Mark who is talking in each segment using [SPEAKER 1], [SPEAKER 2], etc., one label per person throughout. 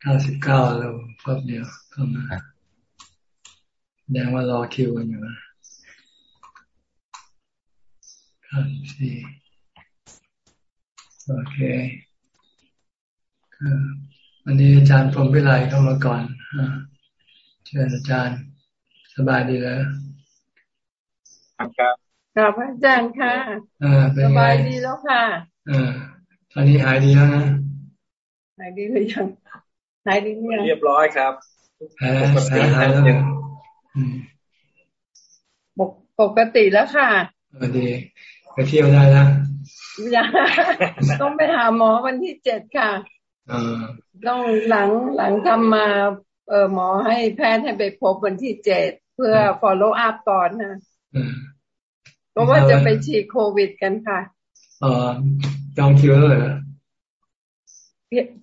[SPEAKER 1] เก้าสิบเก้าแล้วก็เดียวเข้ามาแสดงว่ารอคิวกันอยู่นะเก้าสิบสี่โอเควันนี้อาจารย์พรมพิไลเข้ามาก่อนเชิญอาจารย์สบายดีแล้ว
[SPEAKER 2] ครับ
[SPEAKER 3] ครับอาจารย์ค่ะ
[SPEAKER 1] ส
[SPEAKER 3] บายดีแล้วค่ะ
[SPEAKER 1] อตอนนี้หายดีแล้วนะ
[SPEAKER 3] หายดีหรือยัง หายดี
[SPEAKER 2] ยังเรียบร้อยครับ
[SPEAKER 1] แผลแผลหายแล้ว
[SPEAKER 3] ปกติแล้วค่ะ
[SPEAKER 1] ดีไปเที่ยวได้แล้ว
[SPEAKER 3] ยังต้องไปหาหมอวันที่เจ็ดค่ะต้องหลังหลังทำมาเออหมอให้แพทย์ให้ไปพบวันที่เจ็ดเพื่อ follow up ก่อนนะเพราะว่าจะไปฉีดโควิดกันค่ะ
[SPEAKER 1] อ๋อจองคิวแล้วเหรอ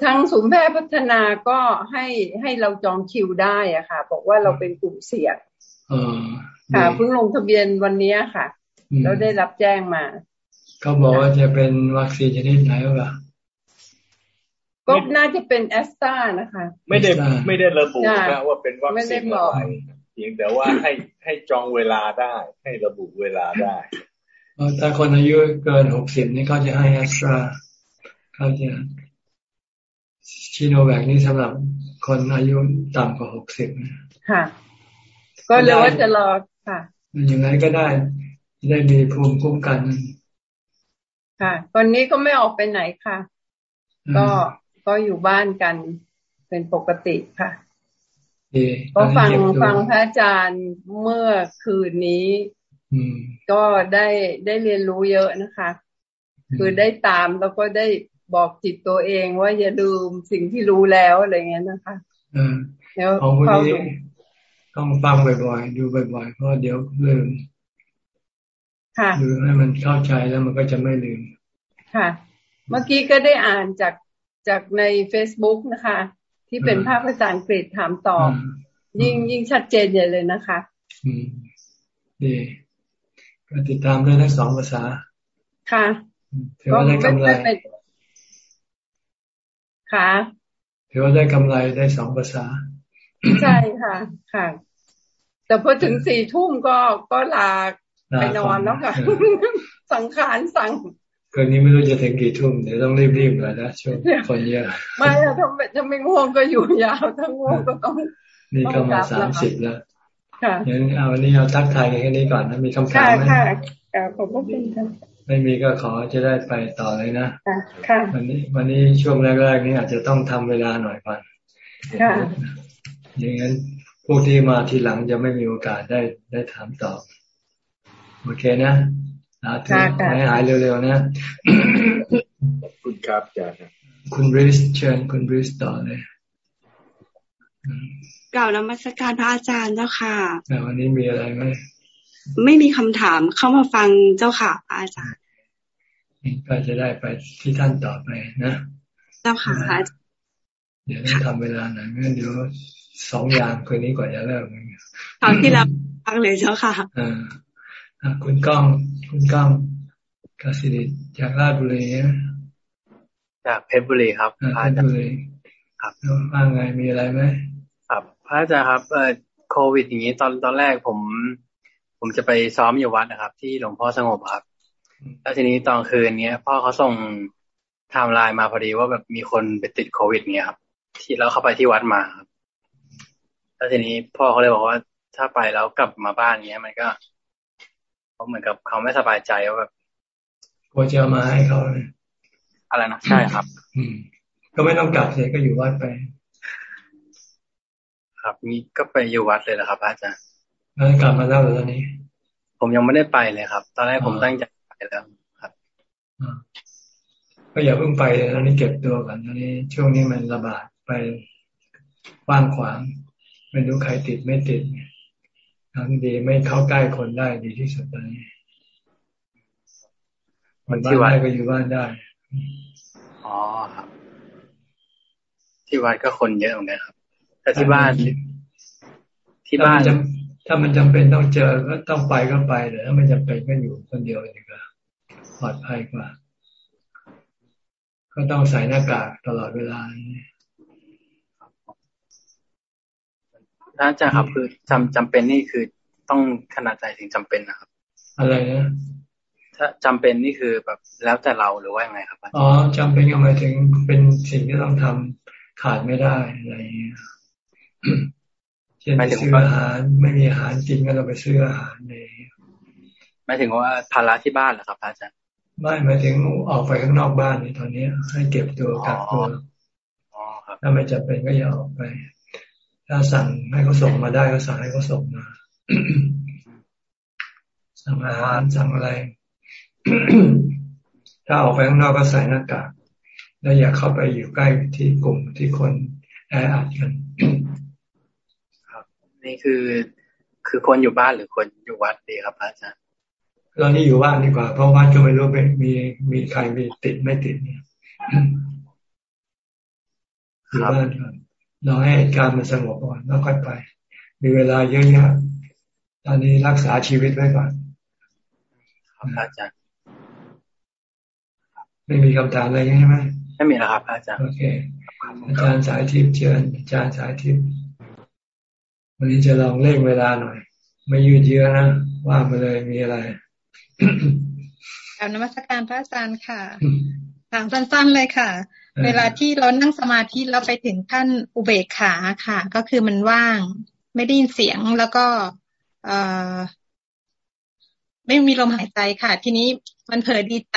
[SPEAKER 3] ทางศูนย์แพทย์พัฒนาก็ให้ให้เราจองคิวได้อะค่ะ บอกว่าเราเป็นกลุ่มเสี่ยงค่ะเพิ่งลงทะเบียนวันนี้ค่ะ แล้วได้รับแจ้งมา
[SPEAKER 1] เขาบอกว่าจะเป็นวัคซีนชนิดไหนหรอ
[SPEAKER 3] ก็น่าจะเป็นแอสตรานะคะ
[SPEAKER 2] ไม่ได้ไม่ได้ระบุนะว่าเป็นวัคซีนอะไรเพียงแต่ว่าให้ให้จองเวลาได้ ให้ระบุเวลาได้
[SPEAKER 1] ถ้าคนอายุเกินหกสิบนี่เขาจะให้แอสตราเขาจะ ชิโนแวคนี่สำหรับคนอายุต่ำกว่าหกสิบ
[SPEAKER 3] ค่ะ ก็เลยว่าจะรอค่ะ
[SPEAKER 1] อย่างไรก็ได้ได้มีภูมิคุ้มกัน
[SPEAKER 3] ค่ะตอนนี้ก็ไม่ออกไปไหนค่ะ ก็ก็อยู่บ้านกันเป็นปกติค่ะก็ฟังฟังพระอาจารย์เมื่อคืนนี้ก็ได้ได้เรียนรู้เยอะนะคะ คือได้ตามแล้วก็ได้ บอกจิตตัวเองว่าอย่าลืมสิ่งที่รู้แล้วอะไรเงี้ยนะคะ
[SPEAKER 1] แล้วเขาต้องฟังบ่อยๆ ดูบ่อยๆเพราะเดี๋ยวลืมดูให้มันเข้าใจแล้วมันก็จะไม่ลืม
[SPEAKER 3] ค่ะ เมื่อกี้ก็ได้อ่านจากจากใน Facebook นะคะ ที่เป็นภาพภาษาอังกฤษถามตอบยิ่งยิ่งชัดเจนใหญ่เลยนะคะ
[SPEAKER 1] อืมดีก็ติดตามได้ทั้งสองภาษา
[SPEAKER 3] ค่ะ
[SPEAKER 1] ถือว่าได้กำไร
[SPEAKER 3] ค่ะ
[SPEAKER 1] ถือว่าได้กำไรได้สองภาษา
[SPEAKER 3] ใช่ค่ะ ค่ะ แต่พอถึงสี่ทุ่มก็ก็ลาไปนอนแล้วค่ะ สังขารสั่ง
[SPEAKER 1] คืนนี้ไม่รู้จะถึงกี่ทุ่มเดี๋ยวต้องรีบๆหน่อยนะช่วงคนเยอะ
[SPEAKER 3] ไม่ถ้าถ้าไม่ง่วงก็อยู่ยาวถ้าง่วงก็ต้อง
[SPEAKER 1] นี่ก็มาสามสิบแล้วค่ะงั้นเอาวันนี้เอาทักทายกันแค่นี้ก่อนนะมีคำถามไหม
[SPEAKER 3] ค่ะค่ะขอบคุณค่ะ
[SPEAKER 1] ไม่มีก็ขอจะได้ไปต่อเลยนะ
[SPEAKER 3] ค่ะ
[SPEAKER 1] วันนี้ วันนี้ช่วงแรกๆนี้อาจจะต้องทำเวลาหน่อยก่อน
[SPEAKER 3] ค่ะ
[SPEAKER 1] อย่างนั้นพวกที่มาทีหลังจะไม่มีโอกาสได้ได้ถามตอบโอเคนะสาธุให้หายเร็วๆนะ
[SPEAKER 2] คุณครับอาจารย์
[SPEAKER 1] คุณบริสเชิญคุณบริสต่อเลย
[SPEAKER 4] กล่าวนมัสการพระอาจารย์เจ้าค่ะ
[SPEAKER 1] แต่วันนี้มีอะไรไหม
[SPEAKER 4] ไม่มีคำถามเข้ามาฟังเจ้าค่ะพระอาจารย์
[SPEAKER 1] ก็จะได้ไปที่ท่านต่อไปนะ
[SPEAKER 4] เจ้าค่ะ
[SPEAKER 1] เดี๋ยวต้องทำเวลาหน่อยไม่เดี๋ยวสองยามคืนนี้กว่าจะเลิก
[SPEAKER 4] ตอนที่เราพักเลยเจ้าค่ะ
[SPEAKER 1] อ่าคุณก้อง คุณก้องกสิริจากราชบุรี
[SPEAKER 5] จากเพชรบุรีครับ
[SPEAKER 1] พระอาจารย์ครับว่าไงมีอะไรไหม
[SPEAKER 5] ครับพระอาจารย์ครับเอ่อโควิดอย่างนี้ตอนตอนแรกผม ผมจะไปซ้อมอยู่วัดนะครับ ที่หลวงพ่อสงบครับ แล้วทีนี้ตอนคืนเนี้ยพ่อเขาส่งไทม์ไลน์มาพอดีว่าแบบมีคนไปติดโควิดเนี้ยครับที่แล้วเข้าไปที่วัดมาครับ แล้วทีนี้พ่อเขาเลยบอกว่าถ้าไปแล้วกลับมาบ้านเนี้ย มันก็เขาเหมือนกับเขาไม่สบายใจว่าแบบ
[SPEAKER 1] กลัวจะมาให้เขา
[SPEAKER 5] อะไรนะใช่ครับ
[SPEAKER 1] อืม ก็ไม่ต้องกลับเลยก็อยู่วัดไป
[SPEAKER 5] ครับนี่ก็ไปอยู่วัดเลยแหละครับอาจารย์
[SPEAKER 1] แล้วกลับมาแล้วหรือตอนนี้
[SPEAKER 5] ผมยังไม่ได้ไปเลยครับ ตอนแรกผมตั้งใจไปแล้วครับ
[SPEAKER 1] ก็อย่าเพิ่งไปตอนนี้เก็บตัวก่อนตอนนี้ ช่วงนี้มันระบาดไปกว้างขวางไม่รู้ใครติดไม่ติดทำดีไม่เข้าใกล้คนได้ดีที่สุดตอนนี้มันที่วัดก็อยู่บ้านได้
[SPEAKER 5] อ๋อครับ ที่วัดก็คนเยอะเหมือนกันครับ แต่ที่บ้าน ที่บ้าน
[SPEAKER 1] ถ้ามันจำเป็นต้องเจอก็ต้องไปก็ไปแต่ถ้ามันจำเป็นก็อยู่คนเดียวดีกว่าปลอดภัยกว่า ก็ต้องใส่หน้ากากตลอดเวลา
[SPEAKER 5] น่าจะครับคือจำจำเป็นนี่คือต้องขนาดใจถึงจำเป็นนะครับ
[SPEAKER 1] อะไรนะ
[SPEAKER 5] ถ้าจำเป็นนี่คือแบบแล้วแต่เราหรือว่ายังไงครับ
[SPEAKER 1] อ๋อจำเป็นก็หมายถึงเป็นสิ่งที่ต้องทำขาดไม่ได้อะไรอย่างเงี้ยเช่นไปซื้ออาหารไม่มีอาหารกินก็เราไปซื้ออาหารใน
[SPEAKER 5] หมายถึงว่าภาระที่บ้านเหรอครับอาจารย์
[SPEAKER 1] ไม่หมายถึงออกไปข้างนอกบ้านนี่ตอนนี้ให้เก็บตัวกักตัวถ้าไม่จำเป็นก็อย่าออกไป ถ้าสั่งให้เขาส่งมาได้ก็สั่งให้เขาส่งมา สั่งอาหารสั่งอะไร ถ้าออกไปข้างนอกก็ใส่หน้ากากแล้วอย่าเข้าไปอยู่ใกล้ที่กลุ่มที่คนแออัดกัน
[SPEAKER 5] ครับ นี่คือ คือคนอยู่บ้านหรือคนอยู่วัดดีครับอาจารย์
[SPEAKER 1] เรานี่อยู่บ้านดีกว่า เพราะวัดก็ไม่รู้เป็นมีมีใครมีติดไม่ติดเนี่ยอยู่บ้านก่อนเราให้การมันสงบก่อนแล้วค่อยไป มีเวลาเยอะแยะตอนนี้รักษาชีวิตไว้ก่อน
[SPEAKER 5] ครับอาจารย์
[SPEAKER 1] ไม่มีคำถามอะไรใช่ไหม
[SPEAKER 5] ไม่มีแล้วครับอาจารย์โอเค
[SPEAKER 1] อาจารย์สายทิพย์เชิญอาจารย์สายทิพย์ วันนี้จะลองเล่งเวลาหน่อย ไม่ยืดเยื้อนะ ว่ามาเลยมีอะไร
[SPEAKER 6] กาบนมัสการพระอาจารย์ค่ะ ถามสั้นๆเลยค่ะ เวลาที่เรานั่งสมาธิเราไปถึงขั้นอุเบกขาค่ะ ก็คือมันว่าง ไม่ได้ยินเสียงแล้วก็ เออไม่มีลมหายใจค่ะ ทีนี้มันเผลอดีใจ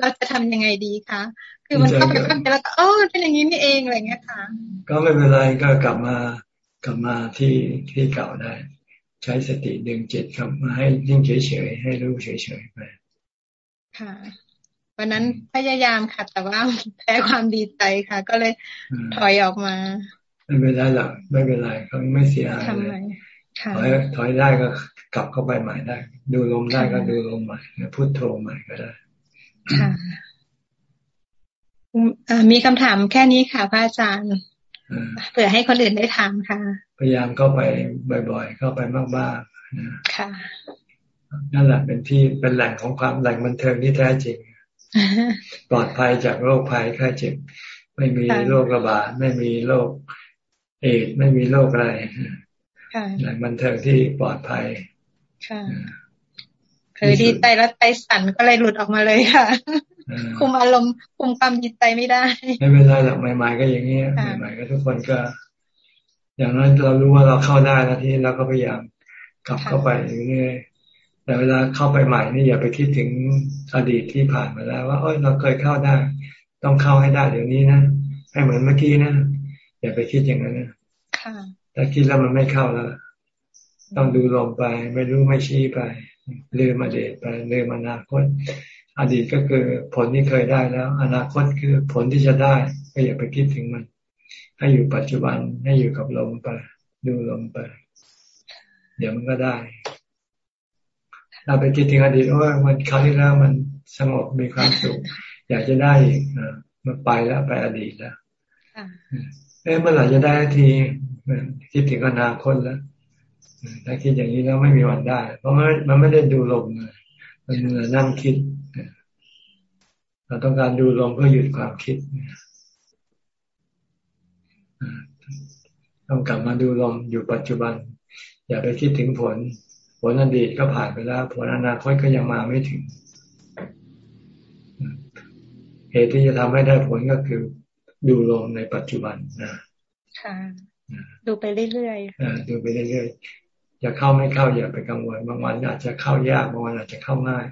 [SPEAKER 6] เราจะทำยังไงดีคะคือมันเข้าไปข้างในแล้วก็เออเป็นอย่างนี้นี่เองอะไรเงี้ยค่ะ
[SPEAKER 1] ก็ไม่เป็นไรก็กลับมา กลับมาที่ที่เก่าได้ ใช้สติดึงจิตครับมาให้ยิ่งเฉยๆให้รู้เฉยๆไป
[SPEAKER 6] ค่ะวันนั้นพยายามค่ะ แต่ว่าแพ้ความดีใจค่ะ ก็เลยถอยออกมา
[SPEAKER 1] ไม่เป็นไรหรอกไม่เป็นไรเขาไม่เสียหายเลยถอยถอยได้ก็กลับเข้าไปใหม่ได้ ดูลมได้ก็ดูลมใหม่พูดโทรใหม่ก็ได้ค่ะ
[SPEAKER 6] มีคำถามแค่นี้ค่ะพระอาจารย์ เผื่อให้คนอื่นได้ถามค่ะ
[SPEAKER 1] พยายามเข้าไปบ่อยๆ เข้าไปมากๆนะค่ะ นั่นแหละเป็นที่เป็นแหล่งของความแหล่งบันเทิงที่แท้จริง ปลอดภัยจากโรคภัยไข้เจ็บ ไม่มีโรคระบาด ไม่มีโรคเอดไม่มีโรคอะไรแหล่งบันเทิงที่ปลอดภัย
[SPEAKER 6] ค่ะเคยดีใจแล้วใจสั่นก็เลยหลุดออกมาเลยค่ะ คุมอารมณ์คุมความจิตใจไม่ได้
[SPEAKER 1] ไม่เป็นไรหรอกใหม่ๆก็อย่างนี้ใหม่ๆก็ทุกคนก็ อย่างนั้นเรารู้ว่าเราเข้าได้แล้วที่เราก็พยายามกลับเข้าไปอย่างนี้แต่เวลาเข้าไปใหม่นี่อย่าไปคิดถึงอดีตที่ผ่านมาแล้ว ว่าเอ้ยเราเคยเข้าได้ ต้องเข้าให้ได้เดี๋ยวนี้นะให้เหมือนเมื่อกี้นะอย่าไปคิดอย่างนั้นนะแต่คิดแล้วมันไม่เข้าแล้วต้องดูลมไป ไม่รู้ไม่ชี้ไปลืมอดีตไปลืมอนาคต อดีตก็คือผลที่เคยได้แล้ว อนาคตคือผลที่จะได้ ก็อย่าไปคิดถึงมัน ให้อยู่ปัจจุบันให้อยู่กับลมไปดูลมไป เดี๋ยวมันก็ได้เราไปคิดถึงอดีตว่ามันคราวที่แล้วมันสงบมีความสุขอยากจะได้อีกมันไปแล้วไปอดีตแล้วเอ๊ะเมื่อไหร่จะได้ทีคิดถึงอนาคตแล้วถ้าคิดอย่างนี้แล้วไม่มีวันได้ เพราะมันมันไม่ได้ดูลมมันมือนั่งคิด เราต้องการดูลมเพื่อหยุดความคิดต้องกลับมาดูลมอยู่ปัจจุบัน อย่าไปคิดถึงผล ผลอดีตก็ผ่านไปแล้ว ผลอนาคตก็ยังมาไม่ถึงเหตุที่จะทำให้ได้ผลก็คือ ดูลมในปัจจุบันนะ
[SPEAKER 6] ค่ะดูไปเรื่อย
[SPEAKER 1] ๆดูไปเรื่อยๆอย่าเข้าไม่เข้าอย่าไปกังวลบางวันอาจจะเข้ายากบางวันอาจจะเข้าง่าย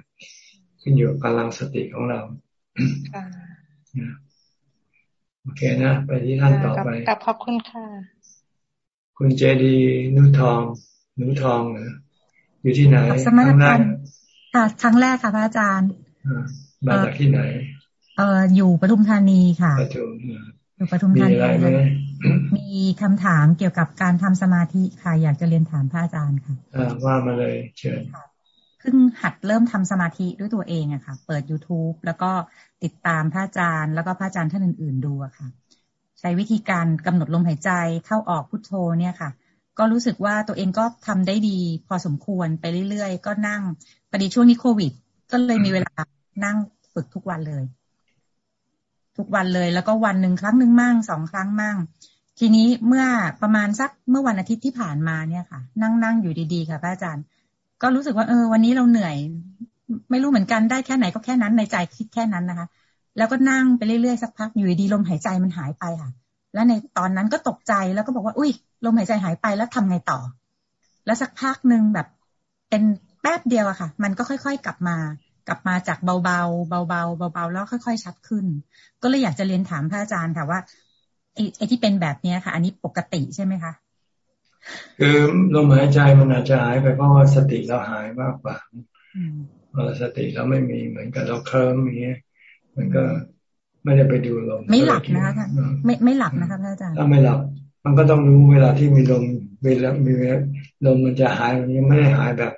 [SPEAKER 1] ขึ้นอยู่กับกำลังสติของเรา โอเคนะ ไปที่ท่านต่อไป
[SPEAKER 6] กับขอบคุณค่ะ
[SPEAKER 1] คุณเจดีนุทองนุทองเหรออยู่ที่ไหน
[SPEAKER 7] ครั้งแรกค่ะครั้งแรกค่ะพระอาจารย์
[SPEAKER 1] มาจากที่ไหน
[SPEAKER 7] เอ่ออยู่ปทุมธานีค่ะปทุมอยู่ปทุมธานีมีคำถามเกี่ยวกับการทำสมาธิค่ะ อยากจะเรียนถามพระอาจารย์ค่ะ
[SPEAKER 1] ว่ามาเลย เชิญ
[SPEAKER 7] พิ่งหัดเริ่มทำสมาธิด้วยตัวเองอะค่ะ เปิด youtube แล้วก็ติดตามพระอาจารย์ แล้วก็พระอาจารย์ท่านอื่น ๆ ดูอะค่ะ ใช้วิธีการกำหนดลมหายใจเข้าออกพุทโธเนี่ยค่ะ ก็รู้สึกว่าตัวเองก็ทำได้ดี พอสมควรไปเรื่อยๆ ก็นั่งพอดีช่วงนี้โควิด ก็เลยมีเวลานั่งฝึกทุกวันเลย ทุกวันเลย แล้วก็วันหนึ่งครั้งหนึ่งมั่งสองครั้งมั่งทีนี้เมื่อประมาณสักเมื่อวันอาทิตย์ที่ผ่านมาเนี่ยค่ะ นั่งนั่งอยู่ดีๆค่ะพระอาจารย์ ก็รู้สึกว่าเออ วันนี้เราเหนื่อย ไม่รู้เหมือนกันได้แค่ไหนก็แค่นั้นในใจคิดแค่นั้นนะคะ แล้วก็นั่งไปเรื่อยๆสักพักอยู่ดีลมหายใจมันหายไปค่ะ แล้วในตอนนั้นก็ตกใจแล้วก็บอกว่า อุ้ยลมหายใจหายไปแล้วทำไงต่อ แล้วสักพักหนึ่งแบบเป็นแป๊บเดียวอะค่ะ มันก็ค่อยๆกลับมากลับมาจากเบาๆ เบาๆ เบาๆ แล้วค่อย ๆ ชัดขึ้น ก็เลยอยากจะเรียนถามพระอาจารย์ค่ะว่าไอ้ที่เป็นแบบนี้ค่ะ อันนี้ปกติใช่ไหมคะ
[SPEAKER 1] คือลมหายใจมันอาจจะหายไปเพราะว่าสติเราหายมากกว่าพอสติเราไม่มีเหมือนกับเราเคลิ้มอย่างเงี้ยมันก็ไม่ได้ไปดูลม
[SPEAKER 7] ไม่หลับนะคะท่านไม่ไม่หลับนะคะอาจารย์
[SPEAKER 1] ถ้าไม่หลับ มันก็ต้องรู้เวลาที่มีลมเวลามีลมมันจะหายมันยังไม่ได้หายแบบ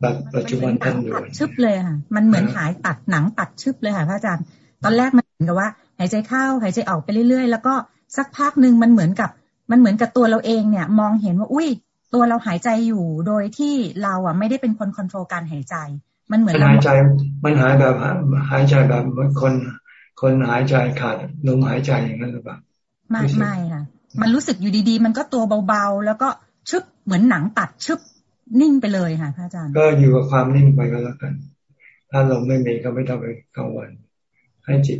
[SPEAKER 1] แบบปัจจุบันทันด่วน
[SPEAKER 7] ชึบเลยค่ะ มันเหมือนหายตัดหนังตัดชึบเลยค่ะพระอาจารย์ ตอนแรกมันเหมือนกับว่า หายใจเข้าหายใจออกไปเรื่อยๆ แล้วก็สักพักหนึ่งมันเหมือนกับ มันเหมือนกับตัวเราเองเนี่ย มองเห็นว่า อุ้ย ตัวเราหายใจอยู่โดยที่เราอะไม่ได้เป็นคนควบคุมการหายใจ มันเหมือน
[SPEAKER 1] หายใจ มันหายแบบหายใจแบบเหมือนคนคนหายใจขาดลมหายใจอย่างนั้นหรือเปล่า
[SPEAKER 7] ไม่ไม่ค่ะ มันรู้สึกอยู่ดีๆ มันก็ตัวเบาๆ แล้วก็ชึบเหมือนหนังตัดชึบนิ่งไปเลยค่ะพระอาจารย์
[SPEAKER 1] ก็อยู่กับความนิ่งไปก็แล้วกัน ถ้าลมไม่มีก็ไม่ต้องไปกังวลให้จิต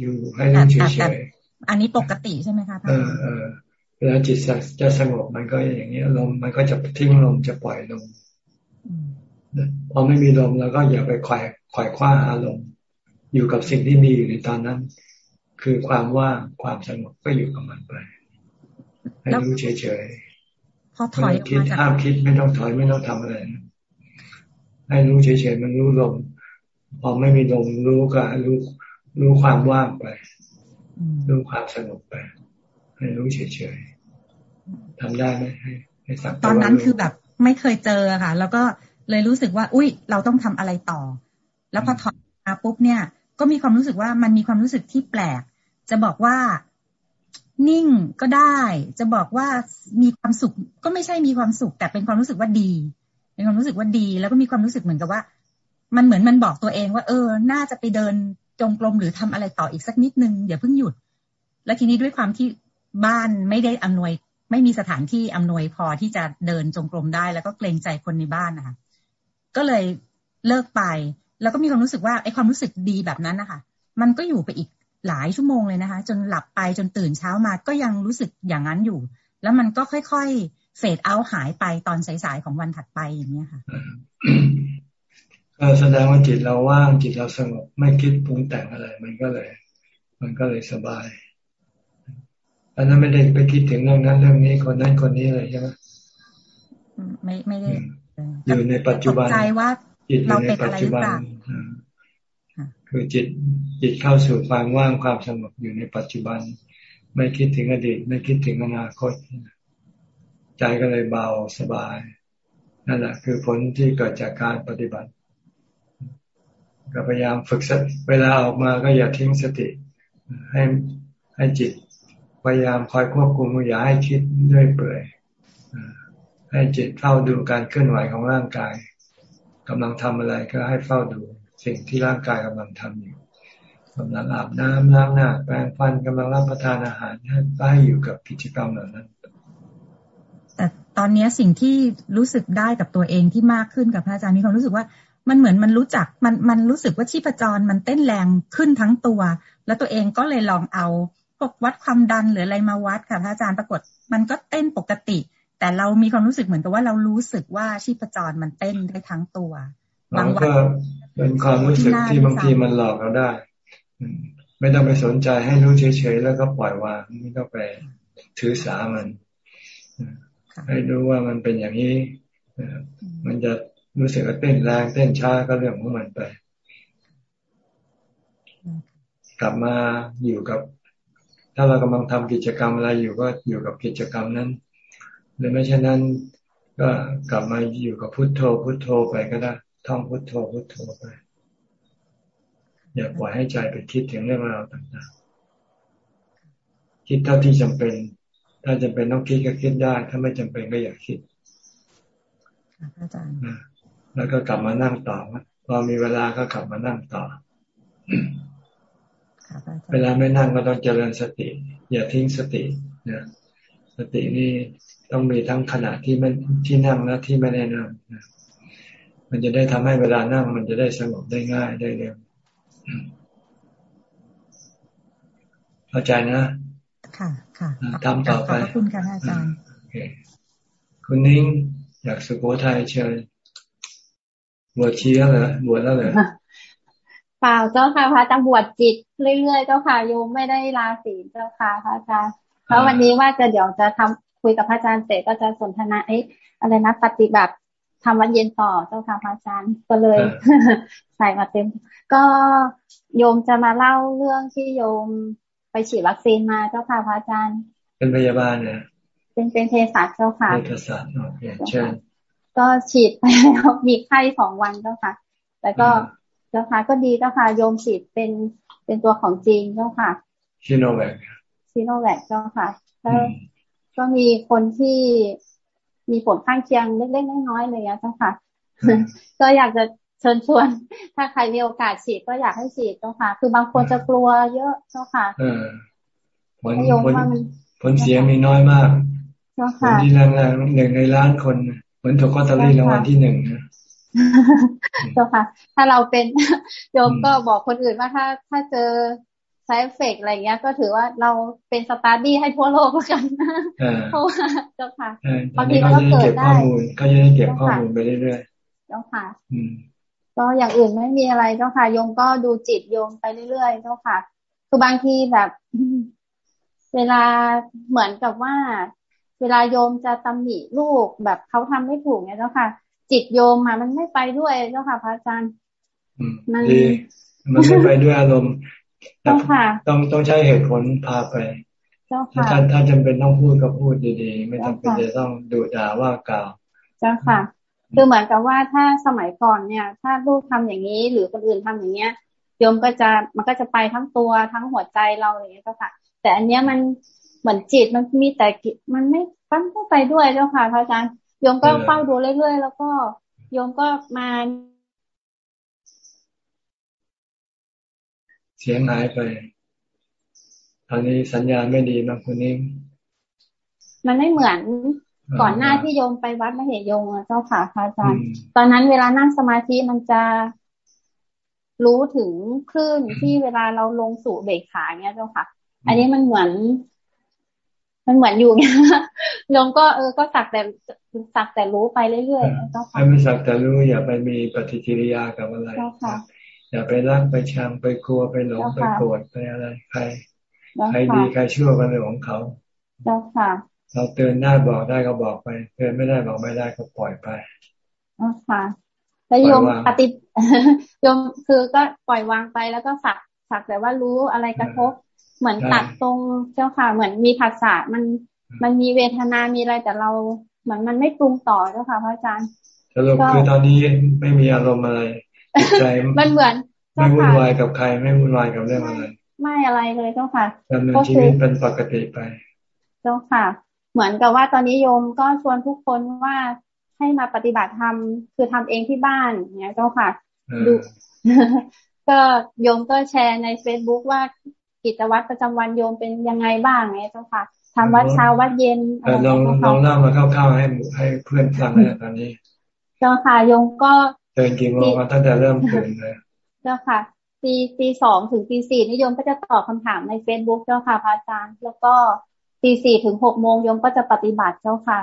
[SPEAKER 1] อยู่ให้รู้เฉย
[SPEAKER 7] ๆอันนี้ปกติใช่ไหมคะ
[SPEAKER 1] เออเออเวลาจิตจะสงบมันก็อย่างนี้ลมมันก็จะทิ้งลมจะปล่อยลมพอไม่มีลมแล้วก็อย่าไปควายควายคว้าหาลมอยู่กับสิ่งที่มีอยู่ในตอนนั้น คือความว่างความสงบก็อยู่กับมันไปให้รู้เฉย
[SPEAKER 7] ๆพอถอย
[SPEAKER 1] คิดห้ามคิดไม่ต้องถอยไม่ต้องทำอะไรให้รู้เฉยๆมันรู้ลมพอไม่มีลมรู้ก็รู้รู้ความว่างไปรู้ความสงบไปให้รู้เฉยๆ ทำได้ไหมให้ให้สัก
[SPEAKER 7] ตอนนั้นคือแบบไม่เคยเจอค่ะ แล้วก็เลยรู้สึกว่า อุ้ยเราต้องทำอะไรต่อ แล้วพอถอดมาปุ๊บเนี่ย ก็มีความรู้สึกว่ามันมีความรู้สึกที่แปลก จะบอกว่านิ่งก็ได้ จะบอกว่ามีความสุขก็ไม่ใช่มีความสุข แต่เป็นความรู้สึกว่าดีเป็นความรู้สึกว่าดี แล้วก็มีความรู้สึกเหมือนกับว่า มันเหมือนมันบอกตัวเองว่า เออ น่าจะไปเดินจงกรมหรือทำอะไรต่ออีกสักนิดนึงอย่าเพิ่งหยุด และทีนี้ด้วยความที่บ้านไม่ได้อำนวย ไม่มีสถานที่อำนวยพอที่จะเดินจงกรมได้ แล้วก็เกรงใจคนในบ้านนะคะก็เลยเลิกไป แล้วก็มีความรู้สึกว่าไอ้ความรู้สึกดีแบบนั้นนะคะมันก็อยู่ไปอีกหลายชั่วโมงเลยนะคะ จนหลับไปจนตื่นเช้ามาก็ยังรู้สึกอย่างนั้นอยู่ แล้วมันก็ค่อยๆเฟดเอาหายไปตอนสายๆของวันถัดไปอย่างเนี้ยค่ะ
[SPEAKER 1] ก็แสดงว่าจิตเราว่างจิตเราสงบไม่คิดปรุงแต่งอะไร มันก็เลย มันก็เลยสบาย อันนั้นไม่ได้ไปคิดถึงเรื่องนั้นเรื่องนี้คนนั้นคนนี้เลยใช่ไหม
[SPEAKER 7] ไม่ไม่ได้
[SPEAKER 1] อยู่ในปัจจุบัน
[SPEAKER 7] ใจว่า
[SPEAKER 1] จิตอยู่ในปัจจุบันคือจิตจิตเข้าสู่ความว่างความสงบอยู่ในปัจจุบัน ไม่คิดถึงอดีต ไม่คิดถึงอนาคต ใจก็เลยเบาสบายนั่นแหละคือผลที่เกิดจากการปฏิบัติ ก็พยายามฝึกสติเวลาออกมาก็อย่าทิ้งสติ ให้ให้จิต พยายามคอยควบคุมอย่าให้คิดด้วยเปื่อยให้จิตเฝ้าดูการเคลื่อนไหวของร่างกายกำลังทำอะไรก็ให้เฝ้าดูสิ่งที่ร่างกายกำลังทำอยู่กำลังอาบน้ำล้างหน้าแปรงฟันกำลังรับประทานอาหารให้อยู่กับกิจกรรมเหล่านั้น
[SPEAKER 7] แต่ตอนนี้สิ่งที่รู้สึกได้กับตัวเองที่มากขึ้นกับพระอาจารย์มีความรู้สึกว่ามันเหมือนมันรู้จักมันมันรู้สึกว่าชีพจรมันเต้นแรงขึ้นทั้งตัว แล้วตัวเองก็เลยลองเอา กวัดความดันหรืออะไรมาวัดค่ะพระอาจารย์ปรากฏ มันก็เต้นปกติ แต่เรามีความรู้สึกเหมือนกับว่าเรารู้สึกว่าชีพจรมันเต้นได้ทั้งตัว
[SPEAKER 1] บางวันเป็นความรู้สึกที่บางทีมันหลอกเราได้ ไม่ต้องไปสนใจให้รู้เฉยๆแล้วก็ปล่อยวางไม่ต้องไปถือสามัน ให้รู้ว่ามันเป็นอย่างนี้มันจะรู้สึกว่าเต้นแรงเต้นช้าก็เรื่องของมันไป กลับมาอยู่กับ ถ้าเรากำลังทำกิจกรรมอะไรอยู่ก็อยู่กับกิจกรรมนั้นหรือไม่เช่นนั้น ก็กลับมาอยู่กับพุทโธพุทโธไปก็ได้ท่องพุทโธพุทโธไปอย่าปล่อยให้ใจไปคิดถึงเรื่องราวต่างๆ คิดเท่าที่จำเป็น ถ้าจำเป็นต้องคิดก็คิดได้ ถ้าไม่จำเป็นก็อย่าคิดอาจารย์แล้วก็กลับมานั่งต่อพอมีเวลาก็กลับมานั่งต่อ เวลาไม่นั่งก็ต้องเจริญสติ อย่าทิ้งสติเนี่ยสตินี่ต้องมีทั้งขณะที่ไม่ที่นั่งและที่ไม่ได้นั่งมันจะได้ทำให้เวลานั่งมันจะได้สงบได้ง่ายได้เร็วเข้าใจนะ
[SPEAKER 7] ค่ะ ค่ะ
[SPEAKER 1] ทำต่อไป
[SPEAKER 7] ขอบคุณค่ะอาจารย์
[SPEAKER 1] คุณนิ้งอยากสุโขทัยเชิญบวชชีแล้วเหรอบวชแล้วเหรอ
[SPEAKER 8] เปล่าเจ้าค่ะพระอาจารย์บวชจิตเรื่อยๆเจ้าค่ะโยมไม่ได้ลาศีลเจ้าค่ะพระอาจารย์เพราะวันนี้ว่าจะเดี๋ยวจะทำคุยกับพระอาจารย์เสร็จก็จะสนทนาเอ๊ะอะไรนะปฏิบัติทำวันเย็นต่อเจ้าค่ะพระอาจารย์ก็เลย ใส่มาเต็ม ก็โยมจะมาเล่าเรื่องที่โยมไปฉีดวัคซีนมาเจ้าค่ะพระอาจารย์
[SPEAKER 1] เป็นพยาบาลเนี่ย
[SPEAKER 8] เป็นเป็นเภสัชเจ้าค่ะ
[SPEAKER 1] เภสัชโอเคเชิญ
[SPEAKER 8] ก็ฉีดไปแล้วมีไข้สองวันเจ้าค่ะ แล้วก็เจ้าค่ะก็ดีเจ้าค่ะโยมฉีดเป็นเป็นตัวของจริงเจ้าค่ะ
[SPEAKER 1] ซีโนแวค
[SPEAKER 8] ซีโนแวคเจ้าค่ะแล้วก็มีคนที่มีผลข้างเคียงเล็กๆน้อยๆเลยเจ้าค่ะ ก็อยากจะเชิญชวน ถ้าใครมีโอกาสฉีดก็อยากให้ฉีดเจ้าค่ะ คือบางคนจะกลัวเยอะเจ้าค่ะ
[SPEAKER 1] ผลผลผลเสียมีน้อยมากผลที่แรงๆหนึ่งในล้านคนเหมือนถูกล็อตเตอรี่รางวัลที่หนึ่งนะ
[SPEAKER 8] เจ้าค่ะ ถ้าเราเป็นโยมก็บอกคนอื่นว่าถ้า ถ้าเจอ side effect อะไรเงี้ย ก็ถือว่าเราเป็น study ให้ทั่วโลกกันเพราะว่าเจ้าค่ะ
[SPEAKER 1] บางทีมันก็เกิดได้ก็จะได้เก็บข้อมูลไปเรื่อย
[SPEAKER 8] ๆเจ้าค่ะก็อย่างอื่นไม่มีอะไรเจ้าค่ะโยมก็ดูจิตโยมไปเรื่อยๆเจ้าค่ะ คือบางทีแบบ เวลาเหมือนกับว่า เวลาโยมจะตำหนิลูกแบบเขาทำไม่ถูกเนี่ยเจ้าค่ะ จิตโยมมามันไม่ไปด้วยเจ้าค่ะพระอาจารย์
[SPEAKER 1] มันมันไม่ไปด้วยอารมณ์ต้องต้องใช้เหตุผลพาไปถ้าถ้าจำเป็นต้องพูดก็พูดดีๆ ไม่จำเป็นจะต้องดุด่าว่ากล่าว
[SPEAKER 8] เจ้าค่ะ คือเหมือนกับว่าถ้าสมัยก่อนเนี่ย ถ้าลูกทำอย่างนี้หรือคนอื่นทำอย่างเงี้ยโยมก็จะมันก็จะไปทั้งตัวทั้งหัวใจเราอย่างเงี้ยเจ้าค่ะ แต่อันเนี้ยมันเหมือนจิตมันมีแต่มันไม่ปั้นไม่ไปด้วยเจ้าค่ะพระอาจารย์ โยมก็เฝ้าดูเรื่อยๆแล้วก็โยมก็มา
[SPEAKER 1] เสียงหายไป ตอนนี้สัญญาณไม่ดีนะคุณนิ่
[SPEAKER 8] มันไม่เหมือนก่อนหน้าที่โยมไปวัดมเหยงเจ้าค่ะพระอาจารย์ ตอนนั้นเวลานั่งสมาธิมันจะรู้ถึงคลื่นที่เวลาเราลงสู่เบกขาเนี้ยเจ้าค่ะ อันนี้มันเหมือน มันเหมือนอยู่เงี้ยโยมก็เออก็สักแต่สักแต่รู้ไปเรื่อยๆเจ้าค่ะ
[SPEAKER 1] ให้มันสักแต่รู้อย่าไปมีปฏิกิริยากับอะไรเจ้าค่ะอย่าไปรักไปชังไปกลัวไปหลงไปโกรธไปอะไรใครใครดีใครชั่วกันเรื่องของเขา
[SPEAKER 8] เจ้าค่ะ
[SPEAKER 1] เราเตือนได้บอกได้ก็บอกไปเตือนไม่ได้บอกไม่ได้ก็ปล่อยไป
[SPEAKER 8] เจ้าค่ะแล้วโยมปฏิโยมคือก็ปล่อยวางไปแล้วก็สักสักแต่ว่ารู้อะไรกระทบ เหมือนตัดตรงเจ้าค่ะ เหมือนมีภาษามันมันมีเวทนามีอะไรแต่เราเหมือนมันไม่ปรุงต่อเจ้าค่ะพระอาจารย์
[SPEAKER 1] สรุปคือตอนนี้ไม่มีอารมณ์อะไรใจ
[SPEAKER 8] มันเหมือน
[SPEAKER 1] ไม่วุ่นวายกับใครไม่วุ่นวายกับเรื่องอะไร
[SPEAKER 8] ไม่อะไรเลยเจ้าค่ะ
[SPEAKER 1] ดำเนินชีวิตเป็นปกติไป
[SPEAKER 8] เจ้าค่ะ เหมือนกับว่าตอนนี้โยมก็ชวนทุกคนว่าให้มาปฏิบัติธรรมคือทำเองที่บ้านเนี่ยเจ้าค่ะดูก็โยมก็แชร์ในเฟซบุ๊กว่า กิจวัตรประจำวันโยมเป็นยังไงบ้างเนี่ยเจ้าค่ะทำวัดเช้าวัดเย็น
[SPEAKER 1] ลองลองเล่ามาคร่าวๆให้ให้เพื่อนฟังเลยตอนนี้
[SPEAKER 8] เจ้าค่ะโยมก็
[SPEAKER 1] เดินกี่โมงตั้งแต่เริ่มตื่นเลย
[SPEAKER 8] เจ้าค่ะตีตีสองถึงตีสี่นิยมก็จะตอบคำถามในเฟซบุ๊กเจ้าค่ะพระอาจารย์แล้วก็ตีสี่ถึงหกโมงโยมก็จะปฏิบัติเจ้าค่ะ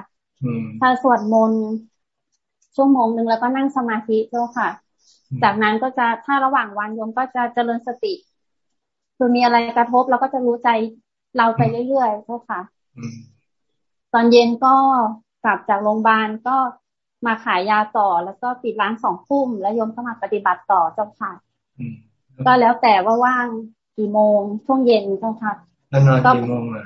[SPEAKER 8] ถ้าสวดมนต์ชั่วโมงหนึ่งแล้วก็นั่งสมาธิเจ้าค่ะ จากนั้นก็จะถ้าระหว่างวันโยมก็จะเจริญสติ คือมีอะไรกระทบเราก็จะรู้ใจเราไปเรื่อยๆเจ้าค่ะตอนเย็นก็กลับจากโรงพยาบาลก็มาขายยาต่อแล้วก็ปิดร้านสองทุ่มแล้วโยมก็มาปฏิบัติต่อเจ้าค่ะก็แล้วแต่ว่าว่างกี่โมงช่วงเย็นเจ้าค่ะ
[SPEAKER 1] แล้วนอนกี่โมงอะ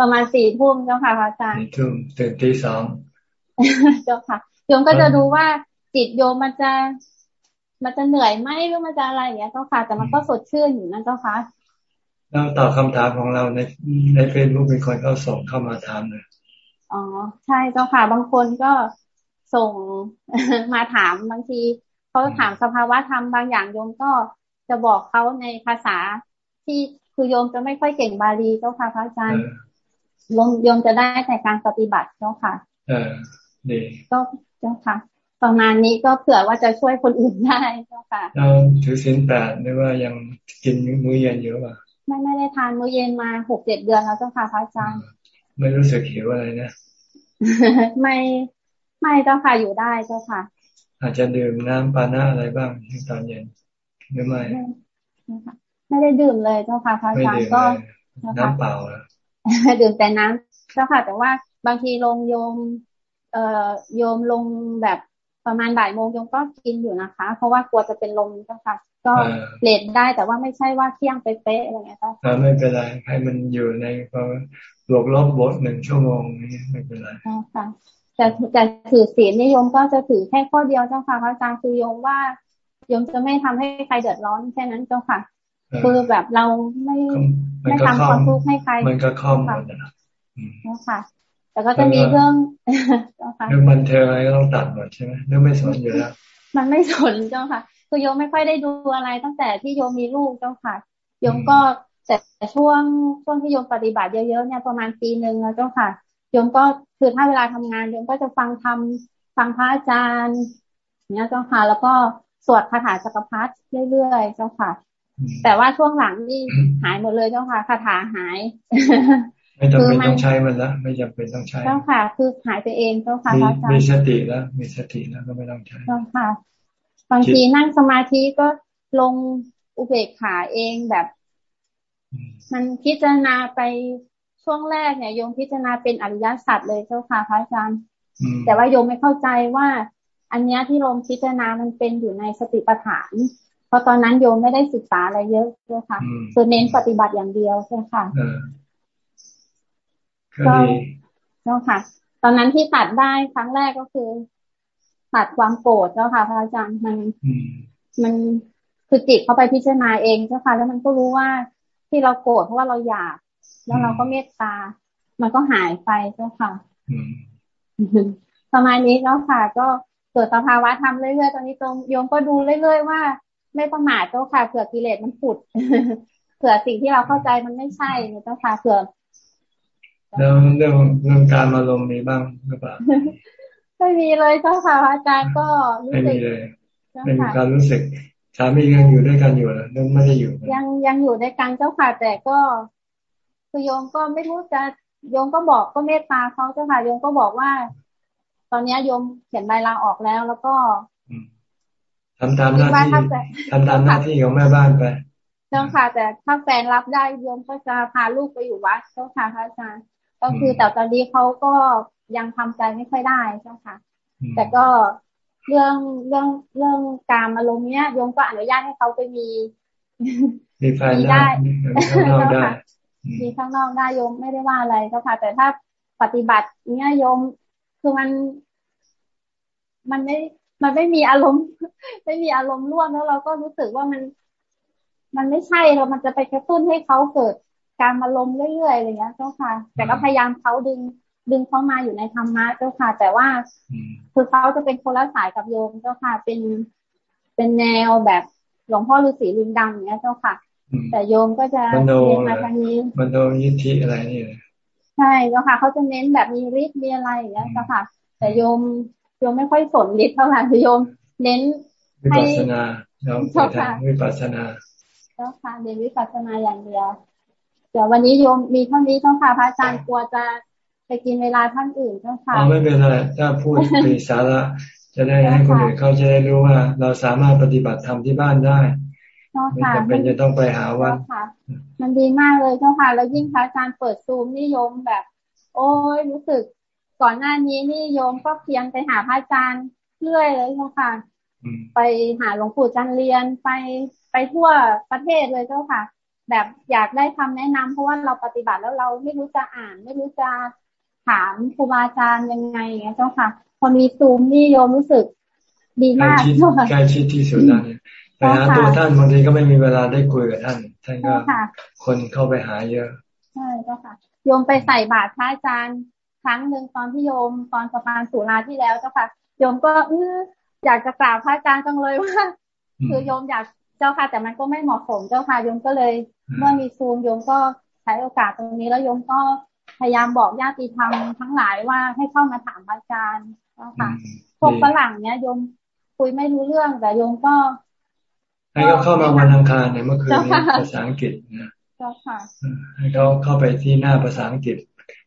[SPEAKER 8] ประมาณสี่ทุ่มเจ้าค่ะพระอาจารย์
[SPEAKER 1] สี่ทุ่มตื่นตีสอง
[SPEAKER 8] เจ้าค่ะโยมก็จะดูว่าจิตโยมมันจะ มันจะเหนื่อยไหมหรือมันจะอะไรอย่างเงี้ยเจ้าค่ะ แต่มันก็สดชื่นอยู่นั่นเจ้าค่ะ
[SPEAKER 1] แล้วตอบคาถามของเราในในเฟซบุ๊กมีคนเขาส่งเข้ามาถามเลย
[SPEAKER 8] อ๋อใช่เจ้าค่ะ บางคนก็ส่งมาถามบางทีเขาถามสภาวะธรรมบางอย่างโยมก็จะบอกเขาในภาษาที่ที่คือโยมจะไม่ค่อยเก่งบาลีเจ้าค่ะพระอาจารย์โยมโยมจะได้แต่การปฏิบัติเจ้าค่ะ
[SPEAKER 1] เออดี
[SPEAKER 8] ก็เจ้าค่ะ ประมาณนี้ก็เผื่อว่าจะช่วยคนอื่นได้เจ้าค่ะ
[SPEAKER 1] เราถือศีลแปดหรือว่ายังกินมื้อเย็นอยู่ป่ะ
[SPEAKER 8] ไม่ไม่ได้ทานมื้อเย็นมาหกเจ็ดเดือนแล้วเจ้าค่ะพระอาจารย์
[SPEAKER 1] ไม่รู้สึกหิวอะไรนะ
[SPEAKER 8] ไม่ไม่เจ้าค่ะอยู่ได้เจ้าค่ะ
[SPEAKER 1] อาจจะดื่มน้ำปานะอะไรบ้างตอนเย็นหรือไม่
[SPEAKER 8] ไม่ได้ดื่มเลยเจ้าค่ะพระอาจารย์ก็
[SPEAKER 1] น้ำเปล่า
[SPEAKER 8] ดื่มแต่น้ำเจ้าค่ะ แต่ว่าบางทีลงโยม เอ่อโยมลงแบบ ประมาณบ่ายโมงโยมก็กินอยู่นะคะ เพราะว่ากลัวจะเป็นลมเจ้าค่ะก็เลทได้แต่ว่าไม่ใช่ว่าเที่ยงเป๊ะอะไรเงี้ยเจ้าค่ะ
[SPEAKER 1] ไม่เป็นไรให้มันอยู่ในประมาณบวกลบบทหนึ่งชั่วโมงนี่ไม่เป็นไร
[SPEAKER 8] ค่ะแต่แต่ถือศีลนิยมก็จะถือแค่ข้อเดียวเจ้าค่ะพระอาจารย์คือโยมว่าโยมจะไม่ทำให้ใครเดือดร้อนแค่นั้นเจ้าค่ะ คือแบบเราไม่ไม่ทำความทุกข์ให้ใคร
[SPEAKER 1] มันก็คล่อมหมด
[SPEAKER 8] นะค่ะ แต่ก็จะมีเรื่อง
[SPEAKER 1] เรื่องบันเทิงอะไรก็ต้องตัดหมดใช่ไหมเรื่องไม่สนอยู่แล้ว
[SPEAKER 8] มันไม่สนเจ้าค่ะ คือโยมไม่ค่อยได้ดูอะไรตั้งแต่ที่โยมมีลูกเจ้าค่ะ โยมก็แต่ช่วงช่วงที่โยมปฏิบัติเยอะๆเนี่ยประมาณปีหนึ่งแล้วเจ้าค่ะ โยมก็คือถ้าเวลาทำงานโยมก็จะฟังทำฟังพระอาจารย์เนี่ยเจ้าค่ะ แล้วก็สวดคาถาจักรพรรดิเรื่อยๆเจ้าค่ะ แต่ว่าช่วงหลังนี่หายหมดเลยเจ้าค่ะคาถาหาย
[SPEAKER 1] ไม่จำเป็นต้องใช้มันละไม่จำเป็นต้องใช้
[SPEAKER 8] เจ้าค่ะ คือหายไปเองเจ้าค่ะพระอาจารย์
[SPEAKER 1] มีสติแล้ว มีสติแล้วก็ไม่ต้องใช้
[SPEAKER 8] เจ้าค่ะ บางทีนั่งสมาธิก็ลงอุเบกขาเองแบบ มันพิจารณาไปช่วงแรกเนี่ยโยมพิจารณาเป็นอริยสัจเลยเจ้าค่ะพระอาจารย์แต่ว่าโยมไม่เข้าใจว่า อันนี้ที่โยมพิจารณามันเป็นอยู่ในสติปัฏฐานเพราะตอนนั้นโยมไม่ได้ศึกษาอะไรเยอะเจ้าค่ะคือเน้นปฏิบัติอย่างเดียวใช่ค่ะ ก็เจ้าค่ะ ตอนนั้นที่ตัดได้ครั้งแรกก็คือ ตัดความโกรธเจ้าค่ะพระอาจารย์มันมันคือจิตเข้าไปพิจารณาเองเจ้าค่ะ แล้วมันก็รู้ว่าที่เราโกรธเพราะว่าเราอยาก แล้วเราก็เมตตา มันก็หายไปเจ้าค่ะประมาณนี้แล้วค่ะก็เกิดสภาวะทำเรื่อยๆตอนนี้ตรงโยมก็ดูเรื่อย ๆ ว่า ไม่ประมาทเจ้าค่ะเผื่อกิเลสมันผุดเผื่อสิ่งที่เราเข้าใจมันไม่ใช่เจ้าค่ะเผื่อ
[SPEAKER 1] แล้วเรื่องเรื่องการมาลงมีบ้างหรือเปล่า
[SPEAKER 8] ไม่มีเลยเจ้าค่ะอาจารย์ก็
[SPEAKER 1] รู้สึกไม่มีเลยไม่มีการรู้สึกสามียังอยู่ด้วยกันอยู่นะยังไม่ได้อยู่
[SPEAKER 8] ยังยังอยู่ด้วยกันเจ้าค่ะแต่ก็คือโยมก็ไม่รู้จะโยมก็บอกก็เมตตาเขาเจ้าค่ะโยมก็บอกว่า ตอนนี้โยมเขียนใบลาออกแล้ว แล้วก็
[SPEAKER 1] ทำตามหน้าที่ทำตามหน้าที่ของแม่บ้านไป
[SPEAKER 8] เจ้าค่ะ แต่ถ้าแฟนรับได้โยมก็จะพาลูกไปอยู่วัดเจ้าค่ะพระอาจารย์ ก็คือแต่ตอนนี้เขาก็ยังทำใจไม่ค่อยได้เจ้าค่ะ แต่ก็เรื่องเรื่องเรื่องการอารมณ์เนี้ยโยมก็อนุญาตให้เขาไปมี
[SPEAKER 1] มีแฟนได้ได้
[SPEAKER 8] มีข้างนอกได้โยมไม่ได้ว่าอะไรเจ้าค่ะ แต่ถ้าปฏิบัติเนี้ยโยมคือมัน มันไม่ มันไม่มีอารมณ์ไม่มีอารมณ์ร่วมแล้วเราก็รู้สึกว่ามัน มันไม่ใช่เรามันจะไปกระตุ้นให้เขาเกิด การมาลมเรื่อยๆอะไรเงี้ยเจ้าค่ะ แต่ก็พยายามเขาดึงดึงเขามาอยู่ในธรรมะเจ้าค่ะ แต่ว่าคือเขาจะเป็นคนละสายกับโยมเจ้าค่ะ เป็นเป็นแนวแบบหลวงพ่อฤาษีลิงดำอย่างเงี้ยเจ้าค่ะ แต่โยมก็จะ
[SPEAKER 1] เน้นมาทางนี้มันโดยิทธิอะไรนี่
[SPEAKER 8] ใช่แล้วค่ะเขาจะเน้นแบบมีฤทธิ์มีอะไรอย่างเงี้ยค่ะ แต่โยมโยมไม่ค่อยสนฤทธิ์เท่าไหร่โยมเน้น
[SPEAKER 1] ให้วิปัสนาเราไปทางวิปัสนา
[SPEAKER 8] เจ้าค่ะเน้นวิปัสนาอย่างเดียว เดี๋ยววันนี้โยมมีเท่านี้เจ้าค่ะพระอาจารย์กลัวจะไปกินเวลาท่านอื่นเจ้าค่ะ
[SPEAKER 1] ไม่เป็นไรถ้าพูดมีสาระจะได้ให้คนอื่นเขาจะได้รู้ว่า เราสามารถปฏิบัติธรรมที่บ้านได้ไม่จำเป็นจะต้องไปหาวัด
[SPEAKER 8] มันดีมากเลยเจ้าค่ะ แล้วยิ่งพระอาจารย์เปิดซูมนิยมแบบ โอ้ยรู้สึกก่อนหน้านี้นี่โยมก็เพียงไปหาพระอาจารย์เรื่อยเลยเจ้าค่ะ ไปหาหลวงปู่จันเรียนไปไปทั่วประเทศเลยเจ้าค่ะ แบบอยากได้คำแนะนำเพราะว่าเราปฏิบัติแล้วเราไม่รู้จะอ่าน ไม่รู้จะถามครูบาอาจารย์ยังไงเงี้ยเจ้าค่ะ พอมีซูมนี่โยมรู้สึก ดีมาก
[SPEAKER 1] เจ้าค่ะใกล้ชิดที่สุดแล้วเนี่ยไปหาตัวท่านบางทีก็ไม่มีเวลาได้คุยกับท่าน ท่านก็คนเข้าไปหาเยอะ
[SPEAKER 8] ใช่ก็ค่ะ โยมไปใส่บาตรพระอาจารย์ครั้งหนึ่งตอนที่โยมตอนสะพานสุราที่แล้วเจ้าค่ะ โยมก็เอออยากจะกราบพระอาจารย์จังเลยว่าคือโยมอยากเจ้าค่ะ แต่มันก็ไม่เหมาะสมเจ้าค่ะโยมก็เลย เมื่อมีซูมโยมก็ใช้โอกาสตรงนี้แล้วโยมก็พยายามบอกญาติธรรมทั้งหลายว่าให้เข้ามาถามอาจารย์ค่ะพวกฝรั่งเนี้ยโยมคุยไม่รู้เรื่องแต่โยมก็
[SPEAKER 1] ให้เขาเข้ามาวันอังคารเนี่ยเมื่อคืนนี้ภาษาอังกฤษนะให้เขาเข้าไปที่หน้าภาษาอังกฤษ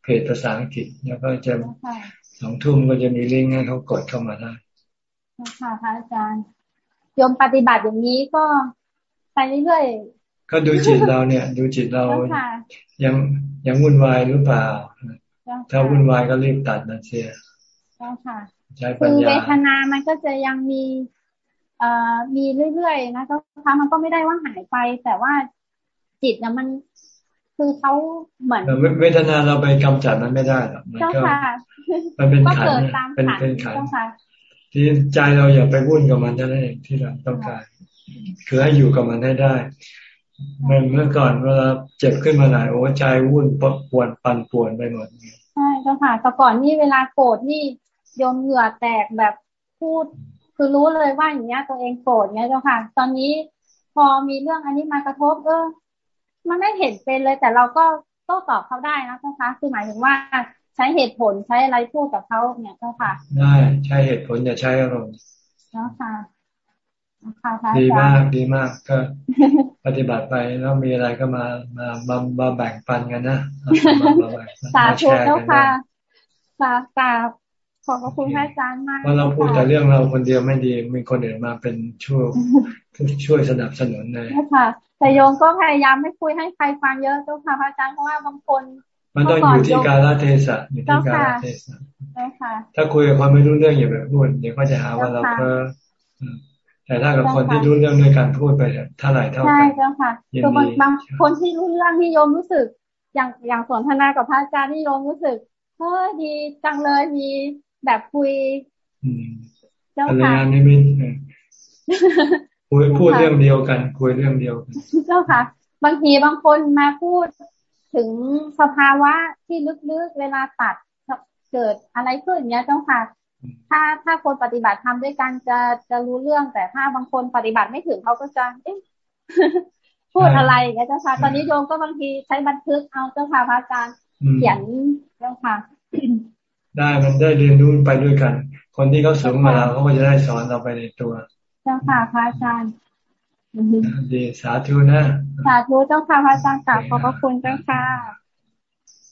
[SPEAKER 1] เพจภาษาอังกฤษแล้วก็จะสองทุ่มก็จะมีลิงก์ให้เขากดเข้ามาได้
[SPEAKER 8] ค่ะพระอาจารย์โยมปฏิบัติอย่างนี้ก็ไปเรื่อย
[SPEAKER 1] ๆ ก็ดูจิตเราเนี่ย ดูจิตเรายังยังวุ่นวายหรือเปล่า ถ้าวุ่นวายก็รีบตัดนั่นเสีย
[SPEAKER 8] ค่ะคือเวทนามันก็จะยังมีเอ่อมีเรื่อยๆนะก็ทำมันก็ไม่ได้ว่าหายไป แต่ว่าจิตเนี่ยมันคือเขาเหมือน
[SPEAKER 1] เวทนาเราไปกำจัดมันไม่ได้หรอกมันก็มันเป็นขันเป็นเป็นขันที่ใจเราอย่าไปวุ่นกับมันนั่นเองที่เราต้องการ คือให้อยู่กับมันให้ได้มัน เมื่อก่อนเวลาเจ็บขึ้นมาหน่อยโอ้ใจวุ่นปวดปั่นป่วนไปหมด
[SPEAKER 8] ใช่เจ้าค่ะแต่ก่อนนี่เวลาโกรธนี่ยมเหงื่อแตกแบบพูด คือรู้เลยว่าอย่างเงี้ยตัวเองโกรธเงี้ยเจ้าค่ะ ตอนนี้พอมีเรื่องอันนี้มากระทบ เออ มันไม่เห็นเป็นเลย แต่เราก็โต้ตอบเขาได้นะเจ้าค่ะคือหมายถึงว่าใช้เหตุผลใช้อะไรพูดกับเขาเนี่ยเจ้าค่ะ
[SPEAKER 1] ได้ใช้เหตุผลอย่าใช้อารมณ์
[SPEAKER 8] เจ้าค่ะ
[SPEAKER 1] ดีมากดีมากก็ ปฏิบัติไปแล้วมีอะไรก็มามามามาแบ่งปันกันนะ
[SPEAKER 8] สาธุเจ้าค่ะสาธาขอบคุณพระอาจารย์มาก
[SPEAKER 1] ว่าเราพูดแต่เรื่องเราคนเดียวไม่ดี มีคนอื่นมาเป็นช่วยช่วยสนับสนุนเลย
[SPEAKER 8] ค่ะ แต่โยมก็พยายามไม่คุยให้ใครฟังเยอะเจ้าค่ะพระอาจารย์เพราะว่าบางคน
[SPEAKER 1] มันต้องอยู่ที่กาลเทศะอยู่ที่กาลเทศะถ้าคุยกับคนไม่รู้เรื่องอย่าแบบพูดเดี๋ยวก็จะหาว่าเราเพ้อ แต่ถ้ากับคนที่รู้เรื่องด้วยการพูดไปเท่าไหร่เท่ากันใช่
[SPEAKER 8] เจ้าค่ะตับางบางคนที่รู้เรื่องที่โยมรู้สึก อย่างอย่างสนทนากับพระอาจารย์ที่โยมรู้สึกเฮ้ยดีจังเลยมีแบบคุย
[SPEAKER 1] เจ้าค่ะนิมิตคุยพูดเรื่องเดียวกัน คุยเรื่องเดียวกัน
[SPEAKER 8] เจ้าค่ะ บางทีบางคนมาพูดถึงสภาวะที่ลึกๆเวลาตัดเกิดอะไรขึ้นเนี้ยเจ้าค่ะ ถ้าถ้าคนปฏิบัติทำด้วยกันจะจะรู้เรื่องแต่ถ้าบางคนปฏิบัติไม่ถึงเขาก็จะเอ๊ะพูดอะไรอย่างเงี้ยเจ้าค่ะตอนนี้โยมก็บางทีใช้บันทึกเอาเจ้าค่ะพระอาจารย์เขียนเจ้าค่ะ
[SPEAKER 1] ได้มันได้เรียนรู้ไปด้วยกัน คนที่เขาสูงมาเขาก็จะได้สอนเราไปในตัว
[SPEAKER 8] เจ้าค่ะพระอาจารย์
[SPEAKER 1] ดีสาธุนะ
[SPEAKER 8] สาธุเจ้าค่ะพระอาจารย์กราบขอบพระคุณเจ้าค่ะ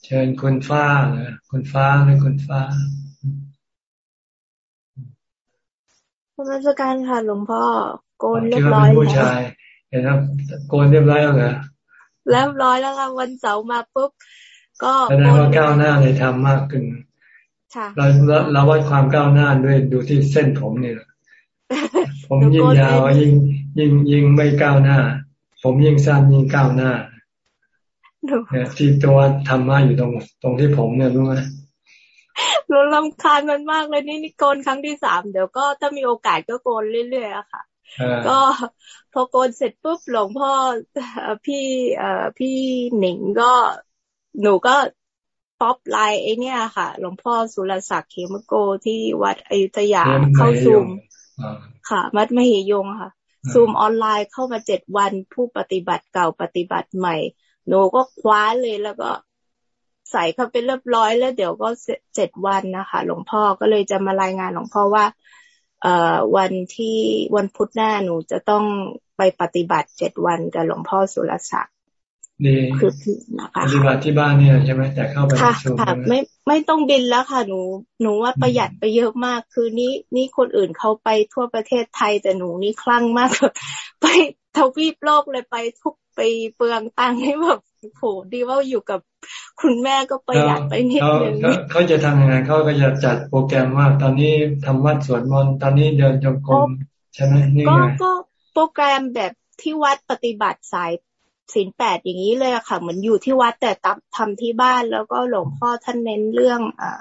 [SPEAKER 1] เชิญคุณฟ้าเลยคุณฟ้าหรือคุณฟ้า
[SPEAKER 9] ธรรมสการค่ะหลวงพ่อโกนเรียบร้อยแล้วผู้ชาย
[SPEAKER 1] เห็นไหมโกนเรียบร้อยแล้วเหรอ
[SPEAKER 9] เรียบร้อยแล้วค่ะวันเสาร์มาปุ๊บก็
[SPEAKER 1] แสดงว่าก้าวหน้าในธรรมมากขึ้นเราเราวัดความก้าวหน้าด้วยดูที่เส้นผมนี่แหละผมยิ่งยาวยิ่งยิ่งยิ่งไม่ก้าวหน้า ผมยิ่งสั้นยิ่งก้าวหน้าเนี่ยที่ตัวธรรมะอยู่ตรงตรงที่ผมเนี่ยรู้ไหม
[SPEAKER 9] รู้ลำคาญมันมากเลยนี่นี่โกนครั้งที่สามเดี๋ยวก็ถ้ามีโอกาสก็โกนเรื่อยๆอะค่ะ ก็พอโกนเสร็จปุ๊บหลวงพ่อพี่เอ่อพี่หนิงก็หนูก็ป๊อปไลน์ไอเนี่ยค่ะ หลวงพ่อสุรศักดิ์เขมโกที่วัดอยุธยาเข้าซูมค่ะ มัดมหิยงค่ะ ซูมออนไลน์เข้ามาเจ็ดวันผู้ปฏิบัติเก่าปฏิบัติใหม่ หนูก็คว้าเลยแล้วก็ ใส่เข้าไปเรียบร้อยแล้วเดี๋ยวก็เจ็ดวันนะคะ หลวงพ่อก็เลยจะมารายงานหลวงพ่อว่า เอ่อวันที่วันพุธหน้าหนูจะต้องไปปฏิบัติเจ็ดวันกับหลวงพ่อสุรศักดิ์
[SPEAKER 1] ดีคือนะคะปฏิบัติที่บ้านเนี่ยใช่ไหมแต่เข้าไป
[SPEAKER 9] ค่ะค่ะไม่ไม่ต้องบินแล้วค่ะ หนูหนูว่าประหยัดไปเยอะมาก คือนี้นี่คนอื่นเขาไปทั่วประเทศไทยแต่หนูนี่คลั่งมากไปทวีปโลกเลยไปทุกไปเปลืองตังค์ให้แบบ โหดีว่าอยู่กับคุณแม่ก็ประหยัดไปนิดนึง
[SPEAKER 1] เขาจะทำยังไงเขาก็จะจัดโปรแกรมว่าตอนนี้ทำวัดสวดมนต์ตอนนี้เดินจงกรมใช่ไหมนี่
[SPEAKER 9] ไงก็โปรแกรมแบบที่วัดปฏิบัติสายศีลแปดอย่างนี้เลยค่ะ เหมือนอยู่ที่วัดแต่ทำที่บ้านแล้วก็หลวงพ่อท่านเน้นเรื่องอ่า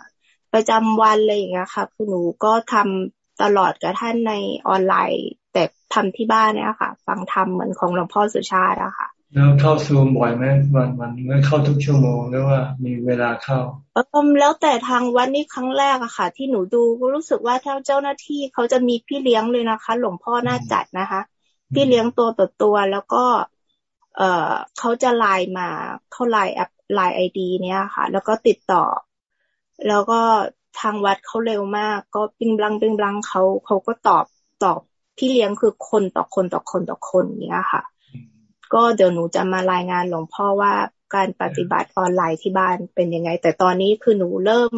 [SPEAKER 9] ประจำวันอะไรอย่างเงี้ยค่ะคือหนูก็ทำตลอดกับท่านในออนไลน์ แต่ทำที่บ้านเนี่ยค่ะ ฟังธรรมเหมือนของหลวงพ่อสุชาติอะค่ะ
[SPEAKER 1] แล้วเข้าซูมบ่อยไหมวันวันไม่เข้าทุกชั่วโมงหรือว่ามีเวลาเข้า
[SPEAKER 9] เออแล้วแต่ทางวันนี้ครั้งแรกอะค่ะ ที่หนูดูก็รู้สึกว่าถ้าเจ้าหน้าที่เขาจะมีพี่เลี้ยงเลยนะคะ หลวงพ่อน่าจัดนะคะ พี่เลี้ยงตัวต่อตัวแล้วก็ เอ่อเขาจะไลน์มาเขาไลน์ add ไลน์ ID เนี้ยค่ะ แล้วก็ติดต่อ แล้วก็ทางวัดเขาเร็วมาก ก็ปิ้งบลังปิ้งบลังเขาเขาก็ตอบตอบพี่เลี้ยงคือคนต่อคนต่อคนต่อคนเนี้ยค่ะ ก็เดี๋ยวหนูจะมารายงานหลวงพ่อว่าการปฏิบัติออนไลน์ที่บ้านเป็นยังไง แต่ตอนนี้คือหนูเริ่ม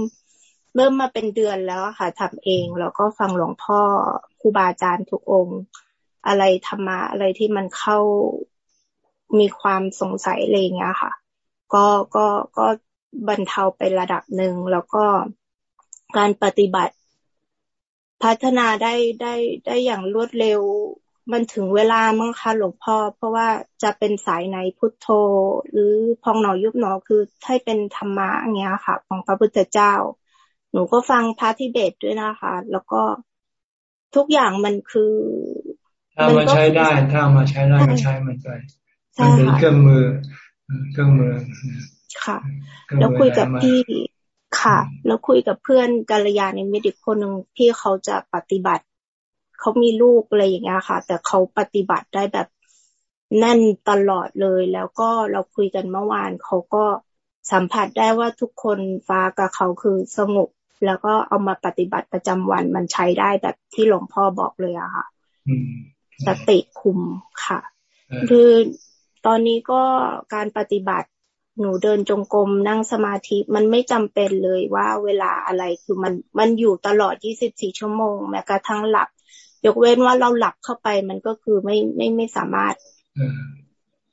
[SPEAKER 9] เริ่มมาเป็นเดือนแล้วค่ะทำเองแล้วก็ฟังหลวงพ่อครูบาอาจารย์ทุกองค์ อะไรธรรมะอะไรที่มันเข้ามีความสงสัยอะไรเงี้ยค่ะ ก็ก็ก็บรรเทาไประดับหนึ่งแล้วก็การปฏิบัติพัฒนาได้ได้ได้อย่างรวดเร็ว มันถึงเวลามั้งคะหลวงพ่อ เพราะว่าจะเป็นสายในพุทโธ หรือพองหนอยุบหนอคือให้เป็นธรรมะเงี้ยค่ะ ของพระพุทธเจ้า หนูก็ฟังพระทิเบตด้วยนะคะ แล้วก็ทุกอย่างมันคือ
[SPEAKER 1] ถ้ามาใช้ได้ถ้ามาใช้ได้ก็ใช้มันไปมันเป็นเครื่องมือเครื่องมือ
[SPEAKER 9] ค่ะ แล้วคุยกับพี่ค่ะ แล้วคุยกับเพื่อนกัลยาณมิตรอีกคนหนึ่งพี่เขาจะปฏิบัติ เขามีลูกอะไรอย่างเงี้ยค่ะ แต่เขาปฏิบัติได้แบบแน่นตลอดเลย แล้วก็เราคุยกันเมื่อวานเขาก็สัมผัสได้ว่าทุกคนฟ้ากับเขาคือสงบแล้วก็เอามาปฏิบัติประจำวันมันใช้ได้แบบที่หลวงพ่อบอกเลยอะค่ะสติคุมค่ะ คือตอนนี้ก็การปฏิบัติหนูเดินจงกรมนั่งสมาธิมันไม่จำเป็นเลยว่าเวลาอะไรคือมันมันอยู่ตลอด 24 ชั่วโมง แม้กระทั่งหลับ ยกเว้นว่าเราหลับเข้าไปมันก็คือไม่ไม่ไม่สามารถ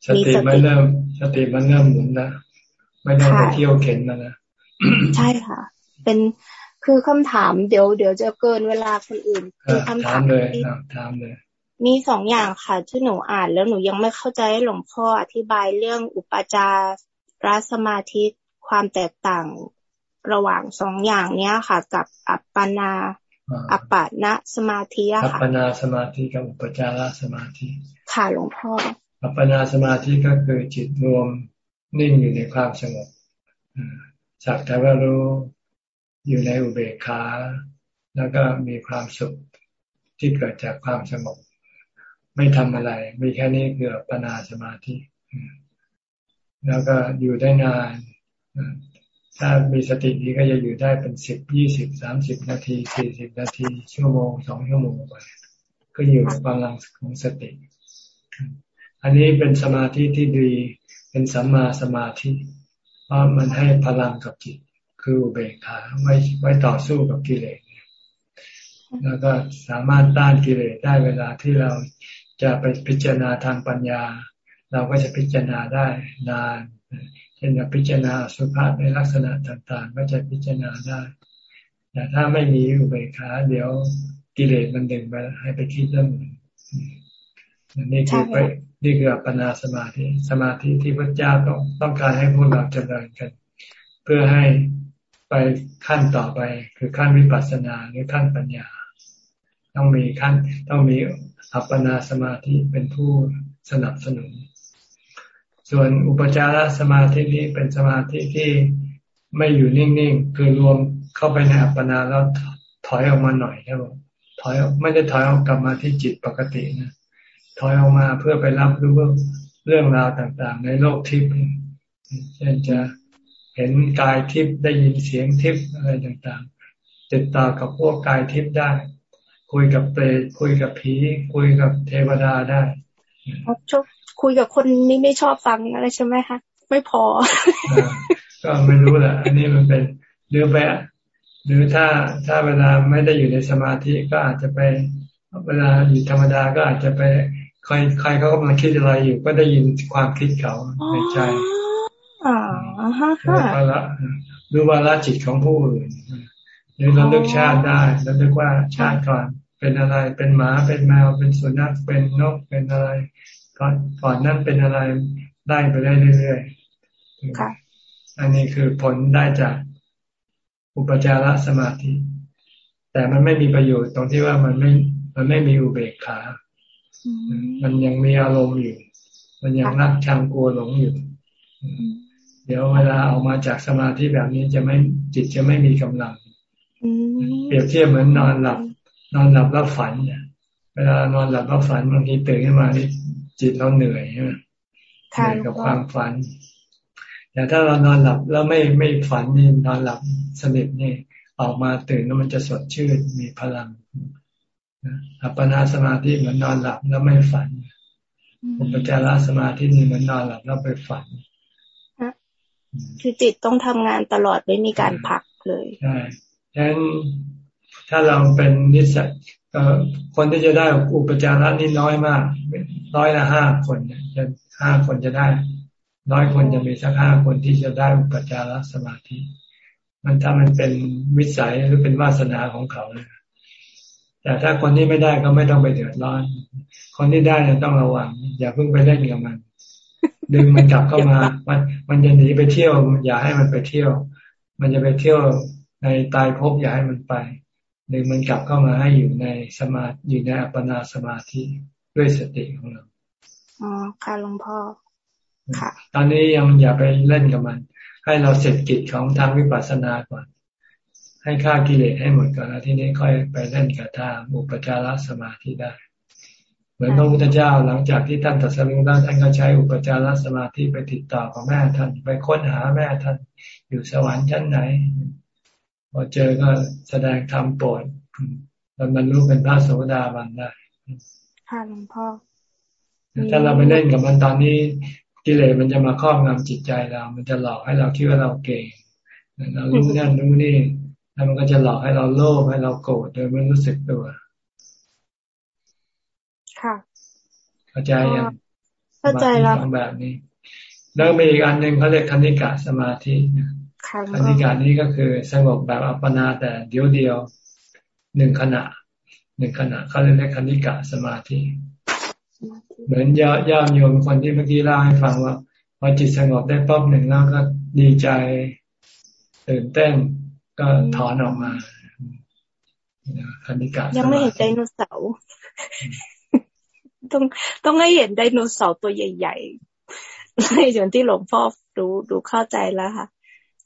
[SPEAKER 1] สติมันเริ่มสติมันเริ่มหมุนนะไม่ต้องไปเที่ยวเข็นมานะ
[SPEAKER 9] ใช่ค่ะ เป็นคือคำถามเดี๋ยวเดี๋ยวจะเกินเวลาคนอื่นคือคำถาม
[SPEAKER 1] เลยถามเลย
[SPEAKER 9] มีสองอย่างค่ะ ที่หนูอ่านแล้วหนูยังไม่เข้าใจหลวงพ่ออธิบายเรื่องอุปจารสมาธิความแตกต่างระหว่างสองอย่างเนี้ยค่ะ กับอัปปนา อัปปนาสมาธิ
[SPEAKER 1] อะค่ะอัปปนาสมาธิกับอุปจารสมาธิ
[SPEAKER 9] ค่ะหลวงพ่อ
[SPEAKER 1] อัปปนาสมาธิก็คือจิตรวมนิ่งอยู่ในความสงบสักแต่ว่ารู้อยู่ในอุเบกขาแล้วก็มีความสุขที่เกิดจากความสงบไม่ทำอะไร มีแค่นี้คือปนาสมาธิ แล้วก็อยู่ได้นาน ถ้ามีสตินี้ก็จะอยู่ได้เป็นสิบยี่สิบสามสิบนาทีสี่สิบนาที ชั่วโมงสองชั่วโมงไปก็อยู่กับกำลังของสติ อันนี้เป็นสมาธิที่ดีเป็นสัมมาสมาธิเพราะมันให้พลังกับจิต คืออุเบกขาไว้ไว้ต่อสู้กับกิเลสแล้วก็สามารถต้านกิเลสได้เวลาที่เราจะไปพิจารณาทางปัญญา เราก็จะพิจารณาได้นาน ช่นพิจารณาสุภาพในลักษณะต่างๆ ก็จะพิจารณาได้ แต่ถ้าไม่มีอุเบกขาเดี๋ยวกิเลสมันดึงไปให้ไปคิดเรื่องนี่คือไปนี่คืออัปปนาสมาธิสมาธิที่พระเจ้าต้องต้องการให้พวกเราเจริญกัน เพื่อให้ไปขั้นต่อไป คือขั้นวิปัสสนาหรือขั้นปัญญา ต้องมีขั้นต้องมีอัปปนาสมาธิเป็นผู้สนับสนุน ส่วนอุปจารสมาธินี้เป็นสมาธิที่ไม่อยู่นิ่งๆ คือรวมเข้าไปในอัปปนาแล้วถอยออกมาหน่อยครับถอยไม่ได้ถอยออกกลับมาที่จิตปกตินะถอยออกมาเพื่อไปรับรู้เรื่องราวต่างๆ ในโลกทิพย์เช่นจะเห็นกายทิพย์ได้ยินเสียงทิพย์อะไรต่างๆ ติดต่อกับพวกกายทิพย์ได้ คุยกับเปรตคุยกับผี คุยกับเทวดาได้
[SPEAKER 9] ชอบ คุยกับคนนี้ไม่ชอบฟังอะไรใช่ไหมคะไม่พอ
[SPEAKER 1] ก็ไม่รู้แหละอันนี้มันเป็นหรือไปหรือถ้าถ้าเวลาไม่ได้อยู่ในสมาธิก็อาจจะไป เวลาอยู่ธรรมดาก็อาจจะไปใครใครเขากำลังคิดอะไรอยู่ก็ได้ยินความคิดเขาในใจ
[SPEAKER 9] อ๋อฮะดู
[SPEAKER 1] วาระดูวาระจิตของผู้อื่นหรือเราเลือกชาติได้เราเลือกว่าชาติก่อนเป็นอะไรเป็นหมาเป็นแมวเป็นสุนัขเป็นนกเป็นอะไร ก่อนก่อนนั้นเป็นอะไรได้ไปได้เรื่อยๆอันนี้คือผลได้จากอุปจารสมาธิ แต่มันไม่มีประโยชน์ตรงที่ว่ามันไม่มันไม่มีอุเบกขา มันยังมีอารมณ์อยู่ มันยังรักชังกลัวหลงอยู่ เดี๋ยวเวลาออกมาจากสมาธิแบบนี้จะไม่จิตจะไม่มีกำลัง เปรียบเทียบเหมือนนอนหลับ นอนหลับแล้วฝันเนี่ยเวลานอนหลับแล้วฝันบางทีตื่นขึ้นมานี่ จิตเราเหนื่อยใช่ไหมเหนื่อยกับความฝัน แต่ถ้าเรานอนหลับแล้วไม่ไม่ฝันนี่นอนหลับสนิทนี่ออกมาตื่นแล้วมันจะสดชื่นมีพลังอัปปนาสมาธิเหมือนนอนหลับแล้วไม่ฝันอุปจารสมาธินี่เหมือนนอนหลับแล้วไปฝัน
[SPEAKER 9] คือจิตต้องทำงานตลอดไม่มีการพักเลย
[SPEAKER 1] ใช่ฉะนั้นถ้าเราเป็นนิสัย คนที่จะได้อุปจาระนี่น้อยมากร้อยละห้าคนจะห้าคนจะได้ น้อยคนจะมีสักห้าคนที่จะได้อุปจารสมาธิ มันถ้ามันเป็นวิสัยหรือเป็นวาสนาของเขาเยแต่ถ้าคนที่ไม่ได้ก็ไม่ต้องไปเดือดร้อน คนที่ได้เนี่ยต้องระวัง อย่าเพิ่งไปเล่นกับมัน ดึงมันกลับเข้ามา มันมันจะหนีไปเที่ยว อย่าให้มันไปเที่ยว มันจะไปเที่ยวในตายภพอย่าให้มันไป ดึงมันกลับเข้ามาให้อยู่ในสมาอยู่ในอัปปนาสมาธิด้วยสติของเรา
[SPEAKER 9] อ๋อค่ะหลวงพ่อค่ะ
[SPEAKER 1] ตอนนี้ยังอย่าไปเล่นกับมัน ให้เราเสร็จกิจของทางวิปัสสนาก่อน ให้ฆ่ากิเลสให้หมดก่อนแล้วทีนี้ค่อยไปเล่นกับทางอุปจารสมาธิได้ เหมือนพระพุทธเจ้าหลังจากที่ท่านตัดสรุปแล้วท่านก็ใช้อุปจารสมาธิไปติดต่อกับแม่ท่าน ไปค้นหาแม่ท่าน อยู่สวรรค์ชั้นไหน พอเจอก็แสดงธรรมโปรดแล้วมันรู้เป็นพระโสดาบันได้
[SPEAKER 9] ค่ะหลวงพ่อ
[SPEAKER 1] ถ้าเราไปเล่นกับมันตอนนี้กิเลสมันจะมาครอบงำจิตใจเรา มันจะหลอกให้เราคิดว่าเราเก่ง เรารู้นั่นรู้นี่ แล้วมันก็จะหลอกให้เราโลภให้เราโกรธโดยไม่รู้สึกตัว
[SPEAKER 9] ค่ะ
[SPEAKER 1] เข้าใจยัง
[SPEAKER 9] เข้าใจแล้ว
[SPEAKER 1] แบบนี้ แล้วมีอีกอันหนึ่งเขาเรียกคณิกะสมาธิ คณิกะนี้ก็คือสงบแบบอัปปนาแต่เดียวเดียวหนึ่งขณะหนึ่งขณะเขาเรียกคณิกะสมาธิ เหมือนย่าย่ามโยมคนที่เมื่อกี้เล่าให้ฟังว่าพอจิตสงบได้ป๊อบหนึ่งแล้วก็ดีใจตื่นเต้นก็ถอนออกมาคณิกา
[SPEAKER 9] ยังไม่เห็นไดโนเสาร์ต้องต้องให้เห็นไดโนเสาร์ตัวใหญ่ๆในส่วนที่หลวงพ่อดูดูเข้าใจแล้วค่ะ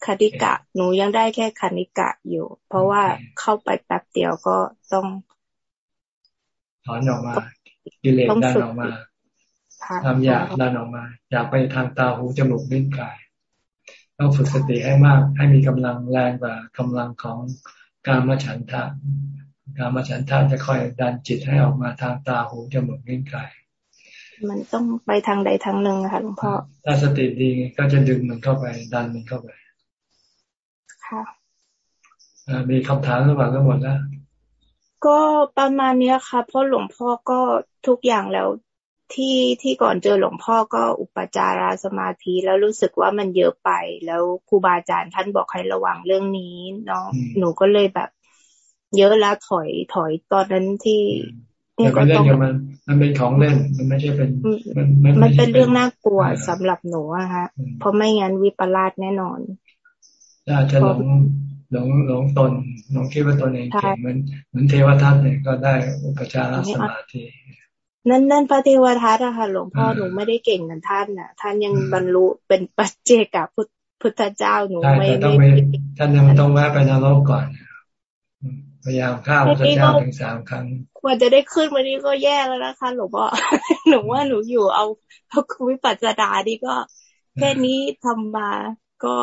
[SPEAKER 9] คณิกะ หนูยังได้แค่คณิกะอยู่ เพราะว่าเข้าไปแป๊บเดียวก็ต้อง
[SPEAKER 1] ถอนออกมากิเลสดันออกมาทำอยากดันออกมา อยากไปทางตาหูจมูกลิ้นกายต้องฝึกสติให้มาก ให้มีกำลังแรงกว่ากำลังของการมาฉันทะการมาฉันทะจะคอยดันจิตให้ออกมาทางตาหูจมูกลิ้นกาย
[SPEAKER 9] มันต้องไปทางใดทางหนึ่งค่ะหลวงพ่อ
[SPEAKER 1] ถ้าสติดีก็จะดึงมันเข้าไป ดันมันเข้าไป
[SPEAKER 9] ค่ะ
[SPEAKER 1] มีคำถามหรือเปล่าก็หมดแล้ว
[SPEAKER 9] ก็ประมาณนี้ค่ะเพราะหลวงพ่อก็ทุกอย่างแล้วที่ที่ก่อนเจอหลวงพ่อก็อุปจาราสมาธิแล้วรู้สึกว่ามันเยอะไป แล้วครูบาอาจารย์ท่านบอกให้ระวังเรื่องนี้เนาะหนูก็เลยแบบ เยอะแล้วถอยถอยตอนนั้นที่
[SPEAKER 1] เนี่ยก็ต้องมัน มันเป็นของเล่น มันไม่ใช่เป็น
[SPEAKER 9] มันมันเป็นเรื่องน่ากลัวสำหรับหนูอะฮะ เพราะไม่งั้นวิปลาสแน่นอน
[SPEAKER 1] อาจจะหลงหลงหลงตนหลงคิดว่าตนเองเก่งเหมือนเหมือนเทวทัตเนี่ยก็ได้อุปจารสมาธิ
[SPEAKER 9] นั่นนั่นพระเทวทัตอะค่ะหลวงพ่อหนูไม่ได้เก่งเหมือนท่านน่ะท่านยังบรรลุเป็นปัจเจกับพุทธเจ้าหนูไม่ไม่
[SPEAKER 1] ท่านยังต้องแวะไปนรกก่อนพยายามข้าวพระเจ้าถึงสามครั้ง
[SPEAKER 9] ควรจะได้ขึ้นวันนี้ก็แย่แล้วนะคะหลวงพ่อหนูว่าหนูอยู่เอาเอาวิปัสสนาดีก็แค่นี้ทำมาก็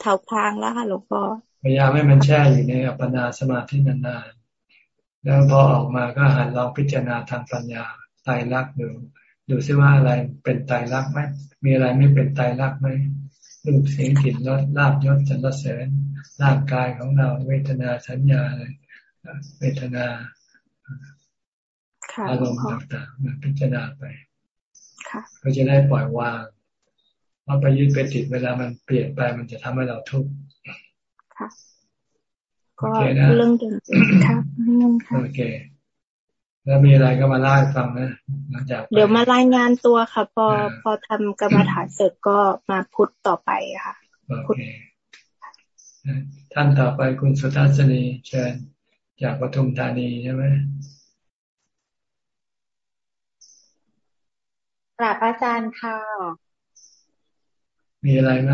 [SPEAKER 9] เท่าทางแล้วค่ะหลวงพ่อ
[SPEAKER 1] พยายามให้มันแช่อยู่ในอัปปนาสมาธินานๆ แล้วพอออกมาก็หันลองพิจารณาทางปัญญาตายรักดูดูซิว่าอะไรเป็นตายรักไหมมีอะไรไม่เป็นตายรักไหมรูปเสียงกลิ่นรสลาบยศจันทเสริญร่างกายของเราเวทนาสัญญาอะไรเวทนาอารมณ์ต่างๆมาพิจารณาไปก็จะได้ปล่อยวาง เพราะไปยึดไปติดเวลามันเปลี่ยนไปมันจะทำให้เราทุกข์
[SPEAKER 9] ก็เรื่องเดิมค่ะ
[SPEAKER 1] โอเค แล้วมีอะไรก็มาเล่าให้ฟังนะหลังจาก
[SPEAKER 9] เดี๋ยวมารายงานตัวค่ะ พอพอทำกรรมฐานเสร็จก็มาพุทธต่อไปค่ะ
[SPEAKER 1] โอเคท่านต่อไปคุณสุทัศนีเชิญจากปทุมธานีใช่ไหม
[SPEAKER 10] กราบอาจารย์ค่ะ
[SPEAKER 1] มีอะไรไหม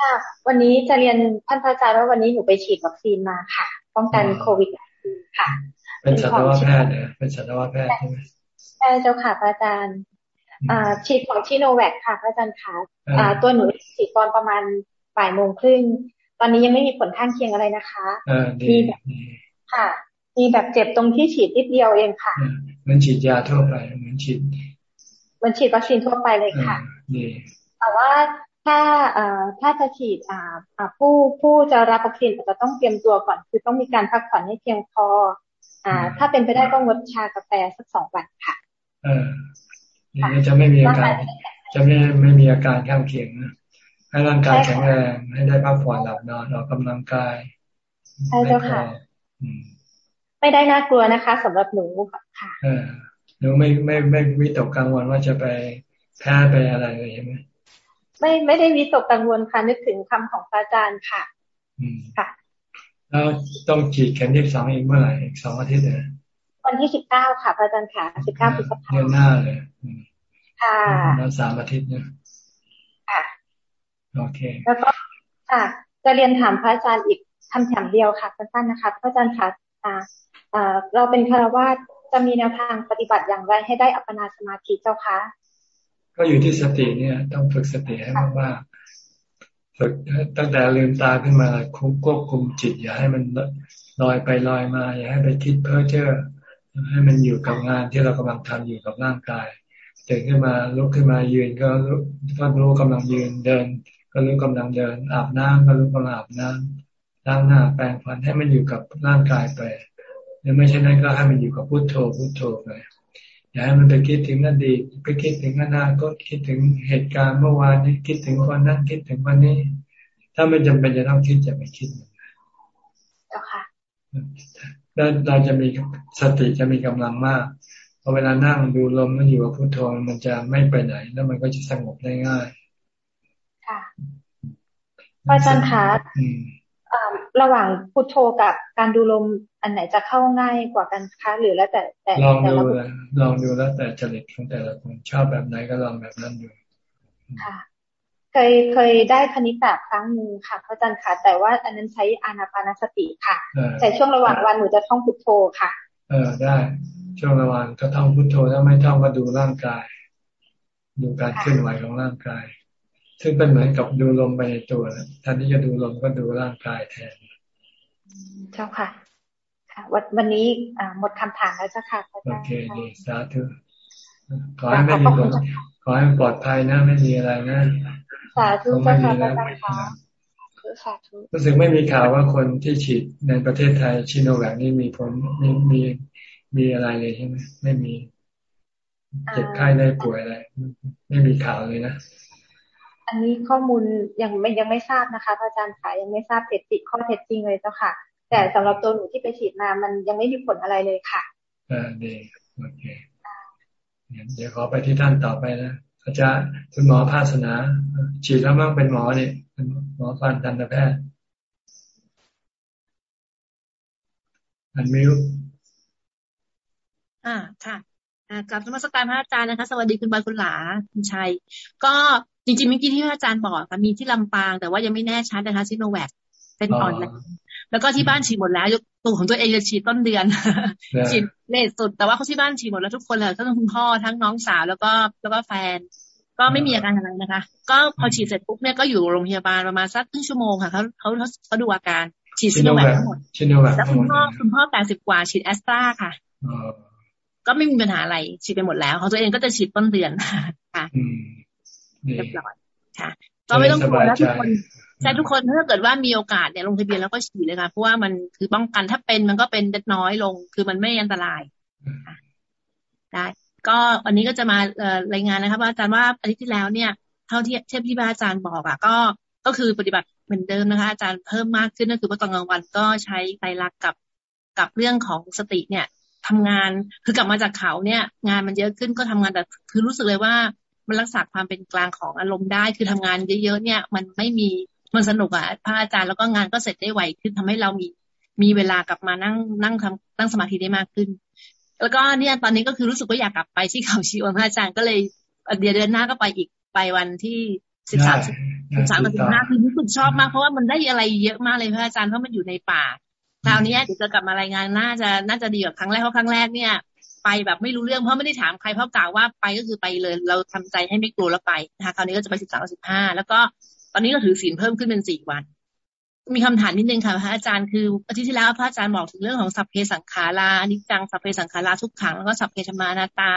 [SPEAKER 10] ค่ะวันนี้จะเรียนท่านพระอาจารย์ว่าวันนี้หนูไปฉีดวัคซีนมาค่ะ ป้องกันโควิดค่ะ
[SPEAKER 1] เป็นสัตวแพทย์เนี่ยเป็นสัตวแพทย์ใช่ไหมใช่
[SPEAKER 10] เจ้าค่ะพระอาจารย์ฉีดของชิโนแวคค่ะพระอาจารย์คะตัวหนูฉีดตอนประมาณบ่ายโมงครึ่งตอนนี้ยังไม่มีผลข้างเคียงอะไรนะคะ
[SPEAKER 1] มี
[SPEAKER 10] แบบค่ะ มีแบบเจ็บตรงที่ฉีดนิดเดียวเองค่ะ
[SPEAKER 1] มันฉีดยาทั่วไปเหมือนฉีด
[SPEAKER 10] มันฉีดวัคซีนทั่วไปเลยค่ะ แต่ว่าถ้าเอ่อถ้าจะฉีดอ่าผู้ผู้จะรับวัคซีนอาจจะต้องเตรียมตัวก่อน คือต้องมีการพักผ่อนให้เพียงพอ อ่า ถ้าเป็นไปได้ก็งดชากาแฟสักสองวันค่ะ
[SPEAKER 1] เออนี่จะไม่มีอาการ จะไม่ไม่มีอาการข้างเคียงนะให้ร่างกายแข็งแรงให้ได้พักผ่อนหลับนอนออกกำลังกาย
[SPEAKER 10] ใช่เจ้าค่ะไม่ได้น่ากลัวนะคะสำหรับหนูค่ะ
[SPEAKER 1] หนูไม่ไม่ไม่วิตกกังวลว่าจะไปแพ้ไปอะไรเลยใช่ไหม
[SPEAKER 10] ไม่ไม่ได้วิตกกังวลค่ะนึกถึงคำของอาจารย์ค่ะค่ะ
[SPEAKER 1] แล้วต้องฉีดเข็มที่สองอีกเมื่อไหร่อีกสองอาทิตย์เลย
[SPEAKER 10] วันที่สิบเก้าค่ะอาจารย์ค่ะสิบเก้าพฤษภาคมเดื
[SPEAKER 1] อนหน้าเลย
[SPEAKER 10] ค่ะ
[SPEAKER 1] แล้วสามอาทิตย์เนี่ย
[SPEAKER 10] ค่ะ
[SPEAKER 1] โอเค
[SPEAKER 10] แล้วก็ค่ะ จะเรียนถามพระอาจารย์อีกคำถามเดียวค่ะสั้นๆนะคะพระอาจารย์ค่ะอ่าเราเป็นคารวาสจะมีแนวทางปฏิบัติอย่างไรให้ได้อัปปนาสมาธิเจ้าคะ
[SPEAKER 1] ก็อยู่ที่สติเนี่ย ต้องฝึกสติให้มากๆฝึกตั้งแต่ลืมตาขึ้นมาควบคุมจิต อย่าให้มันลอยไปลอยมา อย่าให้ไปคิดเพ้อเจ้อให้มันอยู่กับงานที่เรากำลังทำอยู่กับร่างกายตื่นขึ้นมาลุกขึ้นมายืนก็รู้ก็รู้กำลังยืนเดิน ก็รู้กำลังเดิน อาบน้ำก็รู้กำลังอาบน้ำล้างหน้าแปรงฟันให้มันอยู่กับร่างกายไปแล้วไม่ใช่นั้นก็ให้มันอยู่กับพุโทโธพุโทโธไป อย่าให้มันไปคิดถึงอดีตไปคิดถึงอนาคตคิดถึงเหตุการณ์เมื่อวานนี้คิดถึงวันนั้นคิดถึงวันนี้ ถ้าไม่จำเป็นจะต้องคิดจะไม่คิด
[SPEAKER 10] เจ้าค่ะ
[SPEAKER 1] แล้วเราจะมีสติจะมีกำลังมากพอเวลานั่งดูลมมันอยู่กับพุทโธมันจะไม่ไปไหน แล้วมันก็จะสงบได้ง่าย
[SPEAKER 10] ค่ะอาจารย์คะระหว่างพุทโธกับการดูลม อันไหนจะเข้าง่ายกว่ากันคะหรือแล้วแต่แต่
[SPEAKER 1] ลองดูลองดูแล้วแต่จริตของแต่ละคนชอบแบบไหนก็ลองแบบนั้นดู
[SPEAKER 10] ค่ะ เคยเคยได้คณิตศาสตร์ครั้งหนึ่งค่ะพระอาจารย์ค่ะ แต่ว่าอันนั้นใช้อานาปานสติค่ะใช้ช่วงระหว่างวันหนูจะท่องพุทโธค่ะ
[SPEAKER 1] เออได้ ช่วงระหว่างก็ท่องพุทโธถ้าไม่ท่องก็ดูร่างกาย ดูการเคลื่อนไหวของร่างกาย ซึ่งเป็นเหมือนกับดูลมไปในตัวแทนที่จะดูลมก็ดูร่างกายแทน
[SPEAKER 10] เจ้าค่ะ ค่ะวันวันนี้หมดคำถามแล้วเจ้าค่ะโอ
[SPEAKER 1] เคดีสาธุขอให้ไม่มีผลขอให้ปลอดภัยนะไม่มีอะไรนะ
[SPEAKER 10] สาธุเจ้าค่ะอาจารย์ค่ะ
[SPEAKER 1] รู้สึกไม่มีข่าวว่าคนที่ฉีดในประเทศไทยชิโนแวคนี่มีผลมีมีมีอะไรเลยใช่ไหมไม่มีเจ็บไข้ได้ป่วยอะไร ไม่มีข่าวเลยนะ
[SPEAKER 10] อันนี้ข้อมูลยังไม่ยังไม่ทราบนะคะพระอาจารย์ค่ะยังไม่ทราบเท็จจริงข้อเท็จจริงเลยเจ้าค่ะ แต่สำหรับตัวหนูที่ไปฉีดมามันยังไม่มีผลอะไรเลยค่ะ
[SPEAKER 1] อ่าดีโอเคเดี๋ยวขอไปที่ท่านต่อไปนะอาจารย์คุณหมอภาสนาฉีดแล้วมั่งเป็นหมอเนี่ยเป็นหมอฟันทันตแพทย์อันมิว
[SPEAKER 11] อ่าค่ะกลับสมัสการพระอาจารย์นะคะ สวัสดีคุณบอยคุณหลาคุณชัย ก็จริงๆเมื่อกี้ที่พระอาจารย์บอกมีที่ลำปาง แต่ว่ายังไม่แน่ชัดนะคะซิโนแวคเป็นอ่อน แล้วแล้วก็ที่บ้านฉีดหมดแล้วตัวของตัวเองจะฉีดต้นเดือนฉีดเลทสุด แต่ว่าเขาที่บ้านฉีดหมดแล้วทุกคนเลยทั้งคุณพ่อทั้งน้องสาวแล้วก็แล้วก็แฟน ก็ไม่มีอาการอะไรนะคะ ก็พอฉีดเสร็จปุ๊บเนี่ยก็อยู่โรงพยาบาลประมาณสักครึ่งชั่วโมงค่ะเขาเขาเขาดูอาการฉีดซิโนแวคทั้งหมดแล้วคุณพ่อคุณพ่อแปดสิบกว่าฉีดแอสตราค่ะก็ไม่มีปัญหาอะไรฉีดไปหมดแล้วของตัวเองก็จะฉีดต้นเดือนค่ะเรียบร้อยค่ะ ก็ไม่ต้องกลัวแล้วทุกคน ใช่ทุกคนถ้าเกิดว่ามีโอกาสเนี่ยลงทะเบียนแล้วก็ฉีดเลยค่ะเพราะว่ามันคือป้องกันถ้าเป็นมันก็เป็นเล็กน้อยลง คือมันไม่อันตรายได้ก็วันนี้ก็จะมารายงานนะครับอาจารย์ว่าอาทิตย์ที่แล้วเนี่ยเท่าที่เช่นที่อาจารย์บอกอะก็ก็คือปฏิบัติเหมือนเดิมนะคะ อาจารย์เพิ่มมากขึ้นก็คือว่าตอนกลางวันก็ใช้ไตรลักกับกับเรื่องของสติเนี่ยทำงานคือกลับมาจากเขาเนี่ย งานมันเยอะขึ้นก็ทำงานแต่คือรู้สึกเลยว่ามันรักษาความเป็นกลางของอารมณ์ได้ คือทำงานเยอะๆเนี่ย มันไม่มี มันสนุกอะพระอาจารย์แล้วก็งานก็เสร็จได้ไวขึ้นทำให้เรามีมีเวลากลับมานั่งนั่งทำนั่งสมาธิได้มากขึ้น แล้วก็เนี่ยตอนนี้ก็คือรู้สึกว่าอยากกลับไปที่เขาชีวันพระอาจารย์ก็เลยเดือนเดือนหน้าก็ไปอีกไปวันที่สิบสามสิบสามกับสิบห้าคือรู้สึกชอบมากเพราะว่ามันได้อะไรเยอะมากเลยพระอาจารย์เพราะมันอยู่ในป่าคราวนี้เดี๋ยวจะกลับมารายงานน่าจะน่าจะดีกว่าครั้งแรกเพราะครั้งแรกเนี่ย ไปไปแบบไม่รู้เรื่องเพราะไม่ได้ถามใครเพราะกล่าวว่าไปก็คือไปเลย เราทำใจให้ไม่กลัวแล้วไปนะคะคราวนี้ก็จะไปสิบสามสิบห้าแล้วก็ ตอนนี้เราถือศีลเพิ่มขึ้นเป็นสี่วัน มีคำถามนิดนึงค่ะพระอาจารย์คืออาทิตย์ที่แล้วพระอาจารย์บอกถึงเรื่องของสัพเพสังขารานิจังสัพเพสังขาราทุกขังแล้วก็สัพเพธรรมานาตา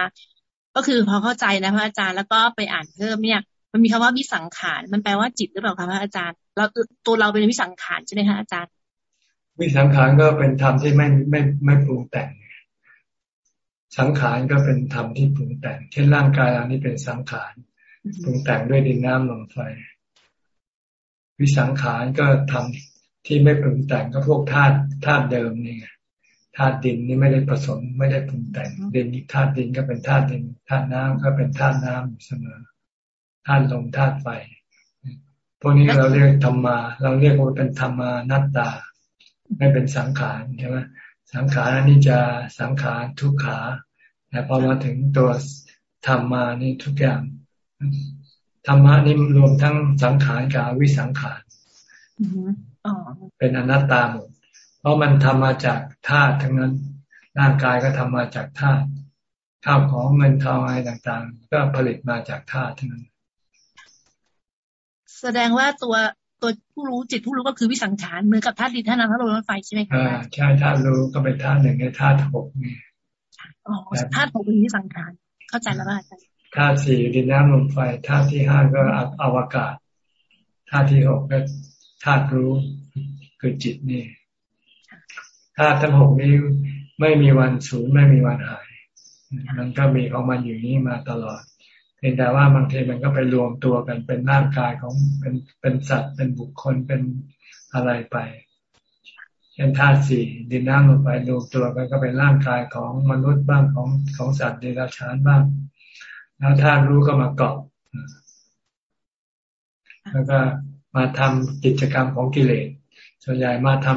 [SPEAKER 11] ก็คือพอเข้าใจนะพระอาจารย์แล้วก็ไปอ่านเพิ่มเนี่ย มันมีคำว่าวิสังขารมันแปลว่าจิตหรือเปล่าคะพระอาจารย์เราตัวเราเป็นวิสังขารใช่ไหมคะอาจารย์
[SPEAKER 1] วิสังขารก็เป็นธรรมที่ไม่ไม่ไม่ปรุงแต่งสังขารก็เป็นธรรมที่ปรุงแต่ง เช่นร่างกายเรานี่เป็นสังขารปรุงแต่งด้วยดินน้ำลมไฟ วิสังขารก็ทำที่ไม่ปรุงแต่งก็พวกธาตุธาตุเดิมนี่ไงธาตุดินนี่ไม่ได้ผสมไม่ได้ปรุงแต่งดินธาตุดินก็เป็นธาตุดินธาตุน้ำก็เป็นธาตุน้ำเสมอธาตุลมธาตุไฟพวกนี้เราเรียกธรรมา เราเรียกว่าเป็นธรรมานัตตา ไม่เป็นสังขารใช่ไหมสังขารนี่จะสังขารทุกขาแต่พอมาถึงตัวธรรมานี่ทุกอย่าง ธรรมะนี่รวมทั้งสังขารกับวิสังขารเป็นอนัตตาหมด เพราะมันทำมาจากธาตุทั้งนั้น ร่างกายก็ทำมาจากธาตุข้าวของเงินทองอะไรต่างๆ ก็ผลิตมาจากธาตุทั้งนั้น
[SPEAKER 11] แสดงว่าตัวตัวผู้รู้จิตผู้รู้ก็คือวิสังขารเหมือนกับธาตุดินธาตุน้ำธาตุลมธาตุไฟใช่ไหมคะอ่า
[SPEAKER 1] ใช่ธาตุรู้ก็เป็นธาตุหนึ่งในธาตุหกนี่
[SPEAKER 11] อ๋อธาตุหกเป็นวิสังขารเข้าใจแล้วว่าอาจารย์
[SPEAKER 1] ธาตุสี่ดินน้ำลมไฟธาตุที่ห้าก็อวกาศธาตุที่หกก็ธาตุรู้คือจิตนี่ธาตุทั้งหกนี้ไม่มีวันสูญไม่มีวันหาย มันก็มีของมันอยู่นี้มาตลอดเพียงแต่ว่าบางทีมันก็ไปรวมตัวกันเป็นร่างกายของเป็นเป็นสัตว์เป็นบุคคลเป็นอะไรไปเช่นธาตุสี่ดินน้ำลงไปรวมตัวกันก็เป็นร่างกายของมนุษย์บ้างของของสัตว์เดรัจฉานบ้าง แล้วธาตุรู้ก็มาเกาะแล้วก็มาทำกิจกรรมของกิเลสส่วนใหญ่มาท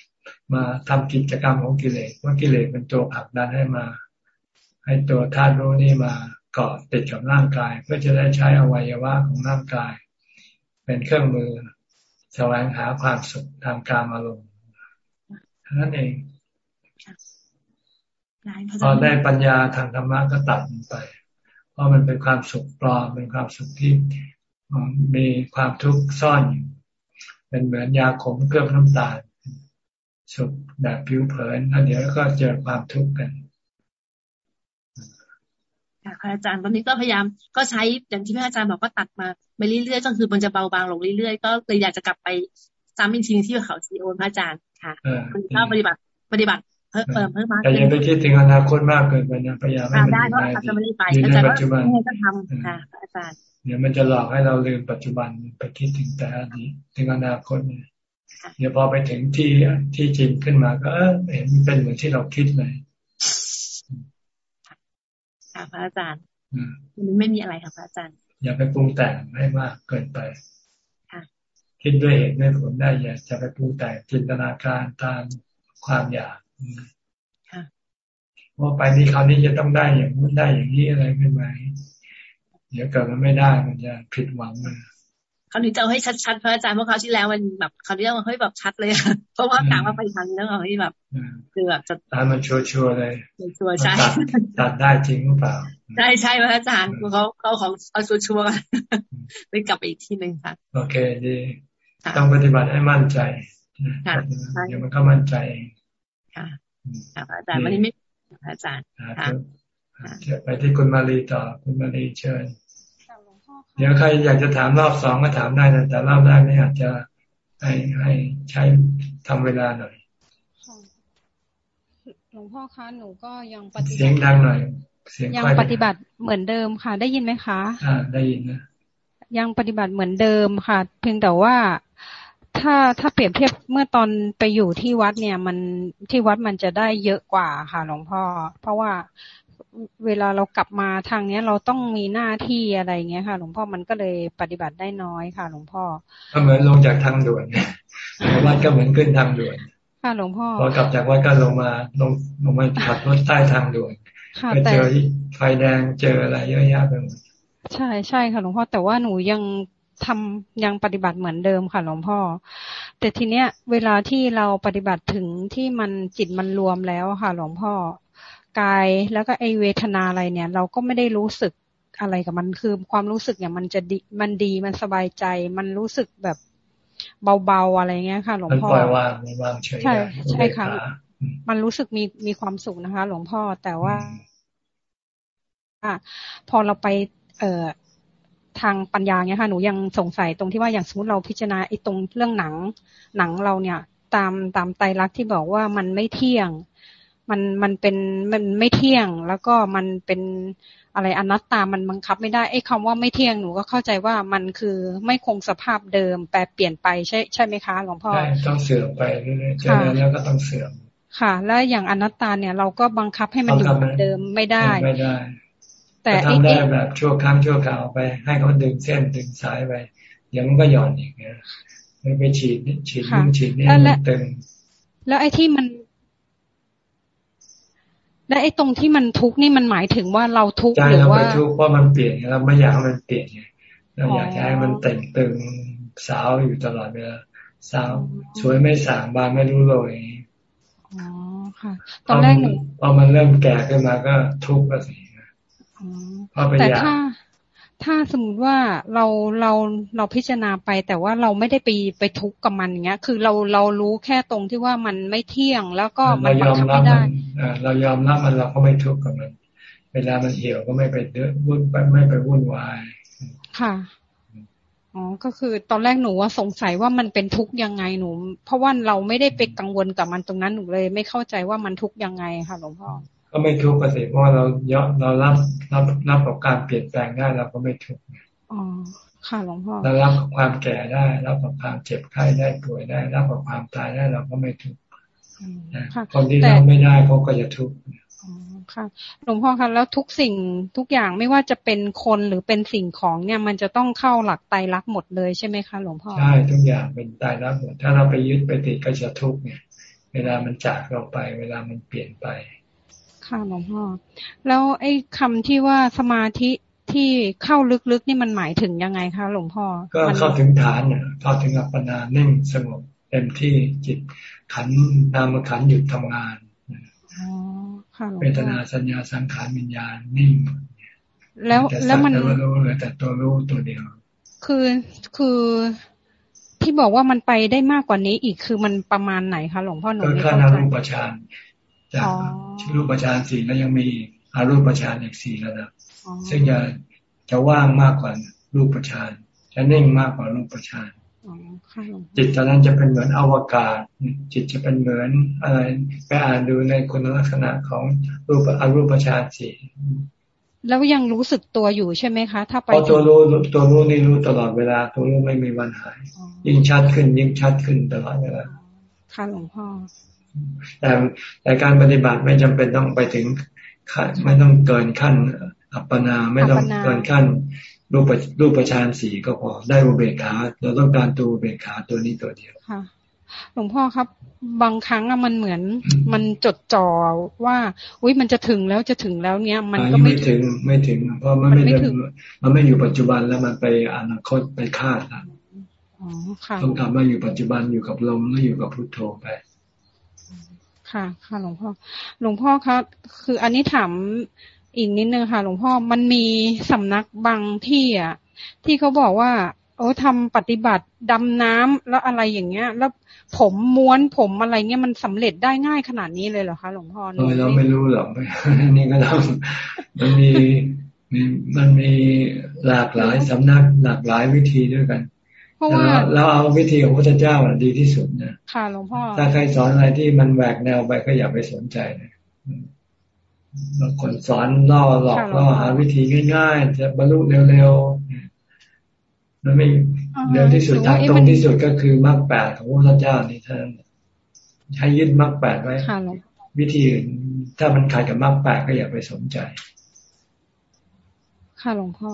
[SPEAKER 1] ำมาทำกิจกรรมของกิเลสว่ากิเลสเป็นตัวผลักดันให้มา ให้ตัวธาตุรู้นี่มาเกาะติดกับร่างกาย เพื่อจะได้ใช้อวัยวะของร่างกาย เป็นเครื่องมือแสวงหาความสุขทางการอารมณ์นั่นเองพอได้ปัญญาทางธรรมะก็ตัดมันไปเพ ราะมันเป็นความสุขปลอมเป็นความสุขที่มีความทุกข์ซ่อนอยู่เป็นเหมือนยาขมเคลือบน้ำตาล สุขแบบผิวเผินแล้วเดี๋ยวก็เจอความทุกข์กัน
[SPEAKER 11] ค่ะอาจารย์ตอนนี้ก็พยายามก็ใช้อย่างที่พระอาจารย์บอกก็ตัดมาไปเรื่อยๆก็คือมันจะเบาบางลงเรื่อยๆก็เลยอยากจะกลับไปซ้ำอีกทีที่เขาซีโอพระอาจารย์ค่ะคุณเข้าปฏิบัติปฏิบัติ เพิ่มเพิ่มเพิ่ม
[SPEAKER 1] มากแต่ยังไปคิดถึงอนาคตมากเกินไปนะพยายามให้มันได้เพราะอาจจะไม่ได้ไปอาจารย์ก็ทำค่ะอาจารย์เดี๋ยวมันจะหลอกให้เราลืมปัจจุบันไปคิดถึงแต่อดีตถึงอนาคตเนี่ยเดี๋ยวพอไปถึงที่ที่จริงขึ้นมาก็เออเห็นเป็นเหมือนที่เราคิดเลย
[SPEAKER 11] ค่ะพระอาจารย์มันไม่มีอะไรค่ะพระอาจารย์
[SPEAKER 1] อย่าไปปรุงแต่งให้มากเกินไปคิดด้วยเหตุด้วยผลได้อย่าจะไปปรุงแต่งจินตนาการตามความอยาก ว่าไปนี้คราวนี้จะต้องได้อย่างนู้นได้อย่างนี้อะไรขึ้นมาเดี๋ยวเกิดมันไม่ได้มันจะผิดหวังมัน
[SPEAKER 11] เขาหนูจะเอาให้ชัดๆพระอาจารย์เพราะเขาที่แล้วมันแบบเขาเรียกว่าเฮ้ยแบบชัดเลยเพราะว่ากลางว่าไปทางแล้วเขาที่แบบคือแบบจะ
[SPEAKER 1] ตามมันชัวร์เลย
[SPEAKER 11] ชัวร์ใช่
[SPEAKER 1] ตัดได้จริงหรือเปล่า
[SPEAKER 11] ใช่ใช่พระอาจารย์เขาเขาของเอาชัวร์ไปกลับไปอีกที่หนึ่งค่ะ
[SPEAKER 1] โอเคดีต้องปฏิบัติให้มั่นใจเดี๋ยวมันก็มั่นใจ
[SPEAKER 11] ค่ะอาจารย์วันนี้ไม่อาจารย์ค่ะ
[SPEAKER 1] ไปที่คุณมาลีต่อคุณมาลีเชิญเดี๋ยวใครอยากจะถามรอบสองก็ถามได้นะแต่รอบแรกนี่อาจจะให้ให้ใช้ทำเวลาหน่อย
[SPEAKER 12] หลวงพ่อคะหนูก็ยังปฏิบัติ
[SPEAKER 1] เสียงดังหน่อย
[SPEAKER 12] เสียงยังปฏิบัติเหมือนเดิมค่ะ ได้ยินไหมคะ
[SPEAKER 1] อ่า ได้ยินนะ
[SPEAKER 12] ยังปฏิบัติเหมือนเดิมค่ะ เพียงแต่ว่า ถ้าถ้าเปรียบเทียบเมื่อตอนไปอยู่ที่วัดเนี่ย มันที่วัดมันจะได้เยอะกว่าค่ะหลวงพ่อ เพราะว่าเวลาเรากลับมาทางเนี้ย เราต้องมีหน้าที่อะไรเงี้ยค่ะ หลวงพ่อมันก็เลยปฏิบัติได้น้อยค่ะ หลวงพ่อ
[SPEAKER 1] ก็เหมือนลงจากทางด่วนวัดก็เหมือนขึ้นทางด่วน
[SPEAKER 12] ค่ะหลวงพ่อ
[SPEAKER 1] พอกลับจากวัดก็ลงมาลงลงมาขับรถใต้ทางด่วนไปเจอไฟแดงเจออะไรเยอะแยะไปหมด
[SPEAKER 12] ใช่ใช่ค่ะหลวงพ่อแต่ว่าหนูยัง ทำยังปฏิบัติเหมือนเดิมค่ะหลวงพ่อ แต่ทีเนี้ย เวลาที่เราปฏิบัติถึงที่มันจิตมันรวมแล้วค่ะหลวงพ่อกายแล้วก็ไอเวทนาอะไรเนี่ย เราก็ไม่ได้รู้สึกอะไรกับมันคือความรู้สึกเนี่ยมันจะดีมันดีมันสบายใจ มันรู้สึกแบบเบาๆอะไรเงี้ยค่ะ หลวงพ่อปล่อยวางวางเฉยใช่ใช่ค่ะมันรู้สึกมีมีความสุขนะคะ หลวงพ่อแต่ว่าพอเราไป เอ่อ ทางปัญญาเนี่ยค่ะหนูยังสงสัยตรงที่ว่าอย่างสมมติเราพิจารณาไอ้ตรงเรื่องหนังหนังเราเนี่ย ตามตามไตรลักษณ์ที่บอกว่ามันไม่เที่ยง มันมันเป็นมันไม่เที่ยง แล้วก็มันเป็นอะไรอนัตตามันบังคับไม่ได้ไอ้คาว่าไม่เที่ยงหนูก็เข้าใจว่ามันคือไม่คงสภาพเดิม แปลเปลี่ยนไปใช่ใช่ไหมคะหลวงพ่อใช่
[SPEAKER 1] ต้องเสื่อมไปเรื่อยๆเจอแล้วก็ต้องเสื่อม
[SPEAKER 12] ค่ะ แล้วอย่างอนัตตาเนี่ยเราก็บังคับให้มันอยู่เดิมไม่ได้
[SPEAKER 1] ไม่ได้ แต่ทำได้แบบชั่วครั้งชั่วคราวไป ให้เขาดึงเส้นดึงสายไปเดี๋ยวมันก็หย่อนอีกเงี้ยไม่ไปฉีดฉีดนู่นฉีดนี่มันตึง
[SPEAKER 12] แล้วไอ้ที่มัน และไอ้ตรงที่มันทุกข์นี่มันหมายถึงว่าเราทุกข์หรือว่า
[SPEAKER 1] ทุกข์เพราะมันเปลี่ยนเราไม่อยากให้มันเปลี่ยนไงเราอยากให้มันแต่งตึงสาวอยู่ตลอดเวลาสาวสวยไม่สางบานไม่รู้เลย
[SPEAKER 12] อ๋อค่ะ ตอนแรกหนู
[SPEAKER 1] พอมันเริ่มแก่ขึ้นมาก็ทุกข์แล้วสิ
[SPEAKER 12] แต่ถ้าถ้าสมมติว่าเราเราเราพิจารณาไปแต่ว่าเราไม่ได้ไปไปทุกข์กับมันอย่างเงี้ย คือเราเรารู้แค่ตรงที่ว่ามันไม่เที่ยงแล้วก็
[SPEAKER 1] มันบังคับไม่ได้เรายอมรับมันเราก็ไม่ทุกข์กับมัน เวลามันเหี่ยวก็ไม่ไปเดือดวุ่นไปไม่ไปวุ่นวาย
[SPEAKER 12] ค่ะอ๋อก็คือตอนแรกหนูว่าสงสัยว่ามันเป็นทุกข์ยังไงหนู เพราะว่าเราไม่ได้ไปกังวลกับมันตรงนั้นหนูเลย ไม่เข้าใจว่ามันทุกข์ยังไงค่ะหลวงพ่อ
[SPEAKER 1] ก็ไม่ทุกข์ก็สิเพราะเราเยอะเรารับรับรับกับการเปลี่ยนแปลงได้เราก็ไม่ทุกข์
[SPEAKER 12] อ๋อค่ะหลวงพ่อ
[SPEAKER 1] เรารับกับความแก่ได้รับกับความเจ็บไข้ได้ป่วยได้ รับกับความตายได้เราก็ไม่ทุกข์คนที่รับไม่ได้เขาก็จะทุกข์
[SPEAKER 12] ค่ะหลวงพ่อคะแล้วทุกสิ่งทุกอย่างไม่ว่าจะเป็นคนหรือเป็นสิ่งของเนี่ยมันจะต้องเข้าหลักไตรลักษณ์หมดเลยใช่ไหมคะหลวงพ่อ
[SPEAKER 1] ใช่ทุกอย่างเป็นไตรลักษณ์หมดถ้าเราไปยึดไปติดก็จะทุกข์เนี่ย เวลามันจากเราไป เวลามันเปลี่ยนไป
[SPEAKER 12] ค่ะหลวงพ่อ แล้วไอ้คำที่ว่าสมาธิที่เข้าลึกๆนี่มันหมายถึงยังไงคะหลวงพ่อ
[SPEAKER 1] ก็เข้าถึงฐานเนี่ยเข้าถึงอัปปนานิ่งสงบเต็มที่จิตขันนามขันหยุดทำงานเวทนาสัญญาสังขารวิญญาณนิ่ง
[SPEAKER 12] แล้วแล้วมัน
[SPEAKER 1] รู้เลยแต่ตัวรู้ตัวเดียว
[SPEAKER 12] คือคือที่บอกว่ามันไปได้มากกว่านี้อีกคือมันประมาณไหนคะหลวงพ่อหนู
[SPEAKER 1] ไม่เข้าใจรูปฌาน จากรูปฌานสี่แล้วยังมีอารูปฌานอีกสี่ระดับ ซึ่งจะจะว่างมากกว่ารูปฌานจะนิ่งมากกว่ารูปฌานจิตตอนนั้นจะเป็นเหมือนอวกาศ จิตจะเป็นเหมือนอะไรไปอ่านดูในคุณลักษณะของรูปอรูปฌานสี่
[SPEAKER 12] แล้วยังรู้สึกตัวอยู่ใช่ไหมคะ ถ้าไป
[SPEAKER 1] ตัวรู้ตัวรู้นี่รู้ตลอดเวลา ตัวรู้ไม่มีวันหาย ยิ่งชัดขึ้นยิ่งชัดขึ้นตลอดเวลา
[SPEAKER 12] ค่ะหลวงพ่อ
[SPEAKER 1] แต่แต่การปฏิบัติไม่จำเป็นต้องไปถึงไม่ต้องเกินขั้น อัปปนาไม่ต้องเกินขั้นรูปรูปประชานสีก็พอได้อุเบกขาเราต้องการตัวอุเบกขาตัวนี้ตัวเดียว
[SPEAKER 12] ค่ะหลวงพ่อครับ บางครั้งอะมันเหมือน มันจดจ่อว่าอุ้ยมันจะถึงแล้วจะถึงแล้วเนี้ยมันก็
[SPEAKER 1] ไม่ถึงไม่ถึง เพราะมันไม่ถึงมันไม่อยู่ปัจจุบันแล้วมันไปอนาคตไปคาดแล้วต้องกลับมาอยู่ปัจจุบันอยู่กับลมแล้วอยู่กับพุทโธไป
[SPEAKER 12] ค่ะ ค่ะ หลวงพ่อ หลวงพ่อคะคืออันนี้ถามอีกนิดนึงค่ะ หลวงพ่อมันมีสำนักบางที่อะที่เขาบอกว่าโอ้ทำปฏิบัติดำน้ำแล้วอะไรอย่างเงี้ย แล้วผมม้วนผมอะไรเงี้ยมันสำเร็จได้ง่ายขนาดนี้เลยเหรอคะหลวงพ่อ
[SPEAKER 1] เราไม่รู้หรอกนี่ก็ต้องมันมีมีมันมีหลากหลายสำนักหลากหลายวิธีด้วยกัน เพราะว่าเราเอาวิธีของพระเจ้าดีที่สุดนะ
[SPEAKER 12] ค่ะหลวงพ่อ
[SPEAKER 1] ถ้าใครสอนอะไรที่มันแหวกแนวไปก็อย่าไปสนใจนะบางคนสอนล่อหลอกล่อหาวิธีง่ายๆจะบรรลุเร็วๆแล้วไม่เร็วที่สุดทางตรงที่สุดก็คือมรรคแปดของพระเจ้านี่ท่านใช้ยึดมรรคแปดไว้วิธีอื่นถ้ามันขัดกับมรรคแปดก็อย่าไปสนใจ
[SPEAKER 12] ค่ะหลวงพ่อ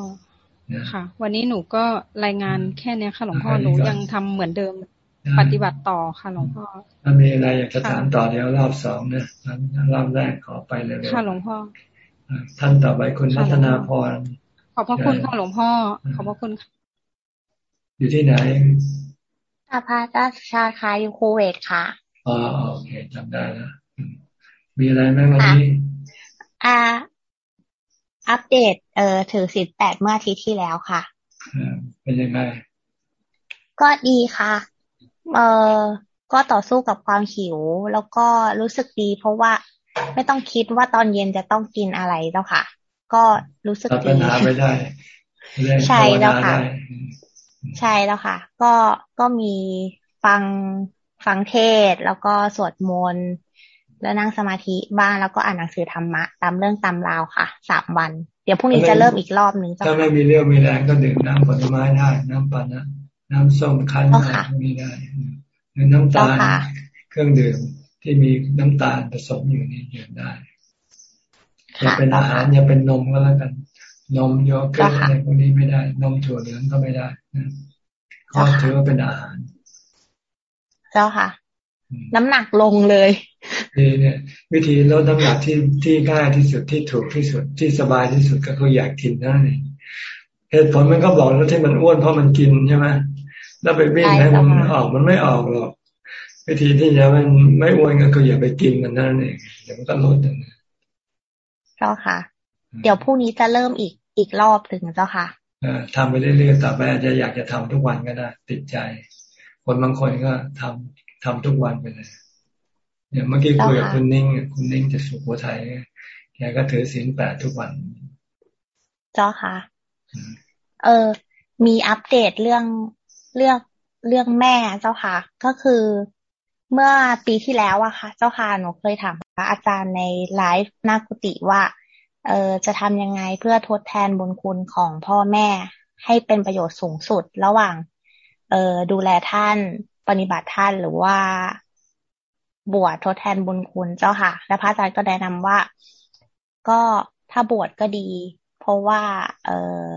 [SPEAKER 12] ค่ะ วันนี้หนูก็รายงานแค่นี้ค่ะหลวงพ่อหนูยังทำเหมือนเดิมปฏิบัติต่อค่ะหลวงพ่อ
[SPEAKER 1] ถ้ามีอะไรอยากจะถามต่อเดี๋ยวรอบสองนะรอบแรกขอไปเลย
[SPEAKER 12] ค่ะหลวงพ่อ
[SPEAKER 1] ท่านต่อไปคุณพัฒนาพร
[SPEAKER 12] ขอบพระคุณค่ะหลวงพ่อ ขอบพระคุณค่ะ
[SPEAKER 1] อยู่ที่ไหน
[SPEAKER 13] อาพาตาชาคาอยู่คูเวตค่ะ
[SPEAKER 1] อ๋อโอเคจำได้แล้วมีอะไรไหมวันนี้
[SPEAKER 13] อ่า อัปเดต เอ่อถือสิบแปดเมื่ออาทิตย์ที่แล้วค่ะ
[SPEAKER 1] เป็นยังไง
[SPEAKER 13] ก็ดีค่ะ เอ่อก็ต่อสู้กับความหิว แล้วก็รู้สึกดี เพราะว่าไม่ต้องคิดว่าตอนเย็นจะต้องกินอะไรแล้วค่ะ ก็รู้สึกดีปัญหาไม่ได้ใช่แล้วค่ะ ใช่แล้วค่ะ ก็ก็มีฟังฟังเทศแล้วก็สวดมนต์ แล้วนั่งสมาธิบ้างแล้วก็อ่านหนังสือธรรมะ ตามเรื่องตามราวค่ะสามวัน เดี๋ยวพรุ่งนี้จะเริ่มอีกรอบนึง
[SPEAKER 1] ถ้าไม่มีเรี่ยวมีแรงก็ดื่มน้ำผลไม้ได้ น้ำปันนะน้ำส้มคั้นอะไรพวกนี้ได้หรือน้ำตาลเครื่องดื่มที่มีน้ำตาลผสมอยู่นี่ดื่มได้อย่าเป็นอาหารอย่าเป็นนมก็แล้วกัน นมโยเกิร์ตอะไรพวกนี้ไม่ได้ นมถั่วเหลืองก็ไม่ได้นะเขาถือว่าเป็นอาหาร
[SPEAKER 13] เจ้าค่ะ น้ำหนักลงเลย
[SPEAKER 1] นี่เนี่ยวิธีลดน้ำหนักที่ที่ง่ายที่สุดที่ถูกที่สุดที่สบายที่สุดก็คืออยากกินนั่นเองเหตุผลมันก็บอกแล้วที่มันอ้วนเพราะมันกินใช่ไหมแล้วไปวิ่งให้มันออกมันไม่ออกหรอกวิธีที่จะมันไม่อ้วนก็คืออย่าไปกินมันนั่นเองเดี๋ยวมันก็ลดนะ
[SPEAKER 13] เจ้าค่ะ เดี๋ยวพรุ่งนี้จะเริ่มอีกอีกรอบถึงเจ้าค่ะ
[SPEAKER 1] ทำไปเรื่อยๆต่อไปอาจจะอยากจะทำทุกวันก็ได้ติดใจ คนบางคนก็ทำทำทุกวันไปเลย เนี่ยเมื่อกี้คุยกับคุณนิ่งคุณนิ่งจะสุโขทัยแกก็ถือศีลแปดทุกวัน
[SPEAKER 13] เจ้าค่ะ เออ มีอัปเดตเรื่องเรื่องเรื่องแม่เจ้าค่ะ ก็คือเมื่อปีที่แล้วอะค่ะ เจ้าค่ะหนูเคยถามพระอาจารย์ในไลฟ์นากุติว่า เออจะทำยังไงเพื่อทดแทนบุญคุณของพ่อแม่ ให้เป็นประโยชน์สูงสุดระหว่าง เออดูแลท่านปฏิบัติท่านหรือว่า บวชทดแทนบุญคุณเจ้าค่ะ และพระอาจารย์ก็แนะนำว่า ก็ถ้าบวชก็ดี เพราะว่า เออ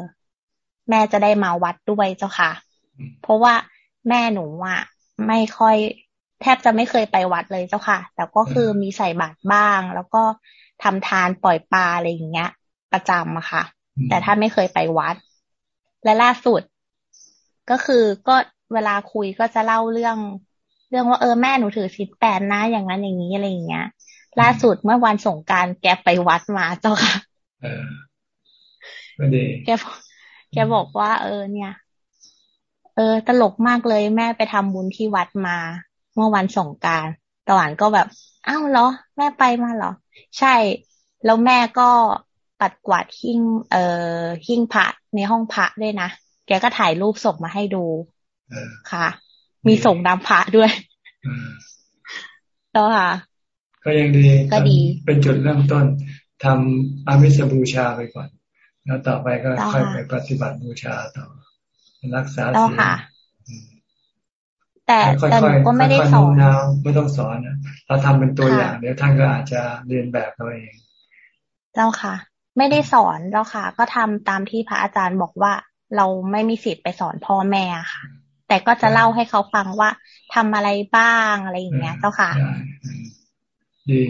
[SPEAKER 13] แม่จะได้มาวัดด้วยเจ้าค่ะ เพราะว่าแม่หนูอะไม่ค่อย แทบจะไม่เคยไปวัดเลยเจ้าค่ะ แต่ก็คือมีใส่บาตรบ้าง แล้วก็ทำทานปล่อยปลาอะไรอย่างเงี้ย ประจำอะค่ะ แต่ท่านไม่เคยไปวัด และล่าสุด ก็คือก็เวลาคุยก็จะเล่าเรื่อง เรื่องว่าเออแม่หนูถือศีลแปดนะอย่างนั้นอย่างนี้อะไรอย่างเงี้ย ล่าสุดเมื่อวันสงการแกไปวัดมาเจ้าค่ะเออก็ดีแกแกบอกว่า เออ เนี่ย เออ ตลกมากเลยแม่ไปทำบุญที่วัดมา เมื่อวันสงการตอนก็แบบอ้าวเหรอ แม่ไปมาเหรอ ใช่ แล้วแม่ก็ปัดกวาดหิ้งเอ่อหิ้งพระในห้องพระด้วยนะแกก็ถ่ายรูปส่งมาให้ดูค่ะ มีส่งน้ำพระด้วยแล้วค่ะ
[SPEAKER 1] ก็ยังดีก็ดี เป็นจุดเริ่มต้นทำอามิสบูชาไปก่อน แล้วต่อไปก็ค่อยไปปฏิบัติบูชาต่อ รักษาศีล
[SPEAKER 13] แต่แต่หนูก็ไม่ได้สอน
[SPEAKER 1] ไม่ต้องสอนนะเราทำเป็นตัวอย่างเดี๋ยวท่านก็อาจจะเรียนแบบเราเอง
[SPEAKER 13] เจ้าค่ะ ไม่ได้สอนเจ้าค่ะ ก็ทำตามที่พระอาจารย์บอกว่า เราไม่มีสิทธิ์ไปสอนพ่อแม่ค่ะ แต่ก็จะเล่าให้เขาฟังว่าทำอะไรบ้างอะไรอย่างเงี้ย เจ้าค่ะ
[SPEAKER 1] ดี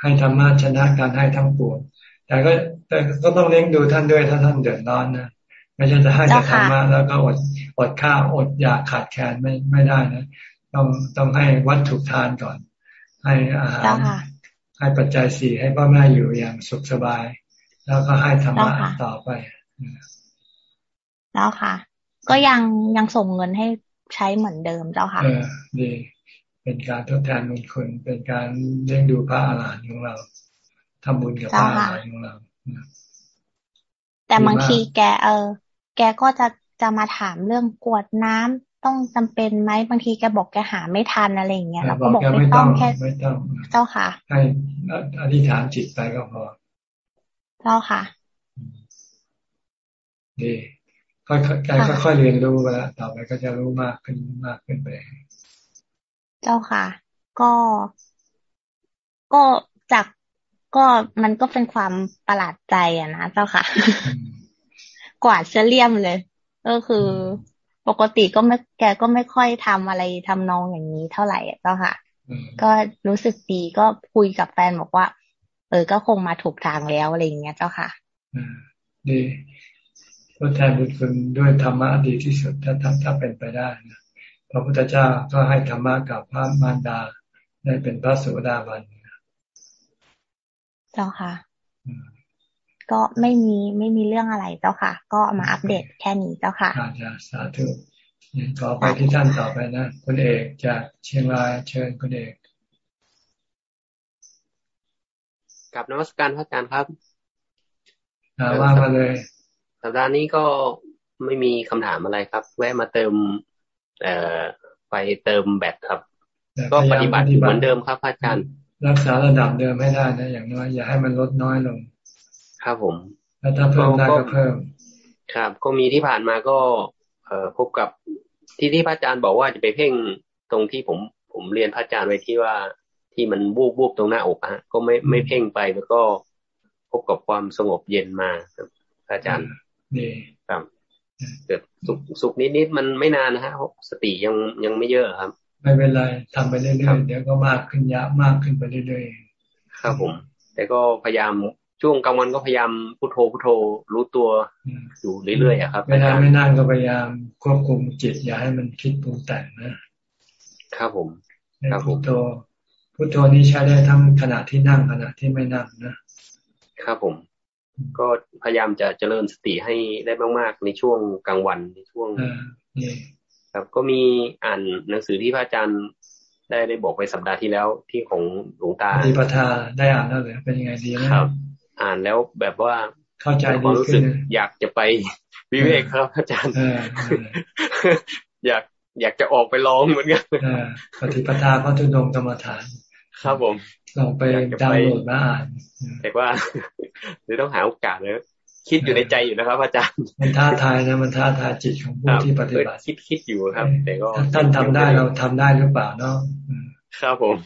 [SPEAKER 1] ให้ธรรมะชนะการให้ทั้งปวงแต่ก็แต่ก็ต้องเลี้ยงดูท่านด้วยถ้าท่านเดือดร้อนนะไม่ใช่จะให้แต่ธรรมะแล้วก็อดอดข้าวอดอยากขาดแคลนไม่ไม่ได้นะต้องต้องให้วัตถุทานก่อน ให้อาหารให้ปัจจัยสี่ให้พ่อแม่อยู่อย่างสุขสบาย แล้วก็ให้ธรรมะต่อไป
[SPEAKER 13] แล้วค่ะ ก็ยังยังส่งเงินให้ใช้เหมือนเดิมเจ้าค่ะเออ
[SPEAKER 1] ดีเป็นการทดแทนบุญคุณเป็นการเลี้ยงดูพระอาหารหันต์ของเราทำบุญกับพระอาหารหันต์ของเรา
[SPEAKER 13] แต่บางทีแกเออ แกก็จะจะมาถามเรื่องกวดน้ำต้องจำเป็นไหมบางทีแกบอกแกหาไม่ทันอะไรอย่างเงี้ยเราก็บอกไม่ต้องแค่ไม่ต้องเจ้าค่ะ
[SPEAKER 1] ให้อธิษฐานจิตไปก็พอ
[SPEAKER 13] เจ้าค่ะ
[SPEAKER 1] ดี ค่อยๆแกค่อยๆเรียนรู้ไปแล้วต่อไปก็จะรู้มากขึ้นมากขึ้นไป
[SPEAKER 13] เจ้าค่ะ ก็ ก็จากก็มันก็เป็นความประหลาดใจอะนะเจ้าค่ะ กวาดเสเลี่ยมเลย ก็คือปกติก็ไม่แกก็ไม่ค่อยทำอะไรทำนองอย่างนี้เท่าไหร่เจ้าค่ะ ก็รู้สึกดีก็คุยกับแฟนบอกว่า เออก็คงมาถูกทางแล้วอะไรอย่างเงี้ยเจ้าค่ะ
[SPEAKER 1] ดี ทดแทนบุญคุณด้วยธรรมะดีที่สุดถ้าถ้าถ้าเป็นไปได้นะพระพุทธเจ้าก็ให้ธรรมะกับพระมารดา ได้เป็นพระสุดาบัน
[SPEAKER 13] เจ้าค่ะ ก็ไม่มีไม่มีเรื่องอะไรเจ้าค่ะ ก็มาอัปเดตแค่นี้เจ้าค่ะ
[SPEAKER 1] อาจารย์สาธุขอไปที่ท่านต่อไปนะคุณเอกจากเชียงรายเชิญคุณเอก
[SPEAKER 14] กับนวัตการพระอาจารย์ครับ
[SPEAKER 1] ว่ามาเลย
[SPEAKER 14] สัปดาห์นี้ก็ไม่มีคำถามอะไรครับ แวะมาเติม เอ่อไปเติมแบตครับ ก็ปฏิบัติเหมือนเดิมครับพระอาจารย์
[SPEAKER 1] รักษาระดับเดิมให้ได้นะ อย่างน้อยอย่าให้มันลดน้อยลง
[SPEAKER 14] ครับผม
[SPEAKER 1] แล้วถ้าเพิ่มได้ก็เพิ่ม
[SPEAKER 14] ครับ ก็มีที่ผ่านมาก็ เอ่อพบกับที่ที่พระอาจารย์บอกว่าจะไปเพ่งตรงที่ผม ผมเรียนพระอาจารย์ไว้ที่ว่าที่มันบูบบูบตรงหน้าอกฮะ ก็ไม่ไม่เพ่งไปแล้วก็พบกับความสงบเย็นมาครับอาจารย์
[SPEAKER 1] นี่
[SPEAKER 14] ครับเกิดสุขสุขนิดนิดมันไม่นานนะฮะสติยังยังไม่เยอะครับ
[SPEAKER 1] ไม่เป็นไรทำไปเรื่อยๆเดี๋ยวก็มากขึ้นยะมากขึ้นไปเรื่อย
[SPEAKER 14] ๆครับผม แต่ก็พยายามช่วงกลางวันก็พยายามพุทโธพุทโธรู้ตัวอยู่เรื่อยๆครับ
[SPEAKER 1] เวลาไม่นั่งก็พยายามควบคุมจิตอย่าให้มันคิดปรุงแต่งนะครับ
[SPEAKER 14] ผมครับ
[SPEAKER 1] พุทโธพุทโธนี้ใช้ได้ทั้งขณะที่นั่งขณะที่ไม่นั่งนะครับ
[SPEAKER 14] ผม ก็พยายามจะเจริญสติให้ได้มากๆ ในช่วงกลางวันในช่วงครับ ก็มีอ่านหนังสือที่พระอาจารย์ได้ได้บอกไปสัปดาห์ที่แล้วที่ของหลวงตา
[SPEAKER 1] ปฏิปทาได้อ่านแล้วเลยเป็นยังไงดี
[SPEAKER 14] ครับ อ่านแล้วแบบว่า
[SPEAKER 1] เข้าใจ
[SPEAKER 14] ความรู้สึก อยากจะไปวิเวกครับ อาจารย์อยากอยากจะออกไปลองเหมือนกัน
[SPEAKER 1] ปฏิปทาพระทุดงกรรมฐาน
[SPEAKER 14] ครับผม
[SPEAKER 1] ลองไปดาวน์โหลดมาอ่าน
[SPEAKER 14] แต่ว่าเดี๋ยวต้องหาโอกาสเลยคิดอยู่ในใจอยู่นะครับ อาจารย์
[SPEAKER 1] มันท้าทายนะมันท้าทายจิตของผู้ที่ปฏิบัติ
[SPEAKER 14] คิดคิดอยู่ครับ แต่ก็
[SPEAKER 1] ท่านทำได้เราทำได้หรือเปล่าเนาะ
[SPEAKER 14] ครับผม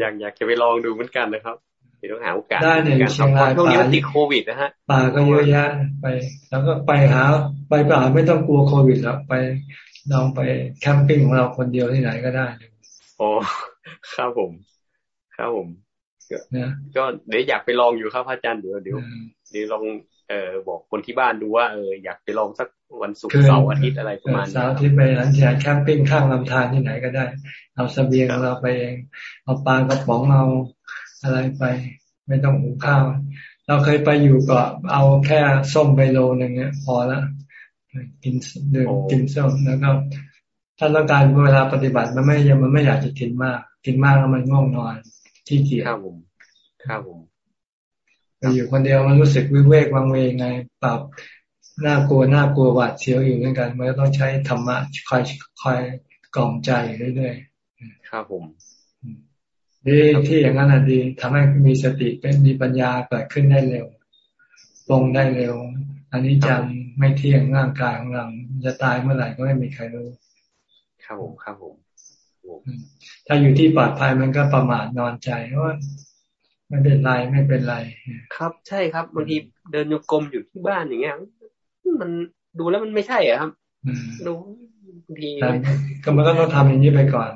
[SPEAKER 14] อยากอยากจะไปลองดูเหมือนกันนะครับเดี๋ยวต้องหาโอกาส
[SPEAKER 1] ได้เนี่ยเชียงราย
[SPEAKER 14] ช่วงนี้มันติดโควิดนะฮะ
[SPEAKER 1] ป่าก็เยอะแยะไป แล้วก็ไปหาไปป่าไม่ต้องกลัวโควิดแล้วไปลองไปแคมปิ้งของเราคนเดียวที่ไหนก็ได้
[SPEAKER 14] โอ้ครับผม ครับผมก็เดี๋ยวอยากไปลองอยู่ครับอาจารย์เดี๋ยวเดี๋ยวเดี๋ยวลองเอ่อบอกคนที่บ้านดูว่าเอออยากไปลองสักวันศุกร์เสาร์อาทิตย์อะไรประมาณ
[SPEAKER 1] เสาร์อาทิตย์ไปหลังจากแคมปิ้งข้างลำธารที่ไหนก็ได้ เอาเสบียงเราไปเองเอาปลากระป๋องเอาอะไรไป ไม่ต้องหุงข้าว เราเคยไปอยู่ก็เอาแค่ส้มไปโลนึงเนี่ยพอละกินเดินกินส้มแล้วก็ถ้าต้องการเวลาปฏิบัติมันไม่ยังมันไม่อยากจะกินมาก กินมากแล้วมันง่วงนอน ที่เกียจ
[SPEAKER 14] ครับผมครับผม
[SPEAKER 1] ไปอยู่คนเดียวมันรู้สึกวิเวกวังเวงไงปรับน่ากลัวน่ากลัวหวาดเสียวอยู่เหมือนกันมันต้องใช้ธรรมะคอยคอยกล่อมใจเรื่อย
[SPEAKER 14] ๆครับผม
[SPEAKER 1] ดีที่อย่างนั้นอะดีทำให้มีสติเป็นมีปัญญาเกิดขึ้นได้เร็วปรงได้เร็ว อันนี้จังไม่เที่ยงร่างกายของเราจะตายเมื่อไหร่ก็ไม่มีใครรู้
[SPEAKER 14] ครับผมครับผม
[SPEAKER 1] ถ้าอยู่ที่ปลอดภัยมันก็ประมาทนอนใจว่าไม่เป็นไรไม่เป็นไร
[SPEAKER 14] ครับ ใช่ครับบางทีเดินโยกลมอยู่ที่บ้านอย่างเงี้ยมันดูแล้วมันไม่ใช่อะครับดูบางที
[SPEAKER 1] ก็มันก็ต้องทำอย่างนี้ไปก่อน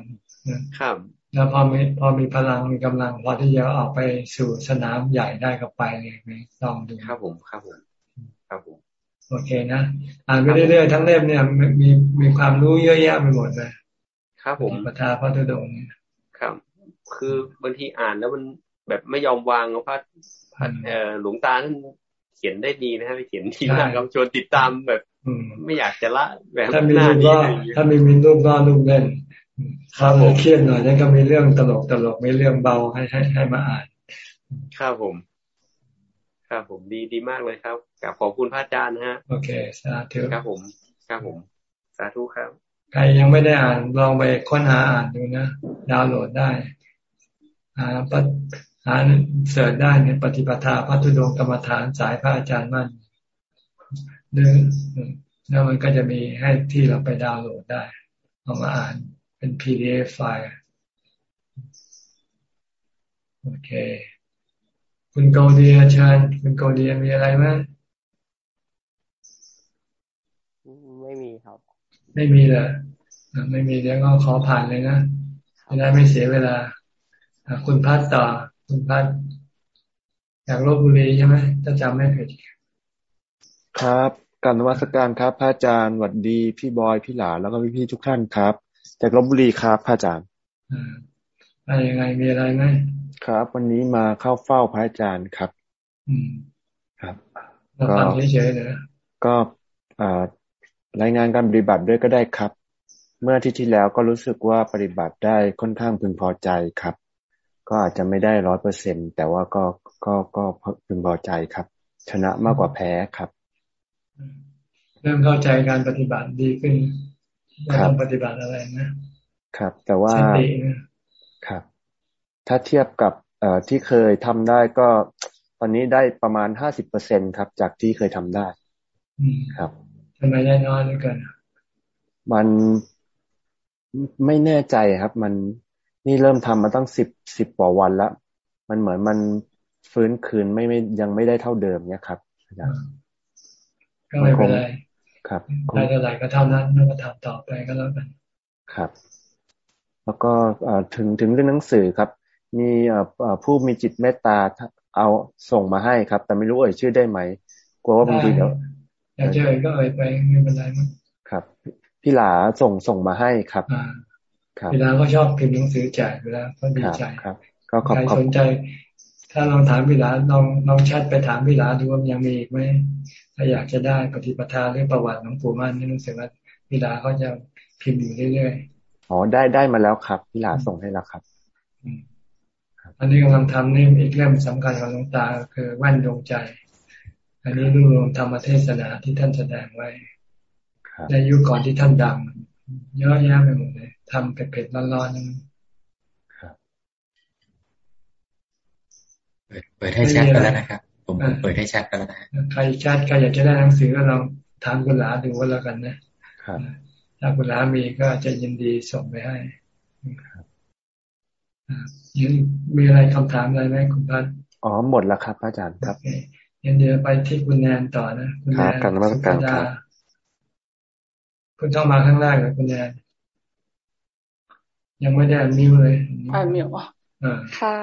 [SPEAKER 14] ครับ
[SPEAKER 1] แล้วพอมีพอมีพลังมีกำลังพอที่จะออกไปสู่สนามใหญ่ได้ก็ไปเลยไหมลองดู
[SPEAKER 14] ครับผมครับผมครับผม
[SPEAKER 1] โอเคนะอ่านไปเรื่อยๆทั้งเล่มเนี่ยมีมีความรู้เยอะแยะไปหมดเลย
[SPEAKER 14] ครับผม
[SPEAKER 1] ปทาพระธุดงค์
[SPEAKER 14] ครับ คือบางทีอ่านแล้วมันแบบไม่ยอมวางพระเออหลวงตาท่านเขียนได้ดีนะฮะเขียนที่มากครับชวนติดตามแบบไม่อยากจะละแบบ
[SPEAKER 1] ถ้ามีรูปก็ถ้ามีมีรูปก็รูปเล่นถ้าเราเครียดหน่อยนี่ก็มีเรื่องตลกตลกมีเรื่องเบาให้ให้ให้มาอ่าน
[SPEAKER 14] ครับผมครับผมดีดีมากเลยครับกับขอบคุณพระอาจารย์นะฮะ
[SPEAKER 1] โอเคสาธุ
[SPEAKER 14] ครับผมครับผม สาธุครับ
[SPEAKER 1] ใครยังไม่ได้อ่านลองไปค้นหาอ่านดูนะดาวน์โหลดได้หาปหาเสิร์ชได้ในปฏิปทาพัทุดงกรรมฐานสายพระอาจารย์มั่นหรือแล้วมันก็จะมีให้ที่เราไปดาวน์โหลดได้เอามาอ่านเป็น PDF ไฟล์โอเค คุณโกเดียเชิญคุณโกเดียมีอะไรไหม
[SPEAKER 15] มีครับ
[SPEAKER 1] ไม่มีเลยไม่มีเดี๋ยวก็ขอผ่านเลยนะจะได้ไม่เสียเวลาคุณพัดต่อ คุณพัดจากลบบุรีใช่ไหมถ้าจำไม่ผิด
[SPEAKER 16] ครับการนวัตการครับพระอาจารย์หวัดดีพี่บอยพี่หลาแล้วก็พี่พี่ทุกท่านครับ จากลบบุรีครับพระอาจารย์
[SPEAKER 1] อ่ายังไงมีอะไรไหม
[SPEAKER 16] ครับ วันนี้มาเข้าเฝ้าพระอาจารย์ครับ
[SPEAKER 1] อืม
[SPEAKER 16] ครับ
[SPEAKER 1] ก็เฉยๆนะ
[SPEAKER 16] ก็ รายงานการปฏิบัติด้วยก็ได้ครับ เมื่อที่ที่แล้วก็รู้สึกว่าปฏิบัติได้ค่อนข้างพึงพอใจครับ ก็อาจจะไม่ได้ร้อยเปอร์เซ็นแต่ว่าก็ก็ก็พึงพอใจครับ ชนะมากกว่าแพ้ครับ
[SPEAKER 1] เริ่มเข้าใจการปฏิบัติดีขึ้นว่าต้องปฏิบัติอะไรนะ
[SPEAKER 16] ครับ แต่ว่าครับ ถ้าเทียบกับเอ่อที่เคยทำได้ก็ตอนนี้ได้ประมาณห้าสิบเปอร์เซ็นครับ จากที่เคยทำได้ครับ
[SPEAKER 1] ทำไมได้น้อยเหลือเกิน
[SPEAKER 16] มันไม่แน่ใจครับ มันนี่เริ่มทำมาตั้งสิบสิบกว่าวันแล้วมันเหมือนมันฟื้นคืนไม่ไม่ยังไม่ได้เท่าเดิมเนี่ยครับอาจารย์
[SPEAKER 1] ก็ไม่เป็นไร
[SPEAKER 16] ครับ
[SPEAKER 1] ได้เท่าไหร่ก็เท่านั้นแล้วก็ทำต่อไปก็แล้วกัน
[SPEAKER 16] ครับ แล้วก็ถึงถึงเรื่องหนังสือครับ มีผู้มีจิตเมตตาเอาส่งมาให้ครับ แต่ไม่รู้เอ่ยชื่อได้ไหมกลัวว่าบางทีเดี๋ยว
[SPEAKER 1] อยากจะเอ่ยก็เอ่ยไปไม่เป็นไรมั้ง
[SPEAKER 16] ครับ พี่หลาส่งส่งมาให้ครับ
[SPEAKER 1] พี่หลาก็ชอบพิมพ์หนังสือแจกเวลาก็ดีใจ
[SPEAKER 16] ครับ ก็ขอบ
[SPEAKER 1] ใครสนใจ ถ้าลองถามพี่หลาลองลองแชทไปถามพี่หลาดูว่ายังมีอีกไหมถ้าอยากจะได้ปฏิปทาหรือประวัติของปู่มั่นนี่รู้สึกว่าพี่หลาเขาจะพิมพ์อยู่เรื่อย
[SPEAKER 16] ๆอ๋อได้ได้มาแล้วครับพี่หลาส่งให้แล้วครับ
[SPEAKER 1] อันนี้กำลังทำนี่อีกเรื่องสำคัญของหลวงตาคือแว่นดวงใจ อันนี้รวบรวมธรรมเทศนาที่ท่านแสดงไว้ในยุคก่อนที่ท่านดังเยอะแยะไปหมดเลยทำเผ็ดๆร้อนๆนั่น
[SPEAKER 17] เปิดให้แชทไปแล้วนะครับ ผมเปิดให้แชทไปแล้วนะ
[SPEAKER 1] ใครแชทใครอยากจะได้หนังสือก็ลองถามคุณหลาดูว่าแล้วกันนะครับถ้าคุณหลามีก็จะยินดีส่งไปให้ยังมีอะไรคำถามอะไรไหมคุณพัฒ
[SPEAKER 16] อ๋อหมดแล้วครับอาจารย์ครับ
[SPEAKER 1] ยังเดี๋ยวไปที่คุณแนนต่อนะ
[SPEAKER 16] คุณแนนกันมาการครับ
[SPEAKER 1] คุณต้องมาข้างล่างเลยคุณแนนยังไม่ได้อันมิวเลย
[SPEAKER 18] อันมิวค่ะ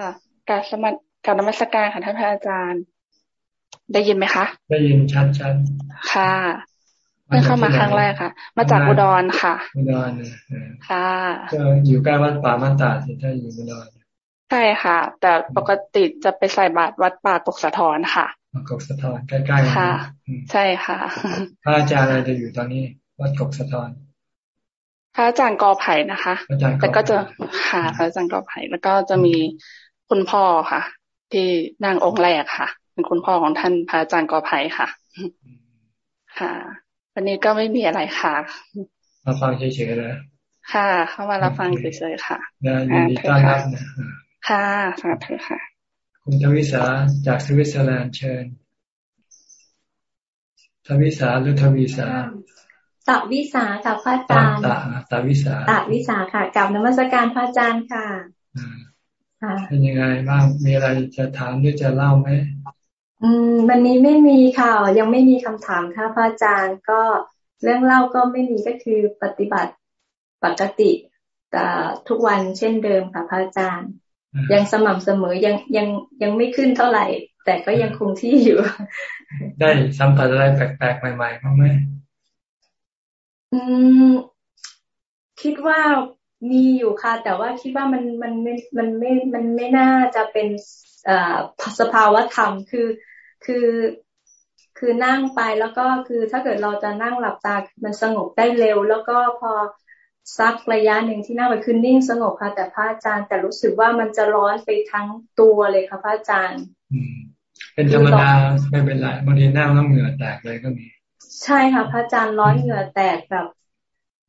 [SPEAKER 18] การสมัครการนมัสการค่ะท่านพระอาจารย์ ได้ยินไหมคะ
[SPEAKER 1] ได้ยินชัดชัด
[SPEAKER 18] ค่ะเพิ่งเข้ามาครั้งแรกค่ะ มาจากอุดรค่ะ
[SPEAKER 1] อุดร
[SPEAKER 18] ค่ะ
[SPEAKER 1] ก็อยู่ใกล้วัดป่ามันตาสิถ้าอยู่อุดร
[SPEAKER 18] ใช่ค่ะ แต่ปกติจะไปใส่บาตรวัดป่ากกสะทอนค่ะ
[SPEAKER 1] กกสะทอนใกล้
[SPEAKER 18] ๆค่ะ ใช่ค่ะ
[SPEAKER 1] พระอาจารย์อะไรจะอยู่ตอนนี้ วัดกกสะทอน
[SPEAKER 18] พระอาจารย์กอไผ่นะคะแต่ก็จะค่ะพระอาจารย์กอไผ่แล้วก็จะมีคุณพ่อค่ะ ที่นั่งองค์แรกค่ะ เป็นคุณพ่อของท่านพระอาจารย์กอไผ่ค่ะ ค่ะ วันนี้ก็ไม่มีอะไรค่ะ
[SPEAKER 1] มาฟังเฉยๆนะ
[SPEAKER 18] ค่ะ เข้ามารับฟังเฉยๆค่ะ
[SPEAKER 1] ยินดีต้อนรับนะ
[SPEAKER 18] ค่ะสาธุค่ะ
[SPEAKER 1] คุณทวิสาจากสวิตเซอร์แลนด์เชิญ ทวิสาหรือทวิสา
[SPEAKER 19] ตวิสาค่ะพระอาจารย์
[SPEAKER 1] ตวิสา
[SPEAKER 19] ตวิสาค่ะกับนมัสการพระอาจารย์ค่ะ
[SPEAKER 1] เป็นยังไงบ้างมีอะไรจะถามหรือจะเล่าไหม
[SPEAKER 19] อืมวันนี้ไม่มีค่ะ ยังไม่มีคำถามค่ะพระอาจารย์ก็เรื่องเล่าก็ไม่มีก็คือปฏิบัติปกติแต่ทุกวันเช่นเดิมค่ะพระอาจารย์ ยังสม่ำเสมอยังยังยังไม่ขึ้นเท่าไหร่ แต่ก็ยังคงที่อยู่
[SPEAKER 1] ได้สัมผัสอะไรแปลกๆใหม่ๆบ้างไหม
[SPEAKER 19] อืม คิดว่ามีอยู่ค่ะ แต่ว่าคิดว่ามันมันไม่มันไม่มันไม่น่าจะเป็นอ่าสภาวะธรรมคือคือคือนั่งไปแล้วก็คือถ้าเกิดเราจะนั่งหลับตามันสงบได้เร็ว แล้วก็พอ สักระยะหนึ่งที่นั่งไปคือนิ่งสงบค่ะแต่พระอาจารย์แต่รู้สึกว่ามันจะร้อนไปทั้งตัวเลยค่ะพระอาจารย์
[SPEAKER 1] เป็นธรรมดาไม่เป็นไรบางทีนั่งแล้วเหงื่อแตกเลยก็มี
[SPEAKER 19] ใช่ค่ะพระอาจารย์ร้อนเหงื่อแตกแบบ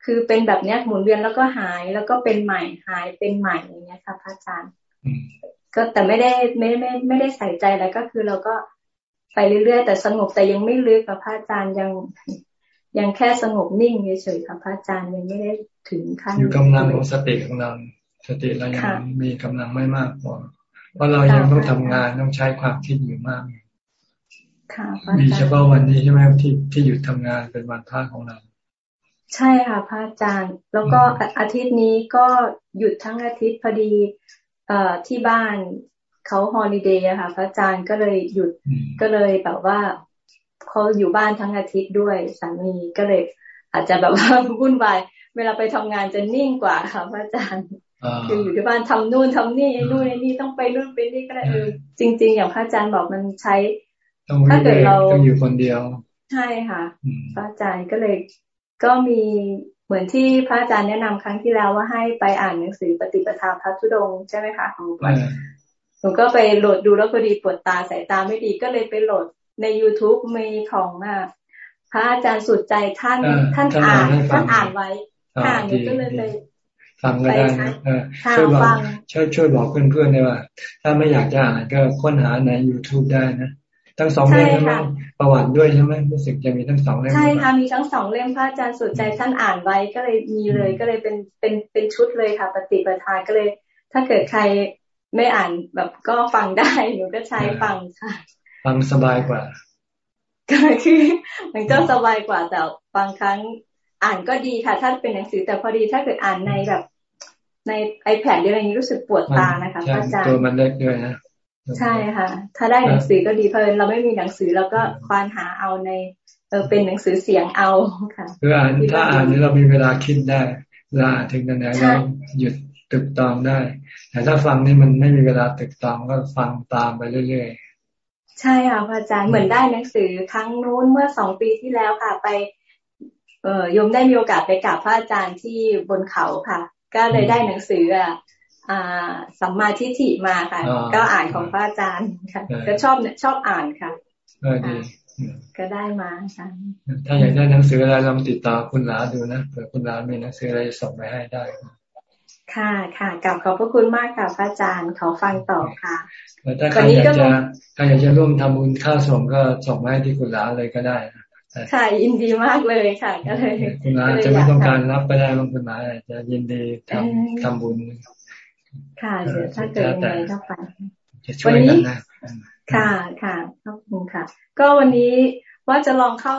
[SPEAKER 19] คือเป็นแบบเนี้ยหมุนเวียนแล้วก็หายแล้วก็เป็นใหม่หายเป็นใหม่อย่างเงี้ยค่ะพระอาจารย์ก็แต่ไม่ได้ไม่ไม่ไม่ได้ใส่ใจอะไรก็คือเราก็ไปเรื่อยๆแต่สงบแต่ยังไม่ลึกกับพระอาจารย์ยัง ยังแค่สงบนิ่งเฉยๆค่ะพระอาจารย์ยังไม่ได้ถึงขั้น
[SPEAKER 1] อยู่กำลังของสติของเราสติเรายังมีกำลังไม่มากพอเพราะเรายังต้องทำงานต้องใช้ความคิดอยู่มากมีเฉพาะวันนี้ใช่ไหมที่ที่หยุดทำงานเป็นวันพักของเรา
[SPEAKER 19] ใช่ค่ะพระอาจารย์ แล้วก็อาทิตย์นี้ก็หยุดทั้งอาทิตย์พอดีเอ่อที่บ้านเขาฮอลิเดย์อะค่ะพระอาจารย์ก็เลยหยุดก็เลยแบบว่า เขาอยู่บ้านทั้งอาทิตย์ด้วยสามีก็เลย อาจจะแบบว่าวุ่นวายเวลาไปทำงานจะนิ่งกว่าค่ะพระอาจารย์คืออยู่ที่บ้านทำนู่นทำนี่ไอ้นู่นไอ้นี่ต้องไปนู่นไปนี่ก็ได้เออจริง ๆ อย่างพระอาจารย์บอกมันใช้
[SPEAKER 1] ถ้าเกิดเราต้องอยู่คนเดียว
[SPEAKER 19] ใช่ค่ะ พระอาจารย์ก็เลย ก็มีเหมือนที่พระอาจารย์แนะนำครั้งที่แล้วว่าให้ไปอ่านหนังสือปฏิปทาพระธุดงใช่ไหมคะของวัดหนูก็ไปโหลดดูแล้วพอดีปวดตาสายตาไม่ดีก็เลยไปโหลด ใน youtube มีของอะพระอาจารย์สุดใจท่านท่านอ่านท่านอ่านไว้อ่านหนูก็เลยไป
[SPEAKER 1] ฟังก็ได้นะช่วยบอกช่วยช่วยบอกเพื่อนๆได้ว่า ถ้าไม่อยากจะอ่านก็ค้นหาใน youtube ได้นะทั้งสองเล่มใช่ไหมประวัติด้วยใช่ไหมรู้สึกจะมีทั้งสองเล่ม
[SPEAKER 19] ใช่ค่ะมีทั้งสองเล่มพระอาจารย์สุดใจท่านอ่านไว้ก็เลยมีเลยก็เลยเป็นเป็นเป็นชุดเลยค่ะ ปฏิปทาก็เลย ถ้าเกิดใครไม่อ่านแบบก็ฟังได้หนูก็ใช้ฟังค่ะ
[SPEAKER 1] ฟังสบายกว่า
[SPEAKER 19] ก็คือมันก็สบายกว่าแต่บางครั้งอ่านก็ดีค่ะ ถ้าเป็นหนังสือแต่พอดีถ้าเกิดอ่านในแบบใน iPad หรืออะไรนี้รู้สึกปวดตานะคะอาจารย์
[SPEAKER 1] ตัวมันเล็กด้วยนะ
[SPEAKER 19] ใช่ค่ะ ถ้าได้หนังสือก็ดีเพราะเราไม่มีหนังสือเราก็ควานหาเอาในเออเป็นหนังสือเสียงเอาค่ะ
[SPEAKER 1] คืออ่านถ้าอ่านนี้เรามีเวลาคิดได้เวลาถึงตรงไหนเราหยุดตึกตองได้ แต่ถ้าฟังนี่มันไม่มีเวลาตึกตองก็ฟังตามไปเรื่อย
[SPEAKER 19] ๆ ใช่ค่ะอาจารย์เหมือนได้หนังสือครั้งนู้นเมื่อสองปีที่แล้วค่ะ ไป เอ่อยมได้มีโอกาสไปกราบพระอาจารย์ที่บนเขาค่ะ ก็เลยได้หนังสืออะสัมมาทิฏฐิมาค่ะ ก็อ่านของพระอาจารย์ค่ะ ก็ชอบชอบอ่านค่ะ
[SPEAKER 1] ดี
[SPEAKER 19] ก็ได้มาค่ะ
[SPEAKER 1] ถ้าอยากได้หนังสืออะไรลองติดต่อคุณหลาดูนะเผื่อคุณหลามีหนังสืออะไรส่งไปให้ได้
[SPEAKER 19] ค่ะ ค่ะกลับขอบพระคุณมากค่ะพระอาจารย์ขอฟังต่อค่ะ
[SPEAKER 1] ถ้าใครอยากจะใครอยากจะร่วมทำบุญค่าส่งก็ส่งมาให้ที่คุณหลาเลยก็ได้
[SPEAKER 19] ค่ะยินดีมากเลยค่ะก็เลย
[SPEAKER 1] คุณหลาจะไม่ต้องการรับก็ได้บางคุณหลาจะยินดีทำทำบุญ
[SPEAKER 19] ค่ะเดี๋ยวถ้าเกิดยังไงก็ไปวันนี้ค่ะค่ะขอบคุณค่ะ ก็วันนี้ว่าจะลองเข้า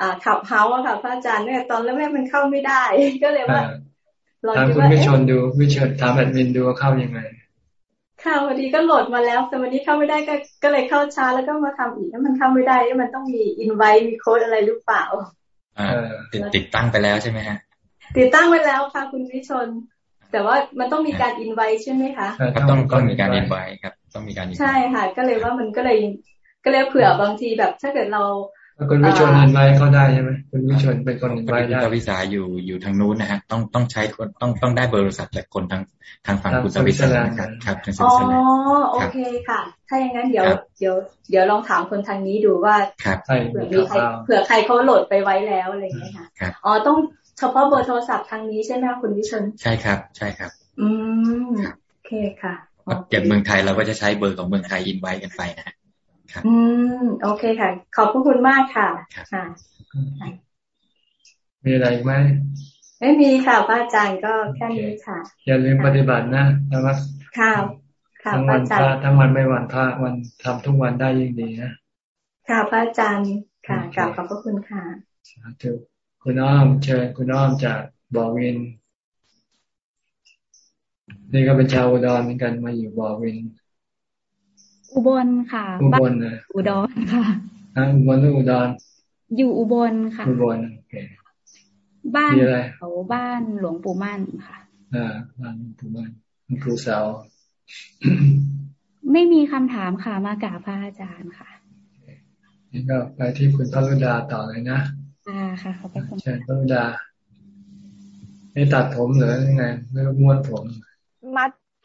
[SPEAKER 19] อ่า Clubhouse ค่ะพระอาจารย์เนี่ยตอนแรกมันเข้าไม่ได้ ก็เลยว่า
[SPEAKER 1] ลองคุณวิชนดูวิชนถามแอดมินดูว่าเข้ายังไง
[SPEAKER 19] ค่ะวันนี้ก็โหลดมาแล้ว แต่วันนี้เข้าไม่ได้ก็ก็เลยเข้าช้าแล้วก็มาทำอีกถ้ามันเข้าไม่ได้มันต้องมีอินไว้มีโค้ดอะไรหรือเปล่า
[SPEAKER 17] อ่าติดติดตั้งไปแล้วใช่ไหมฮะ
[SPEAKER 19] ติดตั้งไว้แล้วค่ะคุณวิชน แต่ว่ามันต้องมีการอินไว้ใช่ไหมคะ
[SPEAKER 17] ต้องต้องมีการอินไว้ครับ ต้องมีการ
[SPEAKER 19] ใช่ค่ะ ก็เลยว่ามันก็เลยก็เลยเผื่อบางทีแบบถ้าเกิดเรา
[SPEAKER 1] คุณวิชนอินไว้เขาได้ใช่ไหมคุณวิชนเป็นคนอินไว้ได้
[SPEAKER 17] วิสาอยู่อยู่ทางนู้นนะฮะต้องต้องใช้คนต้องต้องได้เบอร์โทรศัพท์จากคนทางทางฝั่งคุณสวิสนะครับครับทางสวิ
[SPEAKER 19] สอ๋อโอเคค่ะ ถ้าอย่างนั้นเดี๋ยวเดี๋ยวเดี๋ยวลองถามคนทางนี้ดูว่าเผื่อมีใครเผื่อใครเขาโหลดไปไว้แล้วอะไรอย่างเงี้ยค่ะอ๋อต้องเฉพาะเบอร์โทรศัพท์ทางนี้ใช่ไหมคะคุณวิชน
[SPEAKER 17] ใช่ครับ ใช่ครับ
[SPEAKER 19] อืมโอเคค่ะ
[SPEAKER 17] จากเมืองไทยเราก็จะใช้เบอร์ของเมืองไทยอินไว้กันไปนะครับ
[SPEAKER 19] อืมโอเคค่ะ ขอบพระคุณมากค่ะค่ะ
[SPEAKER 1] มีอะไรไหม
[SPEAKER 19] ไม่มีค่ะพระอาจารย์ก็แค่นี้ค่ะ
[SPEAKER 1] อย่าลืมปฏิบัตินะนะ
[SPEAKER 19] ครับค่ะ
[SPEAKER 1] ค่ะทั้งวันพระทั้งวันไม่วันพระวันทำทุกวันได้ยิ่งดีนะ
[SPEAKER 19] ค่ะพระอาจารย์ค่ะกลับขอบพระคุณค่ะ
[SPEAKER 1] สาธุคุณอ้อมเชิญคุณอ้อมจากบ่อวินนี่ก็เป็นชาวอุดรเหมือนกันมาอยู่บ่อวิน
[SPEAKER 20] อุบลค่ะ
[SPEAKER 1] อุบลนะ
[SPEAKER 20] อุดรค่ะ
[SPEAKER 1] อุบลหรืออุดร
[SPEAKER 20] อยู่อุบลค่ะ
[SPEAKER 1] อุบลโอเค
[SPEAKER 20] บ้านเขาบ้านหลวงปู่มั่นค่ะ
[SPEAKER 1] อ่าบ้านหลวงปู่มั่นหลวงปู่เสา
[SPEAKER 20] ไม่มีคำถามค่ะมากราบพระอาจารย์ค่ะ
[SPEAKER 1] นี่ก็ไปที่คุณพระรุดาต่อเลยนะ
[SPEAKER 20] อ่าค่ะขอบคุณ
[SPEAKER 1] เชิญพระดาไม่ตัดผมหรือยังไงไม่ม้วนผม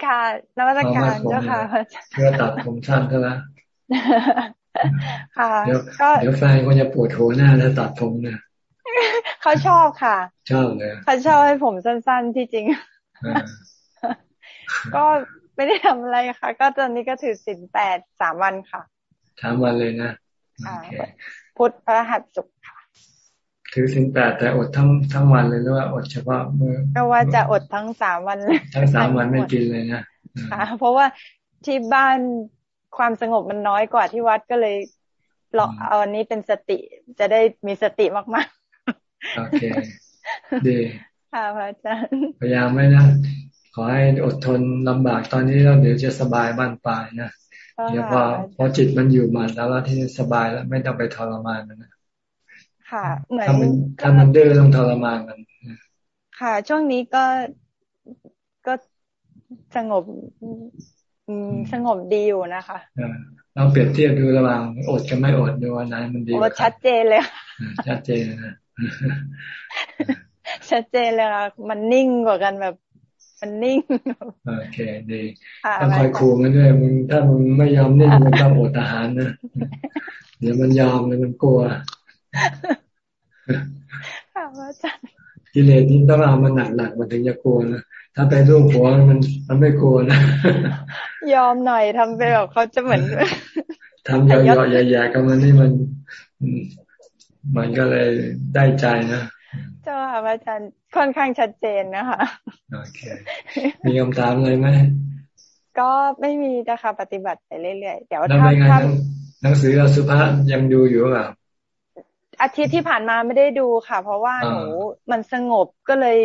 [SPEAKER 21] มัดค่ะนวัตการเจ้าค่ะ
[SPEAKER 1] เพื่อตัดผมสั้นเท่านั้น
[SPEAKER 21] ค่ะ
[SPEAKER 1] เดี๋ยวเดี๋ยวแฟนก็จะปวดหัวหน้าถ้าตัดผมเนี่ย
[SPEAKER 21] เขาชอบค่ะ
[SPEAKER 1] ชอบเลย
[SPEAKER 21] เขาชอบให้ผมสั้นๆที่จริง ก็ไม่ได้ทำอะไรค่ะ ก็ตอนนี้ก็ถือสินแปดสามวันค่ะ
[SPEAKER 1] สามวันเลยนะ
[SPEAKER 21] พุธพระหัสศุกร์ค่ะ
[SPEAKER 1] ถือสินแปดแต่อดทั้งทั้งวันเลยหรือว่าอดเฉพาะเมื่อ
[SPEAKER 21] ก็ว่าจะอดทั้งสามวันเลย
[SPEAKER 1] ทั้งสามวันไม่กินเลยนะ
[SPEAKER 21] ค่ะเพราะว่าที่บ้านความสงบมันน้อยกว่าที่วัดก็เลยเลาะเอาอันนี้เป็นสติจะได้มีสติมาก
[SPEAKER 1] ๆ โอเคดี
[SPEAKER 21] ค่ะพระอาจารย์
[SPEAKER 1] พยายามไว้นะ ขอให้อดทนลำบากตอนนี้เราเดี๋ยวจะสบายบ้านปลายนะเดี๋ยวพอพอจิตมันอยู่มาแล้วที่สบายแล้วไม่ต้องไปทรมานมันนะ
[SPEAKER 21] ค่ะ เหมือน
[SPEAKER 1] ถ้ามันถ้ามันดื้อต้องทรมานมัน
[SPEAKER 21] ค่ะ ช่วงนี้ก็ก็สงบสงบดีอยู่นะคะ
[SPEAKER 1] เราเปรียบเทียบดูระหว่างอดกับไม่อดดูว่าไหนมันดี
[SPEAKER 21] กว่าชัดเจนเลย
[SPEAKER 1] ชัดเจนนะ
[SPEAKER 21] ชัดเจนเลยค่ะมันนิ่งกว่ากันแบบมันนิ่ง
[SPEAKER 1] โอเคดีต้องคอยคูมันด้วยมึงถ้ามึงไม่ยอมนิ่งมึงต้องอดอาหารนะเดี๋ยวมันยอมเลยมันกลัว
[SPEAKER 21] ค่ะอาจารย์
[SPEAKER 1] กิเลสนี่ต้องเอามันหนักๆมันถึงจะกลัวนะถ้าไปรูปหัวมันมันไม่กลัวนะ
[SPEAKER 21] ยอมหน่อยทำไปแบบเขาจะเหมือน
[SPEAKER 1] ทำเยอะๆใหญ่ๆกับมันนี่มันมันก็เลยได้ใจนะ
[SPEAKER 21] เจ้าค่ะอาจารย์ค่อนข้างชัดเจนนะคะ
[SPEAKER 1] โอเคมีคำถามอะไรไหม
[SPEAKER 21] ก็ไม่มีนะคะปฏิบัติไปเรื่อยๆเดี๋ยว
[SPEAKER 1] ถ้าถ้าหนังสือสุภาพยังดูอยู่หรือเปล่า
[SPEAKER 21] อาทิตย์ที่ผ่านมาไม่ได้ดูค่ะ เพราะว่าหนูมันสงบก็เลย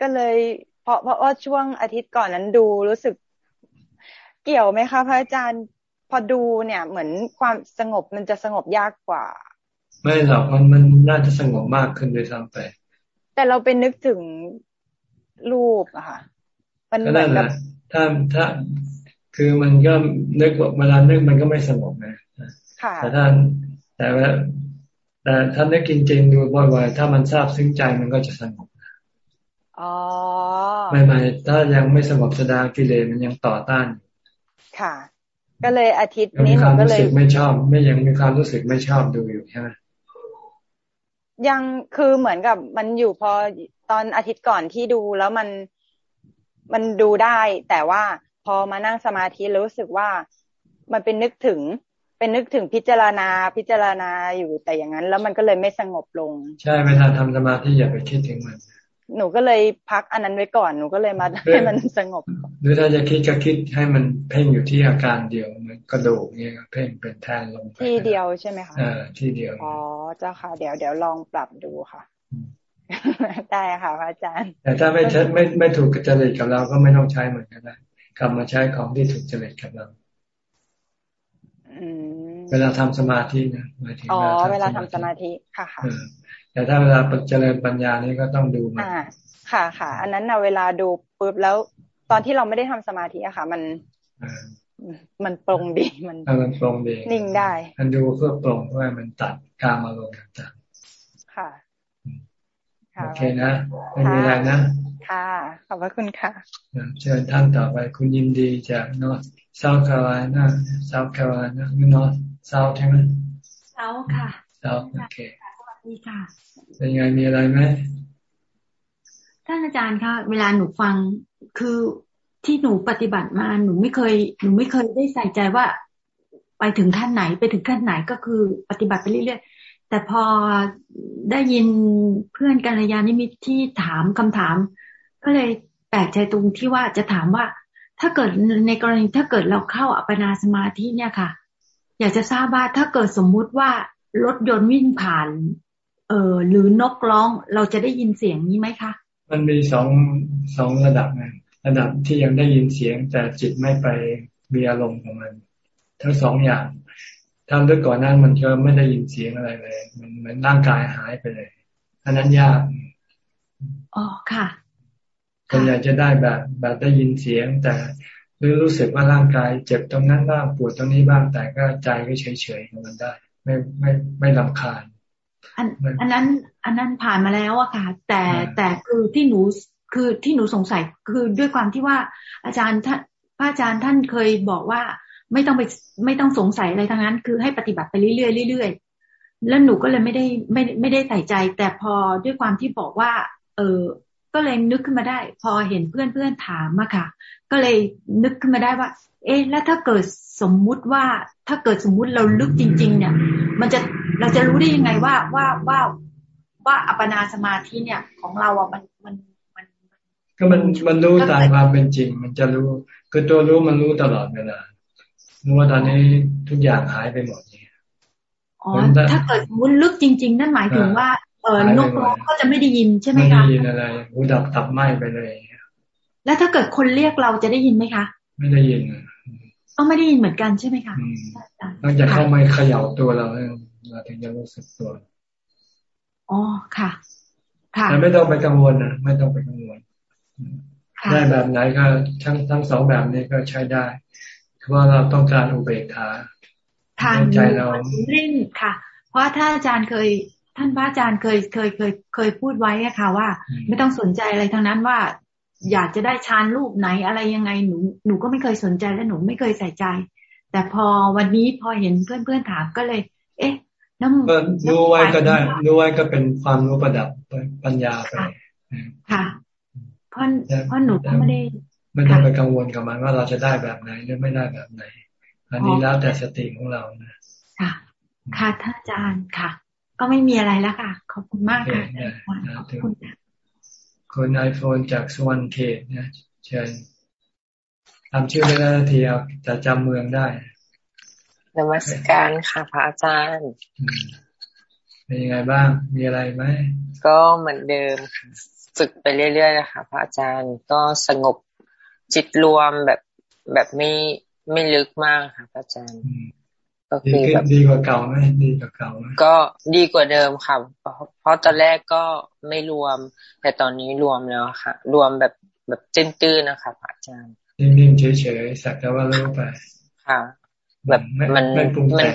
[SPEAKER 21] ก็เลย เพราะเพราะว่าช่วงอาทิตย์ก่อนนั้นดูรู้สึก เกี่ยวไหมคะพระอาจารย์พอดูเนี่ย เหมือนความสงบมันจะสงบยากกว่า
[SPEAKER 1] ไม่หรอกมันมันน่าจะสงบมากขึ้นโดยซ้ำไป
[SPEAKER 21] แต่เราเป็นนึกถึงรูปอะค่ะ
[SPEAKER 1] มันเหมือนกับถ้าถ้าคือมันก็นึกเวลานึกมันก็ไม่สงบนะแต่ถ้าแต่ว่า แต่ถ้านึกจริงๆดูบ่อยๆ ถ้ามันทราบซึ้งใจมันก็จะสงบ
[SPEAKER 21] อ๋อ
[SPEAKER 1] ใหม่ๆถ้ายังไม่สงบแสดงกิเลสมันยังต่อต้าน
[SPEAKER 21] ค่ะ ก็เลยอาทิตย์นี้
[SPEAKER 1] หนูก็เลยไม่ชอบ ไม่ยังมีความรู้สึกไม่ชอบดูอยู่ใช่ไหม
[SPEAKER 21] ยังคือเหมือนกับมันอยู่พอตอนอาทิตย์ก่อนที่ดูแล้วมันมันดูได้ แต่ว่าพอมานั่งสมาธิรู้สึกว่ามันเป็นนึกถึง เป็นนึกถึงพิจารณาพิจารณาอยู่แต่อย่างนั้น แล้วมันก็เลยไม่สงบลง
[SPEAKER 1] ใช่เวลาทำสมาธิอย่าไปคิดถึงมัน
[SPEAKER 21] หนูก็เลยพักอันนั้นไว้ก่อนหนูก็เลยมาให้มันสงบ
[SPEAKER 1] หรือถ้าจะคิดก็คิดให้มันเพ่งอยู่ที่อาการเดียวเหมือนกระดูกเนี่ยเพ่งเป็นแทนลงไป
[SPEAKER 21] ที่เดียวใช่ไหมคะ
[SPEAKER 1] อ่าที่เดียว
[SPEAKER 21] อ๋อเจ้าค่ะ เดี๋ยวเดี๋ยวลองปรับดูค่ะได้ค่ะพระอาจารย์
[SPEAKER 1] แต่ถ้าไม่ไม่ไม่ถูกจริตกับเราก็ไม่ต้องใช้เหมือนกันนะกลับมาใช้ของที่ถูกจริตกับเรา เวลาทำสมาธินะ
[SPEAKER 21] หมายถึงอ๋อเวลาทำสมาธิค่ะค่ะ
[SPEAKER 1] แต่ถ้าเวลาเจริญปัญญานี่ก็ต้องดูมัน
[SPEAKER 21] ค่ะค่ะ อันนั้นนะเวลาดูปุ๊บแล้วตอนที่เราไม่ได้ทำสมาธิอะค่ะ มันมันปรงดีมัน
[SPEAKER 1] มันปรงดี
[SPEAKER 21] นิ่งได้
[SPEAKER 1] มันดูเพื่อปรงเพื่อมันตัดการอารมณ์ต่าง
[SPEAKER 21] ๆค่ะ
[SPEAKER 1] โอเคนะไม่มีอะไรนะ
[SPEAKER 21] ค่ะ ขอบพระคุณค่ะ
[SPEAKER 1] เชิญท่านต่อไปคุณยินดีจากนอร์เซาท์แคโรไลนาเซาท์แคโรไลนาไม่นอร์เซาท์ใช่ไหม
[SPEAKER 22] เซาท์ค่ะ
[SPEAKER 1] เซาท์โอเค
[SPEAKER 22] สวัสดีค่ะ
[SPEAKER 1] เป็นไงมีอะไรไหม
[SPEAKER 22] ท่านอาจารย์คะเวลาหนูฟังคือที่หนูปฏิบัติมาหนูไม่เคย หนูไม่เคยได้ใส่ใจว่า ไปถึงขั้นไหนไปถึงขั้นไหนก็คือปฏิบัติไปเรื่อยๆแต่พอได้ยินเพื่อนกัลยาณิมิตที่ถามคำถาม ก็เลยแปลกใจตรงที่ว่าจะถามว่า ถ้าเกิดในกรณีถ้าเกิดเราเข้าอัปปนาสมาธิเนี่ยค่ะ อยากจะทราบว่าถ้าเกิดสมมุติว่ารถยนต์วิ่งผ่าน เออหรือนกร้องเราจะได้ยินเสียงนี้ไหมคะ
[SPEAKER 1] มันมีสองสองระดับไงระดับที่ยังได้ยินเสียงแต่จิตไม่ไปมีอารมณ์ของมัน ทั้งสองอย่างถ้าเรื่องก่อนนั้นมันก็ไม่ได้ยินเสียงอะไรเลย มันเหมือนร่างกายหายไปเลยอันนั้นยาก
[SPEAKER 22] อ๋อค่ะ
[SPEAKER 1] คนอยากจะได้แบบแบบได้ยินเสียง แต่หรือรู้สึกว่าร่างกายเจ็บตรงนั้นบ้างปวดตรงนี้บ้างแต่ก็ใจก็เฉยเฉยของมันได้ ไม่ไม่ไม่ลำคาญ
[SPEAKER 22] อันอันนั้น อันนั้นผ่านมาแล้วอะค่ะ แต่แต่คือที่หนูคือที่หนูสงสัยคือด้วยความที่ว่าอาจารย์ท่านพระอาจารย์ท่านเคยบอกว่าไม่ต้องไปไม่ต้องสงสัยอะไรทั้งนั้น คือให้ปฏิบัติไปเรื่อยๆเรื่อยๆแล้วหนูก็เลยไม่ได้ไม่ไม่ได้ใส่ใจ แต่พอด้วยความที่บอกว่า เออ ก็เลยนึกขึ้นมาได้ พอเห็นเพื่อนเพื่อนถามมาค่ะ ก็เลยนึกขึ้นมาได้ว่า เอ๊ะแล้วถ้าเกิดสมมุติว่าถ้าเกิดสมมุติเราลึกจริง ๆ เนี่ย มันจะเราจะรู้ได้ยังไงว่าว่าว่าว่าอัปปนาสมาธิเนี่ย ของเราอะมันมันมัน
[SPEAKER 1] ก็มันมันรู้ตามความเป็นจริง มันจะรู้ คือตัวรู้มันรู้ตลอดเวลารู้ว่าตอนนี้ทุกอย่างหายไปหมดเนี่ย
[SPEAKER 22] อ๋อถ้าเกิดมุนลึกจริง ๆ นั่นหมายถึงว่า เออนกร้องก็จะไม่ได้ยินใช่ไหมคะ
[SPEAKER 1] ไม่ได้ยินอะไรหูดับตับไหมไปเลย
[SPEAKER 22] แล้วถ้าเกิดคนเรียกเราจะได้ยินไหมคะ
[SPEAKER 1] ไม่ได้ยิน
[SPEAKER 22] ก็ไม่ได้ยินเหมือนกันใช่ไหมคะ
[SPEAKER 1] นอกจากเข้าไม่เขย่าตัวเราเราถึงจะรู้สึกตัว
[SPEAKER 22] อ๋อค่ะ
[SPEAKER 1] ค่ะแต่ไม่ต้องไปกังวลนะไม่ต้องไปกังวลได้แบบไหนก็ทั้งทั้งสองแบบนี้ก็ใช้ได้เพราะเราต้องการอุเบกขา
[SPEAKER 22] ทางใจเราเล่นค่ะ เพราะถ้าอาจารย์เคย ท่านพระอาจารย์เคยเคยเคยเคยพูดไว้อะค่ะ ว่า ไม่ต้องสนใจอะไรทั้งนั้นว่า อยากจะได้ชานรูปไหนอะไรยังไงหนูหนูก็ไม่เคยสนใจและหนูไม่เคยใส่ใจ แต่พอวันนี้พอเห็นเพื่อนเพื่อนถามก็เลย เอ๊ะ
[SPEAKER 1] น้ำก็รู้ไว้ก็ได้ รู้ไว้ก็เป็นความรู้ประดับปัญญาไป
[SPEAKER 22] ค่ะเพราะเพราะหนูก็ไม่ได้
[SPEAKER 1] ไม่ต้องไปกังวลกับมันว่าเราจะได้แบบไหนหรือไม่ได้แบบไหน อันนี้แล้วแต่สติของเรานะ
[SPEAKER 22] ค่ะค่ะท่านอาจารย์ค่ะ ก็ไม่มีอะไรแล้วค่ะ ขอบคุณมากค่ะขอบคุณ
[SPEAKER 1] คนไอโฟนจากสวรรค์เขตนะเชิญทำชื่อไม่ได้ทีเอาจะจำเมืองได้
[SPEAKER 23] นมัสการค่ะพระอาจารย์
[SPEAKER 1] เป็นยังไงบ้าง มีอะไรไหม
[SPEAKER 23] ก็เหมือนเดิมฝึกไปเรื่อยๆนะคะพระอาจารย์ก็สงบจิตรวมแบบแบบไม่ไม่ลึกมากค่ะพระอาจารย์
[SPEAKER 1] ก็คือแบบดีกว่าเก่าไหมดีกว่าเก่า
[SPEAKER 23] ก็ดีกว่าเดิมค่ะ เพราะตอนแรกก็ไม่รวม แต่ตอนนี้รวมแล้วค่ะ รวมแบบแบบตื้นๆนะคะพระอาจารย์
[SPEAKER 1] นิ่งๆเฉยๆสักแต่ว่ารู้ไป
[SPEAKER 23] ค่ะ แบบมันมัน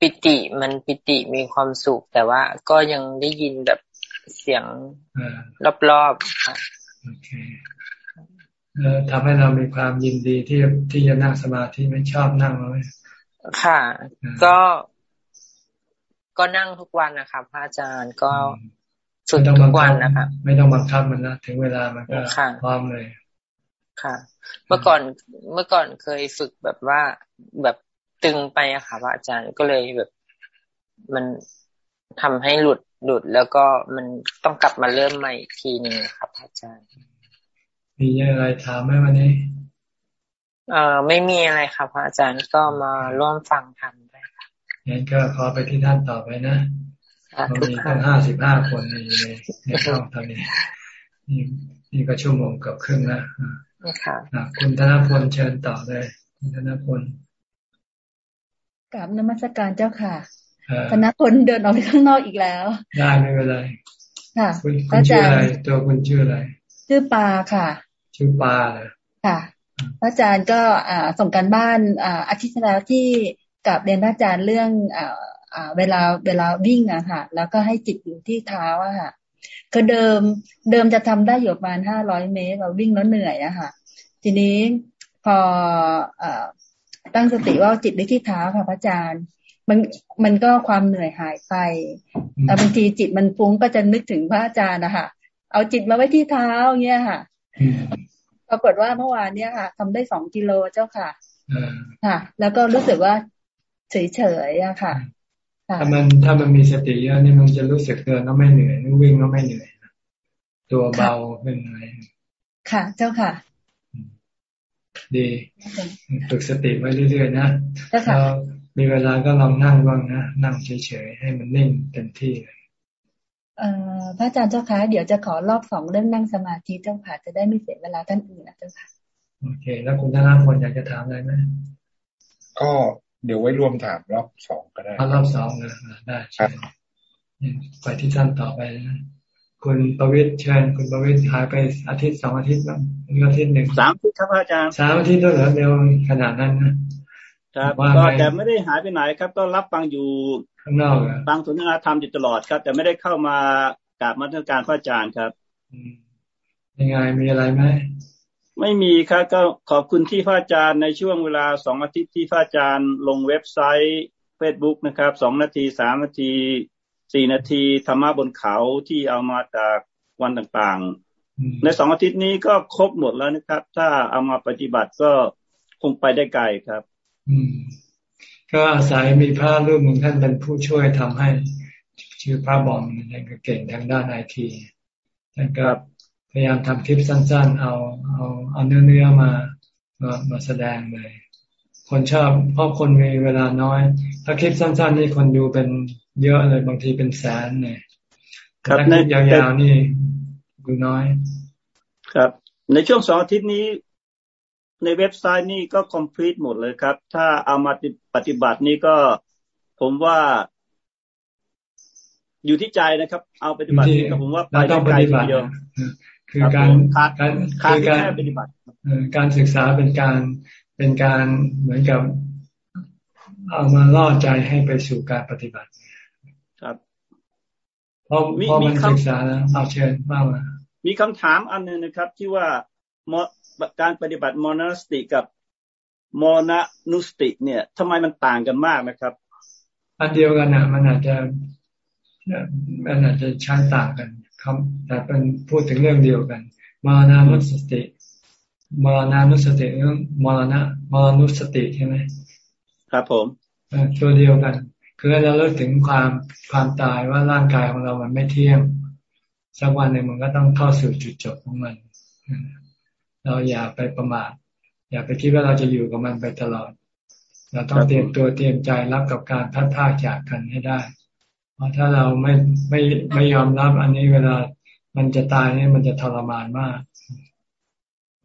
[SPEAKER 23] ปิติมันปิติมีความสุข แต่ว่าก็ยังได้ยินแบบเสียงรอบๆค่ะ
[SPEAKER 1] ทำให้เรามีความยินดีที่ที่จะนั่งสมาธิไม่ชอบนั่งเลย
[SPEAKER 23] ค่ะ ก็ก็นั่งทุกวันนะคะพระอาจารย์ก็ฝึกทุกวันนะคะ
[SPEAKER 1] ไม่ต้องบังคับมันนะถึงเวลามันก็พร้อมเลย
[SPEAKER 23] ค่ะ เมื่อก่อนเมื่อก่อนเคยฝึกแบบว่าแบบตึงไปอะค่ะพระอาจารย์ก็เลยแบบ มันทำให้หลุดหลุดแล้วก็มันต้องกลับมาเริ่มใหม่อีกทีหนึ่งครับอาจารย์
[SPEAKER 1] มีอะไรถามไหมวันนี้
[SPEAKER 23] เอ่อไม่มีอะไรครับอาจารย์ก็มาร่วมฟังธรรมได้ค่ะ
[SPEAKER 1] งั้นก็ขอไปที่ท่านต่อไปนะมีตั้งห้าสิบห้าคนในในช่องตอนนี้นี่นี่ก็ชั่วโมงกับครึ่งแล้ว
[SPEAKER 23] ค่ะ
[SPEAKER 1] คุณธนพลเชิญต่อเลยคุณธนพล
[SPEAKER 24] กับนมัสการเจ้าค่ะธนพลเดินออกไปข้างนอกอีกแล้ว
[SPEAKER 1] ได้ไม่เป็นไร
[SPEAKER 24] ค่ะ
[SPEAKER 1] คุณชื่ออะไรตัวคุณชื่ออะไร
[SPEAKER 24] ชื่อปาค่ะ
[SPEAKER 1] ชื่อปาเลย
[SPEAKER 24] ค่ะ พระอาจารย์ก็ส่งการบ้านอาทิตย์แล้วที่กับเรียนพระอาจารย์เรื่องเวลาเวลาวิ่งอะค่ะ แล้วก็ให้จิตอยู่ที่เท้าอะค่ะคือเดิมเดิมจะทำได้อยู่ประมาณห้าร้อยเมตรเราวิ่งแล้วเหนื่อยอะค่ะ ทีนี้พอตั้งสติว่าจิตไว้ที่เท้าค่ะพระอาจารย์ มันมันก็ความเหนื่อยหายไปแต่บางทีจิตมันฟุ้งก็จะนึกถึงพระอาจารย์นะคะเอาจิตมาไว้ที่เท้าเงี้ยค่ะ ปรากฏว่าเมื่อวานเนี้ยค่ะทำได้สองกิโลเจ้าค่ะค่ะ แล้วก็รู้สึกว่าเฉยๆอะค่ะ
[SPEAKER 1] ถ้ามันถ้ามันมีสติเยอะนี่มันจะรู้สึกเดินแล้วไม่เหนื่อยวิ่งแล้วไม่เหนื่อยตัวเบาเป็นอะไร
[SPEAKER 24] ค่ะ เจ้าค่ะ
[SPEAKER 1] ดีฝึกสติไว้เรื่อยๆนะแล้วมีเวลาก็ลองนั่งบ้างนะนั่งเฉยๆให้มันนิ่งเต็มที่
[SPEAKER 24] เอ่อ พระอาจารย์เจ้าคะเดี๋ยวจะขอรอบสองเรื่องนั่งสมาธิเจ้าค่ะจะได้ไม่เสียเวลาท่านอื่นนะเจ้าค่ะ
[SPEAKER 1] โอเค แล้วคุณธนาพลอยากจะถามอะไรไหม
[SPEAKER 25] ก็เดี๋ยวไว้รวมถามรอบสองก็ได้
[SPEAKER 1] รอบสองนะได้ครับไปที่ท่านต่อไปนะคุณประวิทย์เชิญคุณประวิทย์หายไปอาทิตย์สองอาทิตย์แล้วอาทิตย์หนึ่ง
[SPEAKER 26] สามอาทิตย์ครับอาจารย์
[SPEAKER 1] สามอาทิตย์ด้วยเหรอเร็วขนาดนั้นนะ
[SPEAKER 26] ครับก็แต่ไม่ได้หายไปไหนครับ ก็รับฟังอยู่
[SPEAKER 1] ข้างนอก
[SPEAKER 26] ฟังสนทนาธรรมอยู่ตลอดครับ แต่ไม่ได้เข้ามากราบมัธการพระอาจารย์ครับ
[SPEAKER 1] ยังไงมีอะไรไหม
[SPEAKER 26] ไม่มีครับก็ขอบคุณที่พระอาจารย์ในช่วงเวลาสองอาทิตย์ที่พระอาจารย์ลงเว็บไซต์เฟซบุ๊กนะครับสองนาทีสามนาทีสี่นาทีธรรมะบนเขาที่เอามาจากวันต่างๆ ในสองอาทิตย์นี้ก็ครบหมดแล้วนะครับ ถ้าเอามาปฏิบัติก็คงไปได้ไกลครับ
[SPEAKER 1] อืม ก็อาศัยมีพระรูปหนึ่งท่านเป็นผู้ช่วยทำให้ ชื่อพระบอมท่านก็เก่งทางด้านไอทีท่านก็พยายามทำคลิปสั้น ๆ เอาเอาเอาเนื้อเนื้อมามามาแสดงเลย คนชอบเพราะคนมีเวลาน้อย ถ้าคลิปสั้น ๆ นี่คนดูเป็นเยอะเลยบางทีเป็นแสนเนี่ยครับในยาวๆนี่ดูน้อย
[SPEAKER 26] ครับ ในช่วงสองอาทิตย์นี้ ในเว็บไซต์นี่ก็คอมพลีทหมดเลยครับ ถ้าเอามาปฏิบัตินี่ก็ผมว่าอยู่ที่ใจนะครับ เอาปฏิบัตินี่ผมว่าไปได้ไกลทีเดียว
[SPEAKER 1] คือการการคือการการศึกษาเป็นการเป็นการเหมือนกับเอามาล่อใจให้ไปสู่การปฏิบัติ
[SPEAKER 26] ครับ
[SPEAKER 1] พอพอมันศึกษาแล้วเอาเชิญมามา
[SPEAKER 26] มีคำถามอันนึงนะครับ ที่ว่า การปฏิบัติมอนาสติกับมอนานุสติ เนี่ยทำไมมันต่างกันมากนะครับ
[SPEAKER 1] อันเดียวกันนะมันอาจจะมันอาจจะใช้ต่างกันครับแต่เป็นพูดถึงเรื่องเดียวกันมรณานุสติมรณานุสติเรื่องมรณะมรณุสติใช่ไหม
[SPEAKER 26] ครับผม
[SPEAKER 1] ตัวเดียวกัน คือเราเลิกถึงความความตายว่าร่างกายของเรามันไม่เที่ยงสักวันหนึ่งมันก็ต้องเข้าสู่จุดจบของมัน เราอย่าไปประมาทอย่าไปคิดว่าเราจะอยู่กับมันไปตลอด เราต้องเตรียมตัวเตรียมใจรับกับการพัดพาจากกันให้ได้ เพราะถ้าเราไม่ไม่ไม่ยอมรับอันนี้เวลามันจะตายเนี่ยมันจะทรมานมาก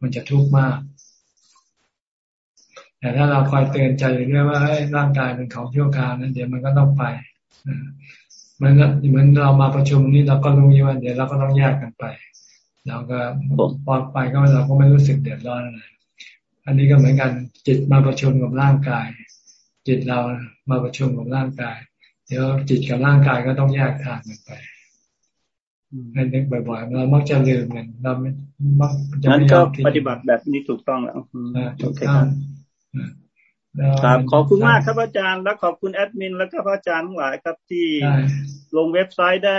[SPEAKER 1] มันจะทุกข์มาก แต่ถ้าเราคอยเตือนใจเรื่อยว่าร่างกายเป็นของเที่ยวกาลนั้นเดี๋ยวมันก็ต้องไปเหมือนเหมือนเรามาประชุมนี้เราก็รู้ว่าเดี๋ยวเราก็ต้องแยกกันไป เราก็พอไปก็เราก็ไม่รู้สึกเดือดร้อนอะไรอันนี้ก็เหมือนกันจิตมาประชุมกับร่างกาย จิตเรามาประชุมกับร่างกาย เดี๋ยวจิตกับร่างกายก็ต้องแยกทางกันไปให้นึกบ่อยๆเรามักจะลืมกันเราไม่มัก
[SPEAKER 26] จะไม่ยอมปฏิบัติแบบนี้ถูกต้องแล้ว
[SPEAKER 1] ถูกต้อง
[SPEAKER 26] ครับขอบคุณมากครับอาจารย์ และขอบคุณแอดมิน และก็พระอาจารย์ทั้งหลายครับที่ลงเว็บไซต์ได้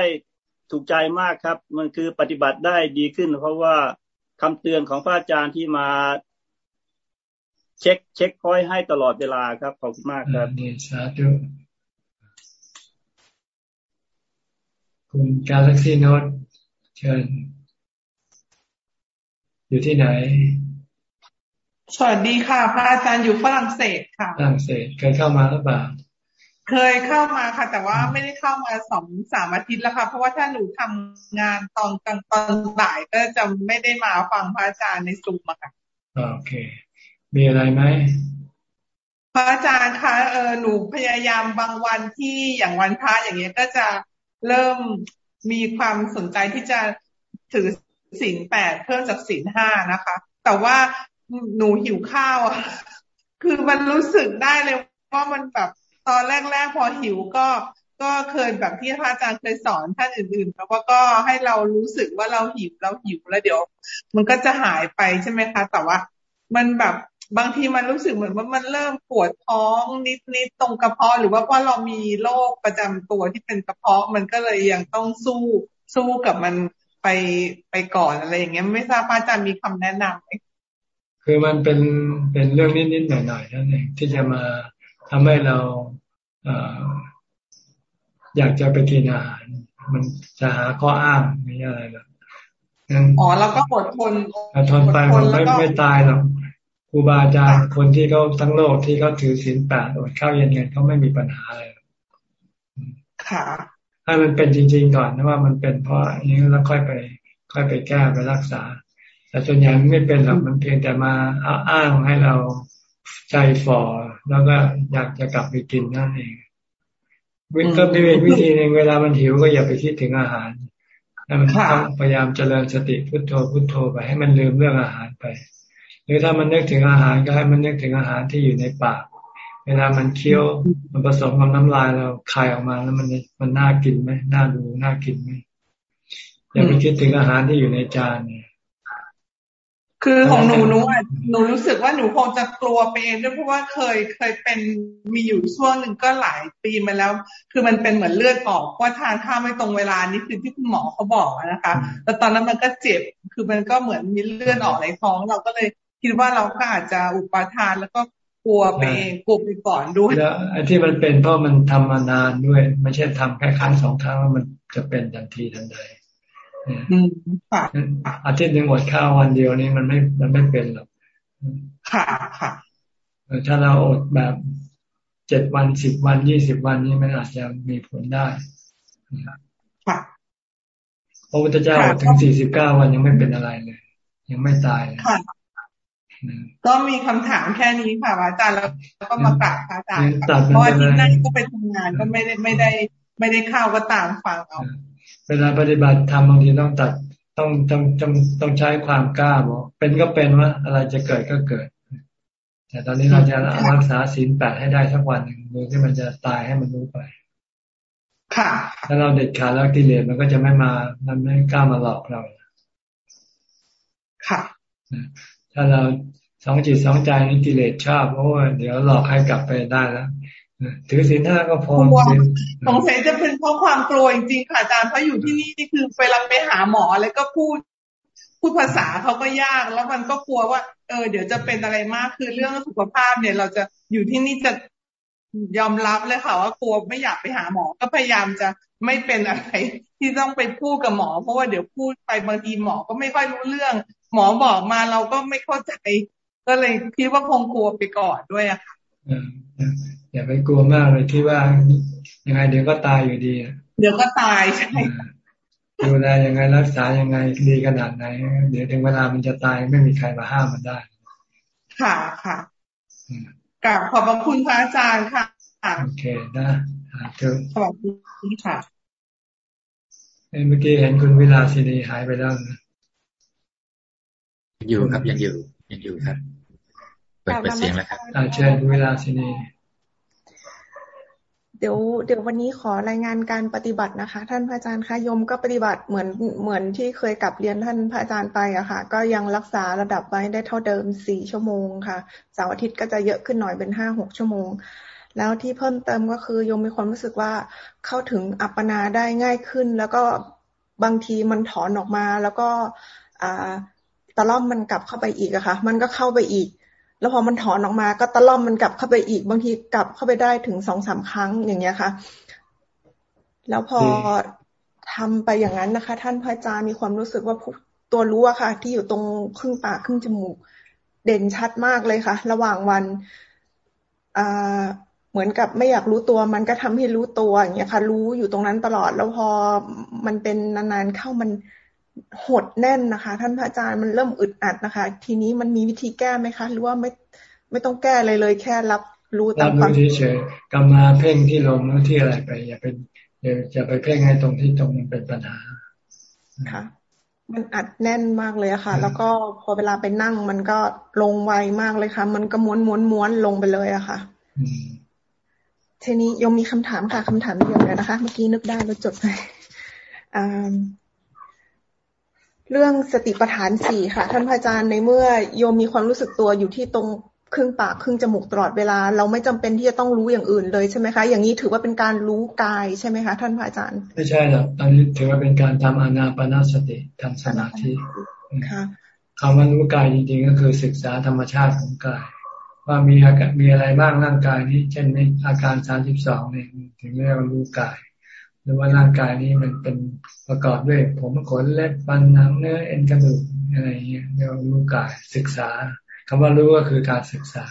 [SPEAKER 26] ถูกใจมากครับ มันคือปฏิบัติได้ดีขึ้น เพราะว่าคำเตือนของพระอาจารย์ที่มา เช็ค เช็คพอยให้ตลอดเวลาครับขอบคุณมากครับ
[SPEAKER 1] นี่สาธุคุณกาแล็กซี่โนตเชิญ อยู่ที่ไหน
[SPEAKER 27] สวัสดีค่ะ พระอาจารย์อยู่ฝรั่งเศสค่ะ
[SPEAKER 1] ฝรั่งเศสเคยเข้ามาหรือเปล่า
[SPEAKER 27] เคยเข้ามาค่ะ แต่ว่าไม่ได้เข้ามาสองสามอาทิตย์แล้วค่ะ เพราะว่าถ้าหนูทำงานตอนกลางตอนบ่ายก็จะไม่ได้มาฟังพระอาจารย์ในซูมอะค่ะ
[SPEAKER 1] โอเค มีอะไรไหม
[SPEAKER 27] พระอาจารย์คะเออหนูพยายามบางวันที่อย่างวันพระอย่างเงี้ยก็จะเริ่มมีความสนใจที่จะถือศีลแปดเพิ่มจากศีลห้านะคะ แต่ว่าหนูหิวข้าวอะคือมันรู้สึกได้เลยว่ามันแบบ ตอนแรกๆพอหิวก็ก็เคยแบบที่พระอาจารย์เคยสอนท่านอื่นๆแล้วก็ให้เรารู้สึกว่าเราหิวเราหิวแล้วเดี๋ยว มันก็จะหายไปใช่ไหมคะ แต่ว่ามันแบบบางทีมันรู้สึกเหมือนว่ามันเริ่มปวดท้องนิดๆตรงกระเพาะหรือว่าว่าเรามีโรคประจำตัวที่เป็นกระเพาะมันก็เลยยังต้องสู้สู้กับมันไปไปก่อนอะไรอย่างเงี้ยไม่ทราบพระอาจารย์มีคำแนะนำไหม
[SPEAKER 1] คือมันเป็นเป็นเรื่องนิดๆหน่อยๆนั่นเองที่จะมา ทำให้เราเออยากจะไปกินอาหาร มันจะหาข้ออ้างไม่อะไรหรอก
[SPEAKER 27] อ๋อแล้วก็อดทน
[SPEAKER 1] อดทนไปมันไม่ไม่ตายหรอกครูบาอาจารย์คนที่เขาทั้งโลกที่เขาถือศีลแปดอดข้าวเย็นกันเขาไม่มีปัญหาเลย
[SPEAKER 27] ค่ะ
[SPEAKER 1] ให้มันเป็นจริง ๆ ก่อนนะว่ามันเป็นเพราะอย่างนี้แล้วค่อยไป ค่อยไปแก้ไปรักษา แต่ส่วนใหญ่ไม่เป็นหรอกมันเพียงแต่มาอ้างให้เราใจฝ่อ แล้วก็อยากจะกลับไปกินนั่นเองวิธีก็เป็นวิธีหนึ่งเวลามันหิวก็อย่าไปคิดถึงอาหารแล้วมันต้องพยายามเจริญสติพุทโธพุทโธไปให้มันลืมเรื่องอาหารไป หรือถ้ามันนึกถึงอาหารก็ให้มันนึกถึงอาหารที่อยู่ในปาก เวลามันเคี้ยวมันผสมกับน้ำลายเราคายออกมาแล้วมันมันน่ากินไหมน่าดูน่ากินไหมอย่าไปคิดถึงอาหารที่อยู่ในจานเนี่ย
[SPEAKER 27] คือของหนูหนูหนูรู้สึกว่าหนูคงจะกลัวไปเองด้วยเพราะว่าเคยเคยเป็นมีอยู่ช่วงหนึ่งก็หลายปีมาแล้ว คือมันเป็นเหมือนเลือดออกว่าทานข้าวไม่ตรงเวลานี่คือที่คุณหมอเขาบอกนะคะแล้วตอนนั้นมันก็เจ็บคือมันก็เหมือนมีเลือดออกในท้อง เราก็เลยคิดว่าเราก็อาจจะอุปทานแล้วก็กลัวไปเองกลัวไปก่อนด้วย
[SPEAKER 1] แล้วไอ้ที่มันเป็นเพราะมันทำมานานด้วย ไม่ใช่ทำแค่ครั้งสองครั้งแล้วมันจะเป็นทันทีทันใด อาทิตย์หนึ่งหมดข้าววันเดียวนี้มันไม่มันไม่เป็นหรอก
[SPEAKER 27] ค่ะค่ะ
[SPEAKER 1] ถ้าเราอดแบบเจ็ดวันสิบวันยี่สิบวันนี้มันอาจจะมีผลได้
[SPEAKER 27] ค่ะ
[SPEAKER 1] พระพุทธเจ้าถึงสี่สิบเก้าวันยังไม่เป็นอะไรเลย ยังไม่ตาย
[SPEAKER 27] ค่ะก็มีคำถามแค่นี้ค่ะอาจารย์แล้วก็มากราบอาจารย์เพราะว่าที่นั่นก็ไปทำงานก็ไม่ได้ไม่ได้ ไม่ได้เข้าก็ตามฟังเอา
[SPEAKER 1] เวลาปฏิบัติทำบางทีต้องตัดต้องต้องต้องต้องใช้ความกล้าบอกเป็นก็เป็นว่าอะไรจะเกิดก็เกิด แต่ตอนนี้เราจะรักษาศีลแปดให้ได้สักวันหนึ่งโดยที่มันจะตายให้มันรู้ไป
[SPEAKER 27] ค่ะ
[SPEAKER 1] ถ้าเราเด็ดขาดแล้วกิเลสมันก็จะไม่มามันไม่กล้ามาหลอกเรา
[SPEAKER 27] ค่ะ
[SPEAKER 1] ถ้าเราสองจิตสองใจนี่กิเลสชอบโอ้เดี๋ยวหลอกให้กลับไปได้แล้ว ถือศีลห้าก็พอ
[SPEAKER 27] สงสัยจะเป็นเพราะความกลัวจริงๆค่ะอาจารย์เพราะอยู่ที่นี่นี่คือเวลาไปหาหมอแล้วก็พูด พูดภาษาเขาก็ยาก แล้วมันก็กลัวว่า เออ เดี๋ยวจะเป็นอะไรมากคือเรื่องสุขภาพเนี่ย เราจะอยู่ที่นี่จะยอมรับเลยค่ะว่ากลัวไม่อยากไปหาหมอ ก็พยายามจะไม่เป็นอะไร ที่ต้องไปพูดกับหมอ เพราะว่าเดี๋ยวพูดไปบางทีหมอก็ไม่ค่อยรู้เรื่อง หมอบอกมาเราก็ไม่เข้าใจ ก็เลยคิดว่าคงกลัวไปก่อนด้วยอะค่ะ
[SPEAKER 1] อย่าไปกลัวมากเลยคิดว่ายังไงเดี๋ยวก็ตายอยู่ดี
[SPEAKER 27] เดี๋ยวก็ตายใช่
[SPEAKER 1] ดูแลยังไงรักษายังไงดีขนาดไหน เดี๋ยวถึงเวลามันจะตายไม่มีใครมาห้ามมันได้
[SPEAKER 27] ค่ะค่ะกราบขอบพระคุณพระอาจารย์ค่ะ
[SPEAKER 1] โอเคนะเจอ
[SPEAKER 27] สวัสดีค่ะ
[SPEAKER 1] เมื่อกี้เห็นคุณวิลาสินีหายไปแล้วนะ
[SPEAKER 17] อยู่ครับยังอยู่ยังอยู่ครับ เปิดเปิดเสียงแล้วครับ
[SPEAKER 1] เชิญเวลาสินี
[SPEAKER 28] เดี๋ยวเดี๋ยววันนี้ขอรายงานการปฏิบัตินะคะ ท่านพระอาจารย์คะยมก็ปฏิบัติเหมือนเหมือนที่เคยกลับเรียนท่านพระอาจารย์ไปอะค่ะ ก็ยังรักษาระดับไว้ได้เท่าเดิมสี่ชั่วโมงค่ะเสาร์อาทิตย์ก็จะเยอะขึ้นหน่อยเป็นห้าหกชั่วโมง แล้วที่เพิ่มเติมก็คือ ยมมีความรู้สึกว่าเข้าถึงอัปปนาได้ง่ายขึ้น แล้วก็บางทีมันถอนออกมาแล้วก็อ่าตะล่อมมันกลับเข้าไปอีกอะค่ะ มันก็เข้าไปอีก แล้วพอมันถอนออกมาก็ตะล่อมมันกลับเข้าไปอีก บางทีกลับเข้าไปได้ถึงสองสามครั้งอย่างเงี้ยค่ะ แล้วพอทำไปอย่างนั้นนะคะ ท่านพระอาจารย์มีความรู้สึกว่าตัวรู้อะค่ะ ที่อยู่ตรงครึ่งปากครึ่งจมูก เด่นชัดมากเลยค่ะ ระหว่างวันอ่าเหมือนกับไม่อยากรู้ตัว มันก็ทำให้รู้ตัวอย่างเงี้ยค่ะ รู้อยู่ตรงนั้นตลอดแล้วพอมันเป็นนานๆเข้ามัน หดแน่นนะคะ ท่านพระอาจารย์มันเริ่มอึดอัดนะคะ ทีนี้มันมีวิธีแก้ไหมคะ หรือว่าไม่ไม่ต้องแก้อะไรเลย แค่รับรู้ตามความ
[SPEAKER 1] เฉยๆกำมาเพ่งที่ลมที่อะไรไป อย่าเป็นอย่าไปเพ่งให้ตรงที่ตรงมันเป็นปัญหา
[SPEAKER 28] ค่ะ มันอัดแน่นมากเลยค่ะ แล้วก็พอเวลาไปนั่ง มันก็ลงไวมากเลยค่ะ มันก็ม้วนม้วนม้วนลงไปเลยอะค่ะทีนี้ยมมีคำถามค่ะคำถามเดียวเลยนะคะ เมื่อกี้นึกได้แล้วจดไปอ่า เรื่องสติปัฏฐานสี่ค่ะ ท่านพระอาจารย์ในเมื่อโยมมีความรู้สึกตัวอยู่ที่ตรงครึ่งปากครึ่งจมูกตลอดเวลา เราไม่จำเป็นที่จะต้องรู้อย่างอื่นเลยใช่ไหมคะ อย่างนี้ถือว่าเป็นการรู้กายใช่ไหมคะ ท่านพระอาจารย์
[SPEAKER 1] ไม่ใช่หรอกตอนนี้ถือว่าเป็นการทำอนาปนาสติทำสมาธิ
[SPEAKER 28] ค่ะ
[SPEAKER 1] คำว่ารู้กายจริงๆก็คือศึกษาธรรมชาติของกาย ว่ามีอาการมีอะไรบ้างร่างกายนี้ เช่นในอาการสามสิบสองเนี่ยถึงเรียกว่ารู้กาย หรือว่าร่างกายนี้มันเป็นประกอบด้วย ผมขนเล็บฟันหนังเนื้อเอ็นกระดูกอะไรเงี้ยเรียกว่ารู้กายศึกษาคำว่ารู้ก็คือการศึกษา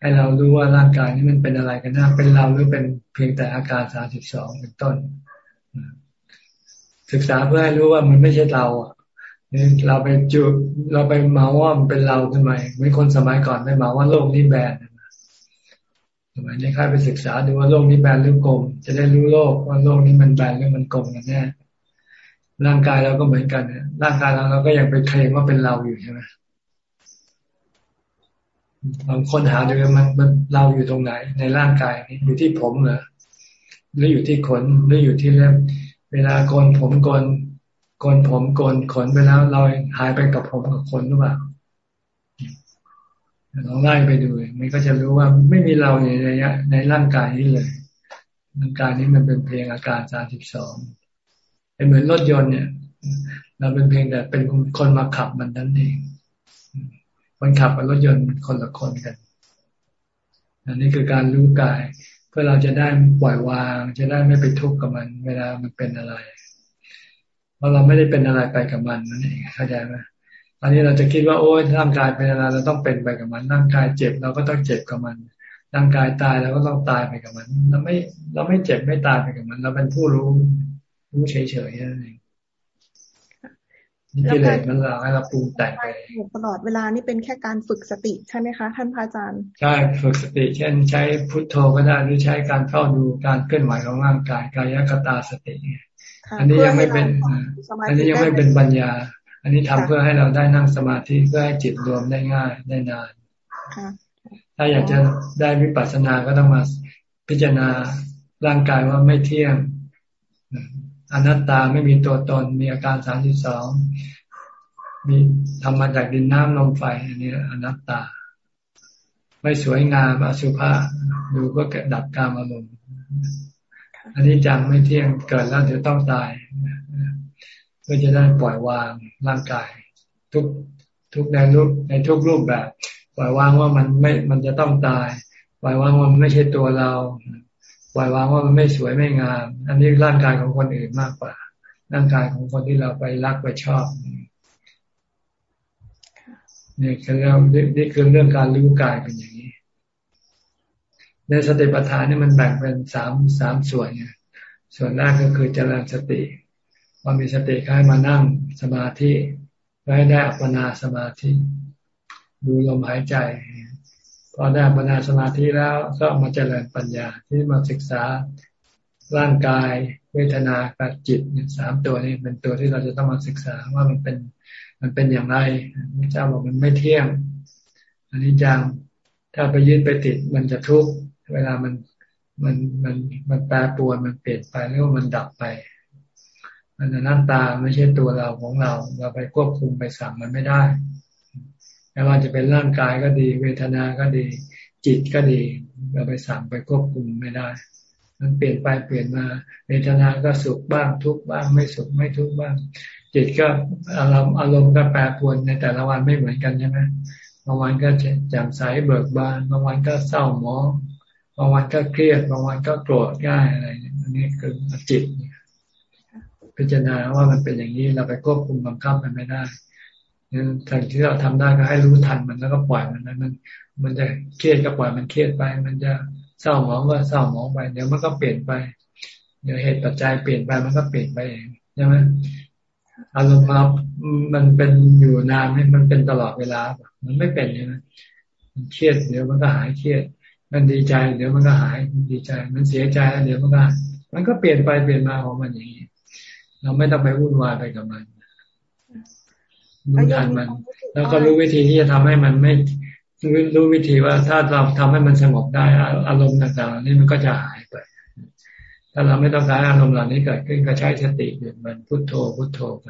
[SPEAKER 1] ให้เรารู้ว่าร่างกายนี้มันเป็นอะไรกันนะเป็นเราหรือเป็นเพียงแต่อาการสามสิบสองเป็นต้น ศึกษาเพื่อให้รู้ว่ามันไม่ใช่เราเราไปจุเราไปเมาว่ามันเป็นเราทำไมไม่คนสมัยก่อนไม่เมาว่าโลกนี้แบน สมัยนี้ค่าไปศึกษาดูว่าโลกนี้แบนหรือกลม จะได้รู้โลกว่าโลกนี้มันแบนหรือมันกลมกันแน่ร่างกายเราก็เหมือนกันเนี่ยร่างกายเราเราก็ยังไปเคลมว่าเป็นเราอยู่ใช่ไหมบางคนหาดูมันมันเราอยู่ตรงไหน ในร่างกายนี้อยู่ที่ผมเหรอหรืออยู่ที่ขนหรืออยู่ที่เล็บเวลาโกนผมโกนโกนผมโกนขนไปแล้วเราหายไปกับผมกับขนหรือเปล่า ลองไล่ไปดูมันก็จะรู้ว่าไม่มีเราในระยะในร่างกายนี้เลยร่างกายนี้มันเป็นเพียงอาการสามสิบสองเป็นเหมือนรถยนต์เนี่ย เราเป็นเพียงแต่เป็นคนมาขับมันนั่นเองคนขับกับรถยนต์คนละคนกันอันนี้คือการรู้กาย เพื่อเราจะได้ปล่อยวาง จะได้ไม่ไปทุกข์กับมัน เวลามันเป็นอะไร เพราะเราไม่ได้เป็นอะไรไปกับมันนั่นเองเข้าใจไหม อันนี้เราจะคิดว่าโอ้ยร่างกายเป็นอะไรเราต้องเป็นไปกับมัน ร่างกายเจ็บเราก็ต้องเจ็บกับมัน ร่างกายตายเราก็ต้องตายไปกับมันเราไม่เราไม่เจ็บไม่ตายไปกับมัน เราเป็นผู้รู้รู้เฉยๆนั่นเองนี่กิเลสมันเราให้เราปรุงแต่งไป
[SPEAKER 28] ตลอดเวลานี่เป็นแค่การฝึกสติใช่ไหมคะท่านพระอาจารย์
[SPEAKER 1] ใช่ฝึกสติ เช่น ใช้พุทโธก็ได้หรือใช้การเข้าดูการเคลื่อนไหวของร่างกายกายกตาสติอันนี้ยังไม่เป็น อันนี้ยังไม่เป็นปัญญา อันนี้ทำเพื่อให้เราได้นั่งสมาธิเพื่อให้จิตรวมได้ง่ายได้นานถ้าอยากจะได้วิปัสสนาก็ต้องมาพิจารณาร่างกายว่าไม่เที่ยงอนัตตาไม่มีตัวตนมีอาการสามสิบสองมีทำมาจากดินน้ำลมไฟอันนี้อนัตตา ไม่สวยงามอสุภะดูก็เกิดดับกามอารมณ์อันนี้จังไม่เที่ยงเกิดแล้วเดี๋ยวต้องตาย เพื่อจะได้ปล่อยวางร่างกาย ทุกทุกในรูปในทุกรูปแบบ ปล่อยวางว่ามันไม่มันจะต้องตาย ปล่อยวางว่ามันไม่ใช่ตัวเรา ปล่อยวางว่ามันไม่สวยไม่งาม อันนี้ร่างกายของคนอื่นมากกว่า ร่างกายของคนที่เราไปรักไปชอบนี่คือเรื่องนี่คือเรื่องการรู้กายเป็นอย่างนี้ ในสติปัฏฐานนี่มันแบ่งเป็นสามสามส่วนไงส่วนแรกก็คือเจริญสติ พอมีสติให้มานั่งสมาธิไว้ได้อัปปนาสมาธิ ดูลมหายใจ พอได้อัปปนาสมาธิแล้วก็มาเจริญปัญญาที่มาศึกษาร่างกายเวทนากับจิตสามตัวนี้เป็นตัวที่เราจะต้องมาศึกษาว่ามันเป็นมันเป็นอย่างไรพระเจ้าบอกมันไม่เที่ยงอันนี้จังถ้าไปยึดไปติดมันจะทุกข์เวลามันมันมันมันแปรปรวนมันเปลี่ยนไปแล้วมันดับไป มันหน้าตาไม่ใช่ตัวเราของเรา เราไปควบคุมไปสั่งมันไม่ได้ไม่ว่าจะเป็นร่างกายก็ดี เวทนาก็ดี จิตก็ดี เราไปสั่งไปควบคุมไม่ได้ มันเปลี่ยนไปเปลี่ยนมา เวทนาก็สุขบ้างทุกบ้าง ไม่สุขไม่ทุกบ้าง จิตก็อารมณ์อารมณ์ก็แปรปรวนในแต่ละวันไม่เหมือนกันใช่ไหมบางวันก็แจ่มใสเบิกบานบางวันก็เศร้าหมองบางวันก็เครียดบางวันก็โกรธง่ายอะไรอันนี้คือจิต พิจารณาว่ามันเป็นอย่างนี้เราไปควบคุมบังคับมันไม่ได้นั้นสิ่งที่เราทำได้ก็ให้รู้ทันมันแล้วก็ปล่อยมันนั้นมัน มันจะเครียดก็ปล่อยมันเครียดไป มันจะเศร้าหมองก็เศร้าหมองไป เดี๋ยวมันก็เปลี่ยนไป เดี๋ยวเหตุปัจจัยเปลี่ยนไปมันก็เปลี่ยนไปเองใช่ไหมอารมณ์รับมันเป็นอยู่นานไหมมันเป็นตลอดเวลา มันไม่เป็นใช่ไหมมันเครียดเดี๋ยวมันก็หายเครียด มันดีใจ เดี๋ยวมันก็หายดีใจ มันเสียใจเดี๋ยวมันก็มันก็เปลี่ยนไปเปลี่ยนมาของมันอย่างนี้ เราไม่ต้องไปวุ่นวายไปกับมันรู้ทันมัน แล้วก็รู้วิธีที่จะทำให้มันไม่รู้วิธีว่าถ้าเราทำให้มันสงบได้อารมณ์ต่างๆนี่มันก็จะหายไป ถ้าเราไม่ต้องการอารมณ์เหล่านี้เกิดขึ้นก็ใช้สติหยุดมันพุทโธพุทโธไป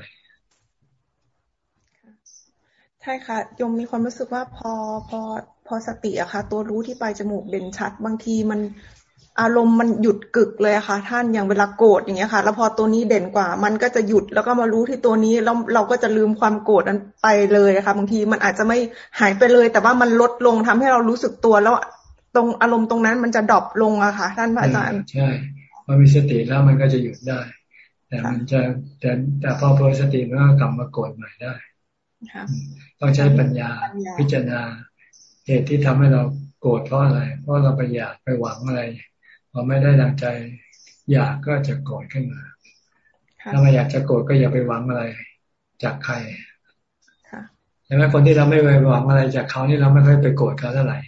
[SPEAKER 28] ใช่ค่ะยมมีความรู้สึกว่าพอพอพอสติอะค่ะ ตัวรู้ที่ปลายจมูกเด่นชัด บางทีมัน อารมณ์มันหยุดกึกเลยค่ะ ท่านอย่างเวลาโกรธอย่างเงี้ยค่ะ แล้วพอตัวนี้เด่นกว่า มันก็จะหยุดแล้วก็มารู้ที่ตัวนี้แล้วเราก็จะลืมความโกรธนั้นไปเลยค่ะบางทีมันอาจจะไม่หายไปเลย แต่ว่ามันลดลงทำให้เรารู้สึกตัวแล้วตรงอารมณ์ตรงนั้นมันจะดรอปลงอะค่ะ ท่านพระอาจารย์
[SPEAKER 1] ใช่พอมีสติแล้วมันก็จะหยุดได้ แต่มันจะแต่แต่พอพอสติมันก็กลับมาโกรธใหม่ได้ต้องใช้ปัญญาพิจารณาเหตุที่ทำให้เราโกรธเพราะอะไร เพราะเราไปอยากไปหวังอะไร พอไม่ได้ดังใจอยากก็จะโกรธขึ้นมา ถ้าไม่อยากจะโกรธก็อย่าไปหวังอะไรจากใครใช่ไหมคนที่เราไม่ไปหวังอะไรจากเขานี่เราไม่ค่อยไปโกรธเขาเท่าไหร่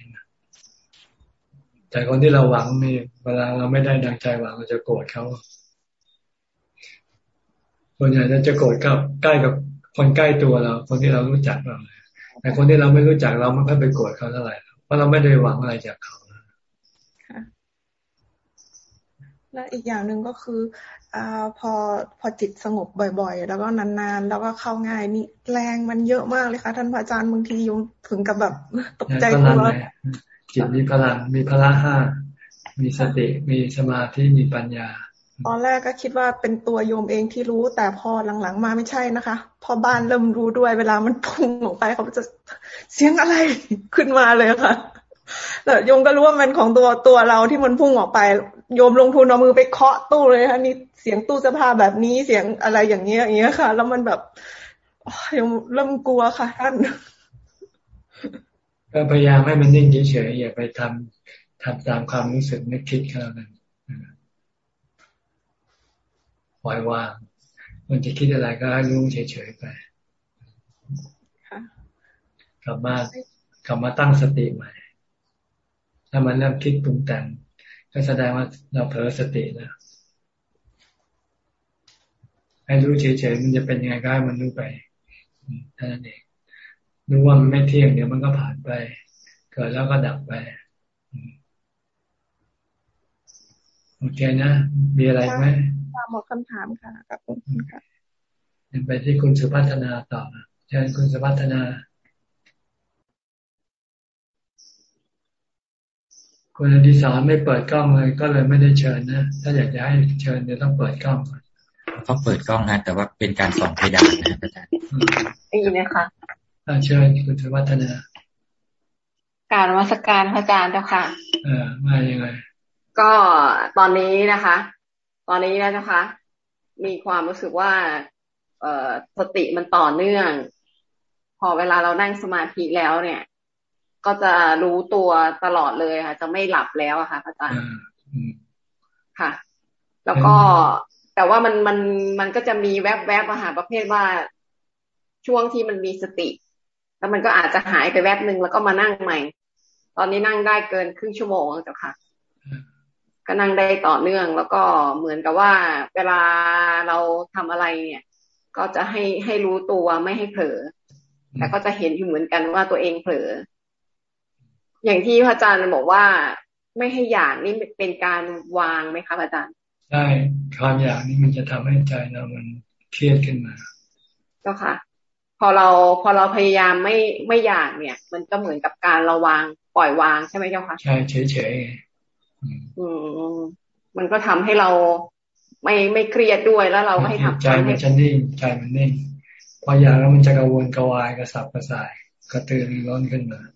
[SPEAKER 1] แต่คนที่เราหวังนี่เวลาเราไม่ได้ดังใจหวังเราจะโกรธเขาส่วนใหญ่จะโกรธกับใกล้กับคนใกล้ตัวเรา คนที่เรารู้จักเราแต่คนที่เราไม่รู้จักเราไม่ค่อยไปโกรธเขาเท่าไหร่เพราะเราไม่ได้หวังอะไรจากเขา
[SPEAKER 28] และอีกอย่างหนึ่งก็คืออพอพอจิตสงบบ่อย ๆ แล้วก็นานๆ แล้วก็เข้าง่ายนี่แรงมันเยอะมากเลยค่ะ ท่านพระอาจารย์บางทียงถึงกับแบบตกใจกลัว
[SPEAKER 1] จิตมีพลังมีพละห้ามีสติมีสมาธิมีปัญญา
[SPEAKER 28] ตอนแรกก็คิดว่าเป็นตัวโยมเองที่รู้ แต่พอหลังๆมาไม่ใช่นะคะ พอบ้านเริ่มรู้ด้วยเวลามันพุ่งออกไปเขาจะเสียงอะไรขึ้นมาเลยค่ะแต่โยมก็รู้ว่ามันของตัวตัวเราที่มันพุ่งออกไป โยมลงทุนเอามือไปเคาะตู้เลยค่ะนี่เสียงตู้เสื้อผ้าแบบนี้เสียงอะไรอย่างเงี้ยอย่างเงี้ยค่ะ แล้วมันแบบโยมเริ่มกลัวค่ะท่าน
[SPEAKER 1] ก็พยายามให้มันนิ่งเฉยๆอย่าไปทำทำตามความรู้สึกนึกคิดเขานั้นปล่อยวางมันจะคิดอะไรก็ให้รู้เฉยๆไปกลับมากลับมาตั้งสติใหม่ ถ้ามันเริ่มคิดปรุงแต่ง ก็แสดงว่าเราเผลอสติแล้วให้รู้เฉยๆมันจะเป็นยังไงก็ให้มันรู้ไปเท่านั้นเองรู้ว่ามันไม่เที่ยงเดี๋ยวมันก็ผ่านไป เกิดแล้วก็ดับไปโอเคนะ มีอะไรไหม
[SPEAKER 28] หมดคำถามค่ะกับคุณค่ะ
[SPEAKER 1] ไปที่คุณสุพัฒนาต่อเชิญคุณสุพัฒนา คุณอดิศรไม่เปิดกล้องเลย ก็เลยไม่ได้เชิญนะถ้าอยากจะให้เชิญเดี๋ยวต้องเปิดกล้องก่อน
[SPEAKER 17] ต้องเปิดกล้องนะแต่ว่าเป็นการส่องเพดานนะอาจารย์
[SPEAKER 29] ได้ยินไหมคะ
[SPEAKER 1] เชิญคุณสุพัฒนา
[SPEAKER 29] การวัสการพระอาจารย์เจ้าค่ะ
[SPEAKER 1] เออมายังไง
[SPEAKER 29] ก็ตอนนี้นะคะ ตอนนี้นะเจ้าค่ะ มีความรู้สึกว่า เอ่อสติมันต่อเนื่อง พอเวลาเรานั่งสมาธิแล้วเนี่ย ก็จะรู้ตัวตลอดเลยค่ะ จะไม่หลับแล้วอะค่ะอาจารย์ค่ะ แล้วก็แต่ว่ามันมันมันก็จะมีแวบๆบอะค่ะประเภทว่าช่วงที่มันมีสติ แล้วมันก็อาจจะหายไปแวบหนึ่งแล้วก็มานั่งใหม่ ตอนนี้นั่งได้เกินครึ่งชั่วโมงแล้วค่ะ ก็นั่งได้ต่อเนื่อง แล้วก็เหมือนกับว่า เวลาเราทำอะไรเนี่ย ก็จะให้ให้รู้ตัวไม่ให้เผลอแต่ก็จะเห็นอยู่เหมือนกันว่าตัวเองเผลอ อย่างที่พระอาจารย์บอกว่าไม่ให้อยากนี่เป็นการวางไหมคะอาจารย์
[SPEAKER 1] ใช่ความอยากนี่มันจะทำให้ใจเรามันเครียดขึ้นมา
[SPEAKER 29] ก็ค่ะ พอเราพอเราพยายามไม่ไม่อยากเนี่ย มันก็เหมือนกับการระวางปล่อยวางใช่ไหมเจ้าค่ะ
[SPEAKER 1] ใช่เฉยเฉย
[SPEAKER 29] อืมมันก็ทำให้เราไม่ไม่เครียดด้วยแล้วเราก็ให้ทำ
[SPEAKER 1] ใจมันจะนิ่งใจมันนิ่งพออยากแล้วมันจะกังวลกวายกระสับกระส่ายกระตือรือร้นขึ้นมา
[SPEAKER 29] เ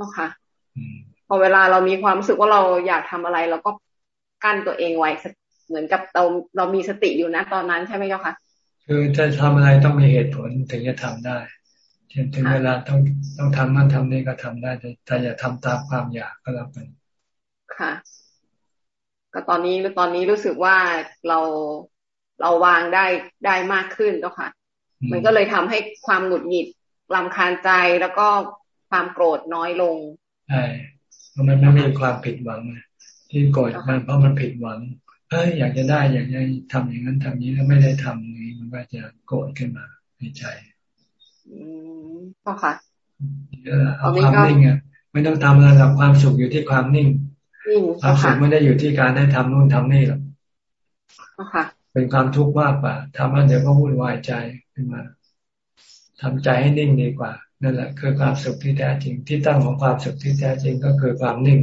[SPEAKER 29] นาะค่ะพอเวลาเรามีความรู้สึกว่าเราอยากทำอะไร เราก็กั้นตัวเองไว้เหมือนกับเราเรามีสติอยู่นะตอนนั้นใช่ไหมเจ้าคะ
[SPEAKER 1] คือจะทำอะไรต้องมีเหตุผลถึงจะทำได้เช่นถึงเวลาต้องต้องทำมันทำนี่ก็ทำได้ แต่อย่าทำตามความอยากก็แล้วกัน
[SPEAKER 29] ค่ะ ก็ตอนนี้ตอนนี้รู้สึกว่าเราเราวางได้ได้มากขึ้นแล้วค่ะ มันก็เลยทำให้ความหงุดหงิดลำคาญใจแล้วก็ ความโกรธน้อยลง
[SPEAKER 1] ใช่เพราะมันไม่มีความผิดหวังที่โกรธมันเพราะมันผิดหวังเอ้ยอยากจะได้อยากจะทำอย่างนั้นทำนี้แล้วไม่ได้ทำนี้มันก็จะโกรธขึ้นมาในใจ
[SPEAKER 29] อืมก็ค่ะ
[SPEAKER 1] เอาความนิ่งอะไม่ต้องทำอะไรหรอกความสุขอยู่ที่ความนิ่งความสุขไม่ได้อยู่ที่การได้ทำนู่นทำนี่หรอกเป็นความทุกข์มากกว่าทำแล้วเดี๋ยวก็วุ่นวายใจขึ้นมาทำใจให้นิ่งดีกว่า นั่นแหละ คือความสุขที่แท้จริง ที่ตั้งของความสุขที่แท้จริงก็คือความนิ่ง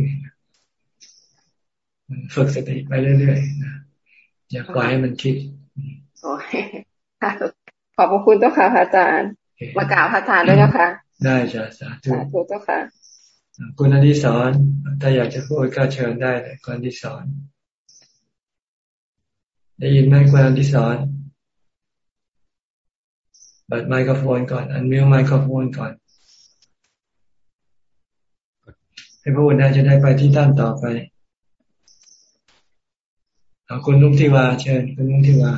[SPEAKER 1] ฝึกสติไปเรื่อยๆนะอย่าปล่อยให้มันคิด
[SPEAKER 29] โอ้ยขอบพระคุณเจ้าค่ะพระอาจารย์ มากล่าวพระอาจารย์ด้วยนะคะ
[SPEAKER 1] ได้จ้ะสาธุ
[SPEAKER 29] สาธุเจ้าค่ะ
[SPEAKER 1] คุณอดิศรถ้าอยากจะพูดก็เชิญได้เลยคุณอดิศรได้ยินไหมคุณอดิศร เปิดไมโครโฟนก่อน อันมิวไมโครโฟนก่อน ให้พูดได้จะได้ไปที่ท่านต่อไปเอาคุณลุงที่ว่าเชิญคุณลุงที่ว่า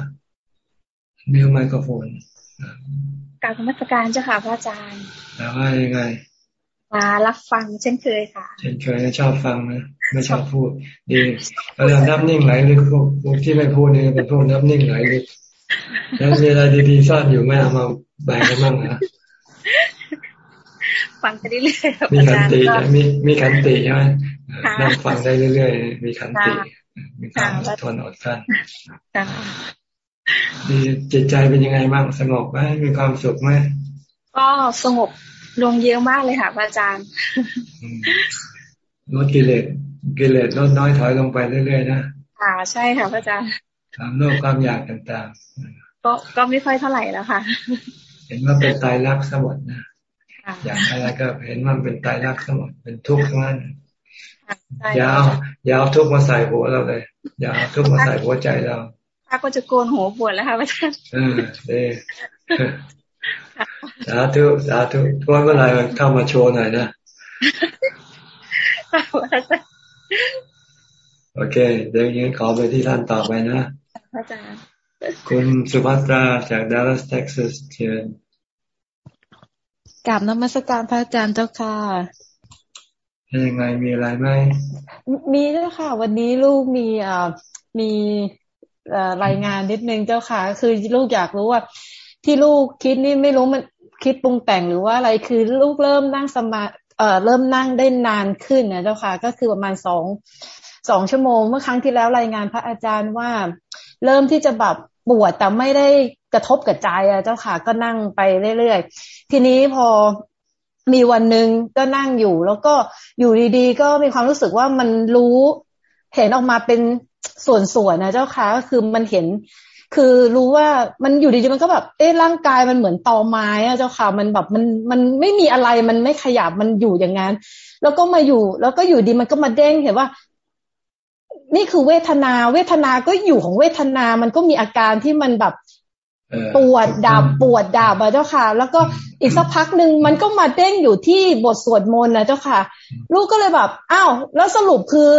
[SPEAKER 1] มิวไมโครโฟน
[SPEAKER 30] การธรรมสการเจ้าค่ะพระอาจารย์
[SPEAKER 1] แล้วว่ายังไง
[SPEAKER 30] มารับฟังเช่นเคยค่ะ
[SPEAKER 1] เช่นเคยชอบฟังนะไม่ชอบพูด ดีเวลานับนิ่งไหลลึกพวกที่ไม่พูดนี่เป็นพวกนับนิ่งไหลลึก แล้วมีอะไรดีๆซ่อนอยู่ไม่เอามาแบ่งกันบ้างนะ
[SPEAKER 30] ฟังไปเรื่อย
[SPEAKER 1] ๆมีขันติมีมีขันติใช่ไหมนั่งฟังได้เรื่อยๆ มีขันติ มีความทนอดกั้นดีจิตใจเป็นยังไงบ้างสงบไหมมีความสุขไหม
[SPEAKER 30] ก็สงบลงเยอะมากเลยค่ะพระอาจารย์
[SPEAKER 1] ลดกิเลสกิเลสลดน้อยถอยลงไปเรื่อยๆนะ
[SPEAKER 30] ค่ะใช่ค่ะพระอาจารย์
[SPEAKER 1] ความโลภความอยากต่าง
[SPEAKER 30] ๆ ก็ก็ไม่ค่อยเท่าไหร่แล้วค่ะ
[SPEAKER 1] เห็นว่าเป็นตายรักสมดนะอยากอะไรก็เห็นว่าเป็นตายรักสมดเป็นทุกข์ทั้งนั้นยาวยาวทุกข์มาใส่หัวเราเลยยาวทุกข์มาใส่หัวใจเรา
[SPEAKER 30] ถ้าก็จะโกนหัวปวดแล้วค่ะพระอาจารย์เออเด้
[SPEAKER 1] สาธุสาธุทวนเมื่อไรเข้ามาโชว์หน่อยนะ โอเค เดี๋ยวยังขอไปที่ท่านต่อไปนะอาจารย์คุณสุภัตราจากดัลลัสเท็กซัสเชิญ
[SPEAKER 31] กราบนมัสการพระอาจารย์เจ้าค่ะ
[SPEAKER 1] ยังไงมีอะไรไหม
[SPEAKER 31] มีเจ้าค่ะ วันนี้ลูกมีอ่ามีรายงานนิดนึงเจ้าค่ะ คือลูกอยากรู้ว่า ที่ลูกคิดนี่ไม่รู้มันคิดปรุงแต่งหรือว่าอะไรคือลูกเริ่มนั่งสมาเอ่อเริ่มนั่งได้นานขึ้นนะเจ้าค่ะ ก็คือประมาณสอง สองชั่วโมง เมื่อครั้งที่แล้วรายงานพระอาจารย์ว่า เริ่มที่จะแบบปวดแต่ไม่ได้กระทบกับใจอะเจ้าค่ะ ก็นั่งไปเรื่อยๆ ทีนี้พอมีวันหนึ่งก็นั่งอยู่ แล้วก็อยู่ดีๆ ก็มีความรู้สึกว่ามันรู้เห็นออกมาเป็นส่วนๆนะเจ้าค่ะก็คือมันเห็นคือรู้ว่ามันอยู่ดีๆมันก็แบบ เอ๊ะร่างกายมันเหมือนตอไม้อะเจ้าค่ะ มันแบบมันมันไม่มีอะไรมันไม่ขยับมันอยู่อย่างนั้นแล้วก็มาอยู่ แล้วก็อยู่ดีมันก็มาเด้งเห็นว่า นี่คือเวทนา เวทนาก็อยู่ของเวทนา มันก็มีอาการที่มันแบบปวดดาบปวดดาบอะเจ้าค่ะ แล้วก็อีกสักพักหนึ่งมันก็มาเด้งอยู่ที่บทสวดมนต์นะเจ้าค่ะ ลูกก็เลยแบบอ้าวแล้วสรุปคือ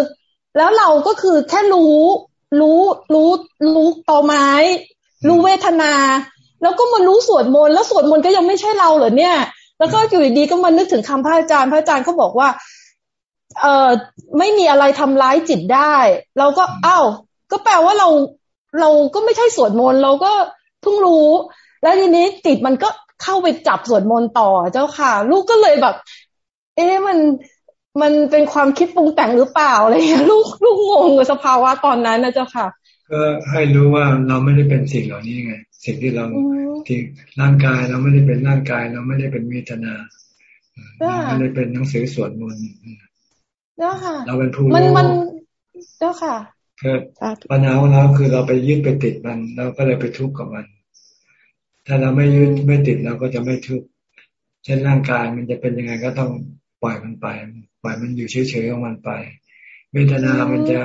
[SPEAKER 31] แล้วเราก็คือแค่รู้ รู้รู้รู้ต่อไม้ รู้เวทนา แล้วก็มารู้สวดมนต์แล้วสวดมนต์ก็ยังไม่ใช่เราเหรอเนี่ย แล้วก็อยู่ดีๆก็มานึกถึงคำพระอาจารย์พระอาจารย์ก็บอกว่า เออไม่มีอะไรทำร้ายจิตได้ เราก็อ้าวก็แปลว่าเราเราก็ไม่ใช่สวดมนต์เราก็เพิ่งรู้ แล้วทีนี้จิตมันก็เข้าไปจับสวดมนต์ต่อเจ้าค่ะ ลูกก็เลยแบบ เอ๊ะมันมันเป็นความคิดปรุงแต่งหรือเปล่าอะไรเงี้ยลูกลูกงงกับสภาวะตอนนั้นนะเจ้าค่ะ
[SPEAKER 1] ก็ให้รู้ว่าเราไม่ได้เป็นสิ่งเหล่านี้ไง สิ่งที่เราที่ร่างกายเราไม่ได้เป็นร่างกายเราไม่ได้เป็นเวทนาเราไม่ได้เป็นหนังสือสวดมนต์
[SPEAKER 31] เจ้าค่ะ
[SPEAKER 1] เราเป็นผู้
[SPEAKER 31] มันมันเจ้าค่ะ
[SPEAKER 1] คือปัญหาของเราคือเราไปยึดไปติดมันเราก็เลยไปทุกข์กับมัน ถ้าเราไม่ยึดไม่ติดเราก็จะไม่ทุกข์เช่นร่างกายมันจะเป็นยังไงก็ต้องปล่อยมันไป ปล่อยมันอยู่เฉยๆของมันไป เวทนามันจะ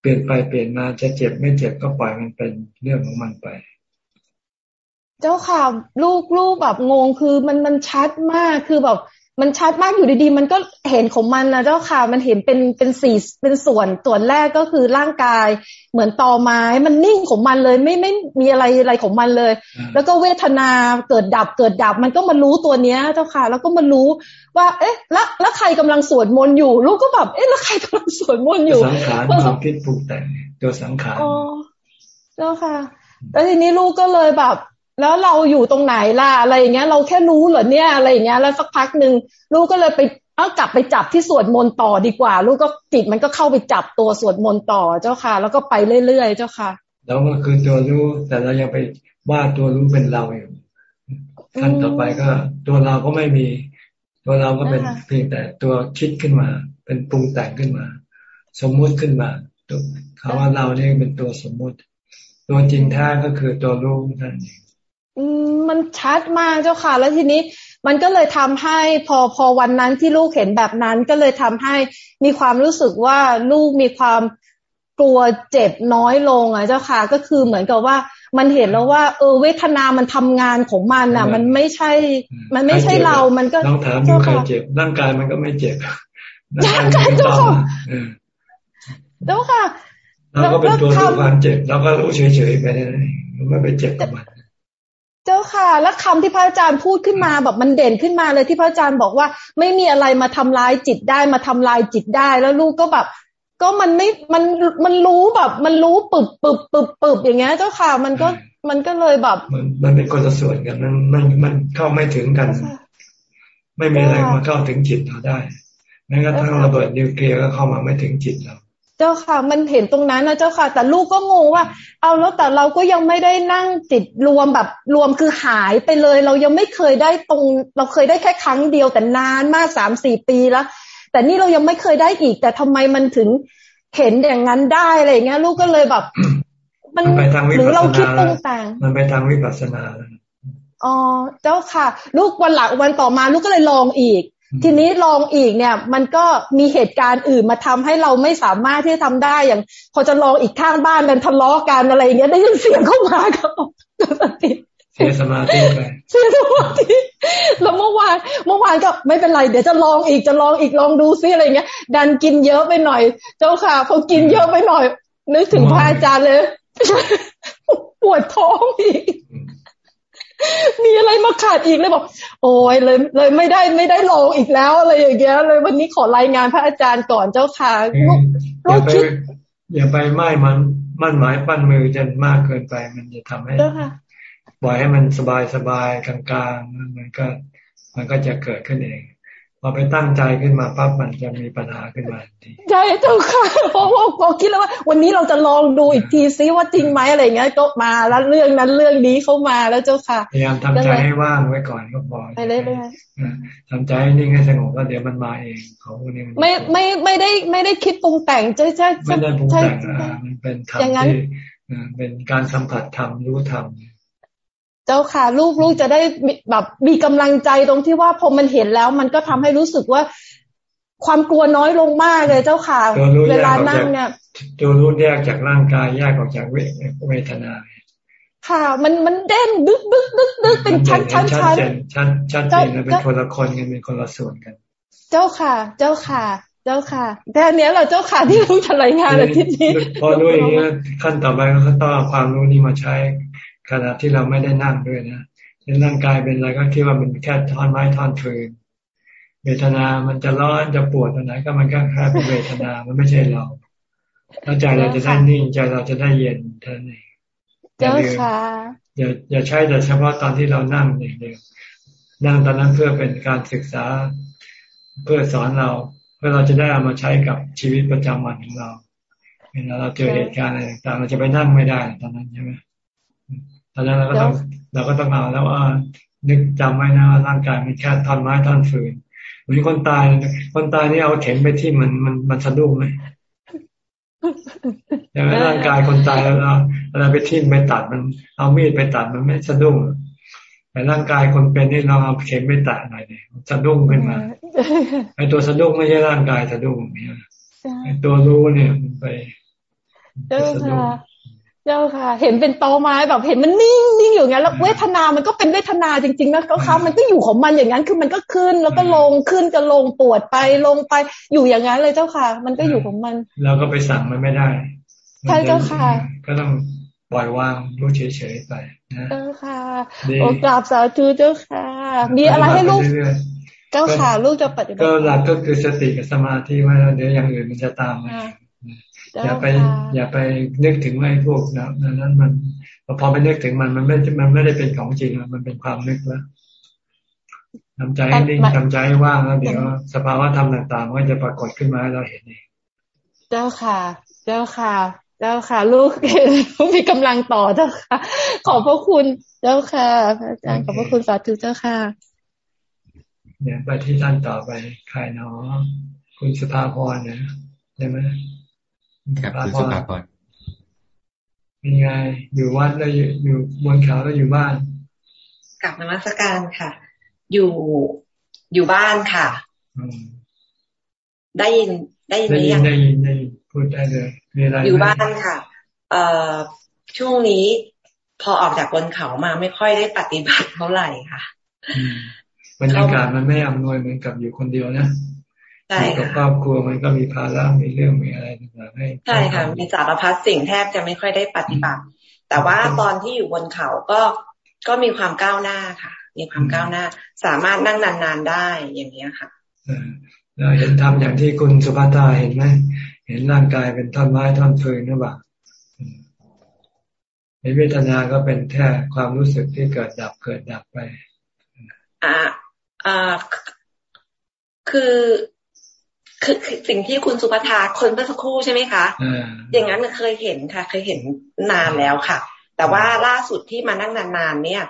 [SPEAKER 1] เปลี่ยนไปเปลี่ยนมาจะเจ็บไม่เจ็บก็ปล่อยมันเป็นเรื่องของมันไป
[SPEAKER 31] เจ้าค่ะลูกลูกแบบงงคือมันมันชัดมากคือแบบ มันชัดมากอยู่ดีๆ มันก็เห็นของมันนะเจ้าค่ะ มันเห็นเป็นเป็นสี่เป็นส่วนส่วนแรกก็คือร่างกาย เหมือนตอไม้ มันนิ่งของมันเลย ไม่ไม่มีอะไรอะไรของมันเลย แล้วก็เวทนาเกิดดับเกิดดับ มันก็มารู้ตัวเนี้ยเจ้าค่ะ แล้วก็มารู้ว่า เอ๊ะ แล้วแล้วใครกำลังสวดมนต์อยู่ ลูกก็แบบ เอ๊ะ แล้วใครกำลังสวดมนต์อยู่
[SPEAKER 1] สังขารความคิดปรุงแต่งตัวสังขาร
[SPEAKER 31] อ๋อเจ้าค่ะ แล้วทีนี้ลูกก็เลยแบบ แล้วเราอยู่ตรงไหนล่ะอะไรอย่างเงี้ย เราแค่รู้เหรอเนี่ยอะไรอย่างเงี้ยแล้วสักพักหนึ่งลูกก็เลยไปเอากลับไปจับที่สวดมนต์ต่อดีกว่า ลูกก็จิตมันก็เข้าไปจับตัวสวดมนต์ต่อเจ้าค่ะ แล้วก็ไปเรื่อยๆเจ้าค่ะ
[SPEAKER 1] แล้วก็คือตัวรู้แต่เรายังไปว่าตัวรู้เป็นเราอยู่ขั้นต่อไปก็ ตัวเราก็ไม่มี ตัวเราก็เป็นเพียงแต่ตัวคิดขึ้นมา เป็นปรุงแต่งขึ้นมา สมมุติขึ้นมาตัวคำว่าเราเนี่ยเป็นตัวสมมุติ ตัวจริงแท้ก็คือตัวรู้นั่นเอง
[SPEAKER 31] มันชัดมากเจ้าค่ะ แล้วทีนี้มันก็เลยทำให้พอพอวันนั้นที่ลูกเห็นแบบนั้น ก็เลยทำให้มีความรู้สึกว่าลูกมีความกลัวเจ็บน้อยลงอะเจ้าค่ะ ก็คือเหมือนกับว่ามันเห็นแล้วว่า เออเวทนามันทำงานของมันอะ มันไม่ใช่ มันไม่ใช่เรา มันก็
[SPEAKER 1] ต้องถามดูใครเจ็บร่างกายมันก็ไม่เจ็บ
[SPEAKER 31] ร่างกายเจ้าค่ะเจ้าค่ะ
[SPEAKER 1] เราก็เป็นตัวรู้ความเจ็บเราก็รู้เฉยๆไปเลยไม่ไปเจ็บกับมัน
[SPEAKER 31] เจ้าค่ะ แล้วคำที่พระอาจารย์พูดขึ้นมาแบบมันเด่นขึ้นมาเลยที่พระอาจารย์บอกว่า ไม่มีอะไรมาทำลายจิตได้มาทำลายจิตได้ แล้วลูกก็แบบ ก็มันไม่มันมันรู้แบบ มันรู้ปึบปึบปึบปึบอย่างเงี้ย เจ้าค่ะ มันก็มันก็เลยแบบ
[SPEAKER 1] มันมันเป็นคนละส่วนกันมันมันมันเข้าไม่ถึงกัน ไม่มีอะไรมาเข้าถึงจิตเราได้แม้กระทั่งระเบิดนิวเคลียร์ก็เข้ามาไม่ถึงจิตเรา
[SPEAKER 31] เจ้าค่ะ มันเห็นตรงนั้นนะเจ้าค่ะ แต่ลูกก็งงว่า เอาแล้วแต่เราก็ยังไม่ได้นั่งจิตรวมแบบรวมคือหายไปเลย เรายังไม่เคยได้ตรง เราเคยได้แค่ครั้งเดียวแต่นานมากสามสี่ปีแล้ว แต่นี่เรายังไม่เคยได้อีก แต่ทำไมมันถึงเห็นอย่างนั้นได้อะไรเงี้ย ลูกก็เลยแบบ
[SPEAKER 1] มันหรือเราคิดตรงแต่งมันไปทางวิปัสสนา
[SPEAKER 31] อ๋อเจ้าค่ะ ลูกวันหลังวันต่อมาลูกก็เลยลองอีก ทีนี้ลองอีกเนี่ย มันก็มีเหตุการณ์อื่นมาทำให้เราไม่สามารถที่จะทำได้อย่าง พอจะลองอีกข้างบ้านกันทะเลาะกันอะไรอย่างเงี้ยได้ยินเสียงเข้ามาก็
[SPEAKER 1] สติเสียสมาธิไป
[SPEAKER 31] เสียสมาธิแล้วเมื่อวานเมื่อวานก็ไม่เป็นไร เดี๋ยวจะลองอีกจะลองอีกลองดูซิอะไรเงี้ย ดันกินเยอะไปหน่อย เจ้าค่ะพอกินเยอะไปหน่อย นึกถึงพระอาจารย์เลยปวดท้องอีก มีอะไรมาขาดอีกเลยบอก โอ้ยเลยเลยไม่ได้ไม่ได้ลองอีกแล้วอะไรอย่างเงี้ยเลยวันนี้ขอรายงานพระอาจารย์ก่อนเจ้าค่ะ
[SPEAKER 1] ลูกคิดอย่าไปไม่มันมั่นหมายปั้นมือจนมากเกินไป มันจะทำให้ปล่อยให้มันสบายสบายกลางๆมันก็ มันก็จะเกิดขึ้นเอง พอไปตั้งใจขึ้นมาปั๊บมันจะมีปัญหาขึ้นมาที
[SPEAKER 31] ใช่เจ้าค่ะเพราะว่าพอคิดแล้วว่า วันนี้เราจะลองดูอีกทีซิว่าจริงไหมอะไรเงี้ยก็มาแล้วเรื่องนั้นเรื่องนี้เข้ามาแล้วเจ้าค่ะ
[SPEAKER 1] พยายามทำใจให้ว่างไว้ก่อนก็พอ
[SPEAKER 31] ไปเลยเลย
[SPEAKER 1] ทำใจให้นิ่งให้สงบแล้วเดี๋ยวมันมาเองเขา
[SPEAKER 31] เนี่ยไม่ไม่ไม่ได้ไม่ได้คิดปรุงแต่งใช่ใช่
[SPEAKER 1] ไม่ได้ปรุงแต่งมันเป็นธรรมที่เป็นการสัมผัสธรรมรู้ธรรม
[SPEAKER 31] เจ้าค่ะ ลูกลูกจะได้แบบมีกำลังใจตรงที่ว่าพอมันเห็นแล้ว มันก็ทำให้รู้สึกว่าความกลัวน้อยลงมากเลยเจ้าค่ะ เวลานั่งเนี่ย
[SPEAKER 1] ตัวรู้แยกจากร่างกายแยกออกจากเวทนา
[SPEAKER 31] ค่ะ มันมันเด้นดึกดึกดึกดึกเป็นชั้นชั้นชั้น
[SPEAKER 1] ชั้นชั้นเจนเป็นคนละคนกันเป็นคนละส่วนกัน
[SPEAKER 31] เจ้าค่ะ เจ้าค่ะ เจ้าค่ะ แต่เนี้ยเราเจ้าค่ะที่รู้ทลายงานอาทิตย์นี้
[SPEAKER 1] พอรู้อย่างนี้ขั้นต่อไปก็ต้องเอาความรู้นี้มาใช้ ขณะที่เราไม่ได้นั่งด้วยนะเช่นร่างกายเป็นอะไรก็คิดว่ามันแค่ท่อนไม้ท่อนฟืนเวทนา มันจะร้อนจะปวดตรงไหนก็มันก็แค่เป็นเวทนา มันไม่ใช่เราถ้าใจเราจะได้นิ่งใจเราจะได้เย็นเท่านั้นเอง
[SPEAKER 31] เจ้าค่ะ
[SPEAKER 1] อย่าอย่าใช้แต่เฉพาะตอนที่เรานั่งอย่างเดียวนั่งตอนนั้นเพื่อเป็นการศึกษาเพื่อสอนเราเพื่อเราจะได้เอามาใช้กับชีวิตประจำวันของเราเวลาเราเจอเหตุการณ์อะไรต่างเราจะไปนั่งไม่ได้ตอนนั้นใช่ไหมต อนนั้นเราก็ต้องเราก็ต้องเอาแล้วว่า นึกจำไว้นะว่าร่างกายมันแค่ท่อนไม้ท่อนฟืนเหมือนคนตายคนตายนี่เอาเข็มไปที่มันมันมันสะดุ้งไหมอย่างร่างกายคนตายแล้วเราไปทิ่มไปตัดมัน เอามีดไปตัดมันไม่สะดุ้งแต่ร่างกายคนเป็นนี่เราเอาเข็มไปตัดหน่อยเนี่ยสะดุ้งขึ้นมาไอตัวสะดุ้งไม่ใช่ร่างกายสะดุ้งเนี่ยไอตัวรู้เนี่ยมันไป
[SPEAKER 31] สะดุ้ง เจ้าค่ะ เห็นเป็นตอไม้แบบเห็นมันนิ่งนิ่งอยู่งั้นแล้วเวทนามันก็เป็นเวทนาจริงๆนะก็เขามันก็อยู่ของมันอย่างนั้นคือมันก็ขึ้นแล้วก็ลงขึ้นจะลงปวดไปลงไปอยู่อย่างนั้นเลยเจ้าค่ะ มันก็อยู่ของมัน
[SPEAKER 1] เราก็ไปสั่งมันไม่ได้
[SPEAKER 31] ใช่เจ้าค่ะ
[SPEAKER 1] ก็ต้องปล่อยวางรู้เฉยๆไปนะ
[SPEAKER 31] เจ้าค่ะโอกราบสาธุเจ้าค่ะ มีอะไรให้ลูกเจ้าค่ะลูกจะปฏิบัติ
[SPEAKER 1] ก็หลักก็คือสติกับสมาธิไว้แล้วเดี๋ยวอย่างอื่นมันจะตามมา อย่าไป อย่าไปนึกถึงไอ้พวกนั้นนั้นมันพอไปนึกถึงมันมันไม่ มันไม่ได้เป็นของจริงมันเป็นความนึกแล้วทำใจให้นิ่งทำใจให้ว่างแล้วเดี๋ยวสภาวะธรรมต่างๆก็จะปรากฏขึ้นมาให้เราเห็นเอง
[SPEAKER 31] เจ้าค่ะ เจ้าค่ะ เจ้าค่ะ ลูกมีกำลังต่อเจ้าค่ะ ขอบพระคุณเจ้าค่ะอาจารย์ขอบพระคุณสาธุเจ้าค่ะ
[SPEAKER 1] เนี่ยไปที่ท่านต่อไปใครเนาะคุณสุภาพรเนี่ยได้ไหม
[SPEAKER 17] ครับคุณสุภาพร
[SPEAKER 1] เป็นไง อยู่วัดแล้วอยู่อยู่บนเขาแล้วอยู่บ้าน
[SPEAKER 32] กลับนมัสการค่ะ อยู่อยู่บ้านค่ะ ได้ยินได้ยินไหม
[SPEAKER 1] ยังได้ยินได้ยินพูดได้เลยมีอะไร
[SPEAKER 32] อยู่บ้านค่ะ เอ่อช่วงนี้พอออกจากบนเขามาไม่ค่อยได้ปฏิบัติเท่าไหร่ค่ะ
[SPEAKER 1] บรรยากาศมันไม่อำนวยเหมือนกับอยู่คนเดียวนะ ใช่กับครอบครัวมันก็มีภาระมีเรื่องมีอะไรต่างๆให้
[SPEAKER 32] ใช่ค่ะมีสารพัดสิ่งแทบจะไม่ค่อยได้ปฏิบัติ แต่ว่าตอนที่อยู่บนเขาก็ก็มีความก้าวหน้าค่ะ มีความก้าวหน้า สามารถนั่งนานๆได้อย่างนี้ค่ะ
[SPEAKER 1] เราเห็นทำอย่างที่คุณสุภาตาเห็นไหมเห็นร่างกายเป็นท่อนไม้ท่อนฟืนหรือเปล่าในเวทนาก็เป็นแค่ความรู้สึกที่เกิดดับเกิดดับไป
[SPEAKER 32] อ่าอ่าคือ คือสิ่งที่คุณสุภาคนเมื่อสักครู่ใช่ไหมคะอย่างนั้นเคยเห็นค่ะ เคยเห็นนานแล้วค่ะ แต่ว่าล่าสุดที่มานั่งนานๆเนี่ย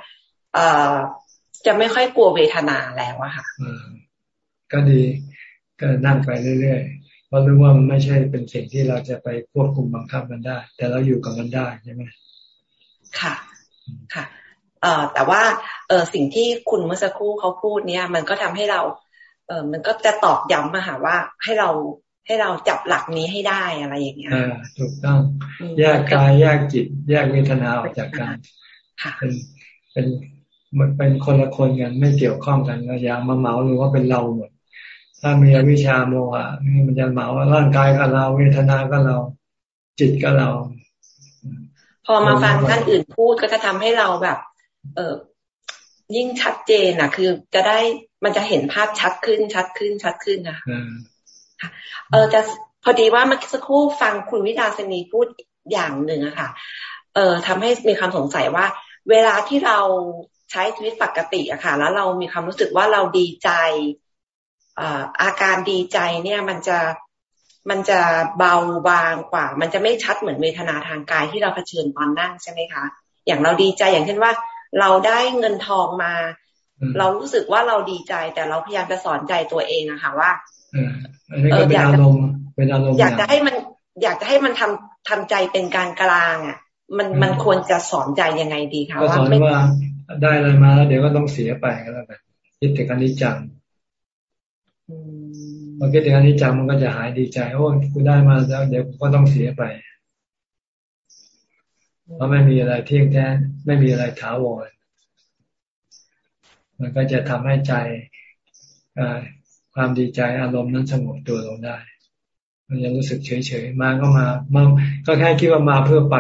[SPEAKER 32] เอ่อจะไม่ค่อยกลัวเวทนาแล้วอะค่ะ
[SPEAKER 1] ก็ดีก็นั่งไปเรื่อยๆเพราะรู้ว่ามันไม่ใช่เป็นสิ่งที่เราจะไปควบคุมบังคับมันได้ แต่เราอยู่กับมันได้ใช่ไหม
[SPEAKER 32] ค่ะ ค่ะ เอ่อแต่ว่า เออสิ่งที่คุณเมื่อสักครู่เขาพูดเนี่ย มันก็ทำให้เรา เออมันก็จะตอกย้ำมาหาว่าให้เราให้เราจับหลักนี้ให้ได้อะไรอย่างเงี้ย
[SPEAKER 1] อ่าถูกต้อง แยกกายแยกจิต แยกเวทนาออกจากกันเป็นเป็นมันเป็นคนละคนกันไม่เกี่ยวข้องกันเราอย่ามาเหมาหรือว่าเป็นเราหมดถ้ามีวิชาโมหะมันจะเหมาว่าร่างกายก็เรา เวทนาก็เรา จิตก็เรา
[SPEAKER 32] พอมาฟังท่านอื่นพูดก็จะทำให้เราแบบ เออ ยิ่งชัดเจนอะ คือจะได้มันจะเห็นภาพชัดขึ้นชัดขึ้นชัดขึ้นนะเออจะพอดีว่าเมื่อสักครู่ฟังคุณวิดาสนีพูดอย่างหนึ่งอะค่ะ เอ่อทำให้มีความสงสัยว่า เวลาที่เราใช้ชีวิตปกติอะค่ะ แล้วเรามีความรู้สึกว่าเราดีใจอาการดีใจเนี่ยมันจะมันจะเบาบางกว่า มันจะไม่ชัดเหมือนเวทนาทางกายที่เราเผชิญตอนนั่งใช่ไหมคะ อย่างเราดีใจอย่างเช่นว่า เราได้เงินทองมา เรารู้สึกว่าเราดีใจ แต่เราพยายามจะสอนใจตัวเองอะค่ะว่า
[SPEAKER 1] เอออยากจะ
[SPEAKER 32] อยากจะให้มัน อยากจะให้มันทำทำใจเป็นกลางกลางอะ มันมันควรจะสอนใจยังไงดีคะ
[SPEAKER 1] ว่าไม่ว่าได้อะไรมาแล้วเดี๋ยวก็ต้องเสียไปก็แล้วกันยึดถึงอนิจจังมันคิดถึงอนิจจังมันก็จะหายดีใจโอ้กูได้มาแล้ว เดี๋ยวก็ต้องเสียไป เพราะไม่มีอะไรเที่ยงแท้ ไม่มีอะไรถาวร มันก็จะทำให้ใจความดีใจอารมณ์นั้นสงบตัวลงได้ มันยังรู้สึกเฉยๆ มาก็มามาก็แค่คิดว่ามาเพื่อไป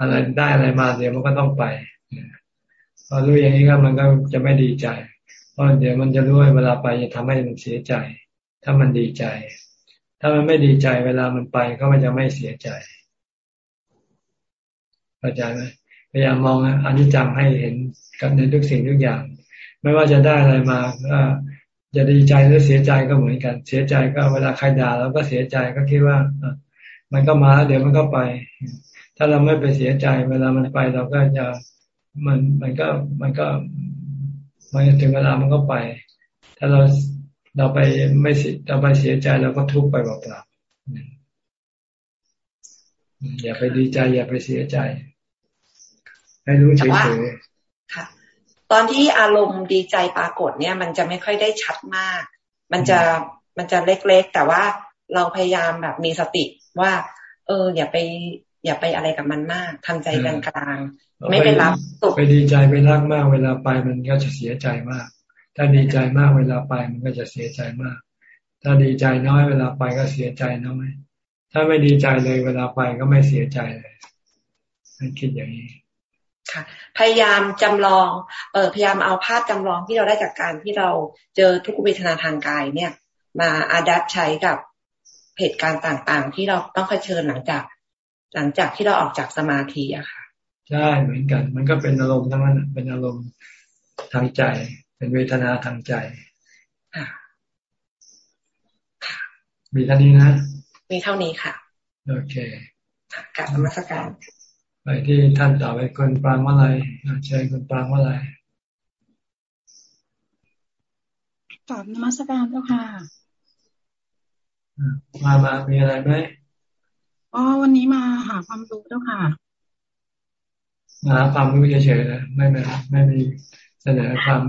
[SPEAKER 1] อะไรได้อะไรมาเดี๋ยวมันก็ต้องไปพอรู้อย่างนี้ก็มันก็จะไม่ดีใจ เพราะเดี๋ยวมันจะรู้ว่าเวลาไปจะทำให้มันเสียใจ ถ้ามันดีใจ ถ้ามันไม่ดีใจเวลามันไปก็มันจะไม่เสียใจ เข้าใจไหมพยายามมองอนิจจังให้เห็นกับในทุกสิ่งทุกอย่าง ไม่ว่าจะได้อะไรมาก็จะดีใจหรือเสียใจก็เหมือนกัน เสียใจก็เวลาใครด่าเราก็เสียใจก็คิดว่ามันก็มาเดี๋ยวมันก็ไป ถ้าเราไม่ไปเสียใจ เวลามันไปเราก็จะมันมันก็มันก็มันถึงเวลามันก็ไป ถ้าเราเราไปไม่เสียเราไปเสียใจเราก็ทุกข์ไปเปล่าๆอย่าไปดีใจ อย่าไปเสียใจ ให้รู้เฉย
[SPEAKER 32] ๆค่ะ ตอนที่อารมณ์ดีใจปรากฏเนี่ย มันจะไม่ค่อยได้ชัดมาก มันจะมันจะเล็กๆ แต่ว่าเราพยายามแบบมีสติว่า เออ อย่าไป อย่าไปอะไรกับมันมากทำใจกลางๆไม่ไปรับ
[SPEAKER 1] ตกไปดีใจไปรักมากเวลาไปมันก็จะเสียใจมาก ถ้าดีใจมากเวลาไปมันก็จะเสียใจมาก ถ้าดีใจน้อยเวลาไปก็เสียใจน้อยถ้าไม่ดีใจเลยเวลาไปก็ไม่เสียใจเลยให้คิดอย่างนี้
[SPEAKER 32] ค่ะ พยายามจำลอง เออพยายามเอาภาพจำลองที่เราได้จากการที่เราเจอทุกเวทนาทางกายเนี่ย มาอาดับใช้กับเหตุการณ์ต่างๆ ที่เราต้องเผชิญหลังจาก หลังจากที่เราออกจากสมาธิอะค่ะ
[SPEAKER 1] ใช่เหมือนกัน มันก็เป็นอารมณ์ทั้งนั้นเป็นอารมณ์ทางใจ เป็นเวทนาทางใจมีเท่านี้นะ
[SPEAKER 32] มีเท่านี้ค่ะ
[SPEAKER 1] โอเค
[SPEAKER 32] กลับมาสักการ
[SPEAKER 1] ไปที่ท่านต่อไปคนปรางว่าอะไรเชิญคนปรางว่าอะไร
[SPEAKER 33] กลับนมัสการเจ้าค่ะ
[SPEAKER 1] มามามีอะไรไหม
[SPEAKER 33] อ๋อวันนี้มาหาความรู้เจ้าค่ะ
[SPEAKER 1] มาหาความรู้เฉยๆนะไม่ไม่ไม่มีเสนอความ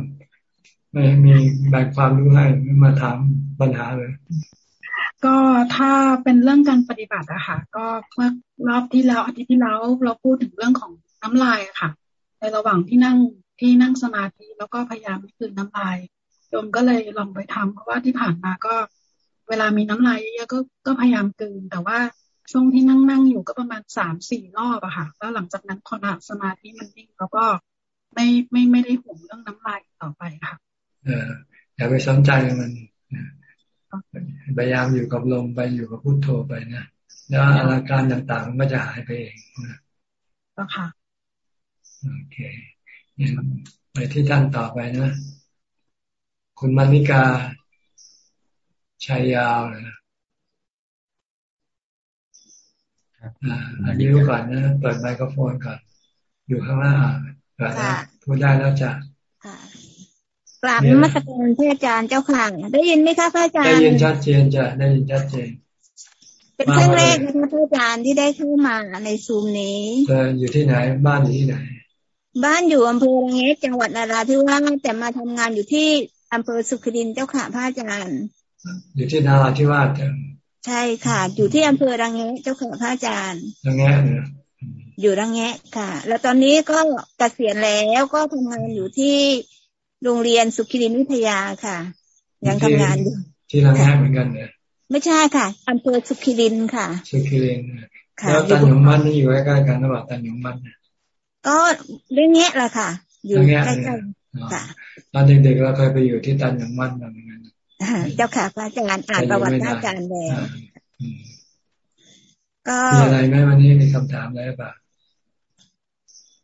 [SPEAKER 1] ไม่มีแบ่งความรู้ให้มาถามปัญหาเลย
[SPEAKER 33] ก็ถ้าเป็นเรื่องการปฏิบัติอะค่ะ ก็เมื่อรอบที่แล้วอาทิตย์ที่แล้วเราพูดถึงเรื่องของน้ำลายอะค่ะ ในระหว่างที่นั่งที่นั่งสมาธิแล้วก็พยายามไม่คืนน้ำลายโยมก็เลยลองไปทำเพราะว่าที่ผ่านมาก็เวลามีน้ำลายเยอะก็ก็พยายามกืน แต่ว่าช่วงที่นั่งนั่งอยู่ก็ประมาณสามสี่รอบอะค่ะ แล้วหลังจากนั้นพอหสมาธิมันนิ่งแล้วก็ไม่ไม่ไม่ได้ห่วงเรื่องน้ำลายต่อไปค่ะ
[SPEAKER 1] เอออย่าไปสนใจมัน พยายามอยู่กับลมไปอยู่กับพุทโธไปนะแล้วอาการต่างๆมันก็จะหายไปเองนะ
[SPEAKER 33] ค่ะ
[SPEAKER 1] โอเคไปที่ท่านต่อไปนะ คุณมานิกาชัยยาวนะอันนี้ก่อนนะเปิดไมโครโฟนก่อน อยู่ข้างล่างเปิดพูดได้แล้วจ้ะ
[SPEAKER 34] กราบนมัสการพระอาจารย์เจ้าค่ะ ได้ยินไหมคะพระอาจารย์ได้
[SPEAKER 1] ยินชัดเจนจ้ะได้ยินชัดเจน
[SPEAKER 34] เป็นครั้งแรกนะคะพระอาจารย์ที่ได้เข้ามาในซูมนี้
[SPEAKER 1] เอออยู่ที่ไหน บ้านอยู่ที่ไหน
[SPEAKER 34] บ้านอยู่อำเภอระเงจังหวัดนาราธิวาสแต่มาทำงานอยู่ที่อำเภอสุขดินเจ้าค่ะพระอาจารย์
[SPEAKER 1] อยู่ที่นาราธิวาสจ้ะ
[SPEAKER 34] ใช่ค่ะ อยู่ที่อำเภอรังแงะเจ้าค่ะพระอาจารย์
[SPEAKER 1] รังแงะเนี่ย
[SPEAKER 34] อยู่รังแงะค่ะ แล้วตอนนี้ก็เกษียณแล้วก็ทำงานอยู่ที่ โรงเรียนสุขิรินวิทยาค่ะ ยังทำงานอยู่
[SPEAKER 1] ที่รังแงะเหมือนกันเนี่ย
[SPEAKER 34] ไม่ใช่ค่ะอำเภอสุขิรินค่ะ
[SPEAKER 1] สุขิรินแล้วตันหยงมันนี่อยู่ใกล้ๆกันระหว่างตันหยงมัน
[SPEAKER 34] ก็เรื่องแงะแหละค่ะ อยู่ใกล้
[SPEAKER 1] ๆค่ะตอนเด็กๆเราเคยไปอยู่ที่ตันหยงมันเหมือนกัน
[SPEAKER 34] คเจ้าค่ะพระอาจารย์อ่านประวัติพระอาจารย์แล้ว
[SPEAKER 1] ก็มีอะไรไหมวันนี้มีคำถามอะไรบ้าง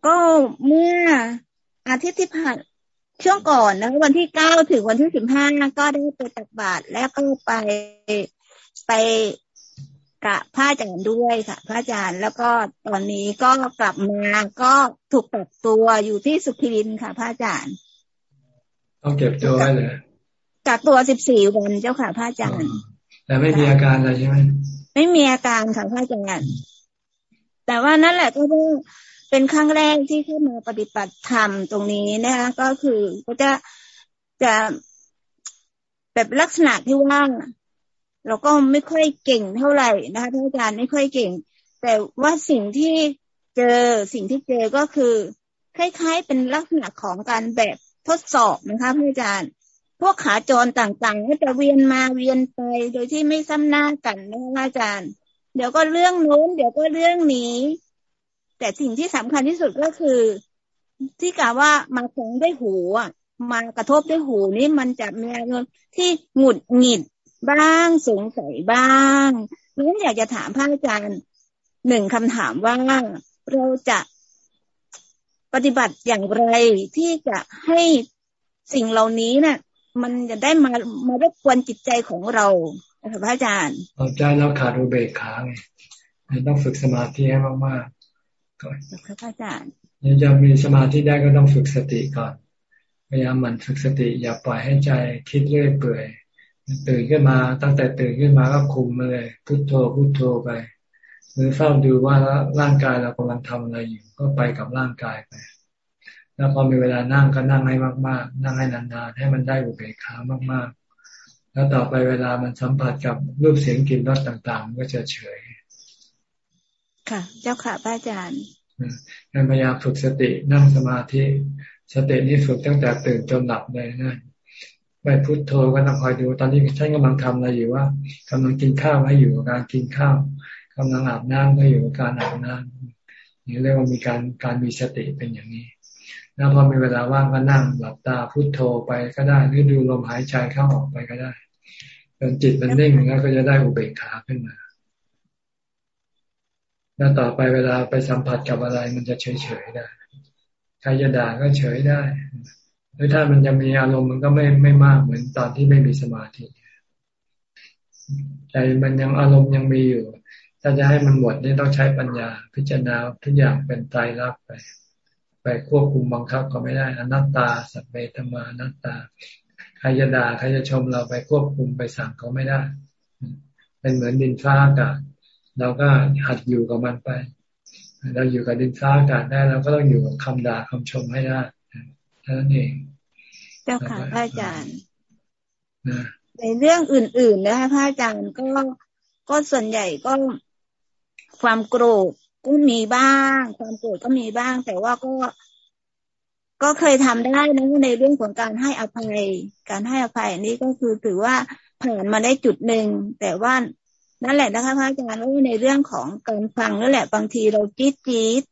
[SPEAKER 34] ก็เมื่ออาทิตย์ที่ผ่าน ช่วงก่อนนะวันที่เก้าถึงวันที่สิบห้าก็ได้ไปตักบาตรแล้วก็ไปไปกะพระอาจารย์ด้วยค่ะ พระอาจารย์แล้วก็ตอนนี้ก็กลับมาก็ถูกตักตัวอยู่ที่สุขิรินค่ะ พระอาจารย์
[SPEAKER 1] ต้องเก็บตัวไว้เลย
[SPEAKER 34] กักตัวสิบสี่วันเจ้าค่ะ พระอาจารย์
[SPEAKER 1] แต่ไม่มีอาการอะไรใช่ไหม
[SPEAKER 34] ไม่มีอาการค่ะพระอาจารย์แต่ว่านั่นแหละก็ เป็นครั้งแรกที่เข้ามาปฏิบัติธรรมตรงนี้นะคะก็คือก็จะจะแบบลักษณะที่ว่าเราก็ไม่ค่อยเก่งเท่าไหร่นะคะท่านอาจารย์ไม่ค่อยเก่ง แต่ว่าสิ่งที่เจอสิ่งที่เจอก็คือ คล้ายๆ เป็นลักษณะของการแบบทดสอบนะคะท่านอาจารย์ พวกขาจรต่างๆก็จะเวียนมาเวียนไปโดยที่ไม่ซ้ำหน้ากันนะคะอาจารย์ เดี๋ยวก็เรื่องโน้น เดี๋ยวก็เรื่องนี้ แต่สิ่งที่สำคัญที่สุดก็คือ ที่กล่าวว่ามาคงได้หูอะมากระทบด้วยหูนี่มันจะมีอารมณ์ที่หงุดหงิดบ้างสงสัยบ้างนี่อยากจะถามพระอาจารย์หนึ่งคำถามว่าเราจะปฏิบัติอย่างไรที่จะให้สิ่งเหล่านี้เนะ่ะ มันจะได้มามารบกวนจิตใจของเราพระอาจารย์
[SPEAKER 1] ใจเราขาดอุเบกขาไงต้องฝึกสมาธิให้มากๆ ก่อน
[SPEAKER 34] ครับอาจารย์
[SPEAKER 1] ยังจะมีสมาธิได้ก็ต้องฝึกสติก่อน พยายามมันฝึกสติ อย่าปล่อยให้ใจคิดเรื่อยเปื่อย ตื่นขึ้นมาตั้งแต่ตื่นขึ้นมาก็คุมมาเลยพุโทโธพุโทโธไป หรือเฝ้าดูว่าร่างกายเรากำลังทำอะไรอยู่ ก็ไปกับร่างกายไป แล้วพอมีเวลานั่งก็นั่งให้มาก ๆ นั่งให้นานๆ ให้มันได้อุเบกขามากๆ แล้วต่อไปเวลามันสัมผัสกับรูปเสียงกลิ่นรสต่างๆ ก็จะเฉย
[SPEAKER 34] ค่ะ เจ้าค่ะพระอาจารย์การ
[SPEAKER 1] พยายามฝึกสตินั่งสมาธิสตินี้ฝึกตั้งแต่ตื่นจนหลับเลยนะไปพุโทโธก็ต้องคอยดูตอนนี้ฉันกำลังทำอะไรอยู่ว่ากำลังกินข้าวให้อยู่กับการกินข้าวกำลังอาบน้ำก็อยู่กับการอาบน้ำนี่เรียกว่ามีการการมีสติเป็นอย่างนี้แล้วพอมีเวลาว่างก็นั่งหลับตาพุโทโธไปก็ได้หรือดูลมหายใจเข้าออกไปก็ได้จนจิตมันนิ่งแล้วก็จะได้อุเบกขาขึ้นมา แล้วต่อไปเวลาไปสัมผัสกับอะไร มันจะเฉยเฉยได้ใครจะด่าก็เฉยได้หรือถ้ามันจะมีอารมณ์มันก็ไม่ไม่มากเหมือนตอนที่ไม่มีสมาธิใจมันยังอารมณ์ยังมีอยู่ ถ้าจะให้มันหมดนี่ต้องใช้ปัญญา พิจารณาทุกอย่างเป็นไตรลักษณ์ไป ไปควบคุมบังคับก็ไม่ได้อนัตตาสัพเพธรรมานัตตาใครจะด่าใครจะชมเราไปควบคุมไปสั่งเขาไม่ได้ เป็นเหมือนดินฟ้าอากาศ เราก็หัดอยู่กับมันไป เราอยู่กับดินฟ้าอากาศได้เราก็ต้องอยู่กับคำด่าคำชมให้ได้เท่านั้นเอง
[SPEAKER 34] เจ้าค่ะพระอาจารย์ในเรื่องอื่น ๆ นะคะพระอาจารย์ก็ก็ส่วนใหญ่ก็ความโกรธก็มีบ้าง ความโกรธก็มีบ้าง แต่ว่าก็ก็เคยทำได้นะในเรื่องของการให้อภัย การให้อภัยนี้ก็คือถือว่าผ่านมาได้จุดหนึ่งแต่ว่า นั่นแหละนะคะพระอาจารย์ว่าในเรื่องของการฟังนั่นแหละบางทีเราจี๊ดจี๊ด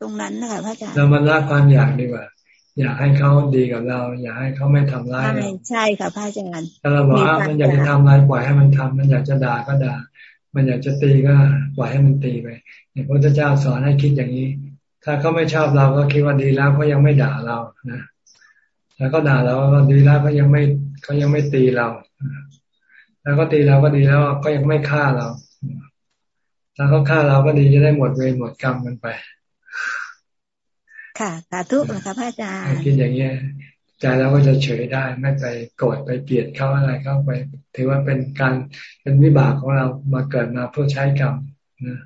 [SPEAKER 34] ตรงนั้นนะคะพระอาจารย์
[SPEAKER 1] เรามันละความอยากดีกว่า อยากให้เขาดีกับเรา อยากให้เขาไม่ทำร้ายเรา
[SPEAKER 34] ใช่ค่ะพระอาจารย์
[SPEAKER 1] ถ้าเราบอกว่ามันอยากจะทำร้ายปล่อยให้มันทำมันอยากจะด่าก็ด่า มันอยากจะตีก็ปล่อยให้มันตีไปอย่างพระเจ้าสอนให้คิดอย่างนี้ ถ้าเขาไม่ชอบเราก็คิดว่าดีแล้วเขายังไม่ด่าเรานะแล้วก็ด่าเราก็ดีแล้วเขายังไม่เขายังไม่ตีเรา แล้วก็ตีเราก็ดีแล้วก็ยังไม่ฆ่าเราถ้าเขาฆ่าเราก็ดีจะได้หมดเวรหมดกรรมกันไป
[SPEAKER 34] ค่ะสาธุนะคะพระอาจารย์
[SPEAKER 1] คิดอย่างเงี้ยใจเราก็จะเฉยได้ไม่ไปโกรธไปเกลียดเขาอะไรเข้าไป ถือว่าเป็นการเป็นวิบากของเรามาเกิดมาเพื่อใช้กรรมนะ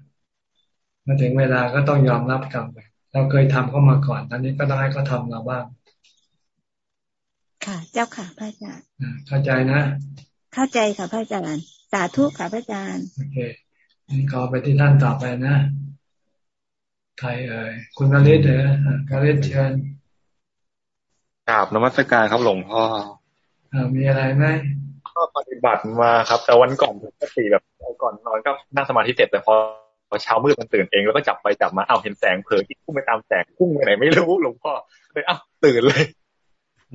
[SPEAKER 1] มาถึงเวลาก็ต้องยอมรับกรรมไปเราเคยทำเข้ามาก่อนตอนนี้ก็ต้องให้เขาทาเราบ้าง
[SPEAKER 34] ค่ะ เจ้าค่ะพระอาจารย์
[SPEAKER 1] เข้าใจนะ
[SPEAKER 34] เข้าใจค่ะพระอาจารย์ สาธุค่ะพระอาจารย์
[SPEAKER 1] โอเคขอไปที่ท่านต่อไปนะใครเอ่ยคุณกาลิศเหรอกาลิศเชิญ
[SPEAKER 35] กราบนมัสการครับหลวงพ่อ
[SPEAKER 1] มีอะไรไหม
[SPEAKER 35] ก็ปฏิบัติมาครับ แต่วันก่อนปกติแบบก่อนนอนก็นั่งสมาธิเสร็จแต่พอพอเช้ามืดมันตื่นเองแล้วก็จับไปจับมาเอาเห็นแสงเพลิงที่พุ่งไปตามแสงพุ่งไปไหนไม่รู้หลวงพ่อเลยอ้าวตื่นเลย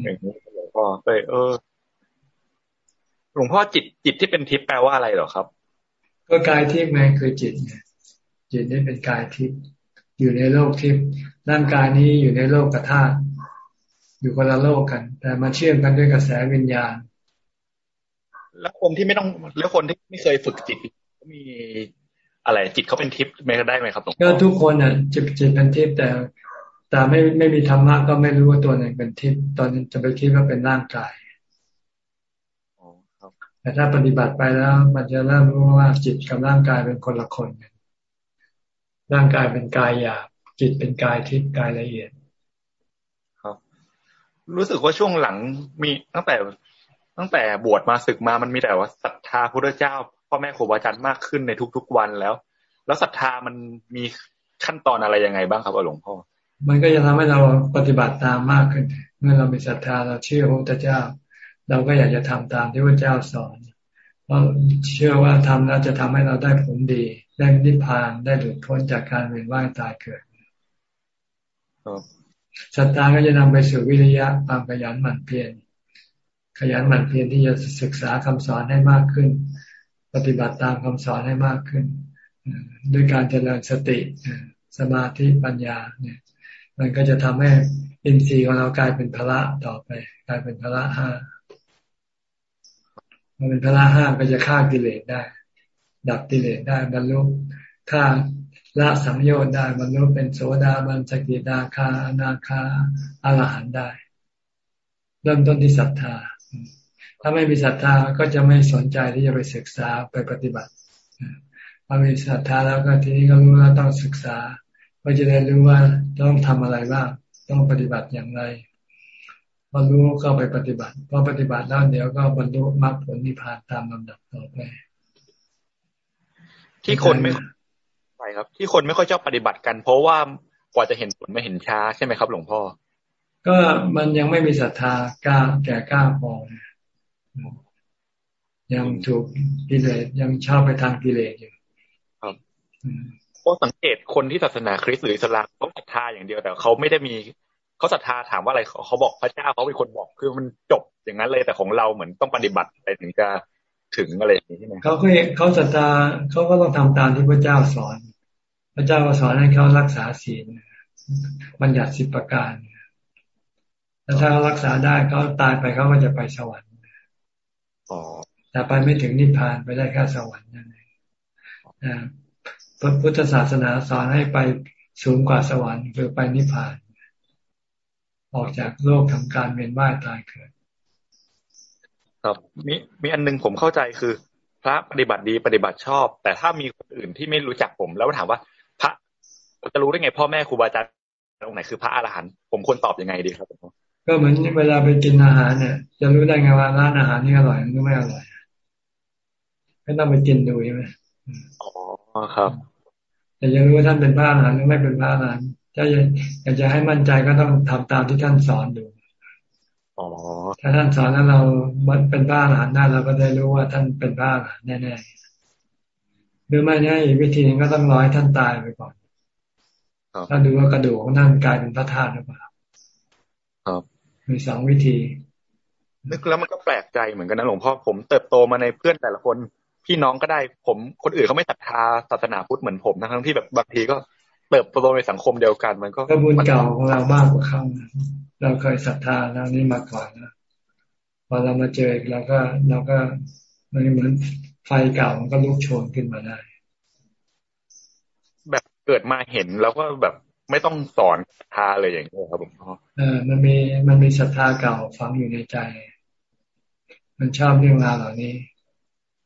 [SPEAKER 35] อย่างนี้หลวงพ่อเลยเออ หลวงพ่อจิตจิตที่เป็นทิพย์แปลว่าอะไรหรอครับ
[SPEAKER 1] ก็กายทิพย์ไงคือจิตไงจิตนี่เป็นกายทิพย์อยู่ในโลกทิพย์ร่างกายนี้อยู่ในโลกกระธาตุอยู่คนละโลกกัน แต่มาเชื่อมกันด้วยกระแสวิญญาณ
[SPEAKER 35] แล้วคนที่ไม่ต้องแล้วคนที่ไม่เคยฝึกจิตเขามีอะไร จิตเขาเป็นทิพย์ไม่ได้ไหมครับหลวงพ่อ
[SPEAKER 1] ก็ทุกคนอะจิตจิตเป็นทิพย์แต่แต่ไม่ไม่มีธรรมะก็ไม่รู้ว่าตัวไหนเป็นทิพย์ตอนนี้จะไปคิดว่าเป็นร่างกาย แต่ถ้าปฏิบัติไปแล้ว มันจะเริ่มรู้ว่าจิตกับร่างกายเป็นคนละคนกันร่างกายเป็นกายหยาบจิตเป็นกายทิพย์กายละเอียด
[SPEAKER 35] ครับ รู้สึกว่าช่วงหลังมีตั้งแต่ ตั้งแต่บวชมาศึกมามันมีแต่ว่าศรัทธาพระเจ้าพ่อแม่ครูบาอาจารย์มากขึ้นในทุก ๆวันแล้ว แล้วศรัทธามันมีขั้นตอนอะไรยังไงบ้างครับหลวงพ่อ
[SPEAKER 1] มันก็จะทำให้เราปฏิบัติตามมากขึ้น เมื่อเรามีศรัทธาเราเชื่อพระพุทธเจ้า เราก็อยากจะทำตามที่พระเจ้าสอน เพราะเชื่อว่าทำแล้วจะทำให้เราได้ผลดี ได้นิพพานได้หลุดพ้นจากการเวียนว่ายตายเกิดศรัทธาก็จะนำไปสู่วิริยะความขยันหมั่นเพียรขยันหมั่นเพียรที่จะศึกษาคำสอนให้มากขึ้น ปฏิบัติตามคำสอนให้มากขึ้นด้วยการเจริญสติสมาธิปัญญาเนี่ย มันก็จะทำให้อินทรีย์ของเรากลายเป็นพละต่อไป กลายเป็นพละห้า มันเป็นพละห้าก็จะฆ่ากิเลสได้ ดับกิเลสได้บรรลุฆ่าละสังโยชน์ได้บรรลุเป็นโสดาบันสกิดาคาอนาคาอรหันได้ เริ่มต้นที่ศรัทธา ถ้าไม่มีศรัทธาก็จะไม่สนใจที่จะไปศึกษาไปปฏิบัติพอมีศรัทธาแล้วก็ทีนี้ก็รู้แล้วต้องศึกษาก็จะได้รู้ว่าต้องทำอะไรบ้างต้องปฏิบัติอย่างไร พอรู้ก็ไปปฏิบัติพอปฏิบัติแล้วเดี๋ยวก็บรรลุมรรคผลนิพพานตามลำดับต่อไป
[SPEAKER 35] ที่คนไม่ใช่ครับ ที่คนไม่ค่อยชอบปฏิบัติกัน เพราะว่ากว่าจะเห็นผลไม่เห็นช้าใช่ไหมครับ หลวงพ่อ
[SPEAKER 1] ก็มันยังไม่มีศรัทธากล้าแก่กล้าพอยังถูกกิเลสยังชอบไปทางกิเลสอยู่
[SPEAKER 35] ครับก็สังเกตคนที่ศาสนาคริสต์หรืออิสลามเขาศรัทธาอย่างเดียวแต่เขาไม่ได้มี เขาศรัทธาถามว่าอะไรเขาบอกพระเจ้าเขาเป็นคนบอกคือมันจบอย่างนั้นเลยแต่ของเราเหมือนต้องปฏิบัติอะไรถึงจะถึงอะไรอย่างนี้ใช่ไหม
[SPEAKER 1] เขาก็เขาศรัทธาเขาก็ต้องทำตามที่พระเจ้าสอน พระเจ้าสอนให้เขารักษาศีลบัญญัติสิบประการแล้วถ้าเขารักษาได้เขาตายไปเขาก็จะไปสวรรค์แต่ไปไม่ถึงนิพพานไปได้แค่สวรรค์นั่นเองพุทธศาสนาสอนให้ไปสูงกว่าสวรรค์คือไปนิพพาน ออกจากโลกทำการเวียนว่ายตายเกิด
[SPEAKER 35] ครับมีมีอันนึงผมเข้าใจคือ พระปฏิบัติดีปฏิบัติชอบ แต่ถ้ามีคนอื่นที่ไม่รู้จักผม แล้วถามว่า พระจะรู้ได้ไง พ่อแม่ครูบาอาจารย์ตรงไหนคือพระอรหันต์ผมควรตอบยังไงดีครับ
[SPEAKER 1] ก็เหมือนเวลาไปกินอาหารเนี่ยจะรู้ได้ไงว่าร้านอาหารนี่อร่อยหรือไม่อร่อยก็ต้องไปกินดูใช่ไหม
[SPEAKER 35] อ๋อครับ
[SPEAKER 1] แต่ยังรู้ว่าท่านเป็นพระอรหันต์หรือไม่เป็นพระอรหันต์ ถ้าอยากจะให้มั่นใจก็ต้องทำตามที่ท่านสอนดูถ้าท่านสอนแล้วเราเป็นพระอรหันต์ได้เราก็ได้รู้ว่าท่านเป็นพระอรหันต์แน่ๆหรือไม่แน่อีกวิธีนึงก็ต้องรอให้ท่านตายไปก่อนถ้าดูว่ากระดูกของท่านกลายเป็นพระธาตุหรือเปล่า
[SPEAKER 35] ครับ
[SPEAKER 1] มีสองวิธี
[SPEAKER 35] นึกแล้วมันก็แปลกใจเหมือนกันนะหลวงพ่อผมเติบโตมาในเพื่อนแต่ละคน พี่น้องก็ได้ผมคนอื่นเขาไม่ศรัทธาศาสนาพุทธเหมือนผมทั้งที่แบบบางทีก็ เติบโตในสังคมเดียวกัน มันก็
[SPEAKER 1] กระบวนเก่าของเรามากกว่าเขาเราเคยศรัทธาแล้วนี่มาก่อนนะพอเรามาเจอเราก็เราก็มันเหมือนไฟเก่ามันก็ลุกโชนขึ้นมาได้
[SPEAKER 35] แบบเกิดมาเห็นแล้วก็แบบไม่ต้องสอนศรัทธาเลยอย่างนี้ครับผมพ่อ
[SPEAKER 1] เออมันมีมันมีศรัทธาเก่าฝังอยู่ในใจ มันชอบเรื่องราวเหล่านี้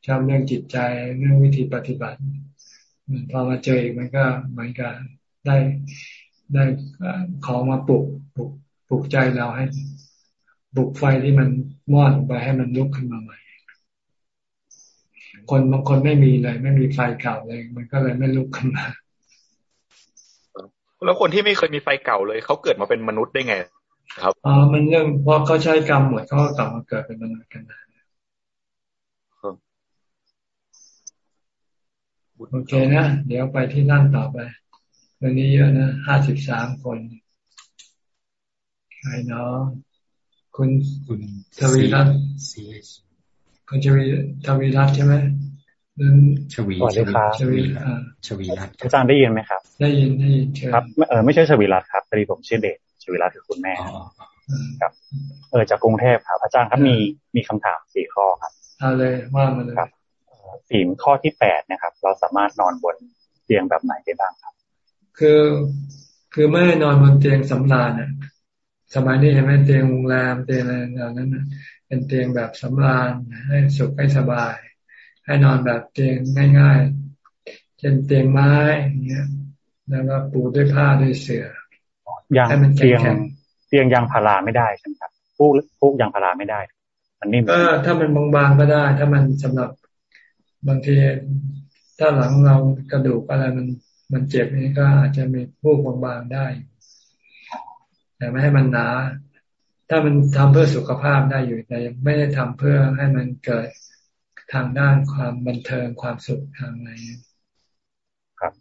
[SPEAKER 1] ชอบเรื่องจิตใจเรื่องวิธีปฏิบัติ พอมาเจออีกมันก็เหมือนกับได้ได้ของมาปลุกปลุกปลุกใจเราให้ปลุกไฟที่มันมอดไปให้มันลุกขึ้นมาใหม่ คนบางคนไม่มีเลยไม่มีไฟเก่าเลย มันก็เลยไม่ลุกขึ้นมา
[SPEAKER 35] แล้วคนที่ไม่เคยมีไฟเก่าเลยเขาเกิดมาเป็นมนุษย์ได้ไง ครับ
[SPEAKER 1] อ๋อมันเรื่องเพราะเขาใช้กรรมหมดเขาก็กลับมาเกิดเป็นมนุษย์กันนะ โอเคนะ เดี๋ยวไปที่นั่นต่อไปวันนี้เยอะนะห้าสิบสามคน ใครเนาะคุณคุณทวีรัตน์คุณชวีทวีรัตใช่ไหม
[SPEAKER 17] ชวี
[SPEAKER 36] สวัสดีครับ
[SPEAKER 1] ชวี
[SPEAKER 17] ชวีรัต
[SPEAKER 36] อาจารย์ได้ยินไหมครับ
[SPEAKER 1] ได้ยินได้ยิน
[SPEAKER 36] ครับเออไม่ใช่ชวีรัตครับพอดีผมชื่อเดชชวีรัตคือคุณแม่ครับ เออจากกรุงเทพครับ อาจารย์ครับมีมีคำถามสี่ข้อครับ
[SPEAKER 1] เอาเลยว่ามาเลย
[SPEAKER 36] ครับ สี่ข้อที่แปดนะครับ เราสามารถนอนบนเตียงแบบไหนได้บ้างครับ
[SPEAKER 1] คือคือไม่นอนบนเตียงสำราญอะสมัยนี้เห็นไหมเตียงโรงแรมเตียงอะไรเหล่านั้นเป็นเตียงแบบสำราญให้สุขให้สบาย ให้นอนแบบเตียงง่ายๆเช่นเตียงไม้อย่างเงี้ยแล้วก็ปูด้วยผ้าด้วยเสื่
[SPEAKER 36] อยางเตียงเตียงยางพาราไม่ได้ใช่ไหมครับพูกพูกยางพาราไม่ได้ มันนิ่ม
[SPEAKER 1] ก็ถ้ามันบางๆก็ได้ ถ้ามันสำหรับ บางทีถ้าหลังเรากระดูกอะไรมัน มันเจ็บนี่ก็อาจจะมีพูกบางๆได้ แต่ไม่ให้มันหนา ถ้ามันทำเพื่อสุขภาพได้อยู่แต่ไม่ได้ทำเพื่อให้มันเกิดทางด้านความบันเทิงความสุขทางไหน
[SPEAKER 36] ครับ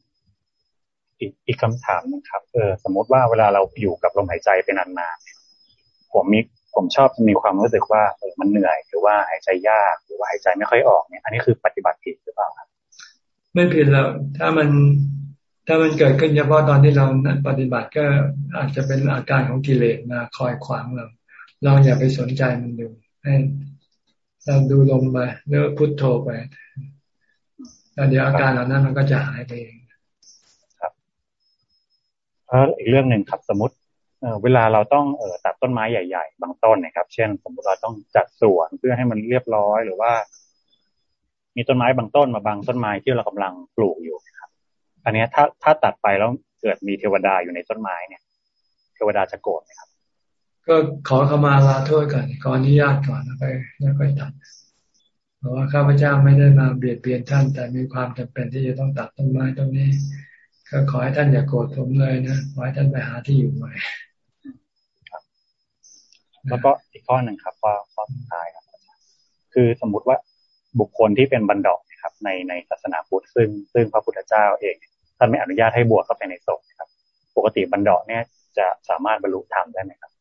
[SPEAKER 36] อีกอีกคำถามนะครับเออสมมติว่าเวลาเราอยู่กับลมหายใจเป็นนานๆผมมี ผมชอบมีความรู้สึกว่าเออมันเหนื่อยหรือว่าหายใจยากหรือว่าหายใจไม่ค่อยออกเนี่ย อันนี้คือปฏิบัติผิดหรือเปล่าครับ
[SPEAKER 1] ไม่ผิดแล้วถ้ามันถ้ามันเกิดขึ้นเฉพาะตอนที่เราปฏิบัติก็อาจจะเป็นอาการของกิเลสมาคอยขวางเราลองอย่าไปสนใจมันดูให้เราดูลมไปหรือพุทโธไปแล้วเดี๋ยวอาการเหล่านั้นมันก็จะหายไปเอง
[SPEAKER 36] ครับแล้วอีกเรื่องหนึ่งครับสมมติ เวลาเราต้องเออตัดต้นไม้ใหญ่ ๆ บางต้นนะครับ เช่น สมมติเราต้องจัดสวนเพื่อให้มันเรียบร้อยหรือว่า มีต้นไม้บางต้นมาบางต้นไม้ที่เรากำลังปลูกอยู่ครับ อันนี้ถ้าถ้าตัดไปแล้วเกิดมีเทวดาอยู่ในต้นไม้เนี่ย เทวดาจะโกรธไหมครับ
[SPEAKER 1] ก็ขอขมาลาโทษก่อนขออนุญาตก่อนแล้วไปแล้วไปตัดเพราะว่าข้าพเจ้าไม่ได้มาเบียดเบียนท่าน แต่มีความจำเป็นที่จะต้องตัดต้นไม้ตรงนี้ ก็ขอให้ท่านอย่าโกรธผมเลยนะขอให้ท่านไปหาที่อยู่ใหม่
[SPEAKER 36] แล้วก็อีกข้อหนึ่งครับข้อข้อสุดท้ายครับ คือสมมุติว่าบุคคลที่เป็นบันดอกนะครับ ในในศาสนาพุทธซึ่ง ซึ่งพระพุทธเจ้าเองท่านไม่อนุญาตให้บวชเข้าไปในศพครับ ปกติบันดอกเนี่ยจะสามารถบรรลุธรรมได้ไหมครับ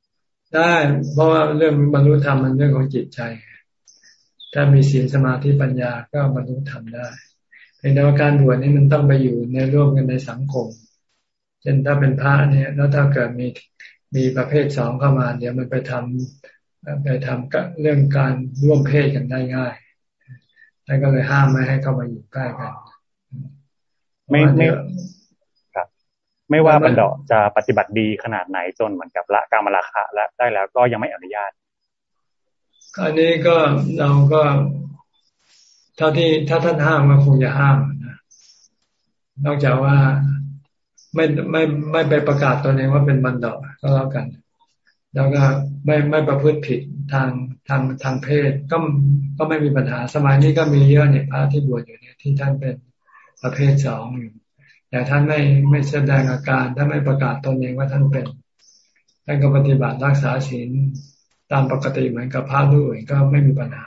[SPEAKER 1] ได้ เพราะว่าเรื่องบรรลุธรรมมันเรื่องของจิตใจ ถ้ามีศีลสมาธิปัญญาก็บรรลุธรรมได้ในการบวชนี่มันต้องไปอยู่ในร่วมกันในสังคม เช่นถ้าเป็นพระเนี่ยแล้วถ้าเกิดมี มีประเภทสองเข้ามา เดี๋ยวมันไปทำไปทำเรื่องการร่วมเพศกันได้ง่ายท่านก็เลยห้ามไม่ให้เข้ามาอยู่ใกล้กัน
[SPEAKER 36] ไม่ไม่ครับ ไม่ว่าบันดาจะปฏิบัติดีขนาดไหนจนเหมือนกับละกามราคะและได้แล้วก็ยังไม่อนุญาต
[SPEAKER 1] อันนี้ก็เราก็เท่าที่ถ้าท่านห้ามก็คงจะห้ามนะนอกจากว่า ไม่ไม่ไม่ไปประกาศตัวเองว่าเป็นบันดาก็แล้วกัน แล้วก็ไม่ไม่ประพฤติผิดทางทางทางเพศก็ก็ไม่มีปัญหาสมัยนี้ก็มีเยอะเนี่ยพระที่บวชอยู่เนี่ยที่ท่านเป็นประเภทสองอยู่แต่ท่านไม่ไม่แสดงอาการท่านไม่ประกาศตนเองว่าท่านเป็นท่านก็ปฏิบัติรักษาศีลตามปกติเหมือนกับพระรูปอื่นก็ไม่มีปัญหา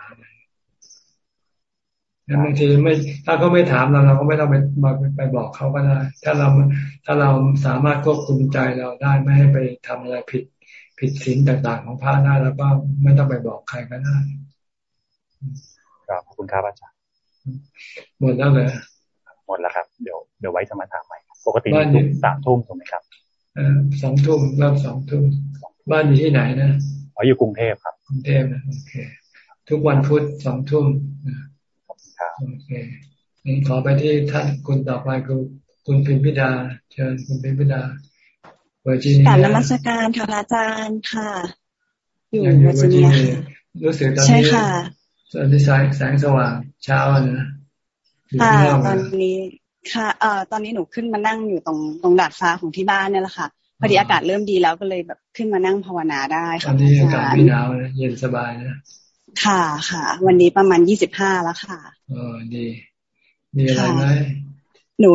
[SPEAKER 1] บางทีไม่ถ้าเขาไม่ถามเราเราก็ไม่ต้องไปมาไปบอกเขาก็ได้ ถ้าเราถ้าเราสามารถควบคุมใจเราได้ไม่ให้ไปทำอะไรผิด ผิดศีลต่างๆของพระได้แล้วก็ไม่ต้องไปบอกใครก็ได้
[SPEAKER 36] ครับขอบคุณครับอาจารย์
[SPEAKER 1] หมดแล้วเลย
[SPEAKER 36] หมดแล้วครับ เดี๋ยวเดี๋ยวไว้จะมาถามใหม่ปกติสามทุ่มถูกไหมครับ
[SPEAKER 1] เออสองทุ่มเริ่มสองทุ่มบ้านอยู่ที่ไหนนะ
[SPEAKER 36] อ๋ออยู่กรุงเทพครับ
[SPEAKER 1] กรุงเทพนะโอเค ทุกวันพุธสองทุ่ม โอเคนี่ขอไปที่ท่านคุณต่อไปคือคุณพิมพิดา เชิญคุณพิมพิดาเวอร์จิเนียกรา
[SPEAKER 37] บนมัสการค่ะอาจารย์ค่ะ อยู่เวอร์จิเนีย
[SPEAKER 1] รู้สึกตอนนี้ตอนนี้แสงแสงสว่างเช้านะ
[SPEAKER 37] ค่ะตอนนี้ค่ะเอ่อตอนนี้หนูขึ้นมานั่งอยู่ตรงตรงดาดฟ้าของที่บ้านเนี่ยแหละค่ะ พอดีอากาศเริ่มดีแล้วก็เลยแบบขึ้นมานั่งภาวนาได้
[SPEAKER 1] ค่ะตอนนี้อากาศไม่หนาวนะเย็นสบายนะ
[SPEAKER 37] ค่ะค่ะ วันนี้ประมาณยี่สิบห้าแล้วค่ะ
[SPEAKER 1] เออดีมีอะไรไหม
[SPEAKER 37] หนู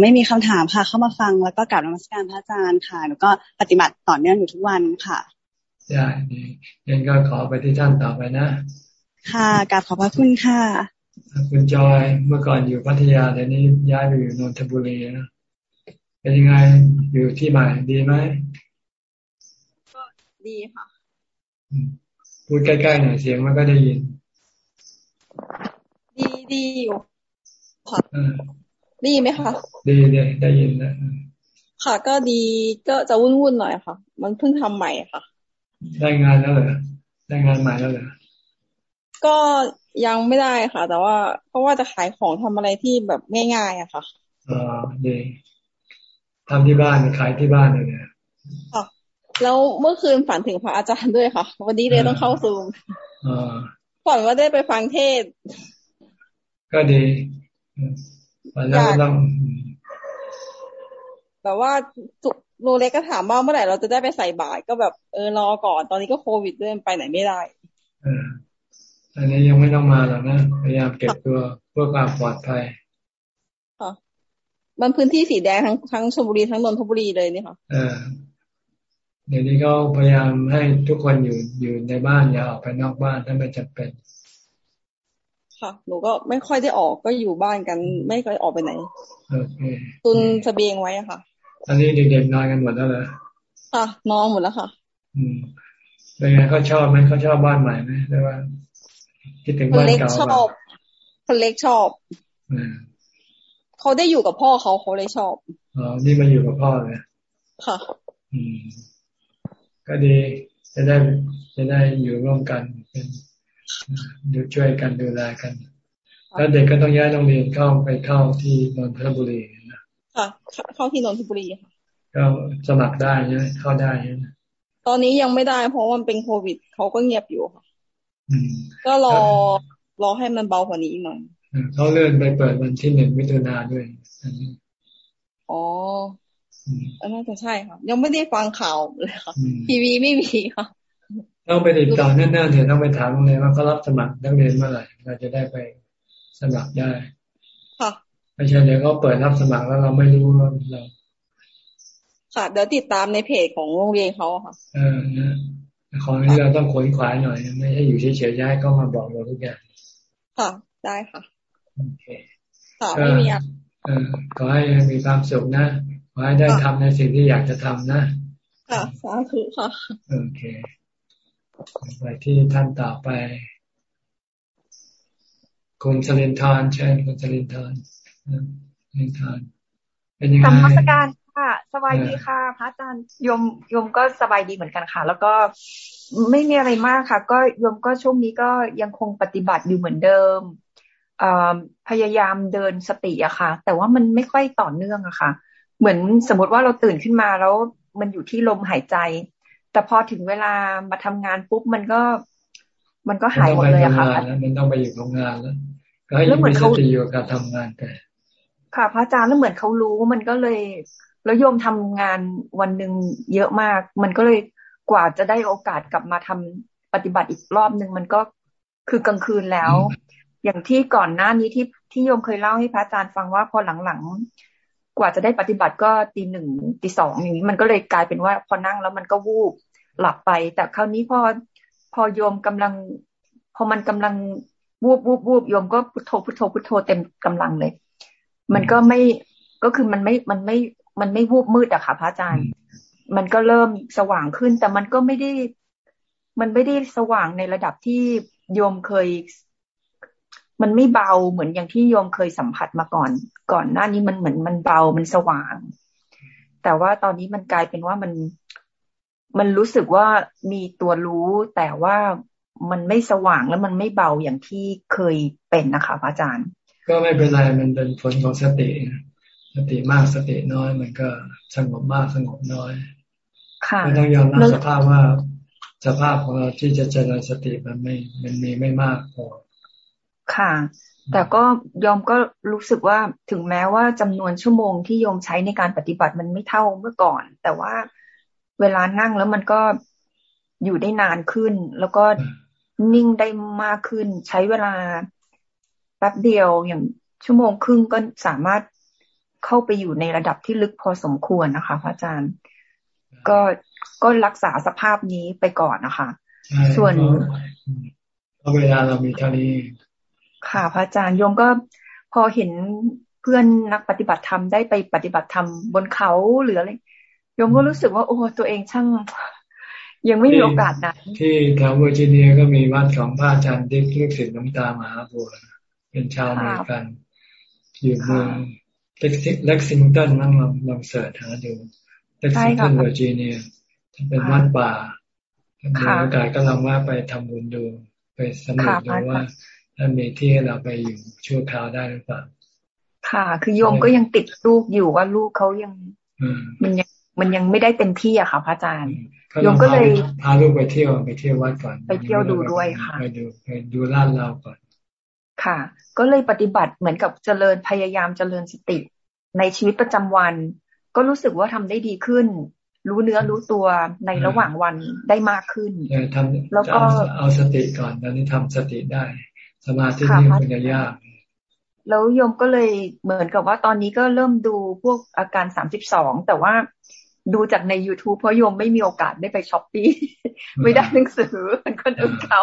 [SPEAKER 37] ไม่มีคำถามค่ะ เข้ามาฟังแล้วก็กลับนมัสการพระอาจารย์ค่ะ หนูก็ปฏิบัติต่อเนื่องอยู่ทุกวันค่ะ
[SPEAKER 1] ได้ดียังก็ขอไปที่ท่านต่อไปนะ
[SPEAKER 37] ค่ะกลับขอบพระคุณค่ะ
[SPEAKER 1] คุณจอยเมื่อก่อนอยู่พัทยาแต่นี้ย้ายไปอยู่นนทบุรีนะเป็นยังไงอยู่ที่ใหม่ดีไหม
[SPEAKER 37] ก็ดีค่ะ
[SPEAKER 1] พูดใกล้ๆหน่อยเสียงมันก็ได้ยิน
[SPEAKER 38] ดีอยู่ค่ะได้ยินไหมคะ
[SPEAKER 1] ดีเลยได้ยินนะ
[SPEAKER 38] ค่ะ ก็ดีก็จะวุ่นวุ่นหน่อยค่ะ มันเพิ่งทำใหม่ค่ะ
[SPEAKER 1] ได้งานแล้วเหรอได้งานใหม่แล้วเหรอ
[SPEAKER 38] ก็ยังไม่ได้ค่ะ แต่ว่าเพราะว่าจะขายของทำอะไรที่แบบง่ายๆอะค่ะ
[SPEAKER 1] อ๋อดีทำที่บ้านขายที่บ้านเลยเนี่ย
[SPEAKER 38] ค่ะ แล้วเมื่อคืนฝันถึงพระอาจารย์ด้วยค่ะ วันนี้เลยต้องเข้าซูมฝันว่าได้ไปฟังเทศ
[SPEAKER 1] ก็ดีฝันแล้วต้อง
[SPEAKER 38] แต่ว่าโนเล็กก็ถามว่าเมื่อไหร่เราจะได้ไปใส่บาตรก็แบบเออรอก่อน ตอนนี้ก็โควิดด้วยไปไหนไม่ได้
[SPEAKER 1] ออันนี้ยังไม่ต้องมาหรอกนะ พยายามเก็บตัวเพื่อความปลอดภัย
[SPEAKER 38] ค่ะมันพื้นที่สีแดงทั้งทั้งชลบุรีทั้งนนทบุรีเลยนี่ค่ะ
[SPEAKER 1] เออเดี๋ยวนี้ก็พยายามให้ทุกคนอยู่อยู่ในบ้านอย่าออกไปนอกบ้านถ้าไม่จำเป็น
[SPEAKER 38] ค่ะ หนูก็ไม่ค่อยได้ออกก็อยู่บ้านกัน ไม่ค่อยออกไปไหน
[SPEAKER 1] โอเค
[SPEAKER 38] ตุนเสบียงไว้อะค่ะ
[SPEAKER 1] ตอนนี้เด็กๆนอนกันหมดแล้วเหรอ
[SPEAKER 38] ค่ะนอนหมดแล้วค่ะ
[SPEAKER 1] อืมเป็นไงเขาชอบไหมเขาชอบบ้านใหม่ไหมหรือว่าคิดถึงบ้านเก่า
[SPEAKER 38] ชอบคนเล็กชอบเขาได้อยู่กับพ่อเขาเขาเลยชอบ
[SPEAKER 1] อ๋อนี่มาอยู่กับพ่อเลย
[SPEAKER 38] ค่ะ
[SPEAKER 1] อืม ก็ดีจะได้จะได้อยู่ร่วมกันเป็นดูช่วยกันดูแลกัน แล้วเด็กก็ต้องย้ายโรงเรียนเข้าไปเข้าที่นนทบุรีนะ
[SPEAKER 38] ค่ะเข้าที่นนทบุรีค่ะ
[SPEAKER 1] ก็สมัครได้ใช่ไหมเข้าได้ใช่ไหม
[SPEAKER 38] ตอนนี้ยังไม่ได้เพราะมันเป็นโควิดเขาก็เงียบอยู่ค่ะก็รอรอให้มันเบากว่านี้หน่อย
[SPEAKER 1] เขาเลื่อนไปเปิดวันที่หนึ่งมิถุนาด้วย
[SPEAKER 38] อ๋อ น่าจะใช่ค่ะยังไม่ได้ฟังข่าวเลยค่ะทีวีไม่มีค่ะ
[SPEAKER 1] ต้องไปติดต่อแน่ๆเถอะต้องไปถามโรงเรียนว่าเขารับสมัครนักเรียนเมื่อไหร่เราจะได้ไปสมัครได้
[SPEAKER 38] ค่ะ
[SPEAKER 1] ไม่ใช่เดี๋ยวเขาเปิดรับสมัครแล้วเราไม่รู้ว่าเรา
[SPEAKER 38] ค่ะเดี๋ยวติดตามในเพจของโรงเรียนเขาค่ะ
[SPEAKER 1] เออนะของนี้เราต้องขนขวายหน่อย ไม่ใช่อยู่เฉยๆย้ายก็มาบอกเราทุกอย่าง
[SPEAKER 38] ค่ะได้ค่ะ
[SPEAKER 1] โอเค
[SPEAKER 38] ค่ะไม่มีอะ
[SPEAKER 1] เออขอให้มีความสุขนะ ขอให้ได้ทำในสิ่งที่อยากจะทำนะ
[SPEAKER 38] ค่ะ สาธุค่ะ โอ
[SPEAKER 1] เค ไปที่ท่านต่อไป คุณสลินทานเชิญคุณสลินทานสลินทานเป็นยังไง
[SPEAKER 24] ธรรมสการค่ะ สบายดีค่ะ พระอาจารย์ยมยมก็สบายดีเหมือนกันค่ะ แล้วก็ไม่มีอะไรมากค่ะ ก็ยมก็ช่วงนี้ก็ยังคงปฏิบัติอยู่เหมือนเดิมพยายามเดินสติอะค่ะ แต่ว่ามันไม่ค่อยต่อเนื่องอะค่ะ เหมือนสมมติว่าเราตื่นขึ้นมาแล้วมันอยู่ที่ลมหายใจ แต่พอถึงเวลามาทำงานปุ๊บมันก็ มันก็หายหมดเลยอะค่ะ
[SPEAKER 1] มันต้องไปอยู่ทำงานแล้วก็ให้มีสติอยู่กับการทำงานแต่
[SPEAKER 24] ค่ะพระอาจารย์แล้วเหมือนเขารู้มันก็เลยแล้วโยมทำงานวันหนึ่งเยอะมาก มันก็เลยกว่าจะได้โอกาสกลับมาทำปฏิบัติอีกรอบหนึ่งมันก็คือกลางคืนแล้ว อย่างที่ก่อนหน้านี้ที่ที่โยมเคยเล่าให้พระอาจารย์ฟังว่าพอหลังๆ กว่าจะได้ปฏิบัติก็ตีหนึ่งตีสองอย่างนี้ มันก็เลยกลายเป็นว่าพอนั่งแล้วมันก็วูบหลับไป แต่คราวนี้พอพอโยมกำลัง พอมันกำลังวูบวูบวูบโยมก็พุทโธพุทโธพุทโธเต็มกำลังเลย มันก็ไม่ก็คือมันไม่มันไม่มันไม่วูบมืดอะค่ะพระอาจารย์ มันก็เริ่มสว่างขึ้น แต่มันก็ไม่ได้ มันไม่ได้สว่างในระดับที่โยมเคย มันไม่เบาเหมือนอย่างที่โยมเคยสัมผัสมาก่อน ก่อนหน้านี้มันเหมือนมันเบามันสว่าง แต่ว่าตอนนี้มันกลายเป็นว่ามันมันรู้สึกว่ามีตัวรู้ แต่ว่ามันไม่สว่างแล้วมันไม่เบาอย่างที่เคยเป็นนะคะพระอาจารย์
[SPEAKER 1] ก็ไม่เป็นไรมันเป็นผลของสติ สติมากสติน้อย มันก็สงบมากสงบน้อยก็ต้องยอมรับสภาพว่าสภาพของเราที่จะเจริญสติมันไม่มันมีไม่มากพอ
[SPEAKER 24] ค่ะ แต่ก็ยอมก็รู้สึกว่าถึงแม้ว่าจำนวนชั่วโมงที่โยมใช้ในการปฏิบัติมันไม่เท่าเมื่อก่อน แต่ว่าเวลานั่งแล้วมันก็อยู่ได้นานขึ้น แล้วก็นิ่งได้มากขึ้น ใช้เวลาแป๊บเดียวอย่างชั่วโมงครึ่งก็สามารถเข้าไปอยู่ในระดับที่ลึกพอสมควรนะคะพระอาจารย์ก็ก็รักษาสภาพนี้ไปก่อนนะคะ ส่วน
[SPEAKER 1] เวลาเรามีเท่านี้
[SPEAKER 24] ค่ะพระอาจารย์โยมก็พอเห็นเพื่อนนักปฏิบัติธรรมได้ไปปฏิบัติธรรมบนเขาหรืออะไรโยมก็รู้สึกว่า โอ้ตัวเองช่าง ยังไม่มีโอกาสนะ
[SPEAKER 1] ที่แถวเวอร์จิเนียก็มีวัดของพระอาจารย์ที่เป็นลูกศิษย์หลวงตามหาบัวไปเป็นชาวอเมริกัน อยู่เมืองเล็กซิงตันนั่งลองลอง search หาดูเล็กซิงตันเวอร์จิเนียเป็นวัดป่ามีโอกาสก็ลองว่าไปทำบุญดู ไปสำรวจดูว่า ถ้ามีที่เราไปอยู่ชั่วคราวได้หรือเปล่า
[SPEAKER 24] ค่ะ คือโยมก็ยังติดลูกอยู่ว่าลูกเขายังมันยังมันยังไม่ได้เต็มที่อะค่ะพระอาจารย์โยมก็เลย
[SPEAKER 1] พาลูกไปเที่ยวไปเที่ยววัดก่อน
[SPEAKER 24] ไปเที่ยวดูด้วยค่ะ
[SPEAKER 1] ไปดูไปดูลาดเราก่อน
[SPEAKER 24] ค่ะ ก็เลยปฏิบัติเหมือนกับเจริญพยายามเจริญสติ ในชีวิตประจำวัน ก็รู้สึกว่าทำได้ดีขึ้น รู้เนื้อรู้ตัวในระหว่างวันได้มากขึ้น
[SPEAKER 1] แล้วก็เอาสติก่อนตอนนี้ทำสติได้ สมาธินี่มันจะยาก
[SPEAKER 24] แล้วโยมก็เลยเหมือนกับว่าตอนนี้ก็เริ่มดูพวกอาการสามสิบสองแต่ว่าดูจากใน youtube เพราะโยมไม่มีโอกาสได้ไปช้อปปี้ไม่ได้หนังสือเป็นคนอื่นเขา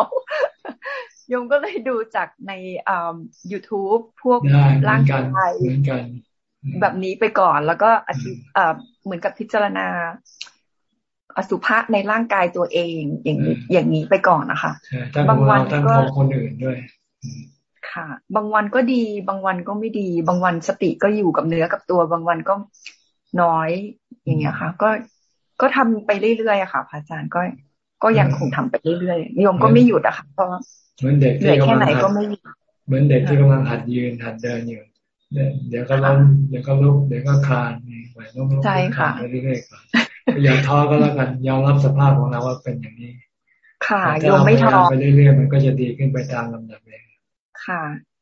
[SPEAKER 24] โยมก็เลยดูจากในอ่า YouTube พวกร่างกายแบบนี้ไปก่อน แล้วก็อธิเหมือนกับพิจารณา อสุภะในร่างกายตัวเองอย่างนี้อย่างนี้ไปก่อนนะคะ
[SPEAKER 1] บางวันก็คนอื่นด้วย
[SPEAKER 24] ค่ะ บางวันก็ดี บางวันก็ไม่ดี บางวันสติก็อยู่กับเนื้อกับตัว บางวันก็น้อยอย่างเงี้ยค่ะ ก็ก็ทำไปเรื่อยๆอะค่ะพระอาจารย์ก็ก็ยังคงทำไปเรื่อยๆโยมก็ไม่หยุดอะค่ะเพราะ
[SPEAKER 1] เหมือนเด็ก
[SPEAKER 24] ที่กำลังหัด
[SPEAKER 1] เหมือนเด็กที่กำลังหัดยืนหัดเดินอยู่เดี๋ยวก็ล้มเดี๋ยวก็ลุกเดี๋ยวก็คลานไหวล้มลุกคลานไปเรื่อยๆก่อนอย่าท้อก็แล้วกันยอมรับสภาพของเราว่าเป็นอย่างนี้
[SPEAKER 24] ค่ะโยมไม่ท้อ
[SPEAKER 1] ไปเรื่อยๆมันก็จะดีขึ้นไปตามลำดับเอง
[SPEAKER 24] ค่ะ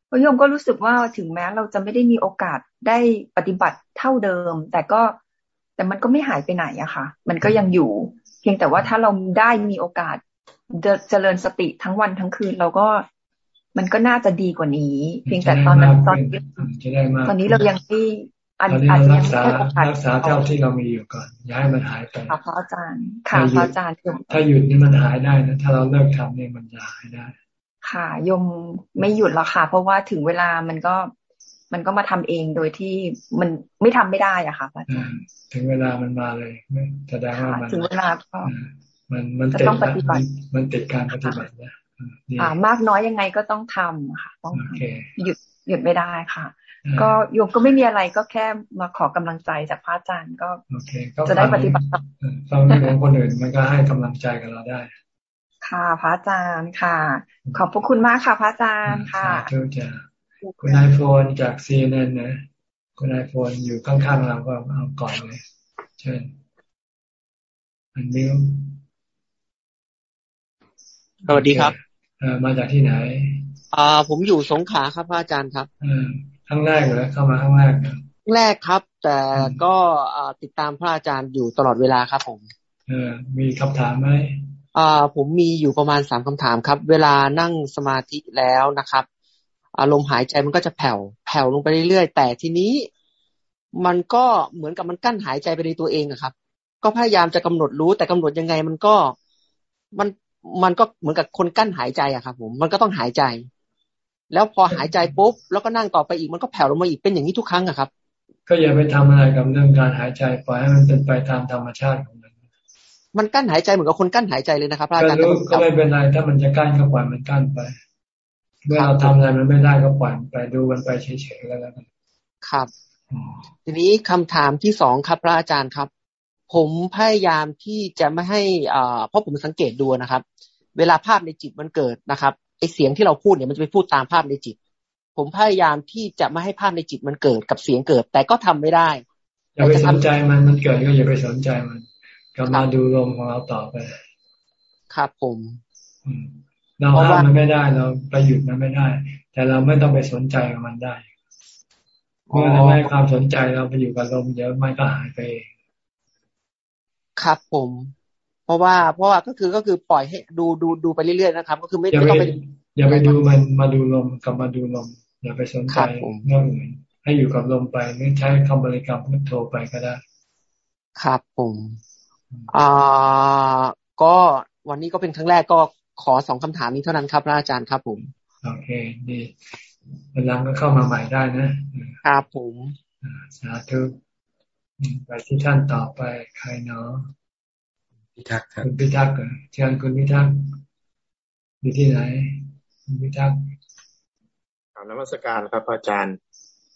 [SPEAKER 24] พโยมก็รู้สึกว่าถึงแม้เราจะไม่ได้มีโอกาสได้ปฏิบัติเท่าเดิม แต่ก็แต่มันก็ไม่หายไปไหนอะค่ะ มันก็ยังอยู่ เพียงแต่ว่าถ้าเราได้มีโอกาสเจริญสติทั้งวันทั้งคืน เราก็มันก็น่าจะดีกว่านี้ เพียงแต่ตอนนั้นตอนนี้ตอนนี้เรายังที่
[SPEAKER 1] อันอาจจะยังไม่ได้โอกาสรักษาเท่าที่เรามีอยู่ก่อนย้ายมันหายไป
[SPEAKER 24] ค่ะพระอาจารย์ค่ะพระอาจารย์
[SPEAKER 1] ถ้าหยุดนี่มันหายได้นะถ้าเราเลิกทำนี่มันจะหายได้
[SPEAKER 24] ค่ะยมไม่หยุดแล้วค่ะ เพราะว่าถึงเวลามันก็มันก็มาทำเองโดยที่มันไม่ทำไม่ได้อะค่ะอาจารย์
[SPEAKER 1] ถึงเวลามันมาเลยแสดงว่ามัน
[SPEAKER 24] ถึงเวลาก็
[SPEAKER 1] มันมันติดมันติดการปฏิบัตินะ
[SPEAKER 24] อ่ามากน้อยยังไงก็ต้องทำค่ะต้องหยุดหยุดไม่ได้ค่ะ ก็โยมก็ไม่มีอะไรก็แค่มาขอกำลังใจจากพระอาจารย์ก็จะได้ปฏิบัติ
[SPEAKER 1] ฟังเรื่องคนอื่นมันก็ให้กำลังใจกับเราได้
[SPEAKER 24] ค่ะพระอาจารย์ค่ะ ขอบพระคุณมากค่ะพระอาจารย์ค่ะ
[SPEAKER 1] เจ้าจ้าคุณไอโฟนจากซีเอ็นนะ คุณไอโฟนอยู่ข้างๆเราก็เอาก่อนเลยเชิญอันนี้
[SPEAKER 39] สวัสดีครับ
[SPEAKER 1] มาจากที่ไหน
[SPEAKER 39] อ่า ผมอยู่สงขลาครับพระอาจารย์ครับ
[SPEAKER 1] ครั้งแรกเลยเข้ามาครั้งแรก
[SPEAKER 39] แรกครับ แต่ก็ติดตามพระอาจารย์อยู่ตลอดเวลาครับผม
[SPEAKER 1] เออมีคำถามไหม
[SPEAKER 39] อ่าผมมีอยู่ประมาณสามคำถามครับ เวลานั่งสมาธิแล้วนะครับอารมณ์หายใจมันก็จะแผ่วแผ่วลงไปเรื่อยๆ แต่ทีนี้มันก็เหมือนกับมันกั้นหายใจไปในตัวเองอะครับ ก็พยายามจะกำหนดรู้แต่กำหนดยังไงมันก็มันมันก็เหมือนกับคนกั้นหายใจอะครับ ผมมันก็ต้องหายใจ แล้วพอหายใจปุ๊บแล้วก็นั่งต่อไปอีกมันก็แผ่วลงมาอีกเป็นอย่างนี้ทุกครั้งอะครับ
[SPEAKER 1] ก็อย่าไปทำอะไรกับเรื่องการหายใจปล่อยให้มันเป็นไปตามธรรมชาติของ
[SPEAKER 39] มันกั้นหายใจเหมือนกับคนกั้นหายใจเลยนะครับอาจารย์
[SPEAKER 1] ก็ไม่เป็นไรถ้ามันจะกั้นก็ปล่อยมันกั้นไปเมื่อเราทำอะไรมันไม่ได้ก็ปล่อยไปดูมันไปเฉยๆแล้วกัน
[SPEAKER 39] ครับ ทีนี้คำถามที่สองครับพระอาจารย์ครับ ผมพยายามที่จะไม่ให้อ่าเพราะผมสังเกตดูนะครับ เวลาภาพในจิตมันเกิดนะครับไอเสียงที่เราพูดเนี่ยมันจะไปพูดตามภาพในจิต ผมพยายามที่จะไม่ให้ภาพในจิตมันเกิดกับเสียงเกิด แต่ก็ทำไม่ได้
[SPEAKER 1] อย่าไปสนใจมันมันเกิดก็อย่าไปสนใจมัน ก็มาดูลมของเราต่อไป
[SPEAKER 39] ครับผม
[SPEAKER 1] เราห้ามมันไม่ได้เราไปหยุดมันไม่ได้ แต่เราไม่ต้องไปสนใจกับมันได้เมื่อเราไม่ความสนใจเราไปอยู่กับลมเดี๋ยวมันก็หายไป
[SPEAKER 39] ครับผม เพราะว่า เพราะว่าก็คือก็คือปล่อยให้ดูดูดูไปเรื่อยๆนะครับ ก็คือไม่ต้องไป
[SPEAKER 1] อย่าไปดูมันมาดูลมกับมาดูลมอย่าไปสนใจเรื่องอื่นให้อยู่กับลมไปหรือใช้คำบริกรรมพุทโธไปก็ได้
[SPEAKER 39] ครับผม อ่าก็วันนี้ก็เป็นครั้งแรกก็ขอสองคำถามนี้เท่านั้นครับพระอาจารย์ครับผม
[SPEAKER 1] โอเคดีวันหลังก็เข้ามาใหม่ได้นะ
[SPEAKER 39] ครับผม
[SPEAKER 1] สาธุไปที่ท่านต่อไปใครเนาะ
[SPEAKER 17] พิทักษ์ครับ
[SPEAKER 1] คุณพิทักษ์เชิญคุณพิทักษ์อยู่ที่ไหนคุณพิทักษ์
[SPEAKER 40] ค
[SPEAKER 41] นมัสการครับอาจารย์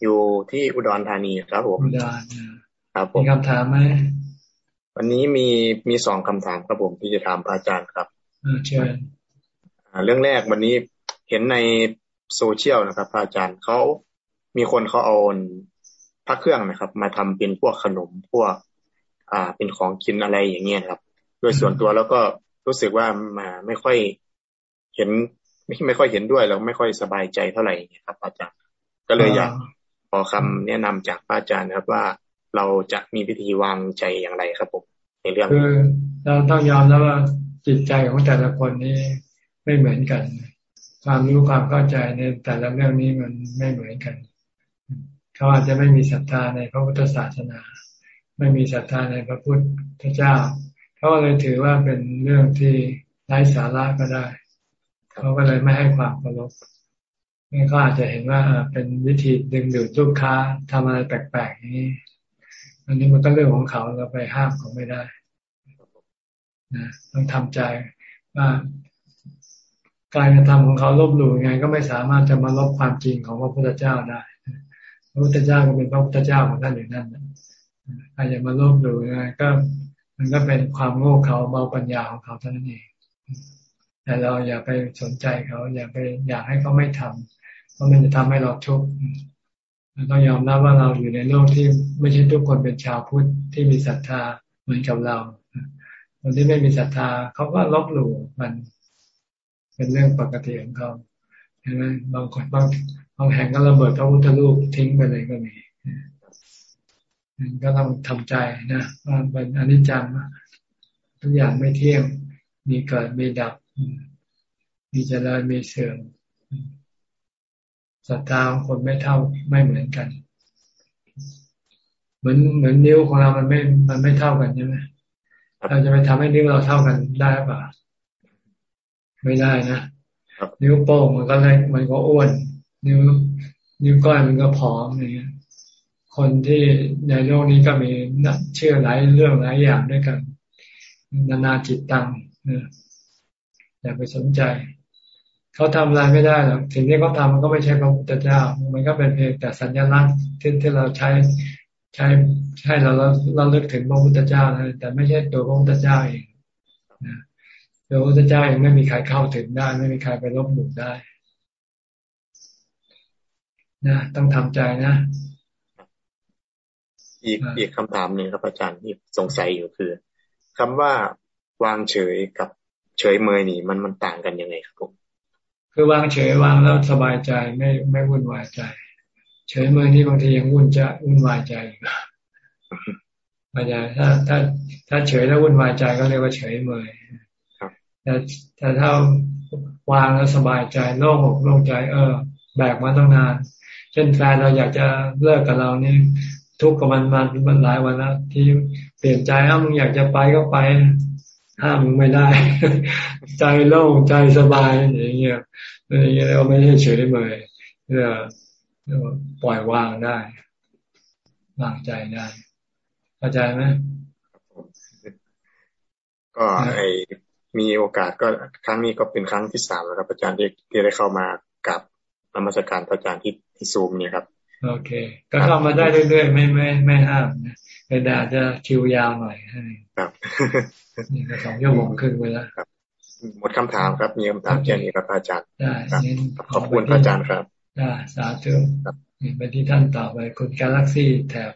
[SPEAKER 41] อยู่ที่อุดรธานีครับผม
[SPEAKER 1] อุดร
[SPEAKER 41] ครับผม
[SPEAKER 1] มีคำถามไหม
[SPEAKER 41] วันนี้มีมีสองคำถามครับผมที่จะถามอาจารย์ครับ
[SPEAKER 1] เชิญ
[SPEAKER 41] เรื่องแรกวันนี้เห็นในโซเชียลนะครับอาจารย์เขามีคนเขาเอาพระเครื่องนะครับ มาทำเป็นพวกขนมพวก อ่า เป็นของกินอะไรอย่างเงี้ยครับ โดยส่วนตัวแล้วก็รู้สึกว่ามาไม่ค่อยเห็นไม่ไม่ค่อยเห็นด้วยแล้วไม่ค่อยสบายใจเท่าไหร่ครับอาจารย์ ก็เลยอยากขอคำแนะนำจากอาจารย์ครับว่า เราจะมีวิธีวางใจอย่างไรครับผมในเรื่อง
[SPEAKER 1] คือเราต้องยอมแล้วว่าจิตใจของแต่ละคนนี้ไม่เหมือนกัน ความรู้ความเข้าใจในแต่ละเรื่องนี้มันไม่เหมือนกัน เขาอาจจะไม่มีศรัทธาในพระพุทธศาสนา ไม่มีศรัทธาในพระพุทธเจ้าเขาเลยถือว่าเป็นเรื่องที่ไร้สาระก็ได้เขาก็เลยไม่ให้ความเคารพนี่ก็อาจจะเห็นว่าเป็นวิธีดึงดูดลูกค้าทำอะไรแปลกๆนี้ อันนี้มันก็เรื่องของเขาเราไปห้ามเขาไม่ได้นะต้องทำใจว่าการกระทำของเขาลบหลู่ไง ก็ไม่สามารถจะมาลบความจริงของพระพุทธเจ้าได้พระพุทธเจ้าก็เป็นพระพุทธเจ้าของท่านอย่นั้นใครจะมาลบหลู่ไงก็มันก็เป็นความโง่เขาเบาปัญญาของเขาเท่านั้นเองแต่เราอย่าไปสนใจเขา อย่าไปอยากให้เขาไม่ทำเพราะมันจะทำให้เราทุกข์ ต้องยอมรับว่าเราอยู่ในโลกที่ไม่ใช่ทุกคนเป็นชาวพุทธที่มีศรัทธาเหมือนกับเราคนที่ไม่มีศรัทธาเขาก็ลบหลู่มัน เป็นเรื่องปกติของเขาใช่ไหมบางคนบางบางแห่งก็ระเบิดพระพุทธรูปทิ้งไปเลยก็มีก็ต้องทำใจนะว่าเป็นอนิจจังทุกอย่างไม่เที่ยง มีเกิดมีดับ มีเจริญมีเสื่อม ศรัทธาของคนไม่เท่าไม่เหมือนกัน เหมือนเหมือนนิ้วของเรามันไม่มันไม่เท่ากันใช่ไหมเราจะไปทำให้นิ้วเราเท่ากันได้ป่ะไม่ได้นะนิ้วโป้งมันก็เล็กมันก็อ้วน นิ้ว นิ้วก้อยมันก็ผอมอย่างเงี้ยคนที่ในโลกนี้ก็มีเชื่อหลายเรื่องหลายอย่างด้วยกัน นานาจิตตังอย่าไปสนใจ เขาทำอะไรไม่ได้หรอกสิ่งที่เขาทามันก็ไม่ใช่พระพุทธเจ้า มันก็เป็นเพียงแต่สัญลักษณ์ที่ที่เราใช้ใช้ใช้เราเราเราเลือกถึงพระพุทธเจ้าแต่ไม่ใช่ตัวพระพุทธเจ้าเองนะตัวพระพุทธเจ้าเองไม่มีใครเข้าถึงได้ ไม่มีใครไปลบหลู่ได้นะต้องทำใจนะ
[SPEAKER 41] อีกอีกคำถามหนึ่งครับอาจารย์ที่สงสัยอยู่คือคำว่าวางเฉยกับเฉยเมยนี่มันมันต่างกันยังไงครับผม
[SPEAKER 1] คือวางเฉยวางแล้วสบายใจไม่ไม่วุ่นวายใจ เฉยเมยนี่บางทียังวุ่นจะวุ่นวายใจอาจารย์ถ้าถ้าถ้าเฉยแล้ววุ่นวายใจก็เรียกว่าเฉยเมยแต่แต่ถ้าวางแล้วสบายใจโล่งอกโล่งใจ เออ แบกมาต้องนาน เช่นแฟนเราอยากจะเลิกกับเรานี่ ทุกข์กับมันมามันหลายวันแล้วที่เปลี่ยนใจถ้ามึงอยากจะไปก็ไป ห้ามไม่ได้ ใจโล่งใจสบายอย่างเงี้ยอย่างเงี้ยเราไม่ใช่เฉยเลยเพื่อปล่อยวางได้วางใจได้เข้าใจไหม
[SPEAKER 41] ก็ไอมีโอกาสก็ครั้งนี้ก็เป็นครั้งที่สามแล้วครับอาจารย์ที่ที่ได้เข้ามากับนมัสการพระอาจารย์ที่ที่ซูมเนี่ยครับ
[SPEAKER 1] โอเค ก็เข้ามาได้เรื่อยๆ ไม่ไม่ไม่ห้ามนะแต่อาจจะคิวยาวหน่อย
[SPEAKER 41] ครับ
[SPEAKER 1] นี่ก็สองชั่วโมงครึ่งไปแล้ว
[SPEAKER 41] ครับ หมดคำถามครับ มีคำถามแค่นี้ครับอาจารย์
[SPEAKER 1] ได้
[SPEAKER 41] ขอบคุณอาจารย์ครับ
[SPEAKER 1] ได้สาธุนี่ไปที่ท่านต่อไปคุณกาแล็กซี่แถบ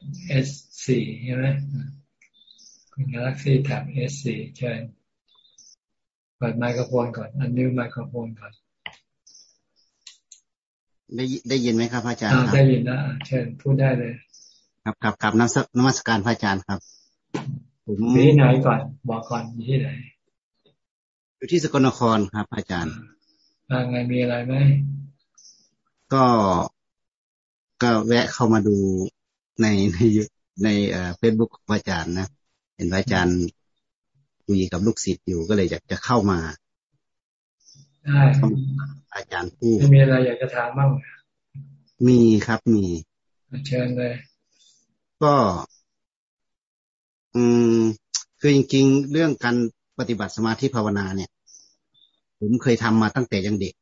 [SPEAKER 1] S4 ใช่ไหมคุณกาแล็กซี่แถบ S4 เชิญเปิดไมโครโฟนก่อน อันนี้ไมโครโฟนก่อน
[SPEAKER 40] ได้ได้ยินไหมครับอาจารย์
[SPEAKER 1] ได้ยินนะเชิญพูดได้เลย
[SPEAKER 40] ครับครับครับนมัสการพระอาจารย์ครับ
[SPEAKER 1] ผมที่ไหนก่อน บอกก่อนอยู่ที่ไหน
[SPEAKER 40] อยู่ที่สกลนครครับ อาจารย์
[SPEAKER 1] ไงมีอะไรไหม
[SPEAKER 40] ก็ก็แวะเข้ามาดูในในในเฟซบุ๊กของอาจารย์นะเห็นอาจารย์คุยกับลูกศิษย์อยู่ก็เลยอยากจะเข้ามา
[SPEAKER 1] ได้
[SPEAKER 40] อาจารย์พูด
[SPEAKER 1] มีอะไรอยากจะถามบ้าง
[SPEAKER 40] มีครับมี
[SPEAKER 1] เชิญเลย
[SPEAKER 40] ก็ อืม คือจริง ๆ เรื่องการปฏิบัติสมาธิภาวนาเนี่ย ผมเคยทำมาตั้งแต่ยังเด็ก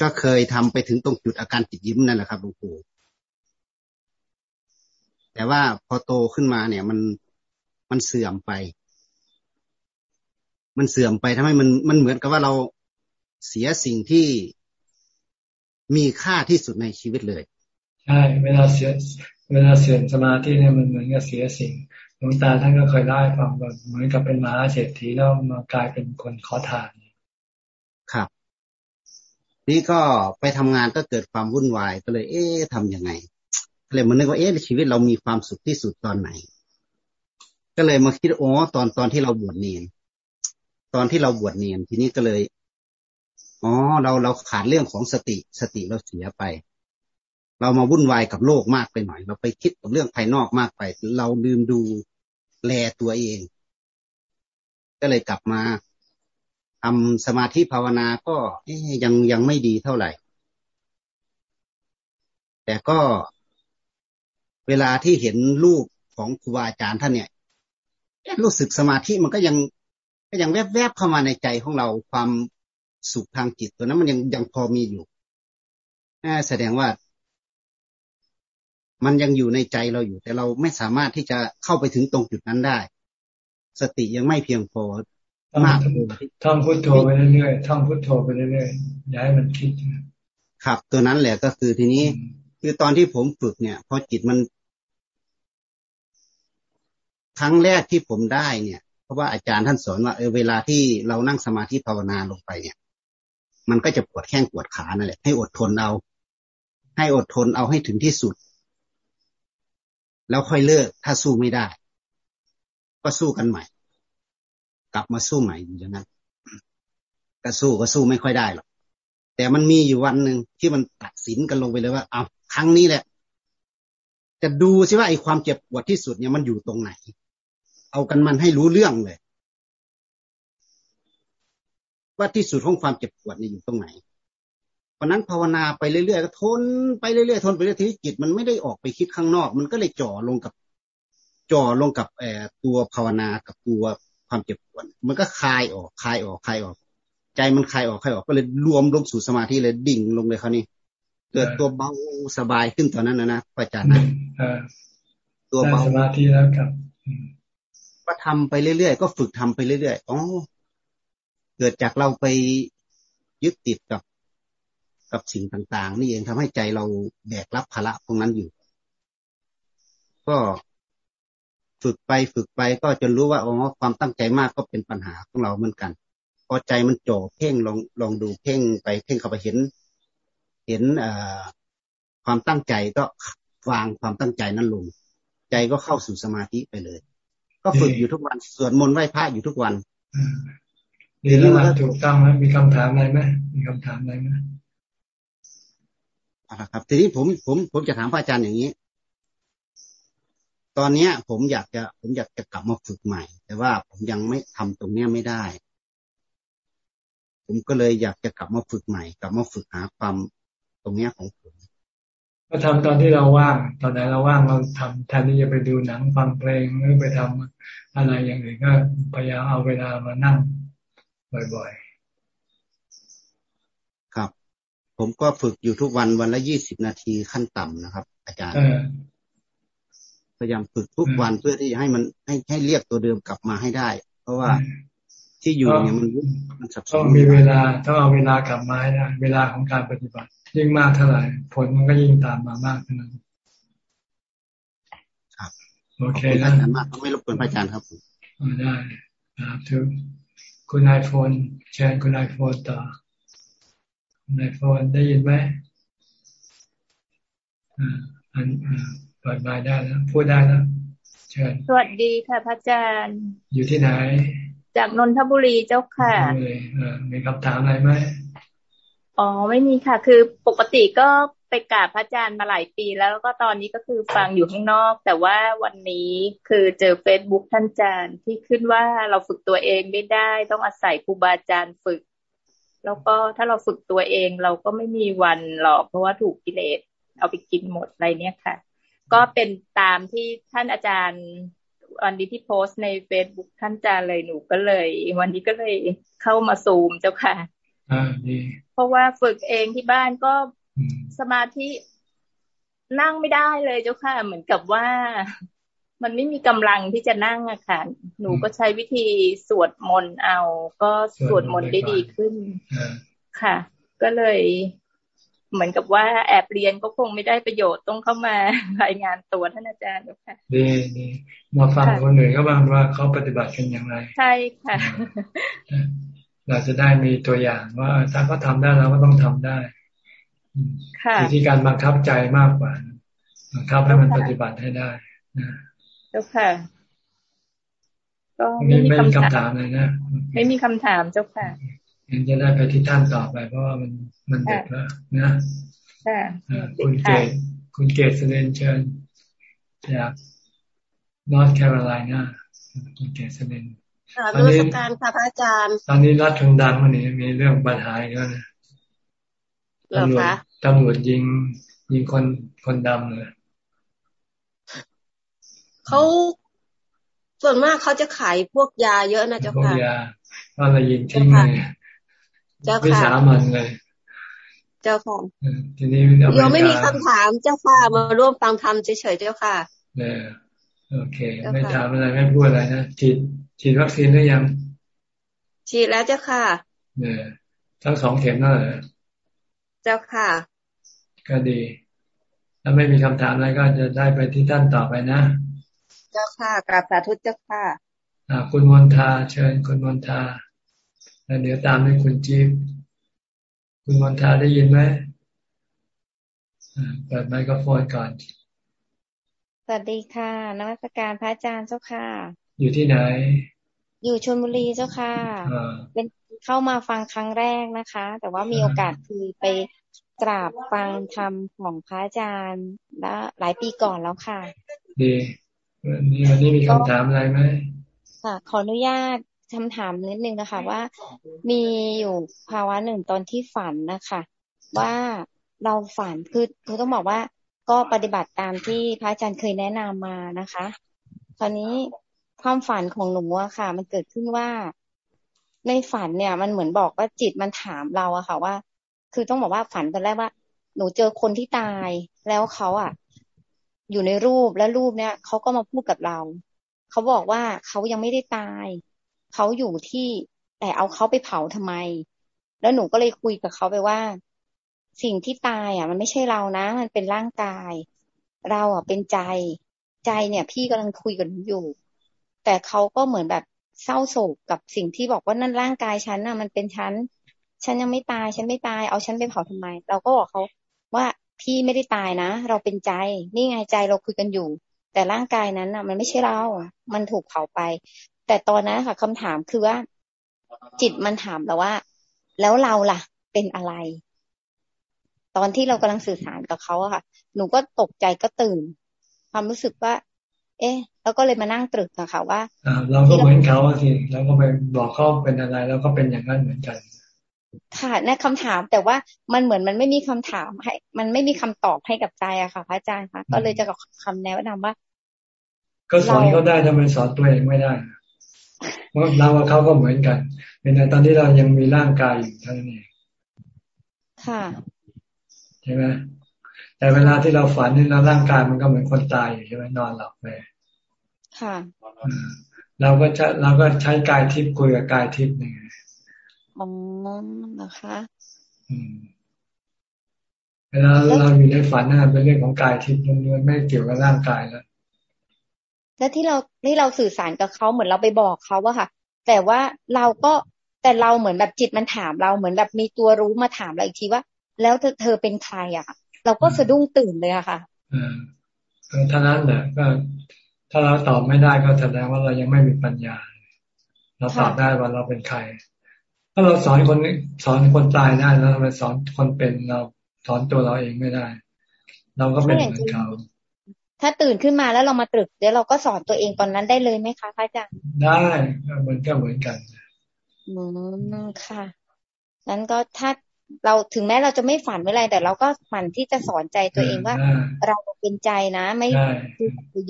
[SPEAKER 40] ก็เคยทำไปถึงตรงจุดอาการจิตยิ้มนั่นแหละครับหลวงปู่แต่ว่าพอโตขึ้นมาเนี่ย มันมันเสื่อมไป มันเสื่อมไปทำให้มันมันเหมือนกับว่าเราเสียสิ่งที่มีค่าที่สุดในชีวิตเลย
[SPEAKER 1] ใช่ เวลาเสียเวลาเสื่อมสมาธิเนี่ยมันเหมือนกับเสียสิ่งหลวงตาท่านก็เคยได้ฟังแบบเหมือนกับเป็นมหาเศรษฐีแล้วมากลายเป็นคนขอทาน
[SPEAKER 40] ครับ นี่ก็ไปทำงานก็เกิดความวุ่นวายก็เลย เอ๊ะทำยังไงก็เลยมันนึกว่าเอ๊ะชีวิตเรามีความสุขที่สุดตอนไหน ก็เลยมาคิดโอ้ตอนตอนที่เราบวชเนียนตอนที่เราบวชเนียนทีนี้ก็เลยอ๋อเราเราขาดเรื่องของสติสติเราเสียไป เรามาวุ่นวายกับโลกมากไปหน่อย เราไปคิดกับเรื่องภายนอกมากไป เราลืมดูแลตัวเอง ก็เลยกลับมาทำสมาธิภาวนาก็ยังยังไม่ดีเท่าไหร่ แต่ก็เวลาที่เห็นลูกของครูบาอาจารย์ท่านเนี่ยรู้สึกสมาธิมันก็ยังก็ยังแวบๆเข้ามาในใจของเราความสุขทางจิตตัวนั้นมันยังยังพอมีอยู่แสดงว่า มันยังอยู่ในใจเราอยู่ แต่เราไม่สามารถที่จะเข้าไปถึงตรงจุดนั้นได้ สติยังไม่เพียงพอมาก
[SPEAKER 1] ท่องพุทโธไปเรื่อยๆท่องพุทโธไปเรื่อยๆย้ายมันคิด
[SPEAKER 40] ครับ ตัวนั้นแหละก็คือทีนี้คือตอนที่ผมฝึกเนี่ยพอจิตมัน ครั้งแรกที่ผมได้เนี่ย เพราะว่าอาจารย์ท่านสอนว่าเออเวลาที่เรานั่งสมาธิภาวนาลงไปเนี่ย มันก็จะปวดแข้งปวดขานั่นแหละให้อดทนเอา ให้อดทนเอาให้ถึงที่สุด แล้วค่อยเลิก ถ้าสู้ไม่ได้ ก็สู้กันใหม่ กลับมาสู้ใหม่อย่างนั้นก็สู้ก็สู้ไม่ค่อยได้หรอกแต่มันมีอยู่วันหนึ่งที่มันตัดสินกันลงไปเลยว่า เอาครั้งนี้แหละ จะดูสิว่าไอ้ความเจ็บปวดที่สุดเนี่ยมันอยู่ตรงไหน เอากันมันให้รู้เรื่องเลย ว่าที่สุดของความเจ็บปวดนี่อยู่ตรงไหน เพราะนั้นภาวนาไปเรื่อยๆก็ทนไปเรื่อยๆทนไปเรื่อยๆที่จิตมันไม่ได้ออกไปคิดข้างนอก มันก็เลยจ่อลงกับจ่อลงกับแอตัวภาวนากับตัวความเจ็บปวดมันก็คลายออกคลายออกคลายออก ใจมันคลายออกคลายออกก็เลยรวมลงสู่สมาธิเลยดิ่งลงเลยคราวนี้เกิดตัวเบาสบายขึ้นตอนนั้นนะนะอาจารย์นะ
[SPEAKER 1] ตัวเบาสมาธิแล้วครับ
[SPEAKER 40] ก็ทำไปเรื่อยๆก็ฝึกทำไปเรื่อยๆอ๋อเกิดจากเราไปยึดติดกับ กับสิ่งต่าง ๆ นี่เองทำให้ใจเราแบกรับภาระตรงนั้นอยู่ ก็ฝึกไปฝึกไปก็จนรู้ว่าอ๋อความตั้งใจมากก็เป็นปัญหาของเราเหมือนกัน พอใจมันโจเพ่งลองลองดูเพ่งไปเพ่งเข้าไปเห็น เห็นความตั้งใจก็วางความตั้งใจนั้นลง ใจก็เข้าสู่สมาธิไปเลย ก็ฝึกอยู่ทุกวันสวดมนต์ไหว้พระอยู่ทุกวัน
[SPEAKER 1] ดีแล้วมาถูกต้องไหมมีคำถามอะไรไหมมีคำถามอะไรไหม
[SPEAKER 40] ครับ ทีนี้ผมผมผมจะถามพระอาจารย์อย่างนี้ ตอนเนี้ย ผมอยากจะ ผมอยากจะกลับมาฝึกใหม่ แต่ว่าผมยังไม่ทำตรงเนี้ยไม่ได้ ผมก็เลยอยากจะกลับมาฝึกใหม่ กลับมาฝึกหาความตรงเนี้ยของผม
[SPEAKER 1] ก็ทำตอนที่เราว่าง ตอนไหนเราว่างเราทำแทนที่จะไปดูหนังฟังเพลงหรือไปทำอะไรอย่างอื่นก็พยายามเอาเวลามานั่งบ่อย
[SPEAKER 40] ๆ ครับ ผมก็ฝึกอยู่ทุกวันวันละยี่สิบนาทีขั้นต่ำนะครับ อาจารย์พยายามฝึกทุกวันเพื่อที่จะให้มันให้ให้เรียกตัวเดิมกลับมาให้ได้ เพราะว่าที่อยู่เนี่ยมัน
[SPEAKER 1] มันสับสนต้องมีเวลาต้องเอาเวลากลับมาให้ได้เวลาของการปฏิบัติ ยิ่งมากเท่าไหร่ ผลมันก็ยิ่งตามมามากเท่านั้น
[SPEAKER 40] ครับ
[SPEAKER 1] โอเค
[SPEAKER 40] นะมากไม่รบกวนพระอาจารย์ครับ
[SPEAKER 1] ได้ครับทุกคุณไอโฟนเชิญคุณไอโฟนต่อ คุณไอโฟนได้ยินไหมอ่าอันเปิดไมค์ได้แล้วพูดได้แล้วเชิญ
[SPEAKER 42] สวัสดีค่ะพระอาจารย์
[SPEAKER 1] อยู่ที่ไหน
[SPEAKER 42] จากนนทบุรีเจ้าค่ะ
[SPEAKER 1] มีคำถามอะไรไหม
[SPEAKER 42] อ๋อไม่มีค่ะ คือปกติก็ไปกราบพระอาจารย์มาหลายปีแล้วก็ตอนนี้ก็คือฟังอยู่ข้างนอก แต่ว่าวันนี้คือเจอเฟซบุ๊กท่านอาจารย์ที่ขึ้นว่าเราฝึกตัวเองไม่ได้ ต้องอาศัยครูบาอาจารย์ฝึก แล้วก็ถ้าเราฝึกตัวเองเราก็ไม่มีวันหรอก เพราะว่าถูกกิเลสเอาไปกินหมดอะไรเนี้ยค่ะ ก็เป็นตามที่ท่านอาจารย์วันนี้ที่โพสต์ในเฟซบุ๊กท่านจารเลยหนูก็เลย วันนี้ก็เลยเข้ามาซูมเจ้าค่ะ
[SPEAKER 1] อ่าดี
[SPEAKER 42] เพราะว่าฝึกเองที่บ้านก็สมาธินั่งไม่ได้เลยเจ้าค่ะ เหมือนกับว่า มันไม่มีกำลังที่จะนั่งอะค่ะ หนูก็ใช้วิธีสวดมนต์เอา ก็สวดมนต์ได้ดีขึ้นค่ะ ก็เลย เหมือนกับว่าแอบเรียนก็คงไม่ได้ประโยชน์ต้องเข้ามารายงานตัวท่านอาจารย์ค่ะ
[SPEAKER 1] ดีดีมาฟังคนอื่นก็บ้างว่าเขาปฏิบัติกันอย่างไร
[SPEAKER 42] ใช่ค่ะ
[SPEAKER 1] เราจะได้มีตัวอย่างว่าถ้าเขาทาได้เราก็ต้องทำได้อยู่ที่การบังคับใจมากกว่าบังคับให้มันปฏิบัติให้ได้นะ
[SPEAKER 42] เจ้าค่ะ
[SPEAKER 1] ก็ไม่มีคำถามเลยนะ
[SPEAKER 42] ไม่มีคำถามเจ้าค่ะ
[SPEAKER 1] ยังจะได้ไปที่ท่านต่อไป เพราะว่ามันมันเด็กแล้วนะคุณเกศคุณเกศเสนเชิญจากนอร์ทแคโรไลนาคุณเกศเสน
[SPEAKER 43] ตอนนี้การค่ะพระอาจารย์
[SPEAKER 1] ตอนนี้รัฐทงดังวันนี้มีเรื่องปัญหาอีกแล้วนะตำรวจตำรวจยิงยิงคนคนดำเลย
[SPEAKER 43] เขาส่วนมากเขาจะขายพวกยาเยอะนะเจ้าค่ะพวก
[SPEAKER 1] ยาว่าอะไรยิงทิ้งเลยเจ้าค่ะวิสามันเลย
[SPEAKER 43] เจ้าค่ะ
[SPEAKER 1] ทีนี้
[SPEAKER 43] โยมไม่มีคำถามเจ้าค่ะมาร่วมฟังธรรมเฉยๆเจ้าค่ะ
[SPEAKER 1] เนี่ยโอเค ไม่ถามอะไรไม่พูดอะไรนะฉีดฉีดวัคซีนหรือยัง
[SPEAKER 43] ฉีดแล้วเจ้าค่ะ
[SPEAKER 1] เนี่ยทั้งสองเข็มนั่นเหรอ
[SPEAKER 43] เจ้าค่ะ
[SPEAKER 1] ก็ดี ถ้าไม่มีคำถามอะไรก็จะได้ไปที่ท่านต่อไปนะ
[SPEAKER 43] เจ้าค่ะกราบสาธุเจ้าค่ะ
[SPEAKER 1] อ่าคุณมนทาเชิญคุณมนทาแล้วเดี๋ยวตามด้วยคุณจี๊บคุณมนทาได้ยินไหมเปิดไมโครโฟนก่อน
[SPEAKER 44] สวัสดีค่ะนวัตการพระอาจารย์เจ้าค่ะ
[SPEAKER 1] อยู่ที่ไหน
[SPEAKER 44] อยู่ชลบุรีเจ้าค่ะ เป็นเข้ามาฟังครั้งแรกนะคะ แต่ว่ามีโอกาสคือไปกราบฟังธรรมของพระอาจารย์ และหลายปีก่อนแล้วค่ะ
[SPEAKER 1] ดี วันนี้วันนี้มีคำถามอะไรไหม
[SPEAKER 44] ค่ะขออนุญาตคำถามนิดนึงนะคะ ว่ามีอยู่ภาวะหนึ่งตอนที่ฝันนะคะ ว่าเราฝันคือคือต้องบอกว่าก็ปฏิบัติตามที่พระอาจารย์เคยแนะนำมานะคะ ตอนนี้ความฝันของหนูอะค่ะ มันเกิดขึ้นว่า ในฝันเนี่ย มันเหมือนบอกว่าจิตมันถามเราอะค่ะว่า คือต้องบอกว่าฝันตอนแรกว่า หนูเจอคนที่ตายแล้วเขาอะ อยู่ในรูปและรูปเนี่ยเขาก็มาพูดกับเราเขาบอกว่าเขายังไม่ได้ตายเขาอยู่ที่แต่เอาเขาไปเผาทำไม แล้วหนูก็เลยคุยกับเขาไปว่า สิ่งที่ตายอะ มันไม่ใช่เรานะ มันเป็นร่างกาย เราอะเป็นใจใจเนี่ย พี่กำลังคุยกับหนูอยู่ แต่เขาก็เหมือนแบบเศร้าโศกกับสิ่งที่บอกว่านั่นร่างกายฉันน่ะ มันเป็นฉันฉันยังไม่ตายฉันไม่ตายเอาฉันไปเผาทำไม เราก็บอกเขาว่า พี่ไม่ได้ตายนะ เราเป็นใจ นี่ไงใจเราคุยกันอยู่ แต่ร่างกายนั้นน่ะ มันไม่ใช่เรามันถูกเผาไป แต่ตอนนั้นค่ะคำถามคือว่า จิตมันถามเราว่า แล้วเราล่ะ เป็นอะไร ตอนที่เรากำลังสื่อสารกับเขาอะค่ะ หนูก็ตกใจก็ตื่น ความรู้สึกว่า เอ๊ะแล้วก็เลยมานั่งตรึกอะค่ะว่า
[SPEAKER 1] เราก็เหมือนเขาสิเราก็ไปบอกเขาเป็นอะไร แล้วก็เป็นอย่างนั้นเหมือนกัน
[SPEAKER 44] ค่ะในคำถามแต่ว่ามันเหมือนมันไม่มีคำถามให้ มันไม่มีคำตอบให้กับใจอะค่ะ พระอาจารย์คะก็เลยจะกับคำแนะนำว่า
[SPEAKER 1] ก็สอนเขาได้ทำไมสอนตัวเองไม่ได้ว่าเรากับเขาก็เหมือนกันเป็นในตอนที่เรายังมีร่างกายอยู่เท่านั้นเอง
[SPEAKER 44] ค่ะ
[SPEAKER 1] ใช่ไหมแต่เวลาที่เราฝันนี่เราร่างกายมันก็เหมือนคนตายอยู่ใช่ไหมนอนหลับไป
[SPEAKER 44] ค่ะ
[SPEAKER 1] เราก็ใช้เราก็ใช้กายทิพย์คุยกับกายทิพย์นี่
[SPEAKER 44] อ๋อนะคะ
[SPEAKER 1] เวลาเราอยู่ในฝันนั่นเป็นเรื่องของกายทิพย์ล้วนๆไม่เกี่ยวกับร่างกายแล้ว
[SPEAKER 44] และที่เราที่เราสื่อสารกับเขาเหมือนเราไปบอกเขาว่าค่ะ แต่ว่าเราก็แต่เราเหมือนแบบจิตมันถามเราเหมือนแบบมีตัวรู้มาถามเราอีกทีว่า แล้วเธอเธอเป็นใครอะ เราก็สะดุ้งตื่นเลยอะค่ะ
[SPEAKER 1] อ่าเท่านั้นแหละก็ถ้าเราตอบไม่ได้ก็แสดงว่าเรายังไม่มีปัญญา เราตอบได้ว่าเราเป็นใคร ถ้าเราสอนคนสอนคนตายได้แล้วทำไมสอนคนเป็นเราสอนตัวเราเองไม่ได้ เราก็เป็นเหมือนเขา
[SPEAKER 44] ถ้าตื่นขึ้นมาแล้วเรามาตรึกเดี๋ยวเราก็สอนตัวเองตอนนั้นได้เลยไหมคะพระอาจารย์
[SPEAKER 1] ได้มันก็เหมือนกัน
[SPEAKER 44] อืมค่ะนั้นก็ถ้าเราถึงแม้เราจะไม่ฝันเมื่อไรแต่เราก็ฝันที่จะสอนใจตัวเองว่า เราเป็นใจนะ ไม่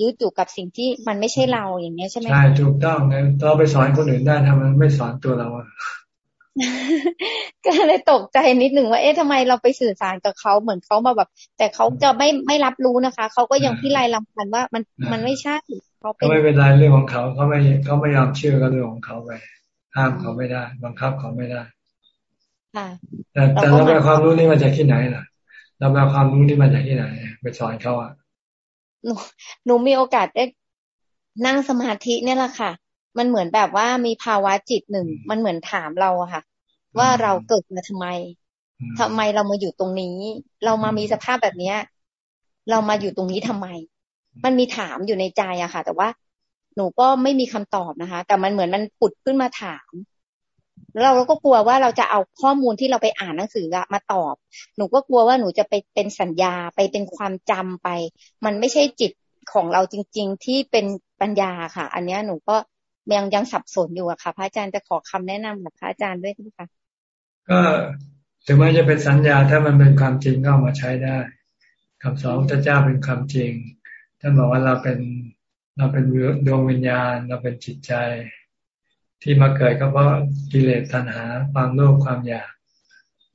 [SPEAKER 44] ยึดอยู่กับสิ่งที่มันไม่ใช่เราอย่างนี้ใช่ไหม
[SPEAKER 1] ใช่ถูกต้องนะเราไปสอนคนอื่นได้ทำไมไม่สอนตัวเราอะ
[SPEAKER 44] ก็เลยตกใจนิดหนึ่งว่า เอ๊ะทำไมเราไปสื่อสารกับเขาเหมือนเขามาแบบ แต่เขาจะไม่ไม่รับรู้นะคะเขาก็ยังพิไรลำพันว่ามันมันไม่ใช่
[SPEAKER 1] เขาเป็นไม่เป็นไรเรื่องของเขาเขาไม่เขาไม่ยอมเชื่อก็เรื่องของเขาไปห้ามเขาไม่ได้ บังคับเขาไม่ได้แต่แต่เราไปความรู้นี่มาจากที่ไหนล่ะเราไปความรู้นี่มาจากที่ไหน ไปสอนเขาอะ
[SPEAKER 44] หนูหนูมีโอกาสได้นั่งสมาธิเนี่ยแหละค่ะ มันเหมือนแบบว่ามีภาวะจิตหนึ่ง มันเหมือนถามเราอะค่ะ ว่าเราเกิดมาทำไมทำไมเรามาอยู่ตรงนี้ เรามามีสภาพแบบเนี้ย เรามาอยู่ตรงนี้ทำไม มันมีถามอยู่ในใจอะค่ะ แต่ว่าหนูก็ไม่มีคำตอบนะคะ แต่มันเหมือนมันผุดขึ้นมาถามเราก็กลัวว่าเราจะเอาข้อมูลที่เราไปอ่านหนังสือมาตอบ หนูก็กลัวว่าหนูจะไปเป็นสัญญาไปเป็นความจำไป มันไม่ใช่จิตของเราจริง ๆ ที่เป็นปัญญาค่ะ อันนี้หนูก็ ยังยังสับสนอยู่อะค่ะ พระอาจารย์จะขอคำแนะนำจากพระอาจารย์ด้วยค่ะ
[SPEAKER 1] ก็ถึงแม้จะเป็นสัญญาถ้ามันเป็นความจริงก็เอามาใช้ได้คำสอนพระเจ้าเป็นความจริงท่านบอกว่าเราเป็นเราเป็นดวงวิญญาณ เราเป็นจิตใจ ที่มาเกิดก็เพราะกิเลสตัณหา ความโลภความอยาก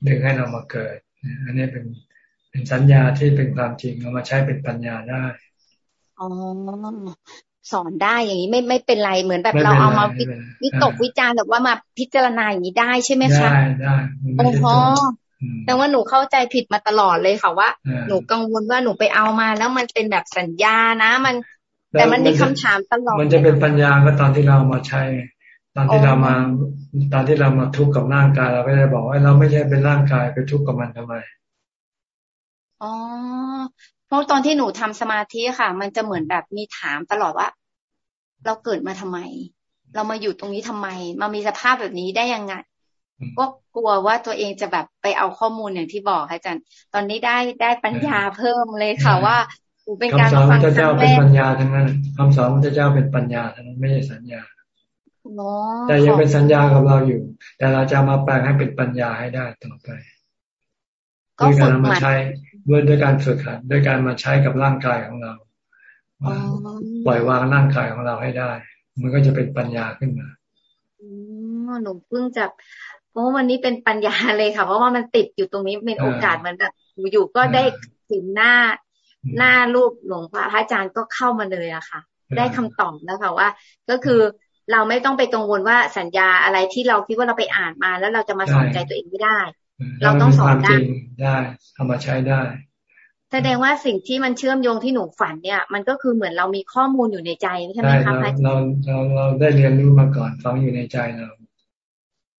[SPEAKER 1] ดึงให้เรามาเกิด อันนี้เป็นเป็นสัญญาที่เป็นความจริงเอามาใช้เป็นปัญญาได้
[SPEAKER 44] อ๋อ สอนได้อย่างนี้ไม่ไม่เป็นไรเหมือนแบบเราเอามาวิตกวิจารณ์แบบว่ามาพิจารณาอย่างนี้ได้ใช่ไหมคะได้
[SPEAKER 1] ได้
[SPEAKER 44] โอ้โหแต่ว่าหนูเข้าใจผิดมาตลอดเลยค่ะว่า หนูกังวลว่าหนูไปเอามา แล้วมันเป็นแบบสัญญานะ มัน แต่มันมีคำถามตลอด
[SPEAKER 1] มันจะเป็นปัญญาก็ตอนที่เรามาใช้ ตอนที่เรามา ตอนที่เรามาทุกข์กับร่างกายเราไม่ได้บอกว่าเราไม่ใช่เป็นร่างกายไปทุกข์กับมันทำไม
[SPEAKER 44] อ๋อ เพราะตอนที่หนูทำสมาธิค่ะ มันจะเหมือนแบบมีถามตลอดว่า เราเกิดมาทำไม เรามาอยู่ตรงนี้ทำไม มามีสภาพแบบนี้ได้ยังไงก็กลัวว่าตัวเองจะแบบไปเอาข้อมูลอย่างที่บอกค่ะอาจารย์ตอนนี้ได้ได้ปัญญาเพิ่มเลยค่ะว่า
[SPEAKER 1] เป็นการฟังครั้งแรกคำสอนพระเจ้าเป็นปัญญาทั้งนั้นคำสอนพระเจ้าเป็นปัญญาทั้งนั้นไม่ใช่สัญญาแต่ยังเป็นสัญญากับเราอยู่ แต่เราจะมาแปลงให้เป็นปัญญาให้ได้ต่อไปด้วยการมาใช้ ด้วยด้วยการฝึกหัดด้วยการมาใช้กับร่างกายของเราปล่อยวางร่างกายของเราให้ได้ มันก็จะเป็นปัญญาขึ้นมา
[SPEAKER 44] หนูเพิ่งจะเพราะวันนี้เป็นปัญญาเลยค่ะ เพราะว่ามันติดอยู่ตรงนี้เป็นโอกาสเหมือนแบบอยู่ก็ได้ถึงหน้าหน้ารูปหลวงพระอาจารย์ก็เข้ามาเลยอะค่ะ ได้คำตอบแล้วค่ะว่า ก็คือเราไม่ต้องไปกังวลว่าสัญญาอะไรที่เราคิดว่าเราไปอ่านมา แล้วเราจะมาสอนใจตัวเองไม่ได้ เราต้องสอนได้
[SPEAKER 1] ได้เอามาใช้ได้
[SPEAKER 44] แสดงว่าสิ่งที่มันเชื่อมโยงที่หนูฝันเนี่ย มันก็คือเหมือนเรามีข้อมูลอยู่ในใจใช่ไหมคะ
[SPEAKER 1] พระเราเราเราได้เรียนรู้มาก่อนฟังอยู่ในใจเรา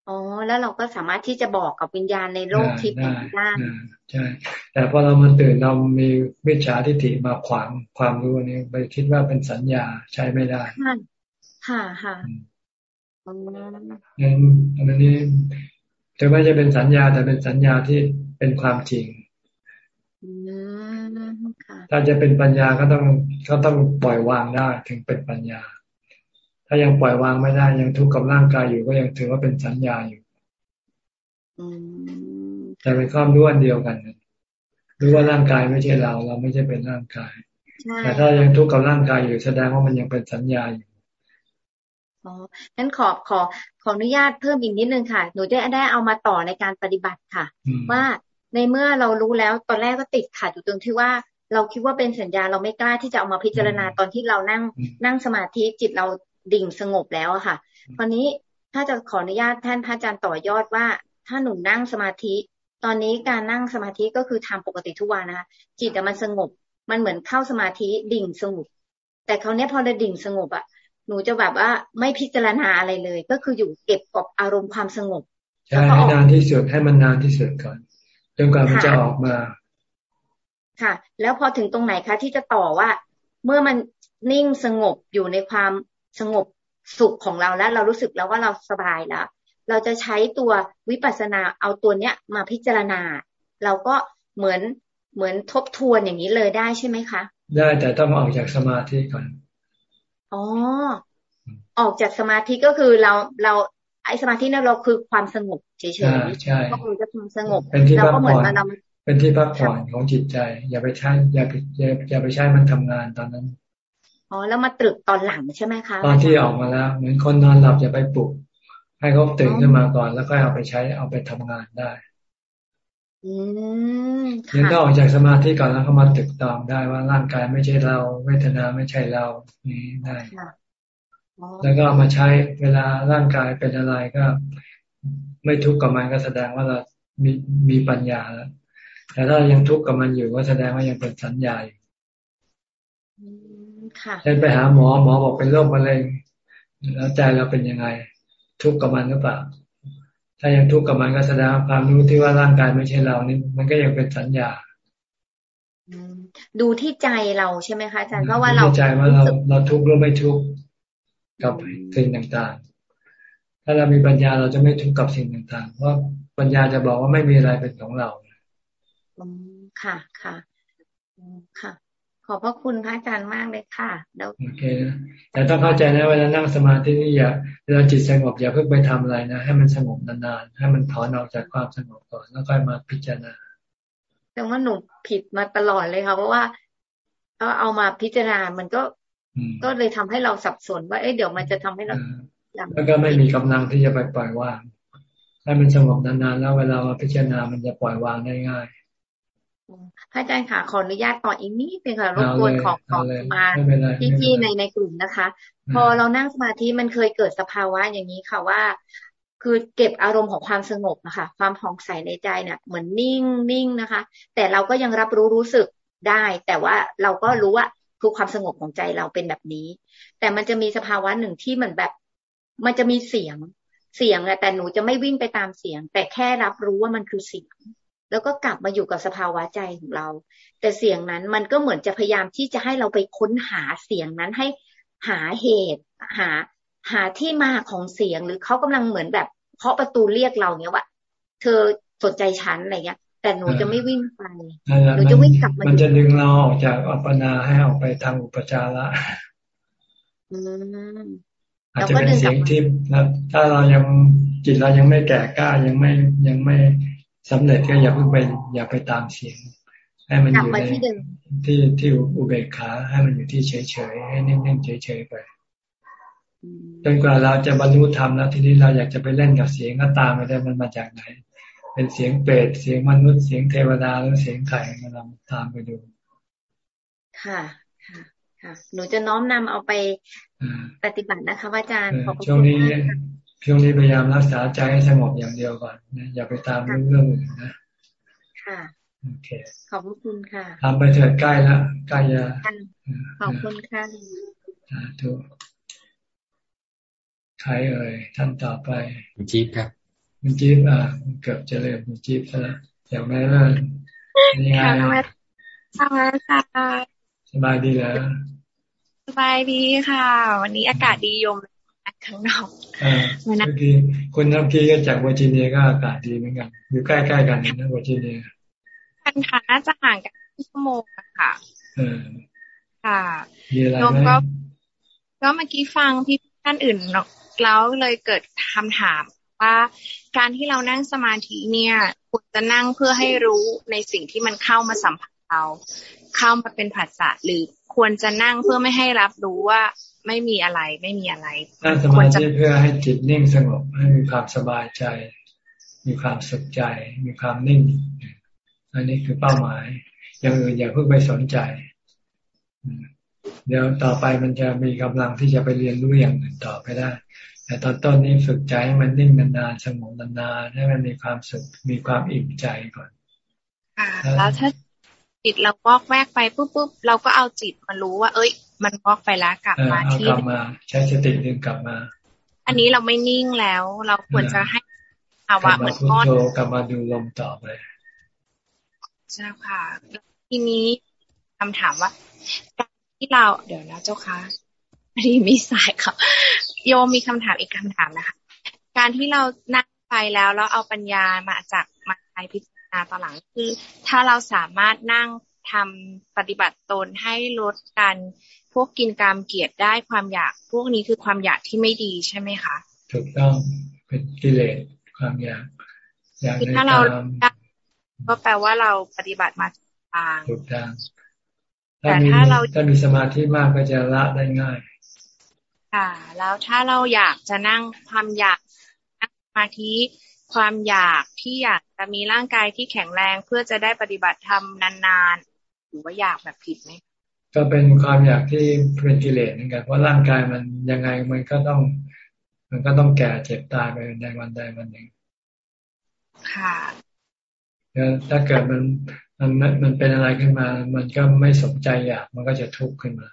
[SPEAKER 44] อ๋อแล้วเราก็สามารถที่จะบอกกับวิญญาณในโลกทิพย์ได้
[SPEAKER 1] ใช่ แต่พอเรามันตื่นเรามีวิชาทิฏฐิมาขวางความรู้นี้ไปคิดว่าเป็นสัญญาใช้ไม่ได้
[SPEAKER 44] ค่ะค่ะ
[SPEAKER 1] งั้นอันนี้ ถึงแม้จะเป็นสัญญาแต่เป็นสัญญาที่เป็นความจริงถ้าจะเป็นปัญญาก็ต้องก็ต้องปล่อยวางได้ถึงเป็นปัญญา ถ้ายังปล่อยวางไม่ได้ยังทุกข์กับร่างกายอยู่ก็ยังถือว่าเป็นสัญญาอยู่แต่เป็นความรู้อันเดียวกันรู้ว่าร่างกายไม่ใช่เรา เราไม่ใช่เป็นร่างกาย แต่ถ้ายังทุกข์กับร่างกายอยู่แสดงว่ามันยังเป็นสัญญาอยู่
[SPEAKER 44] อ๋องั้นขอขอขออนุญาตเพิ่มอีกนิดนึงค่ะ หนูได้ได้เอามาต่อในการปฏิบัติค่ะ ว่าในเมื่อเรารู้แล้วตอนแรกก็ติดขัดอยู่ตรงที่ว่าเราคิดว่าเป็นสัญญาเราไม่กล้าที่จะเอามาพิจารณาตอนที่เรานั่งนั่งสมาธิจิตเราดิ่งสงบแล้วอะค่ะ ตอนนี้ถ้าจะขออนุญาตท่านพระอาจารย์ต่อยอดว่า ถ้าหนูนั่งสมาธิ ตอนนี้การนั่งสมาธิก็คือทำปกติทุกวันนะคะจิตมันสงบ มันเหมือนเข้าสมาธิดิ่งสงบ แต่คราวนี้พอเราดิ่งสงบอะ หนูจะแบบว่าไม่พิจารณาอะไรเลย ก็คืออยู่เก็บกับอารมณ์ความสงบ
[SPEAKER 1] ใช่ให้นานที่สุดให้มันนานที่สุดก่อนจนกว่ามันจะออกมา
[SPEAKER 44] ค่ะ แล้วพอถึงตรงไหนคะ ที่จะต่อว่า เมื่อมันนิ่งสงบอยู่ในความสงบสุขของเราแล้ว เรารู้สึกแล้วว่าเราสบายแล้วเราจะใช้ตัววิปัสสนาเอาตัวเนี้ยมาพิจารณา เราก็เหมือนเหมือนทบทวนอย่างนี้เลยได้ใช่ไหมคะ
[SPEAKER 1] ได้แต่ต้องออกจากสมาธิก่อน
[SPEAKER 44] อ๋อ ออกจากสมาธิก็คือเราเราไอ้สมาธินั่นเราคือความสงบเฉย
[SPEAKER 1] ๆ
[SPEAKER 44] ก็คือจะความสงบ
[SPEAKER 1] แล้ว
[SPEAKER 44] ก็เหมือนมัน
[SPEAKER 1] เป็นที่พักผ่อนของจิตใจ อย่าไปใช้อย่าไปอย่าไปใช้มันทำงานตอนนั้น
[SPEAKER 44] อ๋อแล้วมาตรึกตอนหลังใช่ไหมคะ
[SPEAKER 1] ตอนที่ออกมาแล้ว เหมือนคนนอนหลับอย่าไปปลุก ให้เขาตื่นขึ้นมาก่อนแล้วก็เอาไปใช้เอาไปทำงานได้
[SPEAKER 44] อืม
[SPEAKER 1] ยังต้องออกจากสมาธิก่อนแล้วเขามาตึกตองได้ว่าร่างกายไม่ใช่เรา เวทนาไม่ใช่เรานี่ได้แล้วก็มาใช้เวลาร่างกายเป็นอะไรก็ ไม่ทุกข์กับมันก็แสดงว่าเรามีมีปัญญาแล้วแต่ถ้ายังทุกข์กับมันอยู่ก็แสดงว่ายังเป็นสัญญาอยู่เช่นไปหาหมอหมอบอกเป็นโรคมะเร็งแล้วใจเราเป็นยังไง ทุกข์กับมันหรือเปล่า ถ้ายังทุกข์กับมันก็แสดงความรู้ที่ว่าร่างกายไม่ใช่เรานี่มันก็ยังเป็นสัญญา
[SPEAKER 44] ดูที่ใจเราใช่ไหมคะอาจารย์เพราะว่าเรา
[SPEAKER 1] ใจว่าเราเราทุกข์หรือไม่ทุกข์กับสิ่งต่างๆ ถ้าเรามีปัญญาเราจะไม่ทุกข์กับสิ่งต่างๆ เพราะปัญญาจะบอกว่าไม่มีอะไรเป็นของเรา
[SPEAKER 44] ค่ะค่ะค่ะ ขอบพระคุณพระอาจารย์มากเลยค่ะแล้ว
[SPEAKER 1] โอเคแต่ต้องเข้าใจนะเวลานั่งสมาธินี่อย่าเวลาจิตสงบอย่าเพิ่งไปทำอะไรนะ ให้มันสงบนานๆให้มันถอนออกจากความสงบก่อนแล้วค่อยมาพิจารณา
[SPEAKER 44] แต่ว่าหนูผิดมาตลอดเลยค่ะเพราะว่าเอาเอามาพิจารณามันก็ก็เลยทำให้เราสับสนว่าเอ๊ะเดี๋ยวมันจะทำให้เรา
[SPEAKER 1] แล้วก็ไม่มีกำลังที่จะไปปล่อยวางให้มันสงบนานๆแล้วเวลามาพิจารณามันจะปล่อยวางได้ง่าย
[SPEAKER 44] พระอาจารย์ค่ะขออนุญาตต่ออีกนิดนึงค่ะรบกวนของของมาพี่ๆในในกลุ่มนะคะ พอเรานั่งสมาธิมันเคยเกิดสภาวะอย่างนี้ค่ะว่า คือเก็บอารมณ์ของความสงบนะคะความผ่องใสในใจเนี่ยเหมือนนิ่งนิ่งนะคะ แต่เราก็ยังรับรู้รู้สึกได้ แต่ว่าเราก็รู้ว่าคือความสงบของใจเราเป็นแบบนี้ แต่มันจะมีสภาวะหนึ่งที่เหมือนแบบ มันจะมีเสียงเสียงแต่หนูจะไม่วิ่งไปตามเสียง แต่แค่รับรู้ว่ามันคือเสียง แล้วก็กลับมาอยู่กับสภาวะใจของเรา แต่เสียงนั้นมันก็เหมือนจะพยายามที่จะให้เราไปค้นหาเสียงนั้นให้หาเหตุ หา หาที่มาของเสียงหรือเขากำลังเหมือนแบบเคาะประตูเรียกเราเนี้ยว่า เธอสนใจฉันอะไรเงี้ย แต่หนูจะไม่วิ่งไปหนูจะวิ่งกลับ
[SPEAKER 1] มันจะดึงเราออกจากอัปปนาให้ออกไปทางอุปจาระอาจจะเป็นเสียงทิพย์ถ้าเรายังจิตเรายังไม่แก่กล้ายังไม่ยังไม่ สำเร็จก็อย่าเพิ่งไปอย่าไปตามเสียง ให้มันอยู่ในที่ที่อุเบกขาให้มันอยู่ที่เฉยเฉยให้นิ่งๆเฉยเฉยไปจนกว่าเราจะบรรลุธรรมแล้วทีนี้เราอยากจะไปเล่นกับเสียงก็ตามไปได้มันมาจากไหน เป็นเสียงเปรตเสียงมนุษย์เสียงเทวดาหรือเสียงไก่เราตามไปดู
[SPEAKER 44] ค่ะค่ะค่ะ หนูจะน้อมนำเอาไปปฏิบัตินะคะอาจารย์
[SPEAKER 1] ขอบคุณช่วงนี้ ช่วงนี้พยายามรักษาใจให้สงบอย่างเดียวก่อนนะอย่าไปตามเรื่องเรื่องอื่นนะ
[SPEAKER 44] ค่ะ
[SPEAKER 1] โอเค
[SPEAKER 44] ขอบคุณค่ะ
[SPEAKER 1] ทำไปเถิดใกล้แล้วใกล้จะ
[SPEAKER 44] ขอบคุณค่ะ
[SPEAKER 1] สาธุใครเอ่ยท่านต่อไป
[SPEAKER 17] คุณจี๊บครับ
[SPEAKER 1] คุณจี๊บอ่าเกือบจะเลยคุณจี๊บซะแล้วอย่างแม่เลิศยังไง
[SPEAKER 45] สบายค่ะ
[SPEAKER 1] สบายดีแล้ว
[SPEAKER 45] สบายดีค่ะ วันนี้อากาศดียม ข้างนอก
[SPEAKER 1] เมื่อกี้คุณน้ำกี้ก็จากวอร์จิเนียก็อากาศดีเหมือนกัน อยู่ใกล้ๆกันนะวอร์จิเนีย
[SPEAKER 45] กันค่ะน่าจะห่างกันชั่วโมงค่ะค่ะ
[SPEAKER 1] มีอะไรไหม
[SPEAKER 45] ก็ก็เมื่อกี้ฟังพี่ท่านอื่นแล้วเลยเกิดคำถามว่าการที่เรานั่งสมาธิเนี่ยควรจะนั่งเพื่อให้รู้ในสิ่งที่มันเข้ามาสัมผัสเรา เข้ามาเป็นผัสสะหรือควรจะนั่งเพื่อไม่ให้รับรู้ว่า ไม่มีอะไร ไม่มีอะไร
[SPEAKER 1] นั่งสมาธิเพื่อให้จิตนิ่งสงบให้มีความสบายใจ มีความสุขใจ มีความนิ่ง อันนี้คือเป้าหมาย อย่างอื่นอย่าเพิ่งไปสนใจ เดี๋ยวต่อไปมันจะมีกำลังที่จะไปเรียนรู้อย่างอื่นต่อไปได้ แต่ตอนต้นนี้ฝึกใจให้มันนิ่งนานๆสงบนานๆให้มันมีความสุขมีความอิ่มใจก่อน
[SPEAKER 45] ค่ะแล้วถ้า จิตเราวอกแวกไปปุ๊บปุ๊บเราก็เอาจิตมารู้ว่า เอ้ย มันวอกไปแล้วกลับมาที่
[SPEAKER 1] กลับมา ใช้สติดึงกลับมา
[SPEAKER 45] อันนี้เราไม่นิ่งแล้ว เราควรจะให้ภาวะเหมือนก้อน
[SPEAKER 1] กลับมาดูลมต่อไป
[SPEAKER 45] ใช่ค่ะ ทีนี้คำถามว่าการที่เราเดี๋ยวนะเจ้าค่ะอันนี้มีสายค่ะโยมมีคำถามอีกคำถามนะคะ การที่เรานั่งไปแล้วแล้วเอาปัญญามาจากมาใช้พิจารณาตอนหลังคือ ถ้าเราสามารถนั่งทำปฏิบัติตนให้ลดการพวกกินกามเกียรติได้ความอยาก พวกนี้คือความอยากที่ไม่ดีใช่ไหมคะ
[SPEAKER 1] ถูกต้องเป็นกิเลสความอยากอยากใน
[SPEAKER 45] ถ้าเราก็แปลว่าเราปฏิบัติมาทาง
[SPEAKER 1] ถูกทางแต่ถ้าเราถ้ามีสมาธิมากก็จะละได้ง่าย
[SPEAKER 45] ค่ะแล้วถ้าเราอยากจะนั่งความอยากนั่งสมาธิ ความอยากที่อยากจะมีร่างกายที่แข็งแรงเพื่อจะได้ปฏิบัติธรรมนานๆหรือว่าอยากแบบผิดไหม
[SPEAKER 1] ก็เป็นความอยากที่เป็นกิเลสเหมือนกันเพราะร่างกายมันยังไงมันก็ต้อง มันก็ต้องแก่เจ็บตายไปในวันใดวันหนึ่ง
[SPEAKER 45] ค่ะ
[SPEAKER 1] แล้วถ้าเกิดมันมันมันเป็นอะไรขึ้นมา มันก็ไม่สนใจอยากมันก็จะทุกข์ขึ้นมา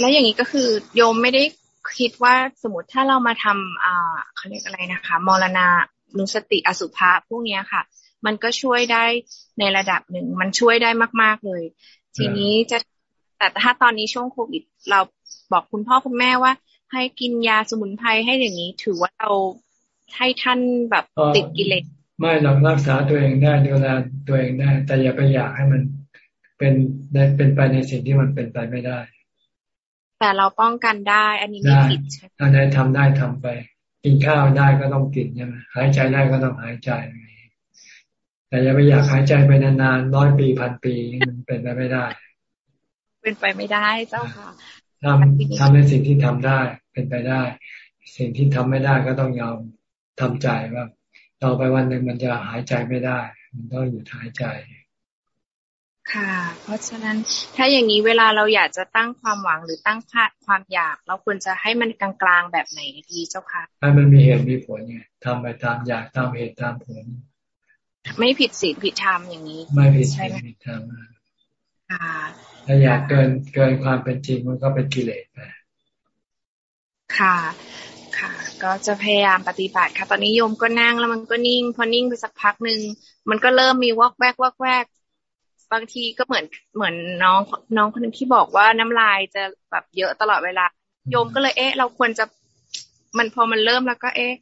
[SPEAKER 45] แล้วอย่างนี้ก็คือโยมไม่ได้ คิดว่าสมมติถ้าเรามาทำอ่าเขาเรียกอะไรนะคะ มรณานุสติอสุภะพวกนี้ค่ะ มันก็ช่วยได้ในระดับหนึ่ง มันช่วยได้มาก ๆเลย ทีนี้จะแต่ถ้าตอนนี้ช่วงโควิด เราบอกคุณพ่อคุณแม่ว่า ให้กินยาสมุนไพรให้อย่างนี้ ถือว่าเราให้ท่านแบบติดกิเลส
[SPEAKER 1] ไม่เรารักษาตัวเองได้ดูแลตัวเองได้ แต่อย่าไปอยากให้มันเป็นเป็นไปในสิ่งที่มันเป็นไปไม่ได้
[SPEAKER 45] แต่เราป้องกันได้ อันนี้ไม่ผิดใช่ไหม
[SPEAKER 1] ถ้าได้ทำได้ทำไป กินข้าวได้ก็ต้องกินใช่ไหมหายใจได้ก็ต้องหายใจ แต่อย่าไปอยากหายใจไปนานๆร้อยปีพันปีมันเป็นไปไม่ได้
[SPEAKER 45] เป็นไปไม่ได้เจ้าค่ะ
[SPEAKER 1] ทำทำในสิ่งที่ทำได้ เป็นไปได้ สิ่งที่ทำไม่ได้ก็ต้องยอมทำใจว่าต่อไปวันหนึ่งมันจะหายใจไม่ได้ มันต้องหยุดหายใจ
[SPEAKER 45] ค่ะ เพราะฉะนั้นถ้าอย่างนี้เวลาเราอยากจะตั้งความหวังหรือตั้งคาดความอยาก เราควรจะให้มันกลางๆแบบไหนดีเจ้าค่ะ
[SPEAKER 1] ให้มันมีเหตุมีผลไงทำไปตามอยากตามเหตุตามผล
[SPEAKER 45] ไม่ผิดศีลผิดธรรมอย่างนี้
[SPEAKER 1] ไม่ผิดศีลผิดธรรม
[SPEAKER 45] ค่ะ
[SPEAKER 1] ถ้าอยากเกินเกินความเป็นจริงมันก็เป็นกิเลสไป
[SPEAKER 45] ค่ะค่ะ ก็จะพยายามปฏิบัติค่ะ ตอนนี้โยมก็นั่งแล้วมันก็นิ่ง พอนิ่งไปสักพักหนึ่งมันก็เริ่มมีวอกแวกวอกแวก บางทีก็เหมือนเหมือนน้องน้องคนนึงที่บอกว่าน้ำลายจะแบบเยอะตลอดเวลา โยมก็เลยเอ๊ะ เราควรจะมันพอมันเริ่มแล้วก็เอ๊ะ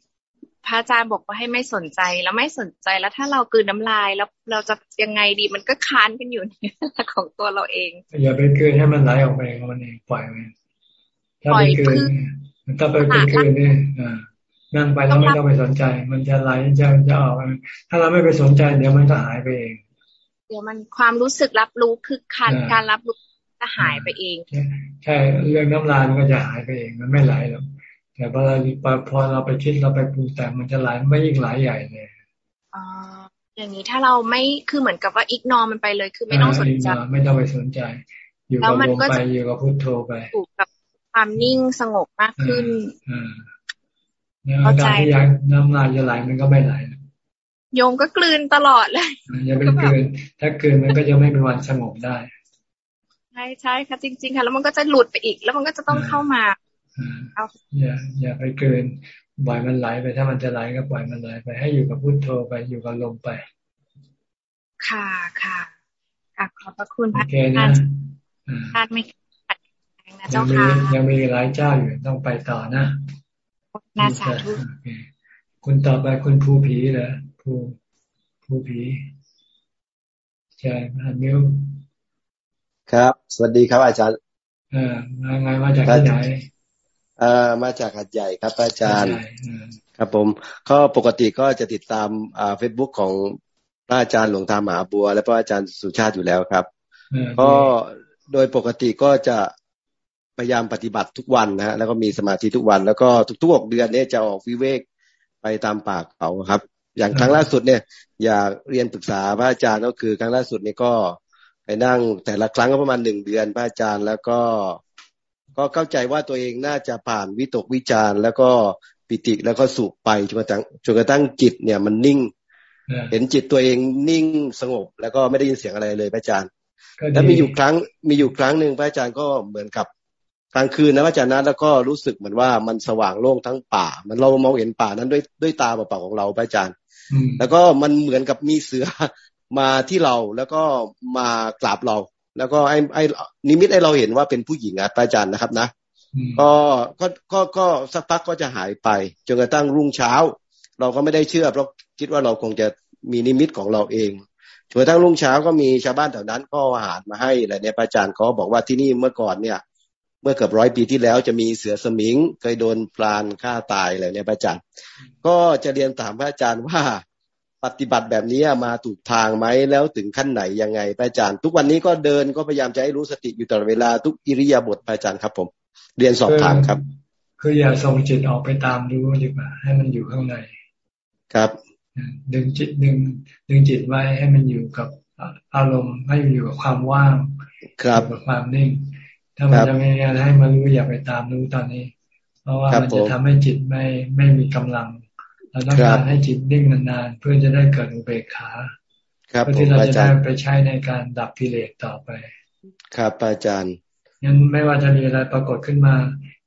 [SPEAKER 45] พระอาจารย์บอกว่าให้ไม่สนใจแล้วไม่สนใจแล้วถ้าเรากืนน้ำลายแล้วเราจะยังไงดีมันก็ค้านกันอยู่ในของตัวเราเอง
[SPEAKER 1] อย่าไปกืนให้มันไหลออกไปของมันเองปล่อยมันถ้าไปกืนถ้าไปไปกืนเนี่ยนั่งไปแล้วไม่ต้องไปสนใจ มันจะไหลจะจะออกถ้าเราไม่ไปสนใจเดี๋ยวมันก็หายไปเอง
[SPEAKER 45] เดี๋ยวมันความรู้สึกรับรู้คือการการรับรู้จะหายไปเอง
[SPEAKER 1] ใช่เรื่องน้ำลายมันก็จะหายไปเองมันไม่ไหลหรอกแต่พอเราพอเราไปคิดเราไปปรุงแต่งมันจะไหลไม่ยิ่งไหลใหญ่เลย
[SPEAKER 45] อ๋ออย่างนี้ถ้าเราไม่คือเหมือนกับว่าอิกนอมันไปเลย คือไม่ต้องสนใจ
[SPEAKER 1] ไม่ต้องไปสนใจ อยู่กับลมไปอยู่กับพุทโธไป
[SPEAKER 45] ถูกกับความนิ่งสงบมากขึ้น
[SPEAKER 1] เข้าใจน้ำลายจะไหลมันก็ไม่ไหล
[SPEAKER 45] โยมก็กลืนตลอดเลย
[SPEAKER 1] อย่าไปกลืนถ้ากลืนมันก็จะไม่เป็นวันสงบได้
[SPEAKER 45] ใช่ใช่ค่ะจริง ๆ ค่ะ แล้วมันก็จะหลุดไปอีก แล้วมันก็จะต้องเข้ามา
[SPEAKER 1] เอาอย่าอย่าไปเกินปล่อยมันไหลไปถ้ามันจะไหลก็ปล่อยมันไหลไปให้อยู่กับพุทโธไปอยู่กับลมไป
[SPEAKER 45] ค่ะค่ะค่ะขอบพระคุณ
[SPEAKER 1] พระอาจารย์
[SPEAKER 45] ท่านไม่ขัด
[SPEAKER 1] นะเจ้าค่ะยังมีหลายเจ้าอยู่ต้องไปต่อนะ
[SPEAKER 45] นาสาธุ
[SPEAKER 1] คุณต่อไปคุณภูผีเหรอ ภูภูผีใช่อันนิ้ว
[SPEAKER 46] ครับ สวัสดีครับอาจารย์
[SPEAKER 1] เออมาไงมาจากที่ไหน
[SPEAKER 46] เอ่อมาจากหัดใหญ่ครับ อาจารย์ ครับผมก็ปกติก็จะติดตามอ่าเฟซบุ๊กของพระอาจารย์หลวงตามหาบัว และพระอาจารย์สุชาติอยู่แล้วครับก็โดยปกติก็จะพยายามปฏิบัติทุกวันนะฮะแล้วก็มีสมาธิทุกวัน แล้วก็ทุกๆหกเดือนนี้จะออกวิเวกไปตามปากเขาครับ อย่างครั้งล่าสุดเนี่ย อยากเรียนปรึกษาพระอาจารย์ก็คือ ครั้งล่าสุดนี่ก็ไปนั่งแต่ละครั้งก็ประมาณหนึ่งเดือนพระอาจารย์แล้วก็ ก็เข้าใจว่าตัวเองน่าจะผ่านวิตกวิจารแล้วก็ปิติแล้วก็สุขไปจนกระทั่งจนกระทั่งจิตเนี่ยมันนิ่ง เห็นจิตตัวเองนิ่งสงบ แล้วก็ไม่ได้ยินเสียงอะไรเลยพระอาจารย์แล้วมีอยู่ครั้งมีอยู่ครั้งหนึ่งพระอาจารย์ก็เหมือนกับกลางคืนนะพระอาจารย์นะแล้วก็รู้สึกเหมือนว่ามันสว่างโล่งทั้งป่า มันเรามองเห็นป่านั้นด้วยด้วยตาเปล่าของเราพระอาจารย์ แล้วก็มันเหมือนกับมีเสือมาที่เราแล้วก็มากราบเรา แล้วก็ไอ้ไอ้นิมิตไอ้เราเห็นว่าเป็นผู้หญิงอะอาจารย์นะครับนะก็ก็ก็ก็สักพักก็จะหายไปจนกระทั่งรุ่งเช้า เราก็ไม่ได้เชื่อ เพราะคิดว่าเราคงจะมีนิมิตของเราเองจนกระทั่งรุ่งเช้าก็มีชาวบ้านแถวนั้นก็อาหารมาให้อะไรเนี่ยอาจารย์เขาบอกว่าที่นี่เมื่อก่อนเนี่ย เมื่อเกือบร้อยปีที่แล้วจะมีเสือสมิงเคยโดนปลานฆ่าตายอะไรเนี่ยพระอาจารย์ ก็จะเรียนถามพระอาจารย์ว่าปฏิบัติแบบนี้มาถูกทางไหมแล้วถึงขั้นไหนยังไงพระอาจารย์ ทุกวันนี้ก็เดินก็พยายามจะให้รู้สติอยู่ตลอดเวลาทุกอิริยาบถพระอาจารย์ครับ ผม เรียนสอบถามครับ
[SPEAKER 1] คืออย่าส่งจิตออกไปตามรู้ดีกว่าให้มันอยู่ข้างใน
[SPEAKER 46] ครับ
[SPEAKER 1] ดึงจิตดึงดึงจิตไว้ให้มันอยู่กับอารมณ์ให้มันอยู่กับความว่าง
[SPEAKER 46] ครับ
[SPEAKER 1] กับความนิ่ง ถ้ามันจะมีอะไรให้มารู้อย่าไปตามรู้ตอนนี้ เพราะว่ามันจะทำให้จิตไม่ไม่มีกำลัง เราต้องการให้จิตนิ่งนานๆเพื่อจะได้เกิดอุเบกขาเพื่อที่เราจะได้ไปใช้ในการดับกิเลสต่อไป
[SPEAKER 46] ครับอาจารย์
[SPEAKER 1] งั้นไม่ว่าจะมีอะไรปรากฏขึ้นมา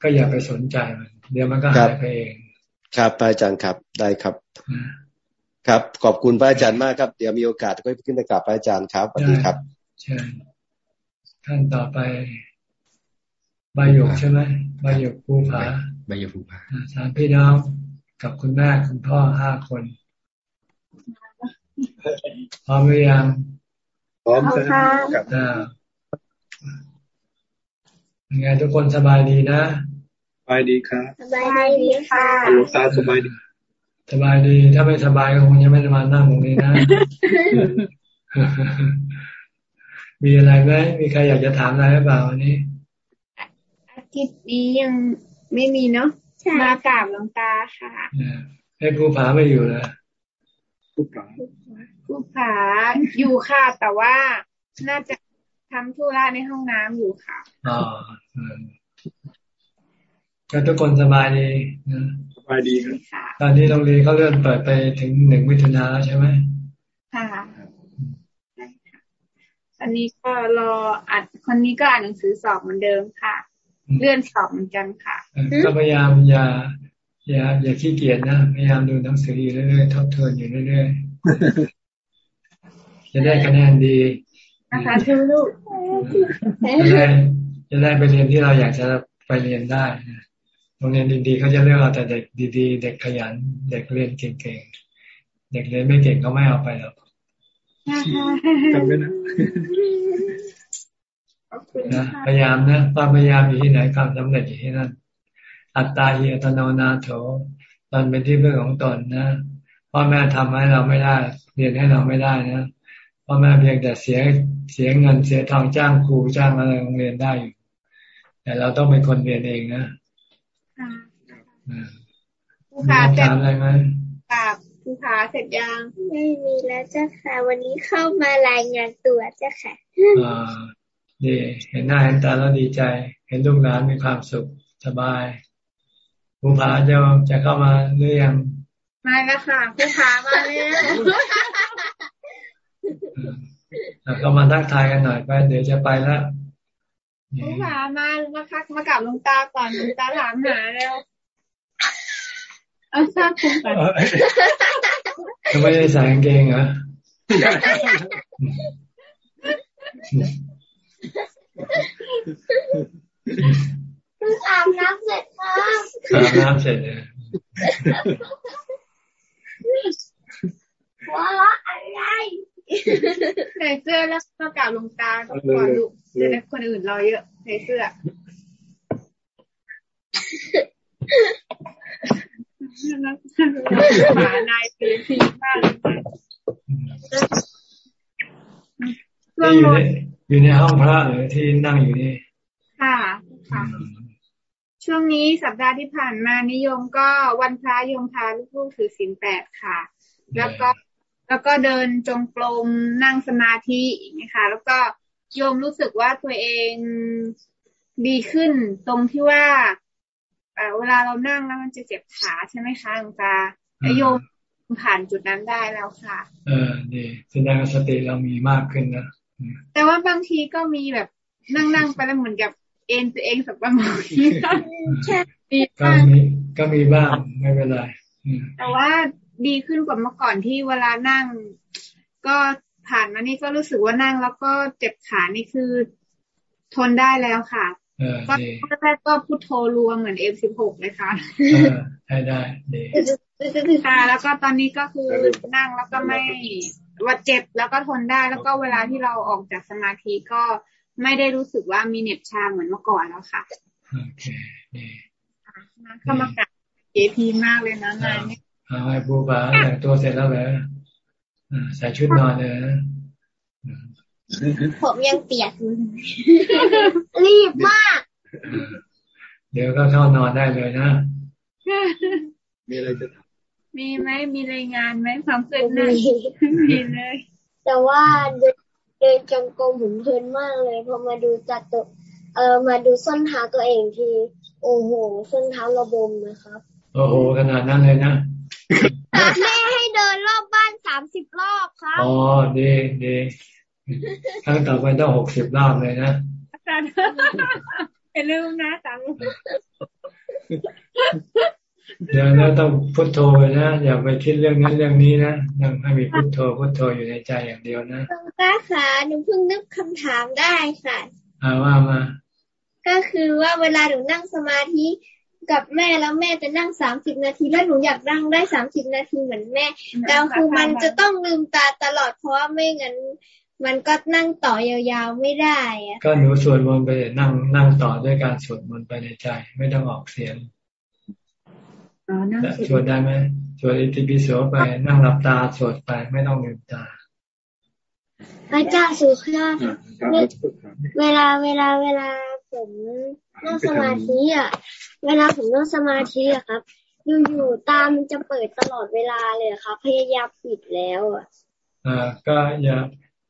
[SPEAKER 1] ก็อย่าไปสนใจมัน เดี๋ยวมันก็หายไปเอง
[SPEAKER 46] ครับอาจารย์ครับได้ครับครับขอบคุณพระอาจารย์มากครับ เดี๋ยวมีโอกาสก็ขึ้นไปกราบพระอาจารย์ครับสวัสดีครับ
[SPEAKER 1] เชิญท่านต่อไป ใบหยกใช่ไหมใบหยกภูผา
[SPEAKER 17] ใบหยกภูผา
[SPEAKER 1] สามพี่น้องกับคุณแม่คุณพ่อห้าคนพร้อมหรือยัง
[SPEAKER 47] พร้อมค่ะ
[SPEAKER 1] กับยังไงทุกคนสบายดีนะ
[SPEAKER 47] สบายดีครับ
[SPEAKER 8] สบายดีค่ะ
[SPEAKER 47] หลวงตาสบายดี
[SPEAKER 1] สบายดี ถ้าไม่สบายก็คงยังไม่ได้มานั่งตรงนี้นะ มีอะไรไหมมีใครอยากจะถามอะไรหรือเปล่าวันนี้
[SPEAKER 8] ทิตย์นี้ยังไม่มีเนาะมากราบหลวงตาค่ะ
[SPEAKER 1] ให้ผู้ผาไม่อยู่เลย
[SPEAKER 47] ผู้ผา
[SPEAKER 8] ผู้ผาอยู่ค่ะ แต่ว่าน่าจะทำธุระในห้องน้ำอยู่ค่ะ
[SPEAKER 1] อ๋อก็ทุกคนสบายดีนะ
[SPEAKER 47] สบายดี
[SPEAKER 8] ครับ
[SPEAKER 1] ตอนนี้โรงเรียนเขาเลื่อนเปิดไปถึงหนึ่งมิถุนาแล้วใช่ไหม
[SPEAKER 8] ค่ะอันนี้ก็รออัดคนนี้ก็อ่านหนังสือสอบเหมือนเดิมค่ะ เลื่อนสอบเหมือนกันค่ะ
[SPEAKER 1] ก็พยายามอย่าอย่าอย่าขี้เกียจนะพยายามดูหนังสืออยู่เรื่อยๆทบทวนอยู่เรื่อยๆจะได้คะแนนดี
[SPEAKER 8] นะคะทุกลูก
[SPEAKER 1] จะได้จะได้ไปเรียนที่เราอยากจะไปเรียนได้โรงเรียนดีๆเขาจะเลือกเอาแต่เด็กดีๆ เด็กขยัน เด็กเรียนเก่งๆเด็กเรียนไม่เก่งก็ไม่เอาไปหรอก
[SPEAKER 47] จำไว้นะ
[SPEAKER 1] นะพยายามนะความพยายามอยู่ที่ไหนความสำเร็จอยู่ที่นั่น อัตตาเยตโนนาโถตอนเป็นที่เพื่อของตนนะพ่อแม่ทำให้เราไม่ได้ เรียนให้เราไม่ได้นะพ่อแม่เพียงแต่เสียเสียเงินเสียทองจ้างครูจ้างอะไรโรงเรียนได้อยู่แต่เราต้องเป็นคนเรียนเองนะ
[SPEAKER 8] ผู้ขา
[SPEAKER 1] เสร็จอะไรไหม
[SPEAKER 8] กับผู้ขาเสร็จยังไม่มีแล้วเจ้าค่ะ วันนี้เข้ามารายงานตัวเจ้าค่ะ
[SPEAKER 1] อ่า ดีเห็นหน้าเห็นตาแล้วดีใจ เห็นลูกหลานมีความสุขสบายผู้ขาจะจะเข้ามาหรือยัง
[SPEAKER 8] มาแล้วค่ะผู้ขามา
[SPEAKER 1] แล้วก็มาทักทายกันหน่อยไปเดี๋ยวจะไปแล้ว
[SPEAKER 8] ผู้ขามามาคักมากับลุงตาก่อนลุงตาถามหาแล้วเอาทราบคุณก่อน
[SPEAKER 1] ทำไมได้ใส่กางเกงเหรอ
[SPEAKER 8] อาบน้ำเสร็จค่ะ
[SPEAKER 1] อาบน้ำเสร็จเลย
[SPEAKER 8] หัวเราะอะไรใส่เสื้อแล้วก็กล่าวลงตาก่อนลูกเดี๋ยวคนอื่นรอเยอะใส่เสื้อหมานายเป็นพีมาก
[SPEAKER 1] เลยอยู่ใน อยู่ในห้องพระหรือที่นั่งอยู่นี่
[SPEAKER 8] ค่ะ ค่ะ ช่วงนี้สัปดาห์ที่ผ่านมานิยมก็วันพระยมพาลูกๆถือศีลแปดค่ะ แล้วก็แล้วก็เดินจงกรมนั่งสมาธินะคะแล้วก็โยมรู้สึกว่าตัวเองดีขึ้น ตรงที่ว่าเวลาเรานั่งแล้วมันจะเจ็บขาใช่ไหมคะหลวงตาโยมผ่านจุดนั้นได้แล้วค่ะ
[SPEAKER 1] เออดีแสดงสติเรามีมากขึ้นนะ
[SPEAKER 8] แต่ว่าบางทีก็มีแบบนั่งนั่งไปแล้วเหมือนกับเอ็นตัวเองสักประมาณ
[SPEAKER 1] ก็มีก็มีบ้างไม่เป็นไร
[SPEAKER 8] แต่ว่าดีขึ้นกว่าเมื่อก่อนที่เวลานั่ง ก็ผ่านมานี่ก็รู้สึกว่านั่ง แล้วก็เจ็บขานี่คือทนได้แล้วค่ะก็แรกก็พูดโทรรวมเหมือนเอฟสิบหกเลยค่ะ
[SPEAKER 1] ได้ได้ดี
[SPEAKER 8] ค่ะแล้วก็ตอนนี้ก็คือนั่งแล้วก็ไม่ ว่าเจ็บแล้วก็ทนได้ แล้วก็เวลาที่เราออกจากสมาธิก็ไม่ได้รู้สึกว่ามีเหน็บชาเหมือนเมื่อก่อนแล้วค่ะ
[SPEAKER 1] โอเคดี
[SPEAKER 8] เข้ามากราบเจพีมากเลยนะนาย
[SPEAKER 1] เอาไอ้บูบาแต่งตัวเสร็จแล้วเหรอใส่ชุดนอนเลย
[SPEAKER 47] ผมยังเปียกอยู่รีบมาก
[SPEAKER 1] เดี๋ยวก็เข้านอนได้เลยนะ
[SPEAKER 48] มีอะไรจะ
[SPEAKER 8] มี ไหมมีรายงานไหมความเคลื่อนไหวมีเลย
[SPEAKER 47] แต่ว่าเดินจงกรมผมเพลินมากเลย พอมาดูจัดตัวเออมาดูส้นเท้าตัวเองที โอ้โหส้นเท้าระบมนะครับ
[SPEAKER 1] โอ้โหขนาดนั้นเลยนะ
[SPEAKER 47] แม่ให้เดินรอบบ้านสามสิบรอบครับ
[SPEAKER 1] อ๋อดีดีครั้งต่อไปต้องหกสิบรอบเลยนะ
[SPEAKER 8] อาจารย์อย่าลืมนะจัง
[SPEAKER 1] เดี๋ยวเราต้องพุทโธไปนะอย่าไปคิดเรื่องนั้นเรื่องนี้นะยังให้มีพุทโธพุทโธอยู่ในใจอย่างเดียวนะ
[SPEAKER 47] หลวงตาค่ะหนูเพิ่งนึกคำถามได้ค่ะ
[SPEAKER 1] อาว่ามา
[SPEAKER 47] ก็คือว่าเวลาหนูนั่งสมาธิกับแม่แล้วแม่จะนั่งสามสิบนาทีแล้วหนูอยากนั่งได้สามสิบนาทีเหมือนแม่แต่คือมันจะต้องลืมตาตลอดเพราะว่าไม่งั้นมันก็นั่งต่อยาวๆไม่ได้อะ
[SPEAKER 1] ก็หนูสวดมนต์ไปนั่งนั่งต่อด้วยการสวดมนต์ไปในใจ ไม่ต้องออกเสียง สวดได้ไหมสวดอิติปิโสไปนั่งหลับตาสวดไปไม่ต้องลืมตา
[SPEAKER 47] พระเจ้าสุขะเวลาเวลาเวลาผมนั่งสมาธิอะ เวลาผมนั่งสมาธิอะครับอยู่ๆตามันจะเปิดตลอดเวลาเลยครับพยายามปิดแล้วอะ
[SPEAKER 1] อ่าก็อย่า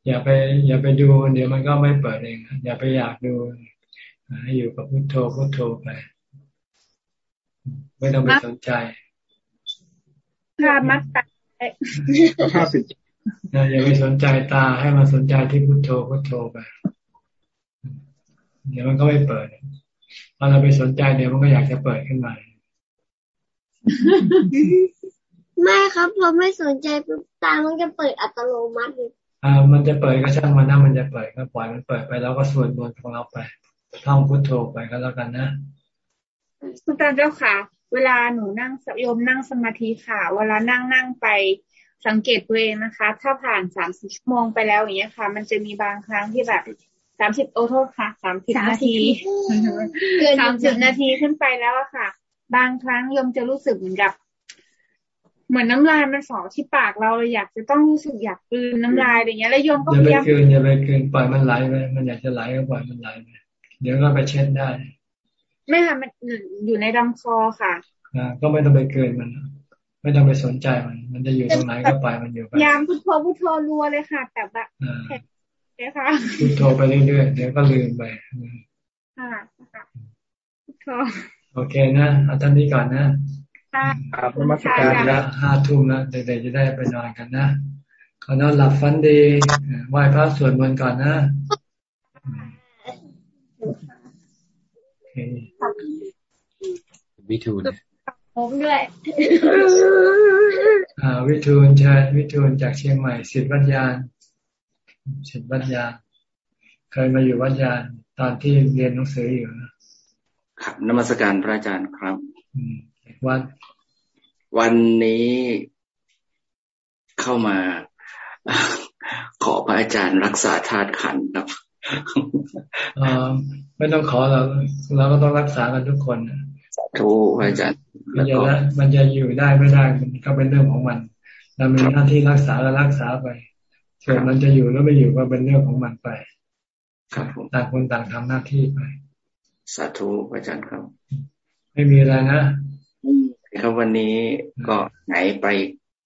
[SPEAKER 1] อย่าไป อย่าไปดู เดี๋ยวมันก็ไม่เปิดเองอย่าไปอยากดูให้อยู่กับพุทโธพุทโธไป ไม่ต้องไปสนใจ
[SPEAKER 8] ภาพมัดตา
[SPEAKER 1] ภาพปิดอย่าไปสนใจตาให้มันสนใจที่พุทโธพุทโธไป เดี๋ยวมันก็ไม่เปิดพอเราไปสนใจเดี๋ยวมันก็อยากจะเปิดขึ้นมา
[SPEAKER 47] ไม่ครับพอไม่สนใจปุ๊บตามันจะเปิดอัตโนมัติเลย
[SPEAKER 1] อ่ามันจะเปิดก็ช่างมันนะมันจะเปิดก็ปล่อยมันเปิดไปแล้วก็ส่วนบนของเราไปท่องพุทโธไปก็แล้วกันนะ
[SPEAKER 8] คุณตาเจ้าค่ะ เวลาหนูนั่งโยมนั่งสมาธิค่ะ เวลานั่งนั่งไปสังเกตตัวเองนะคะ ถ้าผ่านสามสิบชั่วโมงไปแล้วอย่างเงี้ยค่ะ มันจะมีบางครั้งที่แบบสามสิบโอโทษค่ะสามสิบนาทีสามสิบนาทีขึ้นไปแล้วอะค่ะ บางครั้งโยมจะรู้สึกเหมือนกับ เหมือนน้ำลายมันสอที่ปากเราเลยอยากจะต้องรู้สึกอยากกลืนน้ำลายอะไรเงี้ยแล้วโยมก็
[SPEAKER 1] พยายามอย่าไปกลืนอย่าไปกลืนปล่อยมันไหลไปมันอยากจะไหลก็ปล่อยมันไหลไปเดี๋ยวก็ไปเช็ดได้
[SPEAKER 8] ไม่ค่ะมันอยู่ในลำคอค่ะ
[SPEAKER 1] อ่าก็ไม่ต้องไปเกินมัน ไม่ต้องไปสนใจมัน มันจะอยู่ตรงไหนก็ไปมันอยู่ไป
[SPEAKER 8] ยามพุทโธพุทโธรัวเลยค่ะ แต่แบบ
[SPEAKER 1] เนี่ยค่ะพุทโธไปเรื่อยๆเดี๋ยวก็ลืมไป
[SPEAKER 8] ค่ะพุทโธ
[SPEAKER 1] โอเคนะเอาท่านนี้ก่อนนะ
[SPEAKER 8] ค่ะ
[SPEAKER 1] ครับมาสการแล้วห้าทุ่มแล้วเด็กๆจะได้ไปนอนกันนะขอนอนหลับฝันดีไหว้พระสวดมนต์ก่อนนะ
[SPEAKER 17] วิทูล
[SPEAKER 47] ผมด้วย
[SPEAKER 1] อ่าวิทูลใช่วิทูลจากเชียงใหม่สิทธิวัญญาณสิทธิวัญญาเคยมาอยู่วัญญาณตอนที่เรียนหนังสืออยู่
[SPEAKER 49] ครับนมัสการพระอาจารย์ครับ
[SPEAKER 1] วัน
[SPEAKER 49] วันนี้เข้ามาขอพระอาจารย์รักษาธาตุขันครับ
[SPEAKER 1] ไม่ต้องขอเราเราก็ต้องรักษากันทุกคน
[SPEAKER 49] ถูกอาจารย์
[SPEAKER 1] มันจะมันจะอยู่ได้ไม่ได้มันก็เป็นเรื่องของมันเรามีหน้าที่รักษาก็รักษาไปส่วนมันจะอยู่แล้วไม่อยู่ก็เป็นเรื่องของมันไป
[SPEAKER 49] ครับ
[SPEAKER 1] ต่างคนต่างทำหน้าที่ไป
[SPEAKER 49] สาธุอาจารย์ครับ
[SPEAKER 1] ไม่มีอะไรนะ
[SPEAKER 49] ครับวันนี้ก็ไหนไป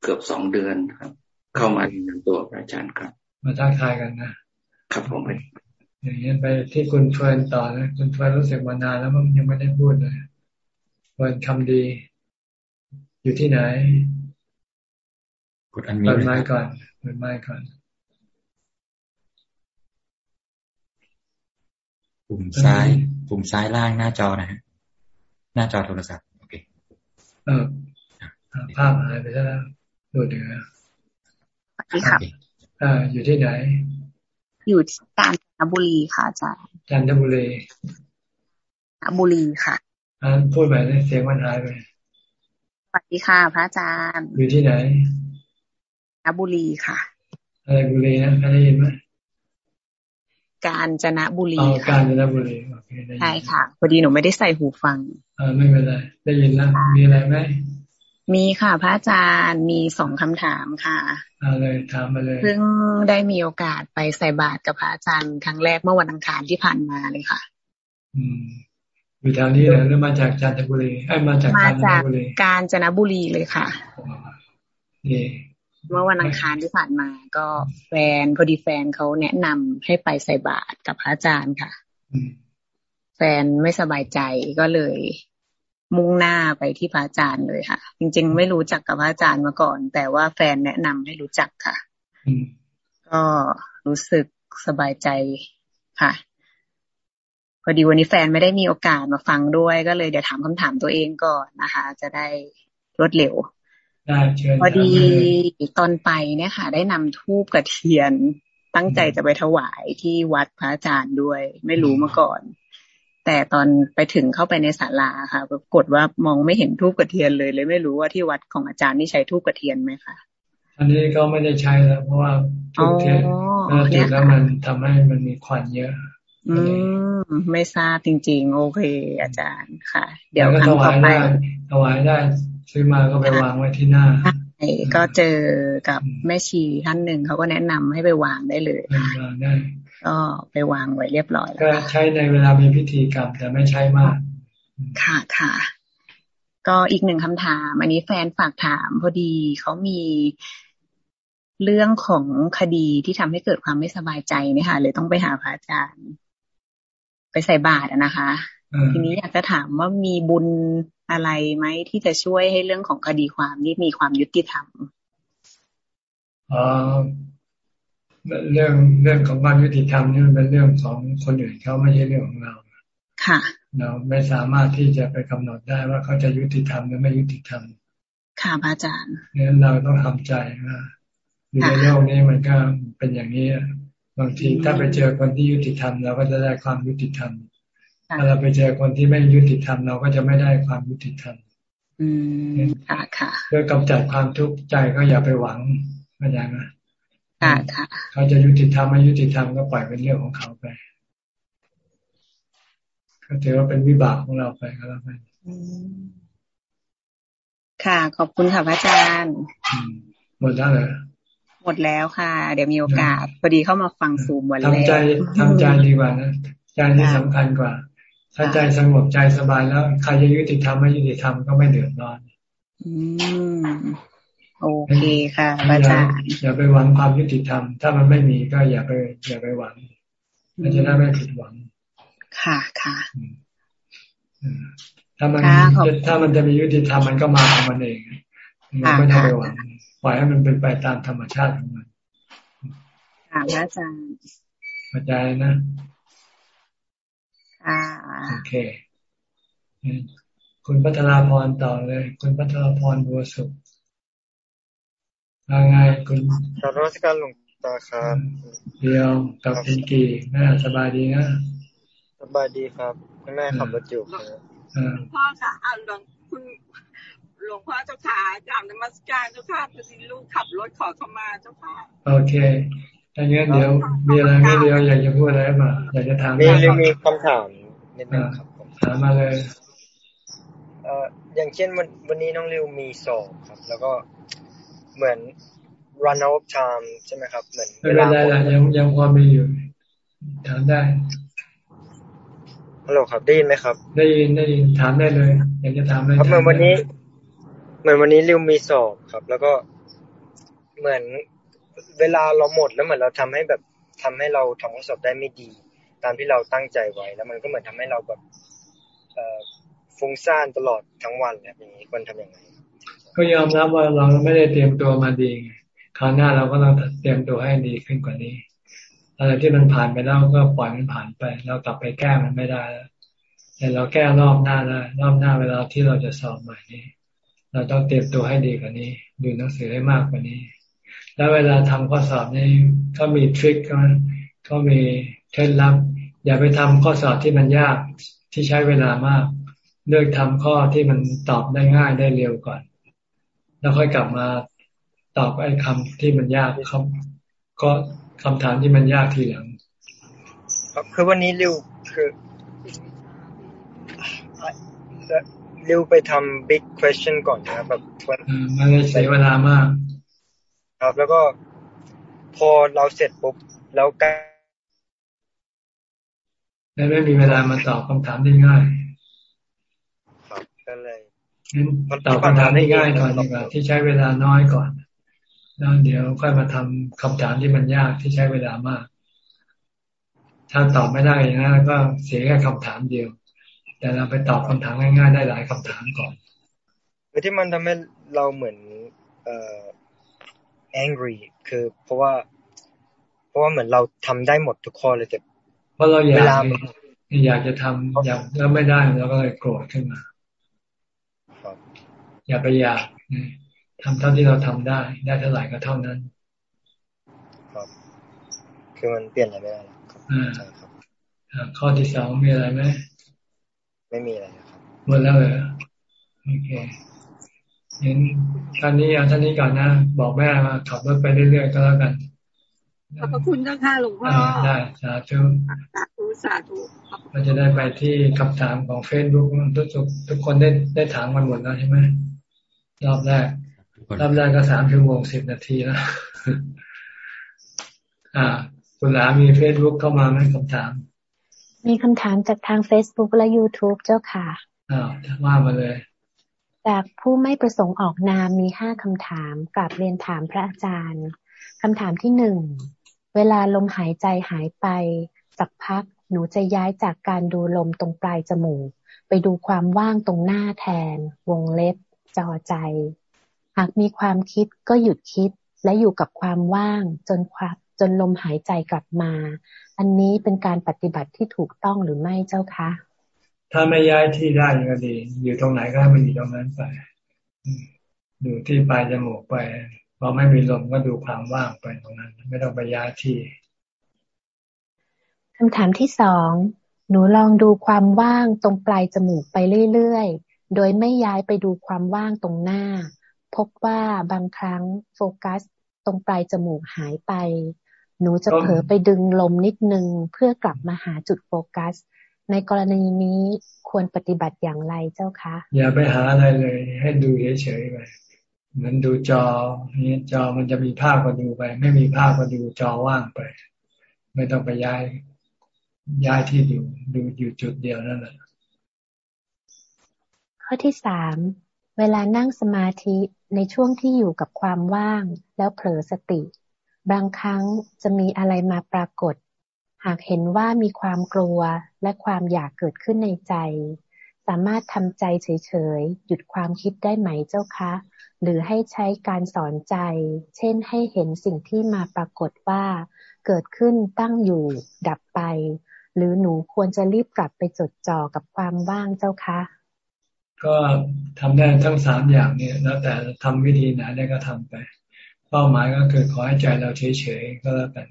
[SPEAKER 49] เกือบสองเดือนครับ เข้ามาในตัวอาจารย์ครับ
[SPEAKER 1] มาทักทายกันนะครับ
[SPEAKER 49] ผม
[SPEAKER 1] อย่างนี้ไปที่คุณเฟิร์นต่อนะคุณเฟิร์นรู้สึกมานานแล้วมันยังไม่ได้พูดเลยเฟิร์นคำดี อยู่ที่ไหน
[SPEAKER 17] กดอันนี้เปิ
[SPEAKER 1] ดไม้ก่อนเปิดไม้ก่อน
[SPEAKER 17] ปุ่มซ้ายปุ่มซ้ายล่างหน้าจอนะฮะหน้าจอโทรศัพท์โอเค
[SPEAKER 1] เออภาพหายไปแล้วดูเดือ
[SPEAKER 50] สวัสดีครับ
[SPEAKER 1] อ่าอยู่ที่ไหน
[SPEAKER 50] อยู่ที่กาญจ นบุรีค่ะอาจารย์
[SPEAKER 1] จันทบุรี
[SPEAKER 50] บุรีค่ะ
[SPEAKER 1] อ่าพูดไปเลยเสียงมันหายไป
[SPEAKER 50] สวัสดีค่ะ พระอาจารย์
[SPEAKER 1] อยู่ที่ไหน
[SPEAKER 50] บุรีค่ะ
[SPEAKER 1] อะไรบุรีนะเคยได้ยินไหม
[SPEAKER 50] กาญจนบุรี
[SPEAKER 1] ค่ะกาญจนบุรีโอเค
[SPEAKER 50] ใช่ค่ะพอดีหนูไม่ได้ใส่หูฟัง
[SPEAKER 1] อ่าไม่เป็นไรได้ยินแล้วมีอะไรไหม
[SPEAKER 50] มีค่ะ พระอาจารย์มีสองคำถามค่ะ
[SPEAKER 1] เอาเลยถามมาเลย
[SPEAKER 50] เพิ่งได้มีโอกาสไปใส่บาตรกับพระอาจารย์ครั้งแรกเมื่อวันอังคารที่ผ่านมาเลยค่ะ
[SPEAKER 1] อืมอยู่แถวนี้เลยหรือมาจากจันทบุรีไอ้มาจาก
[SPEAKER 50] กาญจนบุรีกาญจนบุรีเลยค่ะ
[SPEAKER 1] นี่
[SPEAKER 50] เมื่อวันอังคารที่ผ่านมา ก็แฟนพอดีแฟนเขาแนะนำให้ไปใส่บาตรกับพระอาจารย์ค่ะแฟนไม่สบายใจก็เลย มุ่งหน้าไปที่พระอาจารย์เลยค่ะ จริง ๆ ไม่รู้จักกับพระอาจารย์มาก่อน แต่ว่าแฟนแนะนำให้รู้จักค่ะก็รู้สึกสบายใจค่ะ พอดีวันนี้แฟนไม่ได้มีโอกาสมาฟังด้วยก็เลยเดี๋ยวถามคำถามตัวเองก่อนนะคะ จะได้รวดเร็วพอดีตอนไปเนี่ยค่ะ ได้นำทูบกระเทียนตั้งใจจะไปถวายที่วัดพระอาจารย์ด้วย ไม่รู้มาก่อน แต่ตอนไปถึงเข้าไปในศาลาค่ะปรากฏว่ามองไม่เห็นทูบกระเทียนเลยเลยไม่รู้ว่าที่วัดของอาจารย์นี่ใช้ทูบกระเทียนไหมคะ
[SPEAKER 1] อันนี้ก็ไม่ได้ใช้แล้ว เพราะว่าทูบเทียนเมื่อจุดแล้วมันทำให้มันมีควันเยอะ
[SPEAKER 50] อืมไม่ทราบจริง ๆ โอเค อาจารย์ค่ะ เดี๋ยวครั้ง
[SPEAKER 1] ต่อไปถวายได้ซื้อมาก็ไปวางไว้ที่หน้า
[SPEAKER 50] ก็เจอกับแม่ชีท่านหนึ่งเขาก็แนะนำให้ไปวางได้เลย
[SPEAKER 1] วางได้
[SPEAKER 50] ก็ไปวางไว้เรียบร้อยแล้
[SPEAKER 1] วก็ใช้ในเวลามีพิธีกรรมแต่ไม่ใช่มาก
[SPEAKER 50] ค่ะค่ะ ก็อีกหนึ่งคำถาม อันนี้แฟนฝากถามพอดีเขามีเรื่องของคดีที่ทำให้เกิดความไม่สบายใจเนี่ยค่ะเลยต้องไปหาพระอาจารย์ ไปใส่บาตรนะคะ ทีนี้อยากจะถามว่ามีบุญอะไรไหมที่จะช่วยให้เรื่องของคดีความนี้มีความยุติธรรม
[SPEAKER 1] อ๋อ เรื่องเรื่องของความยุติธรรมนี่มันเป็นเรื่องของคนอื่นเขาไม่ใช่เรื่องของเรา
[SPEAKER 50] ค่ะ
[SPEAKER 1] เราไม่สามารถที่จะไปกำหนดได้ว่าเขาจะยุติธรรมหรือไม่ยุติธรรม
[SPEAKER 50] ค่ะพระอาจารย์
[SPEAKER 1] เนี่ยเราต้องทำใจว่าอยู่ในโลกนี้มันก็เป็นอย่างนี้บางทีถ้าไปเจอคนที่ยุติธรรมเราก็จะได้ความยุติธรรม ถ้าเราไปเจอคนที่ไม่ยุติธรรมเราก็จะไม่ได้ความยุติธรรม
[SPEAKER 50] อืมค่ะค่ะ
[SPEAKER 1] เพื่อกำจัดความทุกข์ใจก็อย่าไปหวังเข้าใจไหม
[SPEAKER 50] ค่ะค่ะ
[SPEAKER 1] เขาจะยุติธรรมไม่ยุติธรรมก็ปล่อยเป็นเรื่องของเขาไปก็ถือว่าเป็นวิบากของเราไปก็แล้วกัน
[SPEAKER 50] ค่ะ ขอบคุณค่ะพระอาจารย์
[SPEAKER 1] หมดแล้วเหรอ
[SPEAKER 50] หมดแล้วค่ะ เดี๋ยวมีโอกาสพอดีเข้ามาฟังซูมวันแรกทำ
[SPEAKER 1] ใจทำใจดีกว่านะใจนี่สำคัญกว่า ถ้าใจสงบใจสบายแล้วใครจะยุติธรรมไม่ยุติธรรมก็ไม่เดือดร้อน
[SPEAKER 50] อืม โอเคค่ะอาจารย์
[SPEAKER 1] อย่าไปหวังความยุติธรรม ถ้ามันไม่มีก็อย่าไป อย่าไปหวังมันจะได้ไม่ผิดหวัง
[SPEAKER 50] ค่ะค่ะ
[SPEAKER 1] ถ้ามันถ้ามันจะมียุติธรรมมันก็มาของมันเองมันไม่ต้องไปหวังปล่อยให้มันเป็นไปตามธรรมชาติของมัน
[SPEAKER 50] ค่ะอาจารย์
[SPEAKER 1] เข้าใจนะ
[SPEAKER 50] อ่า
[SPEAKER 1] โอเคคุณพัทราพรต่อเลย คุณพัทราพรบัวสุข ว่าไงคุณ
[SPEAKER 51] กรบรัชการหลวงตาครับ
[SPEAKER 1] เดียวกับคุณกีแม่สบายดีนะ
[SPEAKER 51] สบายดีครับแม่ขับรถอยู่ครับ
[SPEAKER 52] พ่อค่ะอ่านหลวงคุณหลวงพ่อเจ้าค่ะจามนมัสการเจ้าค่ะพอดีลูกขับรถขอเข้ามาเจ้าค่ะ
[SPEAKER 1] โอเคถ้างั้นเดี๋ยวมีอะไรไม่เดียวอยากจะพูดอะไรบ้างอยากจะถาม
[SPEAKER 51] มีมีคำถามนิดนึงครับ
[SPEAKER 1] ถามมาเลย
[SPEAKER 51] เอ่ออย่างเช่นวันวันนี้น้องริวมีสอบครับ แล้วก็ เหมือน run out of time ใช่ไหมครับ เหมือน
[SPEAKER 1] ไม่เป็นไรละยังยังพอมีอยู่ถามได้
[SPEAKER 51] ฮัลโหลครับได้ยินไหมครับ
[SPEAKER 1] ได้ยินได้ยินถามได้เลยอยากจะถามอะไร
[SPEAKER 51] ครับเหมือนวันนี้ เหมือนวันนี้ริวมีสอบครับ แล้วก็เหมือนเวลาเราหมดแล้วเหมือนเราทำให้แบบทำให้เราทำข้อสอบได้ไม่ดี ตามที่เราตั้งใจไว้ แล้วมันก็เหมือนทำให้เราแบบฟุ้งซ่านตลอดทั้งวันแบบนี้ควรทำยังไง
[SPEAKER 1] ก็ยอมรับว่าเราไม่ได้เตรียมตัวมาดีคราวหน้าเราก็ต้องเตรียมตัวให้ดีขึ้นกว่านี้ อะไรที่มันผ่านไปแล้วก็ปล่อยมันผ่านไป เรากลับไปแก้มันไม่ได้แล้วแต่เราแก้รอบหน้าได้รอบหน้าเวลาที่เราจะสอบใหม่นี้ เราต้องเตรียมตัวให้ดีกว่านี้ ดูหนังสือให้มากกว่านี้ แล้วเวลาทำข้อสอบนี้ก็มีทริคก็มีเคล็ดลับ อย่าไปทำข้อสอบที่มันยากที่ใช้เวลามาก เลือกทำข้อที่มันตอบได้ง่ายได้เร็วก่อน แล้วค่อยกลับมาตอบไอ้คำที่มันยากครับ ก็คำถามที่มันยากทีหลัง
[SPEAKER 51] ครับคือวันนี้ริวคือริวไปทำ big question ก่อนนะครับแบบ
[SPEAKER 1] มันเลยเสียเวลามาก
[SPEAKER 51] ครับ แล้วก็พอเราเสร็จปุ๊บแล้วก็
[SPEAKER 1] ไม่มีเวลามาตอบคำถามได้ง่าย
[SPEAKER 51] ครับก็เลย
[SPEAKER 1] ตอบคำถามได้ง่ายก่อนดีกว่าที่ใช้เวลาน้อยก่อนแล้วเดี๋ยวค่อยมาทำคำถามที่มันยากที่ใช้เวลามาก ถ้าตอบไม่ได้นะก็เสียแค่คำถามเดียว แต่เราไปตอบคำถามง่ายๆได้หลายคำถามก่อน
[SPEAKER 51] ที่มันทำให้เราเหมือนเอ่อ angry คือเพราะว่า เพราะว่าเหมือนเราทำได้หมดทุกข้อเลยแต่
[SPEAKER 1] เพราะเราอยากอยากจะทำอยากแล้วไม่ได้เราก็เลยโกรธขึ้นมา อย่าไปอยากทำเท่าที่เราทำได้ ได้เท่าไหร่ก็เท่านั้น
[SPEAKER 51] ครับ คือมันเปลี่ยนอะไรไม่ได้ครับใช่ครับ
[SPEAKER 1] ข้อที่สองมีอะไรไหม
[SPEAKER 51] ไม่มีอะไรครับ
[SPEAKER 1] หมดแล้วเหรอโอเคเห็นท่านนี้เอาท่านนี้ก่อนนะ บอกแม่มาขับรถไปเรื่อยๆก็แล้วกัน
[SPEAKER 52] ขอบพระคุณเจ้าค่ะหลวงพ่อ
[SPEAKER 1] ได้สาธุ
[SPEAKER 52] สาธุสาธุ
[SPEAKER 1] เราจะได้ไปที่คำถามของเฟซบุ๊กทุกทุกคนได้ได้ถามมันหมดแล้วใช่ไหม รอบแรกรอบแรกก็สามชั่วโมงสิบนาทีแล้วอ่า คุณหลามีเฟซบุ๊กเข้ามาไหมคำถาม
[SPEAKER 53] มีคำถามจากทาง Facebook และ YouTube เจ้าค่ะ
[SPEAKER 1] อ้าวว่ามาเลย
[SPEAKER 53] จากผู้ไม่ประสงค์ออกนามมีห้าคำถามกลับเรียนถามพระอาจารย์คำถามที่หนึ่ง เวลาลมหายใจหายไป สักพักหนูจะย้ายจากการดูลมตรงปลายจมูก ไปดูความว่างตรงหน้าแทน วงเล็บ จอใจ หากมีความคิดก็หยุดคิดและอยู่กับความว่างจนควักจนลมหายใจกลับมา อันนี้เป็นการปฏิบัติที่ถูกต้องหรือไม่เจ้าคะ
[SPEAKER 1] ถ้าไม่ย้ายที่ได้ก็ดี อยู่ตรงไหนก็ให้มันอยู่ตรงนั้นไป ดูที่ปลายจมูกไปพอไม่มีลมก็ดูความว่างไปตรงนั้น ไม่ต้องไปย้ายที่
[SPEAKER 53] คำถามที่สอง หนูลองดูความว่างตรงปลายจมูกไปเรื่อยๆ โดยไม่ย้ายไปดูความว่างตรงหน้า พบว่าบางครั้งโฟกัสตรงปลายจมูกหายไป หนูจะเผลอไปดึงลมนิดนึง เพื่อกลับมาหาจุดโฟกัส ในกรณีนี้ควรปฏิบัติอย่างไรเจ้าคะ
[SPEAKER 1] อย่าไปหาอะไรเลย ให้ดูเฉยๆไปเหมือนดูจอนี้จอมันจะมีภาพก็ดูไป ไม่มีภาพก็ดูจอว่างไป ไม่ต้องไปย้ายย้ายที่ดูดูอยู่จุดเดียวนั่นแหละ
[SPEAKER 53] ข้อที่สามเวลานั่งสมาธิในช่วงที่อยู่กับความว่างแล้วเผลอสติ บางครั้งจะมีอะไรมาปรากฏ หากเห็นว่ามีความกลัวและความอยากเกิดขึ้นในใจ สามารถทำใจเฉยๆ หยุดความคิดได้ไหมเจ้าคะ หรือให้ใช้การสอนใจ เช่นให้เห็นสิ่งที่มาปรากฏว่า เกิดขึ้นตั้งอยู่ ดับไป หรือหนูควรจะรีบกลับไปจดจ่อกับความว่างเจ้าคะ
[SPEAKER 1] ก็ทำได้ทั้งสามอย่างเนี่ยแล้วแต่ทำวิธีไหนได้ก็ทำไป เป้าหมายก็คือขอให้ใจเราเฉยๆก็แล้วกัน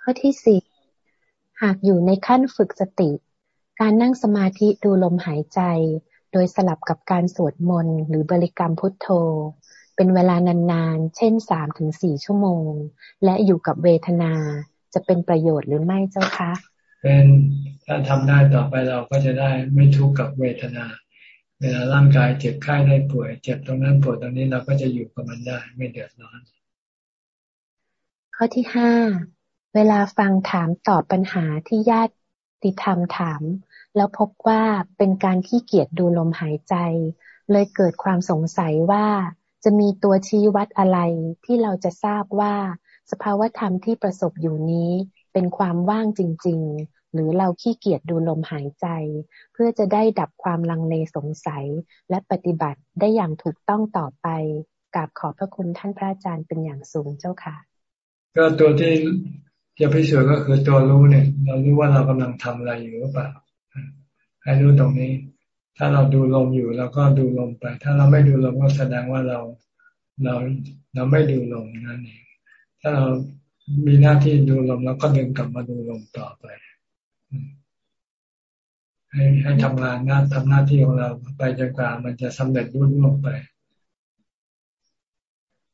[SPEAKER 53] ข้อที่สี่หากอยู่ในขั้นฝึกสติ การนั่งสมาธิดูลมหายใจ โดยสลับกับการสวดมนต์หรือบริกรรมพุทโธ เป็นเวลานานๆ เช่นสามถึงสี่ชั่วโมง และอยู่กับเวทนาจะเป็นประโยชน์หรือไม่เจ้าคะ
[SPEAKER 1] เป็นถ้าทำได้ต่อไปเราก็จะได้ไม่ทุกข์กับเวทนา เวลาร่างกายเจ็บไข้ได้ป่วย เจ็บตรงนั้นปวดตรงนี้เราก็จะอยู่กับมันได้ ไม่เดือดร้อน
[SPEAKER 53] ข้อที่ห้าเวลาฟังถามตอบปัญหาที่ญาติธรรมถาม แล้วพบว่าเป็นการขี้เกียจดูลมหายใจ เลยเกิดความสงสัยว่าจะมีตัวชี้วัดอะไรที่เราจะทราบว่าสภาวธรรมที่ประสบอยู่นี้ เป็นความว่างจริง ๆ หรือเราขี้เกียจดูลมหายใจ เพื่อจะได้ดับความลังเลสงสัย และปฏิบัติได้อย่างถูกต้องต่อไปกราบขอบพระคุณท่านพระอาจารย์เป็นอย่างสูงเจ้าค่ะ
[SPEAKER 1] ก็ตัวที่จะพิสูจน์ก็คือตัวรู้เนี่ย เรารู้ว่าเรากำลังทำอะไรอยู่หรือเปล่าให้รู้ตรงนี้ ถ้าเราดูลมอยู่เราก็ดูลมไป ถ้าเราไม่ดูลมก็แสดงว่าเราเราเราไม่ดูลมนั่นเองถ้าเรา มีหน้าที่ดูลมเราก็ดึงกลับมาดูลมต่อไป ให้ให้ทำงานงานทำหน้าที่ของเราไปจนกว่ามันจะสำเร็จรุ่นลงไป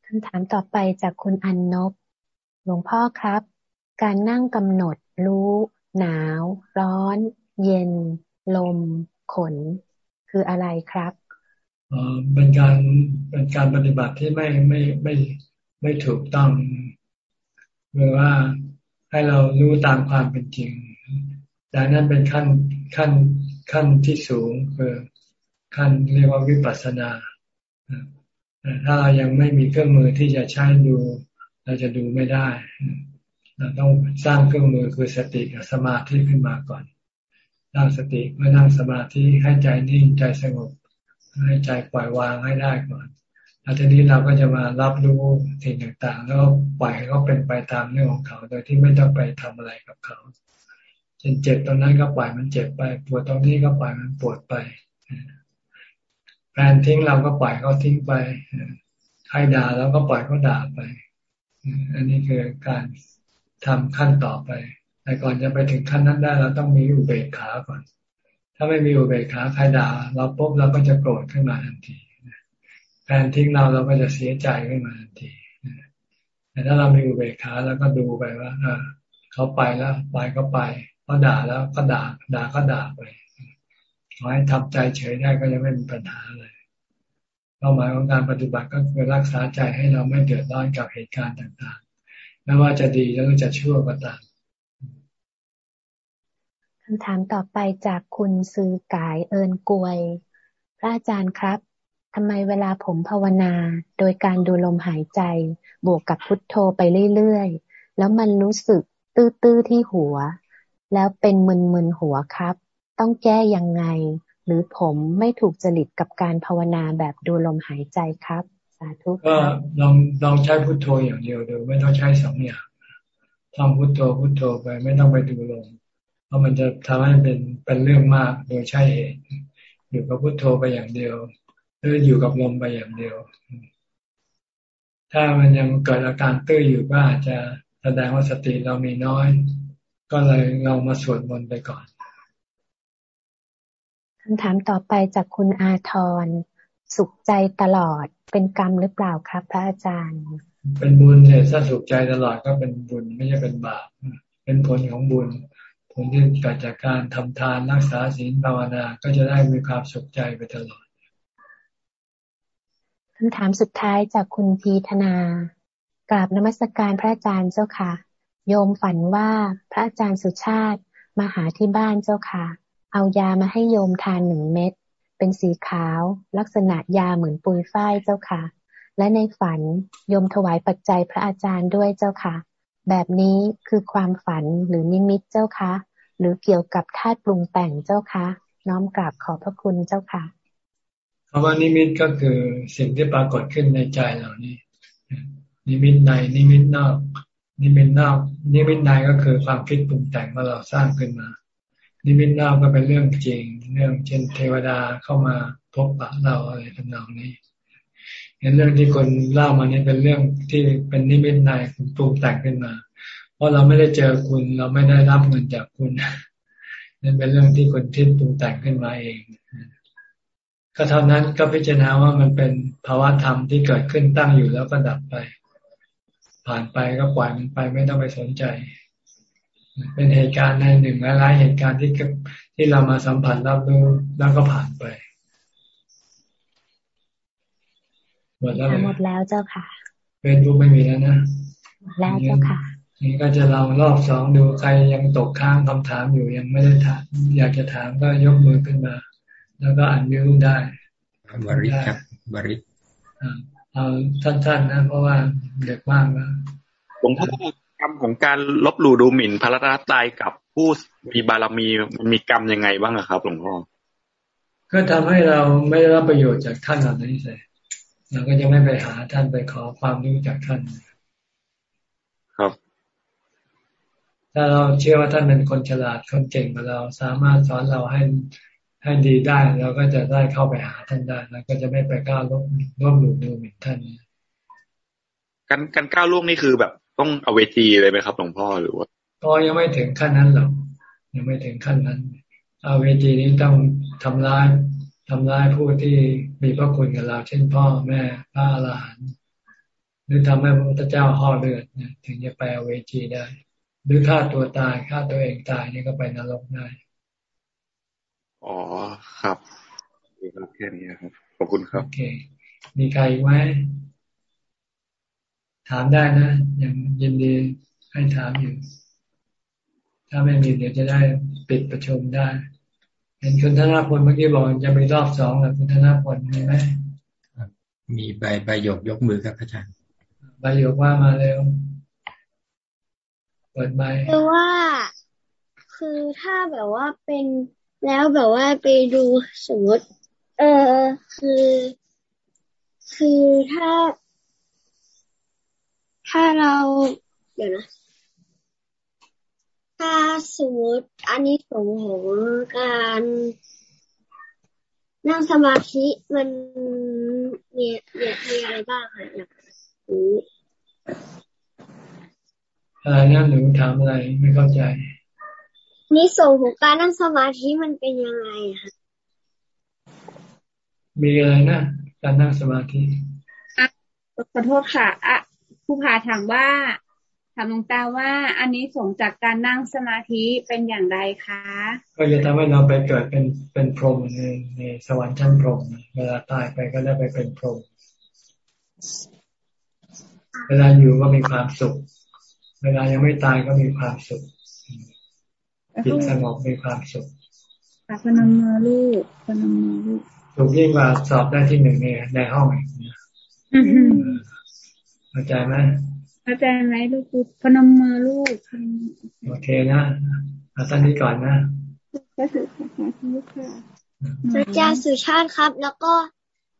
[SPEAKER 53] คำถามต่อไปจากคุณอันนบหลวงพ่อครับ การนั่งกำหนดรู้ หนาว ร้อน เย็น ลม ขน คืออะไรครับ
[SPEAKER 1] อ๋อเป็นการเป็นการปฏิบัติที่ไม่ไม่ไม่ไม่ถูกต้องห รือว่าให้เรารู้ตามความเป็นจริงดังนั้นเป็นขั้นขั้นขั้นที่สูงคือขั้นเรียกว่าวิปัสสนาถ้าเรายังไม่มีเครื่องมือที่จะใช้ดู เราจะดูไม่ได้ เราต้องสร้างเครื่องมือคือสติกับสมาธิขึ้นมาก่อนสร้างสติเมื่อนั่งสมาธิให้ใจนิ่งใจสงบให้ใจปล่อยวางให้ได้ก่อน แล้วทีนี้เราก็จะมารับรู้สิ่งต่างๆ แล้วปล่อยให้เขาเป็นไปตามเรื่องของเขา โดยที่ไม่ต้องไปทำอะไรกับเขาเช่นเจ็บตรงนั้นก็ปล่อยมันเจ็บไป ปวดตรงนี้ก็ปล่อยมันปวดไปแฟนทิ้งเราก็ปล่อยเขาทิ้งไปใครด่าเราก็ปล่อยเขาด่าไป อันนี้คือการทำขั้นต่อไป แต่ก่อนจะไปถึงขั้นนั้นได้เราต้องมีอุเบกขาก่อน ถ้าไม่มีอุเบกขาใครด่าเราปุ๊บเราก็จะโกรธขึ้นมาทันที แฟนทิ้งเราเราก็จะเสียใจขึ้นมาทันทีแต่ถ้าเรามีอุเบกขาแล้วก็ดูไปว่าเขาไปแล้วไปก็ไปเขาด่าแล้วก็ด่าด่าก็ด่าไปขอให้ทำใจเฉยได้ก็ยังไม่มีปัญหาเลยเป้าหมายของการปฏิบัติก็คือรักษาใจให้เราไม่เดือดร้อนกับเหตุการณ์ต่างๆ ไม่ว่าจะดีหรือจะชั่วก็ตาม
[SPEAKER 53] คำถามต่อไปจากคุณซือกายเอินกวย พระอาจารย์ครับ ทำไมเวลาผมภาวนา โดยการดูลมหายใจ บวกกับพุทโธไปเรื่อยๆ แล้วมันรู้สึกตื้อๆที่หัว แล้วเป็นมึนๆหัวครับ ต้องแก้ยังไง หรือผมไม่ถูกจริตกับการภาวนาแบบดูลมหายใจครับ สาธุ
[SPEAKER 1] ก็ลองลองใช้พุทโธอย่างเดียวเดียวไม่ต้องใช้สองอย่างทำพุทโธพุทโธไปไม่ต้องไปดูลมเพราะมันจะทำให้เป็นเป็นเรื่องมากโดยใช่เหตุอยู่กับพุทโธไปอย่างเดียว หรืออยู่กับลมไปอย่างเดียว ถ้ามันยังเกิดอาการตื้ออยู่ก็อาจจะแสดงว่าสติเรามีน้อย ก็เลยเรามาสวดมนต์ไปก่อน
[SPEAKER 53] คำถามต่อไปจากคุณอาทร สุขใจตลอดเป็นกรรมหรือเปล่าครับ พระอาจารย์
[SPEAKER 1] เป็นบุญเนี่ยถ้าสุขใจตลอดก็เป็นบุญไม่ใช่เป็นบาปเป็นผลของบุญผลที่เกิดจากการทำทานรักษาศีลภาวนาก็จะได้มีความสุขใจไปตลอด
[SPEAKER 53] คำถามสุดท้ายจากคุณพีธนากราบนมัสการพระอาจารย์เจ้าค่ะ โยมฝันว่าพระอาจารย์สุชาติมาหาที่บ้านเจ้าค่ะ เอายามาให้โยมทานหนึ่งเม็ด เป็นสีขาว ลักษณะยาเหมือนปุยฝ้ายเจ้าค่ะ และในฝันโยมถวายปัจจัยพระอาจารย์ด้วยเจ้าค่ะ แบบนี้คือความฝันหรือนิมิตเจ้าค่ะ หรือเกี่ยวกับธาตุปรุงแต่งเจ้าค่ะ น้อมกราบขอพระคุณเจ้าค่ะ
[SPEAKER 1] คำว่านิมิตก็คือสิ่งที่ปรากฏขึ้นในใจเรานี่นิมิตในนิมิตนอก นิมิตนอกนิมิตในก็คือความคิดปรุงแต่งที่เราสร้างขึ้นมา นิมิตนอกก็เป็นเรื่องจริง เรื่องเช่นเทวดาเข้ามาพบปะเราอะไรทำนองนี้เห็นเรื่องที่คนเล่ามานี่เป็นเรื่องที่เป็นนิมิตในคุณปรุงแต่งขึ้นมา เพราะเราไม่ได้เจอคุณเราไม่ได้รับเงินจากคุณนั่นเป็นเรื่องที่คนที่ปรุงแต่งขึ้นมาเอง ก็เท่านั้นก็พิจารณาว่ามันเป็นภาวะธรรมที่เกิดขึ้นตั้งอยู่แล้วก็ดับไป ผ่านไปก็ปล่อยมันไปไม่ต้องไปสนใจ เป็นเหตุการณ์ในหนึ่งหลายเหตุการณ์ที่ที่เรามาสัมผัสรับรู้แล้วก็ผ่านไป
[SPEAKER 53] หมดแล้วหมดแล้วเจ้าค่ะ
[SPEAKER 1] เป็นรูปไม่มีแล้วนะ
[SPEAKER 53] หมดแล้วเจ้าค่ะ
[SPEAKER 1] นี่ก็จะลองรอบสองดูใครยังตกค้างคำถามอยู่ยังไม่ได้ถามอยากจะถามก็ยกมือขึ้นมา แล้วก็อ่านวิวได้
[SPEAKER 17] บริครับบริ
[SPEAKER 1] เอาท่านๆนะเพราะว่าเด็กมากแล้ว
[SPEAKER 54] หลวงพ่อกรรมของการลบหลู่ดูหมิ่นพระรัตนตรัยกับผู้มีบารมีมันมีกรรมยังไงบ้างครับหลวงพ่อ
[SPEAKER 1] ก็ทำให้เราไม่ได้รับประโยชน์จากท่านเหล่านี้เลยเราก็จะไม่ไปหาท่านไปขอความรู้จากท่าน
[SPEAKER 54] ครับ
[SPEAKER 1] ถ้าเราเชื่อว่าท่านเป็นคนฉลาดคนเก่งกว่าเราสามารถสอนเราให้ ให้ดีได้เราก็จะได้เข้าไปหาท่านได้แล้วก็จะไม่ไปก้าวลบลบหลู่ดูหมิ่นท่าน
[SPEAKER 54] การการก้าวล่วงนี่คือแบบต้องเอาเวทีเลยไหมครับหลวงพ่อหรือว่า
[SPEAKER 1] ก็ยังไม่ถึงขั้นนั้นหรอกยังไม่ถึงขั้นนั้นเอาเวทีนี้ต้องทำร้ายทำร้ายผู้ที่มีพระคุณกับเรา เช่นพ่อแม่พระอรหันต์หรือทำให้พระพุทธเจ้าห่อเลือดเนี่ยถึงจะไปเอาเวทีได้ หรือฆ่าตัวตายฆ่าตัวเองตายนี่ก็ไปนรกได้
[SPEAKER 14] อ๋อครับแค่นี้ครับ ขอบคุณครับ
[SPEAKER 1] โอเค มีใครไหมถามได้นะ ยังยินดีให้ถามอยู่ ถ้าไม่มีเดี๋ยวจะได้ปิดประชุมได้ เห็นคุณธนาพลเมื่อกี้บอกจะมีรอบสองแล้วคุณธนาพลมีไหม
[SPEAKER 17] มีใบใบหยกยกมือครับอาจารย์
[SPEAKER 1] ใบหยกว่ามาเร็วเปิดไม
[SPEAKER 47] คือว่า คือถ้าแบบว่าเป็น แล้วแบบว่าไปดูสมมติ เออคือ คือถ้า ถ้าเราเดี๋ยวนะ ถ้าสมมติอันนี้สงของการนั่งสมาธิมันมีมีมีอะไรบ้างคะอยากรู้
[SPEAKER 1] อะไรนะหนูถามอะไรไม่เข้าใจ
[SPEAKER 47] นี่ส่งของการนั่งสมาธิมันเป็นยังไงคะ
[SPEAKER 1] มีอะไรนะการนั่งสมาธิ
[SPEAKER 8] ขอโทษค่ะอะผู้พาถามว่าถามหลวงตาว่า อันนี้ส่งจากการนั่งสมาธิเป็นอย่างไรคะ
[SPEAKER 1] ก็จะทำให้เราไปเกิดเป็นเป็นพรหมในในสวรรค์ชั้นพรหมเวลาตายไปก็ได้ไปเป็นพรหมเวลาอยู่ก็มีความสุข เวลายังไม่ตายก็มีความสุข จิตสงบมีความสุข
[SPEAKER 8] พนมมือลูกพนมมือลูก
[SPEAKER 1] ถูกยิ่งกว่าสอบได้ที่หนึ่งในในห้องอีกเข้าใจไหม
[SPEAKER 8] เข้าใจไหมลูกพนมมือลูก
[SPEAKER 1] โอเคนะเอาท่านนี้ก่อนนะ
[SPEAKER 47] พระอาจารย์สุชาติครับ แล้วก็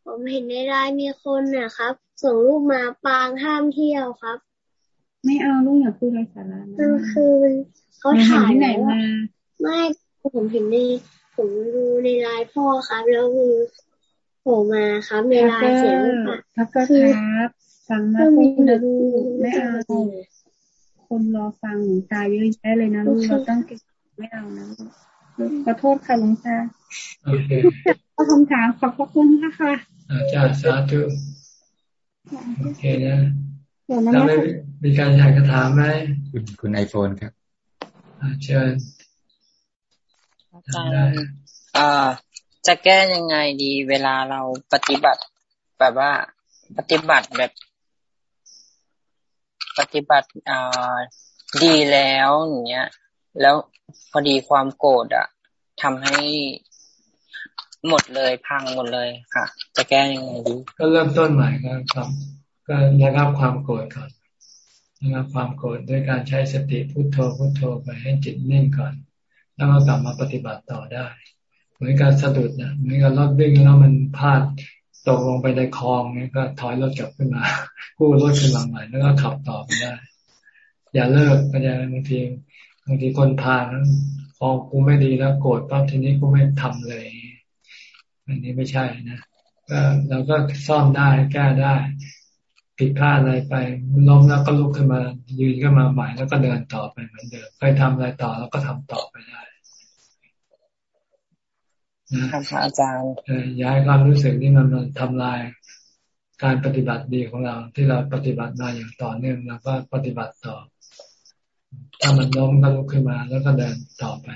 [SPEAKER 47] ผมเห็นในไลน์มีคนนะครับ ส่งรูปมาปางห้ามเที่ยวครับ
[SPEAKER 8] ไม่เอาลูกอย่าพูดไรสาระ
[SPEAKER 47] นะคือเขาถ่ายไหนมาไม่ผมเห็นในผมดูในไลน์พ่อครับ แล้วคือโผล่มาครับในไลน์เสียง
[SPEAKER 8] ค่ะก็ครับฟังนะพูดนะลูกไม่เอาคนรอฟังหลวงตาเยอะแยะเลยนะลูกเราต้องไม่เอานะลูกขอโทษค่ะหลวงตาโอเคคำถามขอบพระคุณนะคะ
[SPEAKER 1] อาจารย์สาธุโอเคนะแล้วไม่ มีการอยากจะถามไหม
[SPEAKER 17] คุณคุณไอโฟนครับ
[SPEAKER 1] เชิญ
[SPEAKER 55] อาจารย์อ่าจะแก้ยังไงดีเวลาเราปฏิบัติแบบว่าปฏิบัติแบบ ปฏิบัติอ่าดีแล้วอย่างเงี้ย แล้วพอดีความโกรธอะทำให้หมดเลยพังหมดเลยค่ะ จะแก้ยังไงดี
[SPEAKER 1] ก็เริ่มต้นใหม่ก็ครับก็ระงับความโกรธก่อน ระงับความโกรธด้วยการใช้สติพุโทโธพุโทโธไปให้จิตนิ่งก่อน แล้วก็กลับมาปฏิบัติต่อได้ เหมือนการสะดุดนะเหมือนกับรถวิ่งแล้วมันพลาดตกลงไปในคลองนี่ก็ถอยรถกลับขึ้นมากู้รถขึ้นมาใหม่แล้วก็ขับต่อไปได้ อย่าเลิกก็จะบางทีบางทีคนพานะคลองกูไม่ดีแล้วโกรธปั๊บทีนี้กูไม่ทำเลย อันนี้ไม่ใช่นะก็เราก็ซ่อมได้แก้ได้ ผิดพลาดอะไรไปล้มแล้วก็ลุกขึ้นมา ยืนขึ้นมาใหม่แล้วก็เดินต่อไปเหมือนเดิมเคยทำอะไรต่อแล้วก็ทำต่อไปได้
[SPEAKER 55] นะครับอาจารย์
[SPEAKER 1] ย้ายความรู้สึกนี่มันมันทำลายการปฏิบัติดีของเรา ที่เราปฏิบัติมาอย่างต่อเนื่องแล้วก็ปฏิบัติต่อ ถ้ามันล้มก็ลุกขึ้นมา แล้วก็เดินต่อไป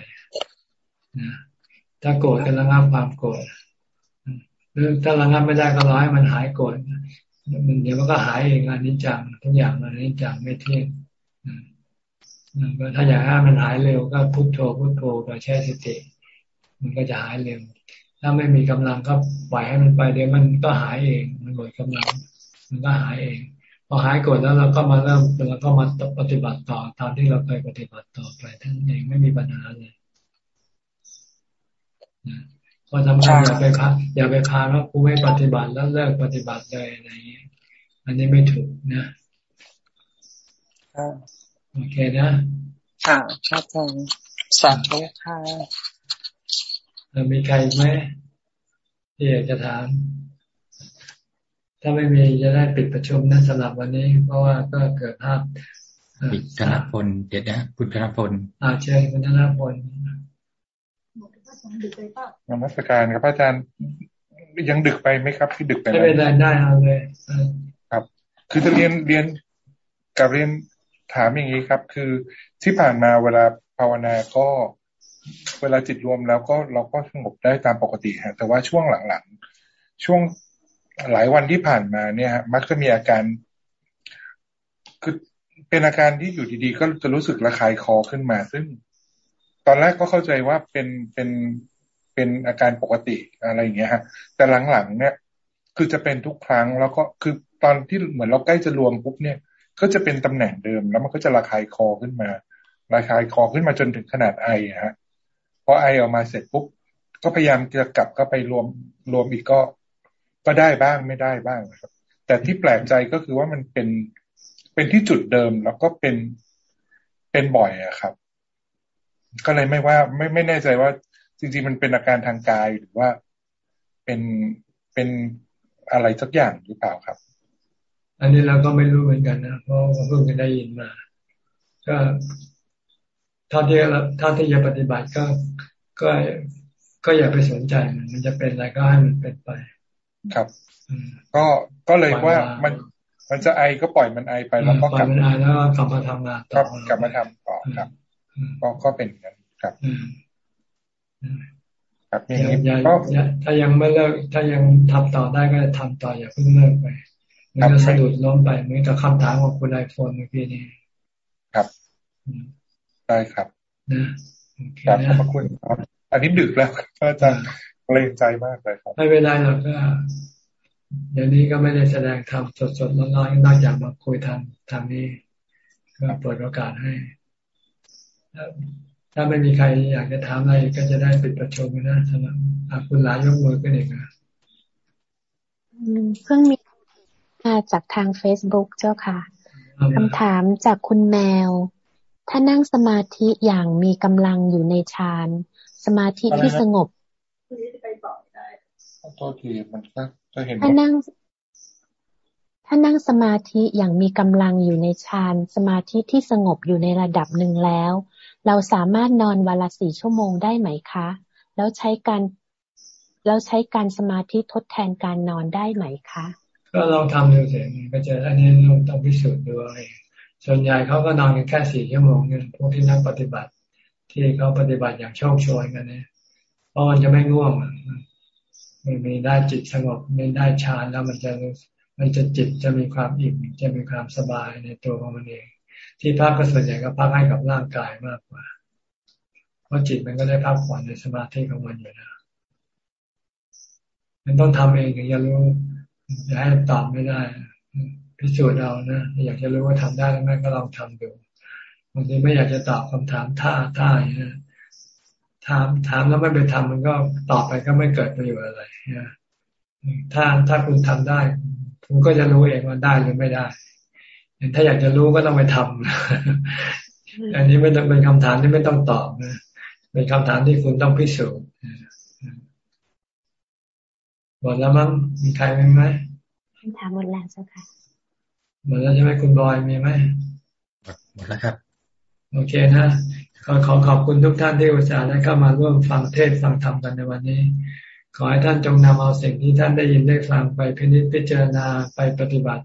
[SPEAKER 1] นะถ้าโกรธก็ระงับความโกรธหรือถ้าระงับไม่ได้ก็รอให้มันหายโกรธ มันเดี๋ยวมันก็หายเองอนนี้จังทุกอย่างมันนี้จังไม่เที่ยงถ้าอยากให้มันหายเร็วก็พุโทโธพุโทโธโดยใช้สติ มันก็จะหายเร็ว ถ้าไม่มีกำลังก็ปล่อยให้มันไปเดี๋ยวมันก็หายเอง มันหมดกำลัง มันก็หายเอง พอหายกดแล้วเราก็มาเริ่มเราก็มาปฏิบัติต่อตามที่เราเคยปฏิบัติต่อไปท่านเองไม่มีปัญหาเลย พอทำคัญอย่าไปพาอย่าไปพาว่ากูไม่ปฏิบัติแล้วเลิกปฏิบัติเลยอะไรอย่างนี้อันนี้ไม่ถูกนะโอเคนะ
[SPEAKER 55] ค่ะครับผมสาธุค่ะ
[SPEAKER 1] มีใครไหมที่อยากจะถาม ถ้าไม่มีจะได้ปิดประชุมนะสำหรับวันนี้ เพราะว่าก็เกิดภาพ
[SPEAKER 17] ปิดธนพลเดี๋ยวนะคุณธนพล
[SPEAKER 1] อาเชิญคุณธนพล
[SPEAKER 25] นมัสการครับอาจารย์ยังดึกไปไหมครับ ที่ดึกไป
[SPEAKER 1] ไม่เป็นไรได้เอาเลย
[SPEAKER 25] ครับ คือจะเรียนเรียนกับเรียนถามอย่างนี้ครับ คือที่ผ่านมาเวลาภาวนาก็เวลาจิตรวมแล้วก็เราก็สงบได้ตามปกติฮะแต่ว่าช่วงหลังๆ ช่วงหลายวันที่ผ่านมาเนี่ยมักจะมีอาการคือเป็นอาการที่อยู่ดีๆ ก็จะรู้สึกระคายคอขึ้นมา ซึ่ง ตอนแรกก็เข้าใจว่าเป็นเป็นเป็นอาการปกติอะไรอย่างเงี้ยฮะ แต่หลังๆเนี่ย คือจะเป็นทุกครั้งแล้วก็คือตอนที่เหมือนเราใกล้จะรวมปุ๊บเนี่ย ก็จะเป็นตำแหน่งเดิม แล้วมันก็จะระคายคอขึ้นมาระคายคอขึ้นมาจนถึงขนาดไอฮะพอไอออกมาเสร็จปุ๊บก็พยายามจะกลับเข้าไปรวมรวมอีกก็ ก็ได้บ้างไม่ได้บ้างครับ แต่ที่แปลกใจก็คือว่ามันเป็นเป็นที่จุดเดิมแล้วก็เป็นเป็นบ่อยอะครับ ก็เลยไม่ว่าไม่ไม่แน่ใจว่า จริง ๆ มันเป็นอาการทางกายหรือว่าเป็นเป็นอะไรสักอย่างหรือเปล่าครับ
[SPEAKER 1] อันนี้เราก็ไม่รู้เหมือนกันนะเพราะเพิ่งได้ยินมา ก็ถ้าที่ถ้าที่จะปฏิบัติก็ก็ก็อย่าไปสนใจมันมันจะเป็นอะไรก็ให้มันเป็นไป
[SPEAKER 25] ครับก็ก็เลยว่ามันมันจะไอก็ปล่อยมันไอไปแล้วก็
[SPEAKER 1] กลับมาแล้วกลับมาทำงาน
[SPEAKER 25] ต่อกลับมาทำต่อครับ ก็ก็เป็นอย่างนั้นครับครับ
[SPEAKER 1] อย่างนี้ก็ถ้ายังไม่เลิก ถ้ายังทำต่อได้ก็ทำต่ออย่าเพิ่งเลิกไปมันจะสะดุดล้มไปเหมือนกับคำถามของคุณไอโฟนเมื่อกี้นี้
[SPEAKER 25] ครับได้ครับนะครับขอบคุณครับ อันนี้ดึกแล้วอาจารย์เกรงใจมากเลยครับ
[SPEAKER 1] ไม่เป็นไรหรอกก็เดี๋ยวนี้ก็ไม่ได้แสดงทำสดๆร้อนๆนอกจากมาคุยทางทางนี้ ก็เปิดโอกาสให้ ถ้าไม่มีใครอยากจะถามอะไรก็จะได้ปิดประชุมนะสำหรับคุณหลายยกมือก็เองนะ
[SPEAKER 53] เพิ่งมีมาจากทางเฟซบุ๊กเจ้าค่ะคำถามจากคุณแมว ถ้านั่งสมาธิอย่างมีกำลังอยู่ในฌานสมาธิที่สงบ
[SPEAKER 25] โทษทีมันก็จะเห็น
[SPEAKER 53] ถ้านั่ง ถ้านั่งสมาธิอย่างมีกำลังอยู่ในฌานสมาธิที่สงบอยู่ในระดับหนึ่งแล้ว เราสามารถนอนวันละสี่ชั่วโมงได้ไหมคะ แล้วใช้การแล้วใช้การสมาธิทดแทนการนอนได้ไหมคะ
[SPEAKER 1] ก็ลองทำดูสิก็จะอันนี้เราต้องพิสูจน์ดูเองส่วนใหญ่เขาก็นอนกันแค่สี่ชั่วโมงเนี่ยพวกที่นักปฏิบัติ ที่เขาปฏิบัติอย่างโชคโชยกันเนี่ยเพราะมันจะไม่ง่วงมันมีได้จิตสงบม่ได้ฌานแล้วมันจะมันจะจิตจะมีความอิ่มจะมีความสบายในตัวของมันเอง ที่พักก็ส่วนใหญ่ก็พักให้กับร่างกายมากกว่า เพราะจิตมันก็ได้พักผ่อนในสมาธิของมันอยู่นะมันต้องทำเองถึงจะรู้อย่าให้ตอบไม่ได้ พิสูจน์เอานะอยากจะรู้ว่าทำได้แล้วแม่ก็ลองทำดูบางทีไม่อยากจะตอบคำถามท่าท่าอย่างนี้ถามถามแล้วไม่ไปทำมันก็ตอบไปก็ไม่เกิดประโยชน์อะไรนะถ้าถ้าคุณทำได้ คุณก็จะรู้เองว่าได้หรือไม่ได้ ถ้าอยากจะรู้ก็ต้องไปทำอันนี้ไม่ต้องเป็นคำถามที่ไม่ต้องตอบนะเป็นคำถามที่คุณต้องพิสูจน์หมดแล้วมั้งมีใครไหม
[SPEAKER 53] คำถามหมดแล้วเจ้าค่ะ
[SPEAKER 1] หมดแล้วใช่ไหมคุณบอยมีไหม
[SPEAKER 17] หมดแล้วครับ
[SPEAKER 1] โอเคนะขอขอขอบคุณทุกท่านที่อุตส่าห์ได้เข้ามาร่วมฟังเทศฟังธรรมกันในวันนี้ ขอให้ท่านจงนำเอาสิ่งที่ท่านได้ยินได้ฟังไปพินิจพิจารณาไปปฏิบัติ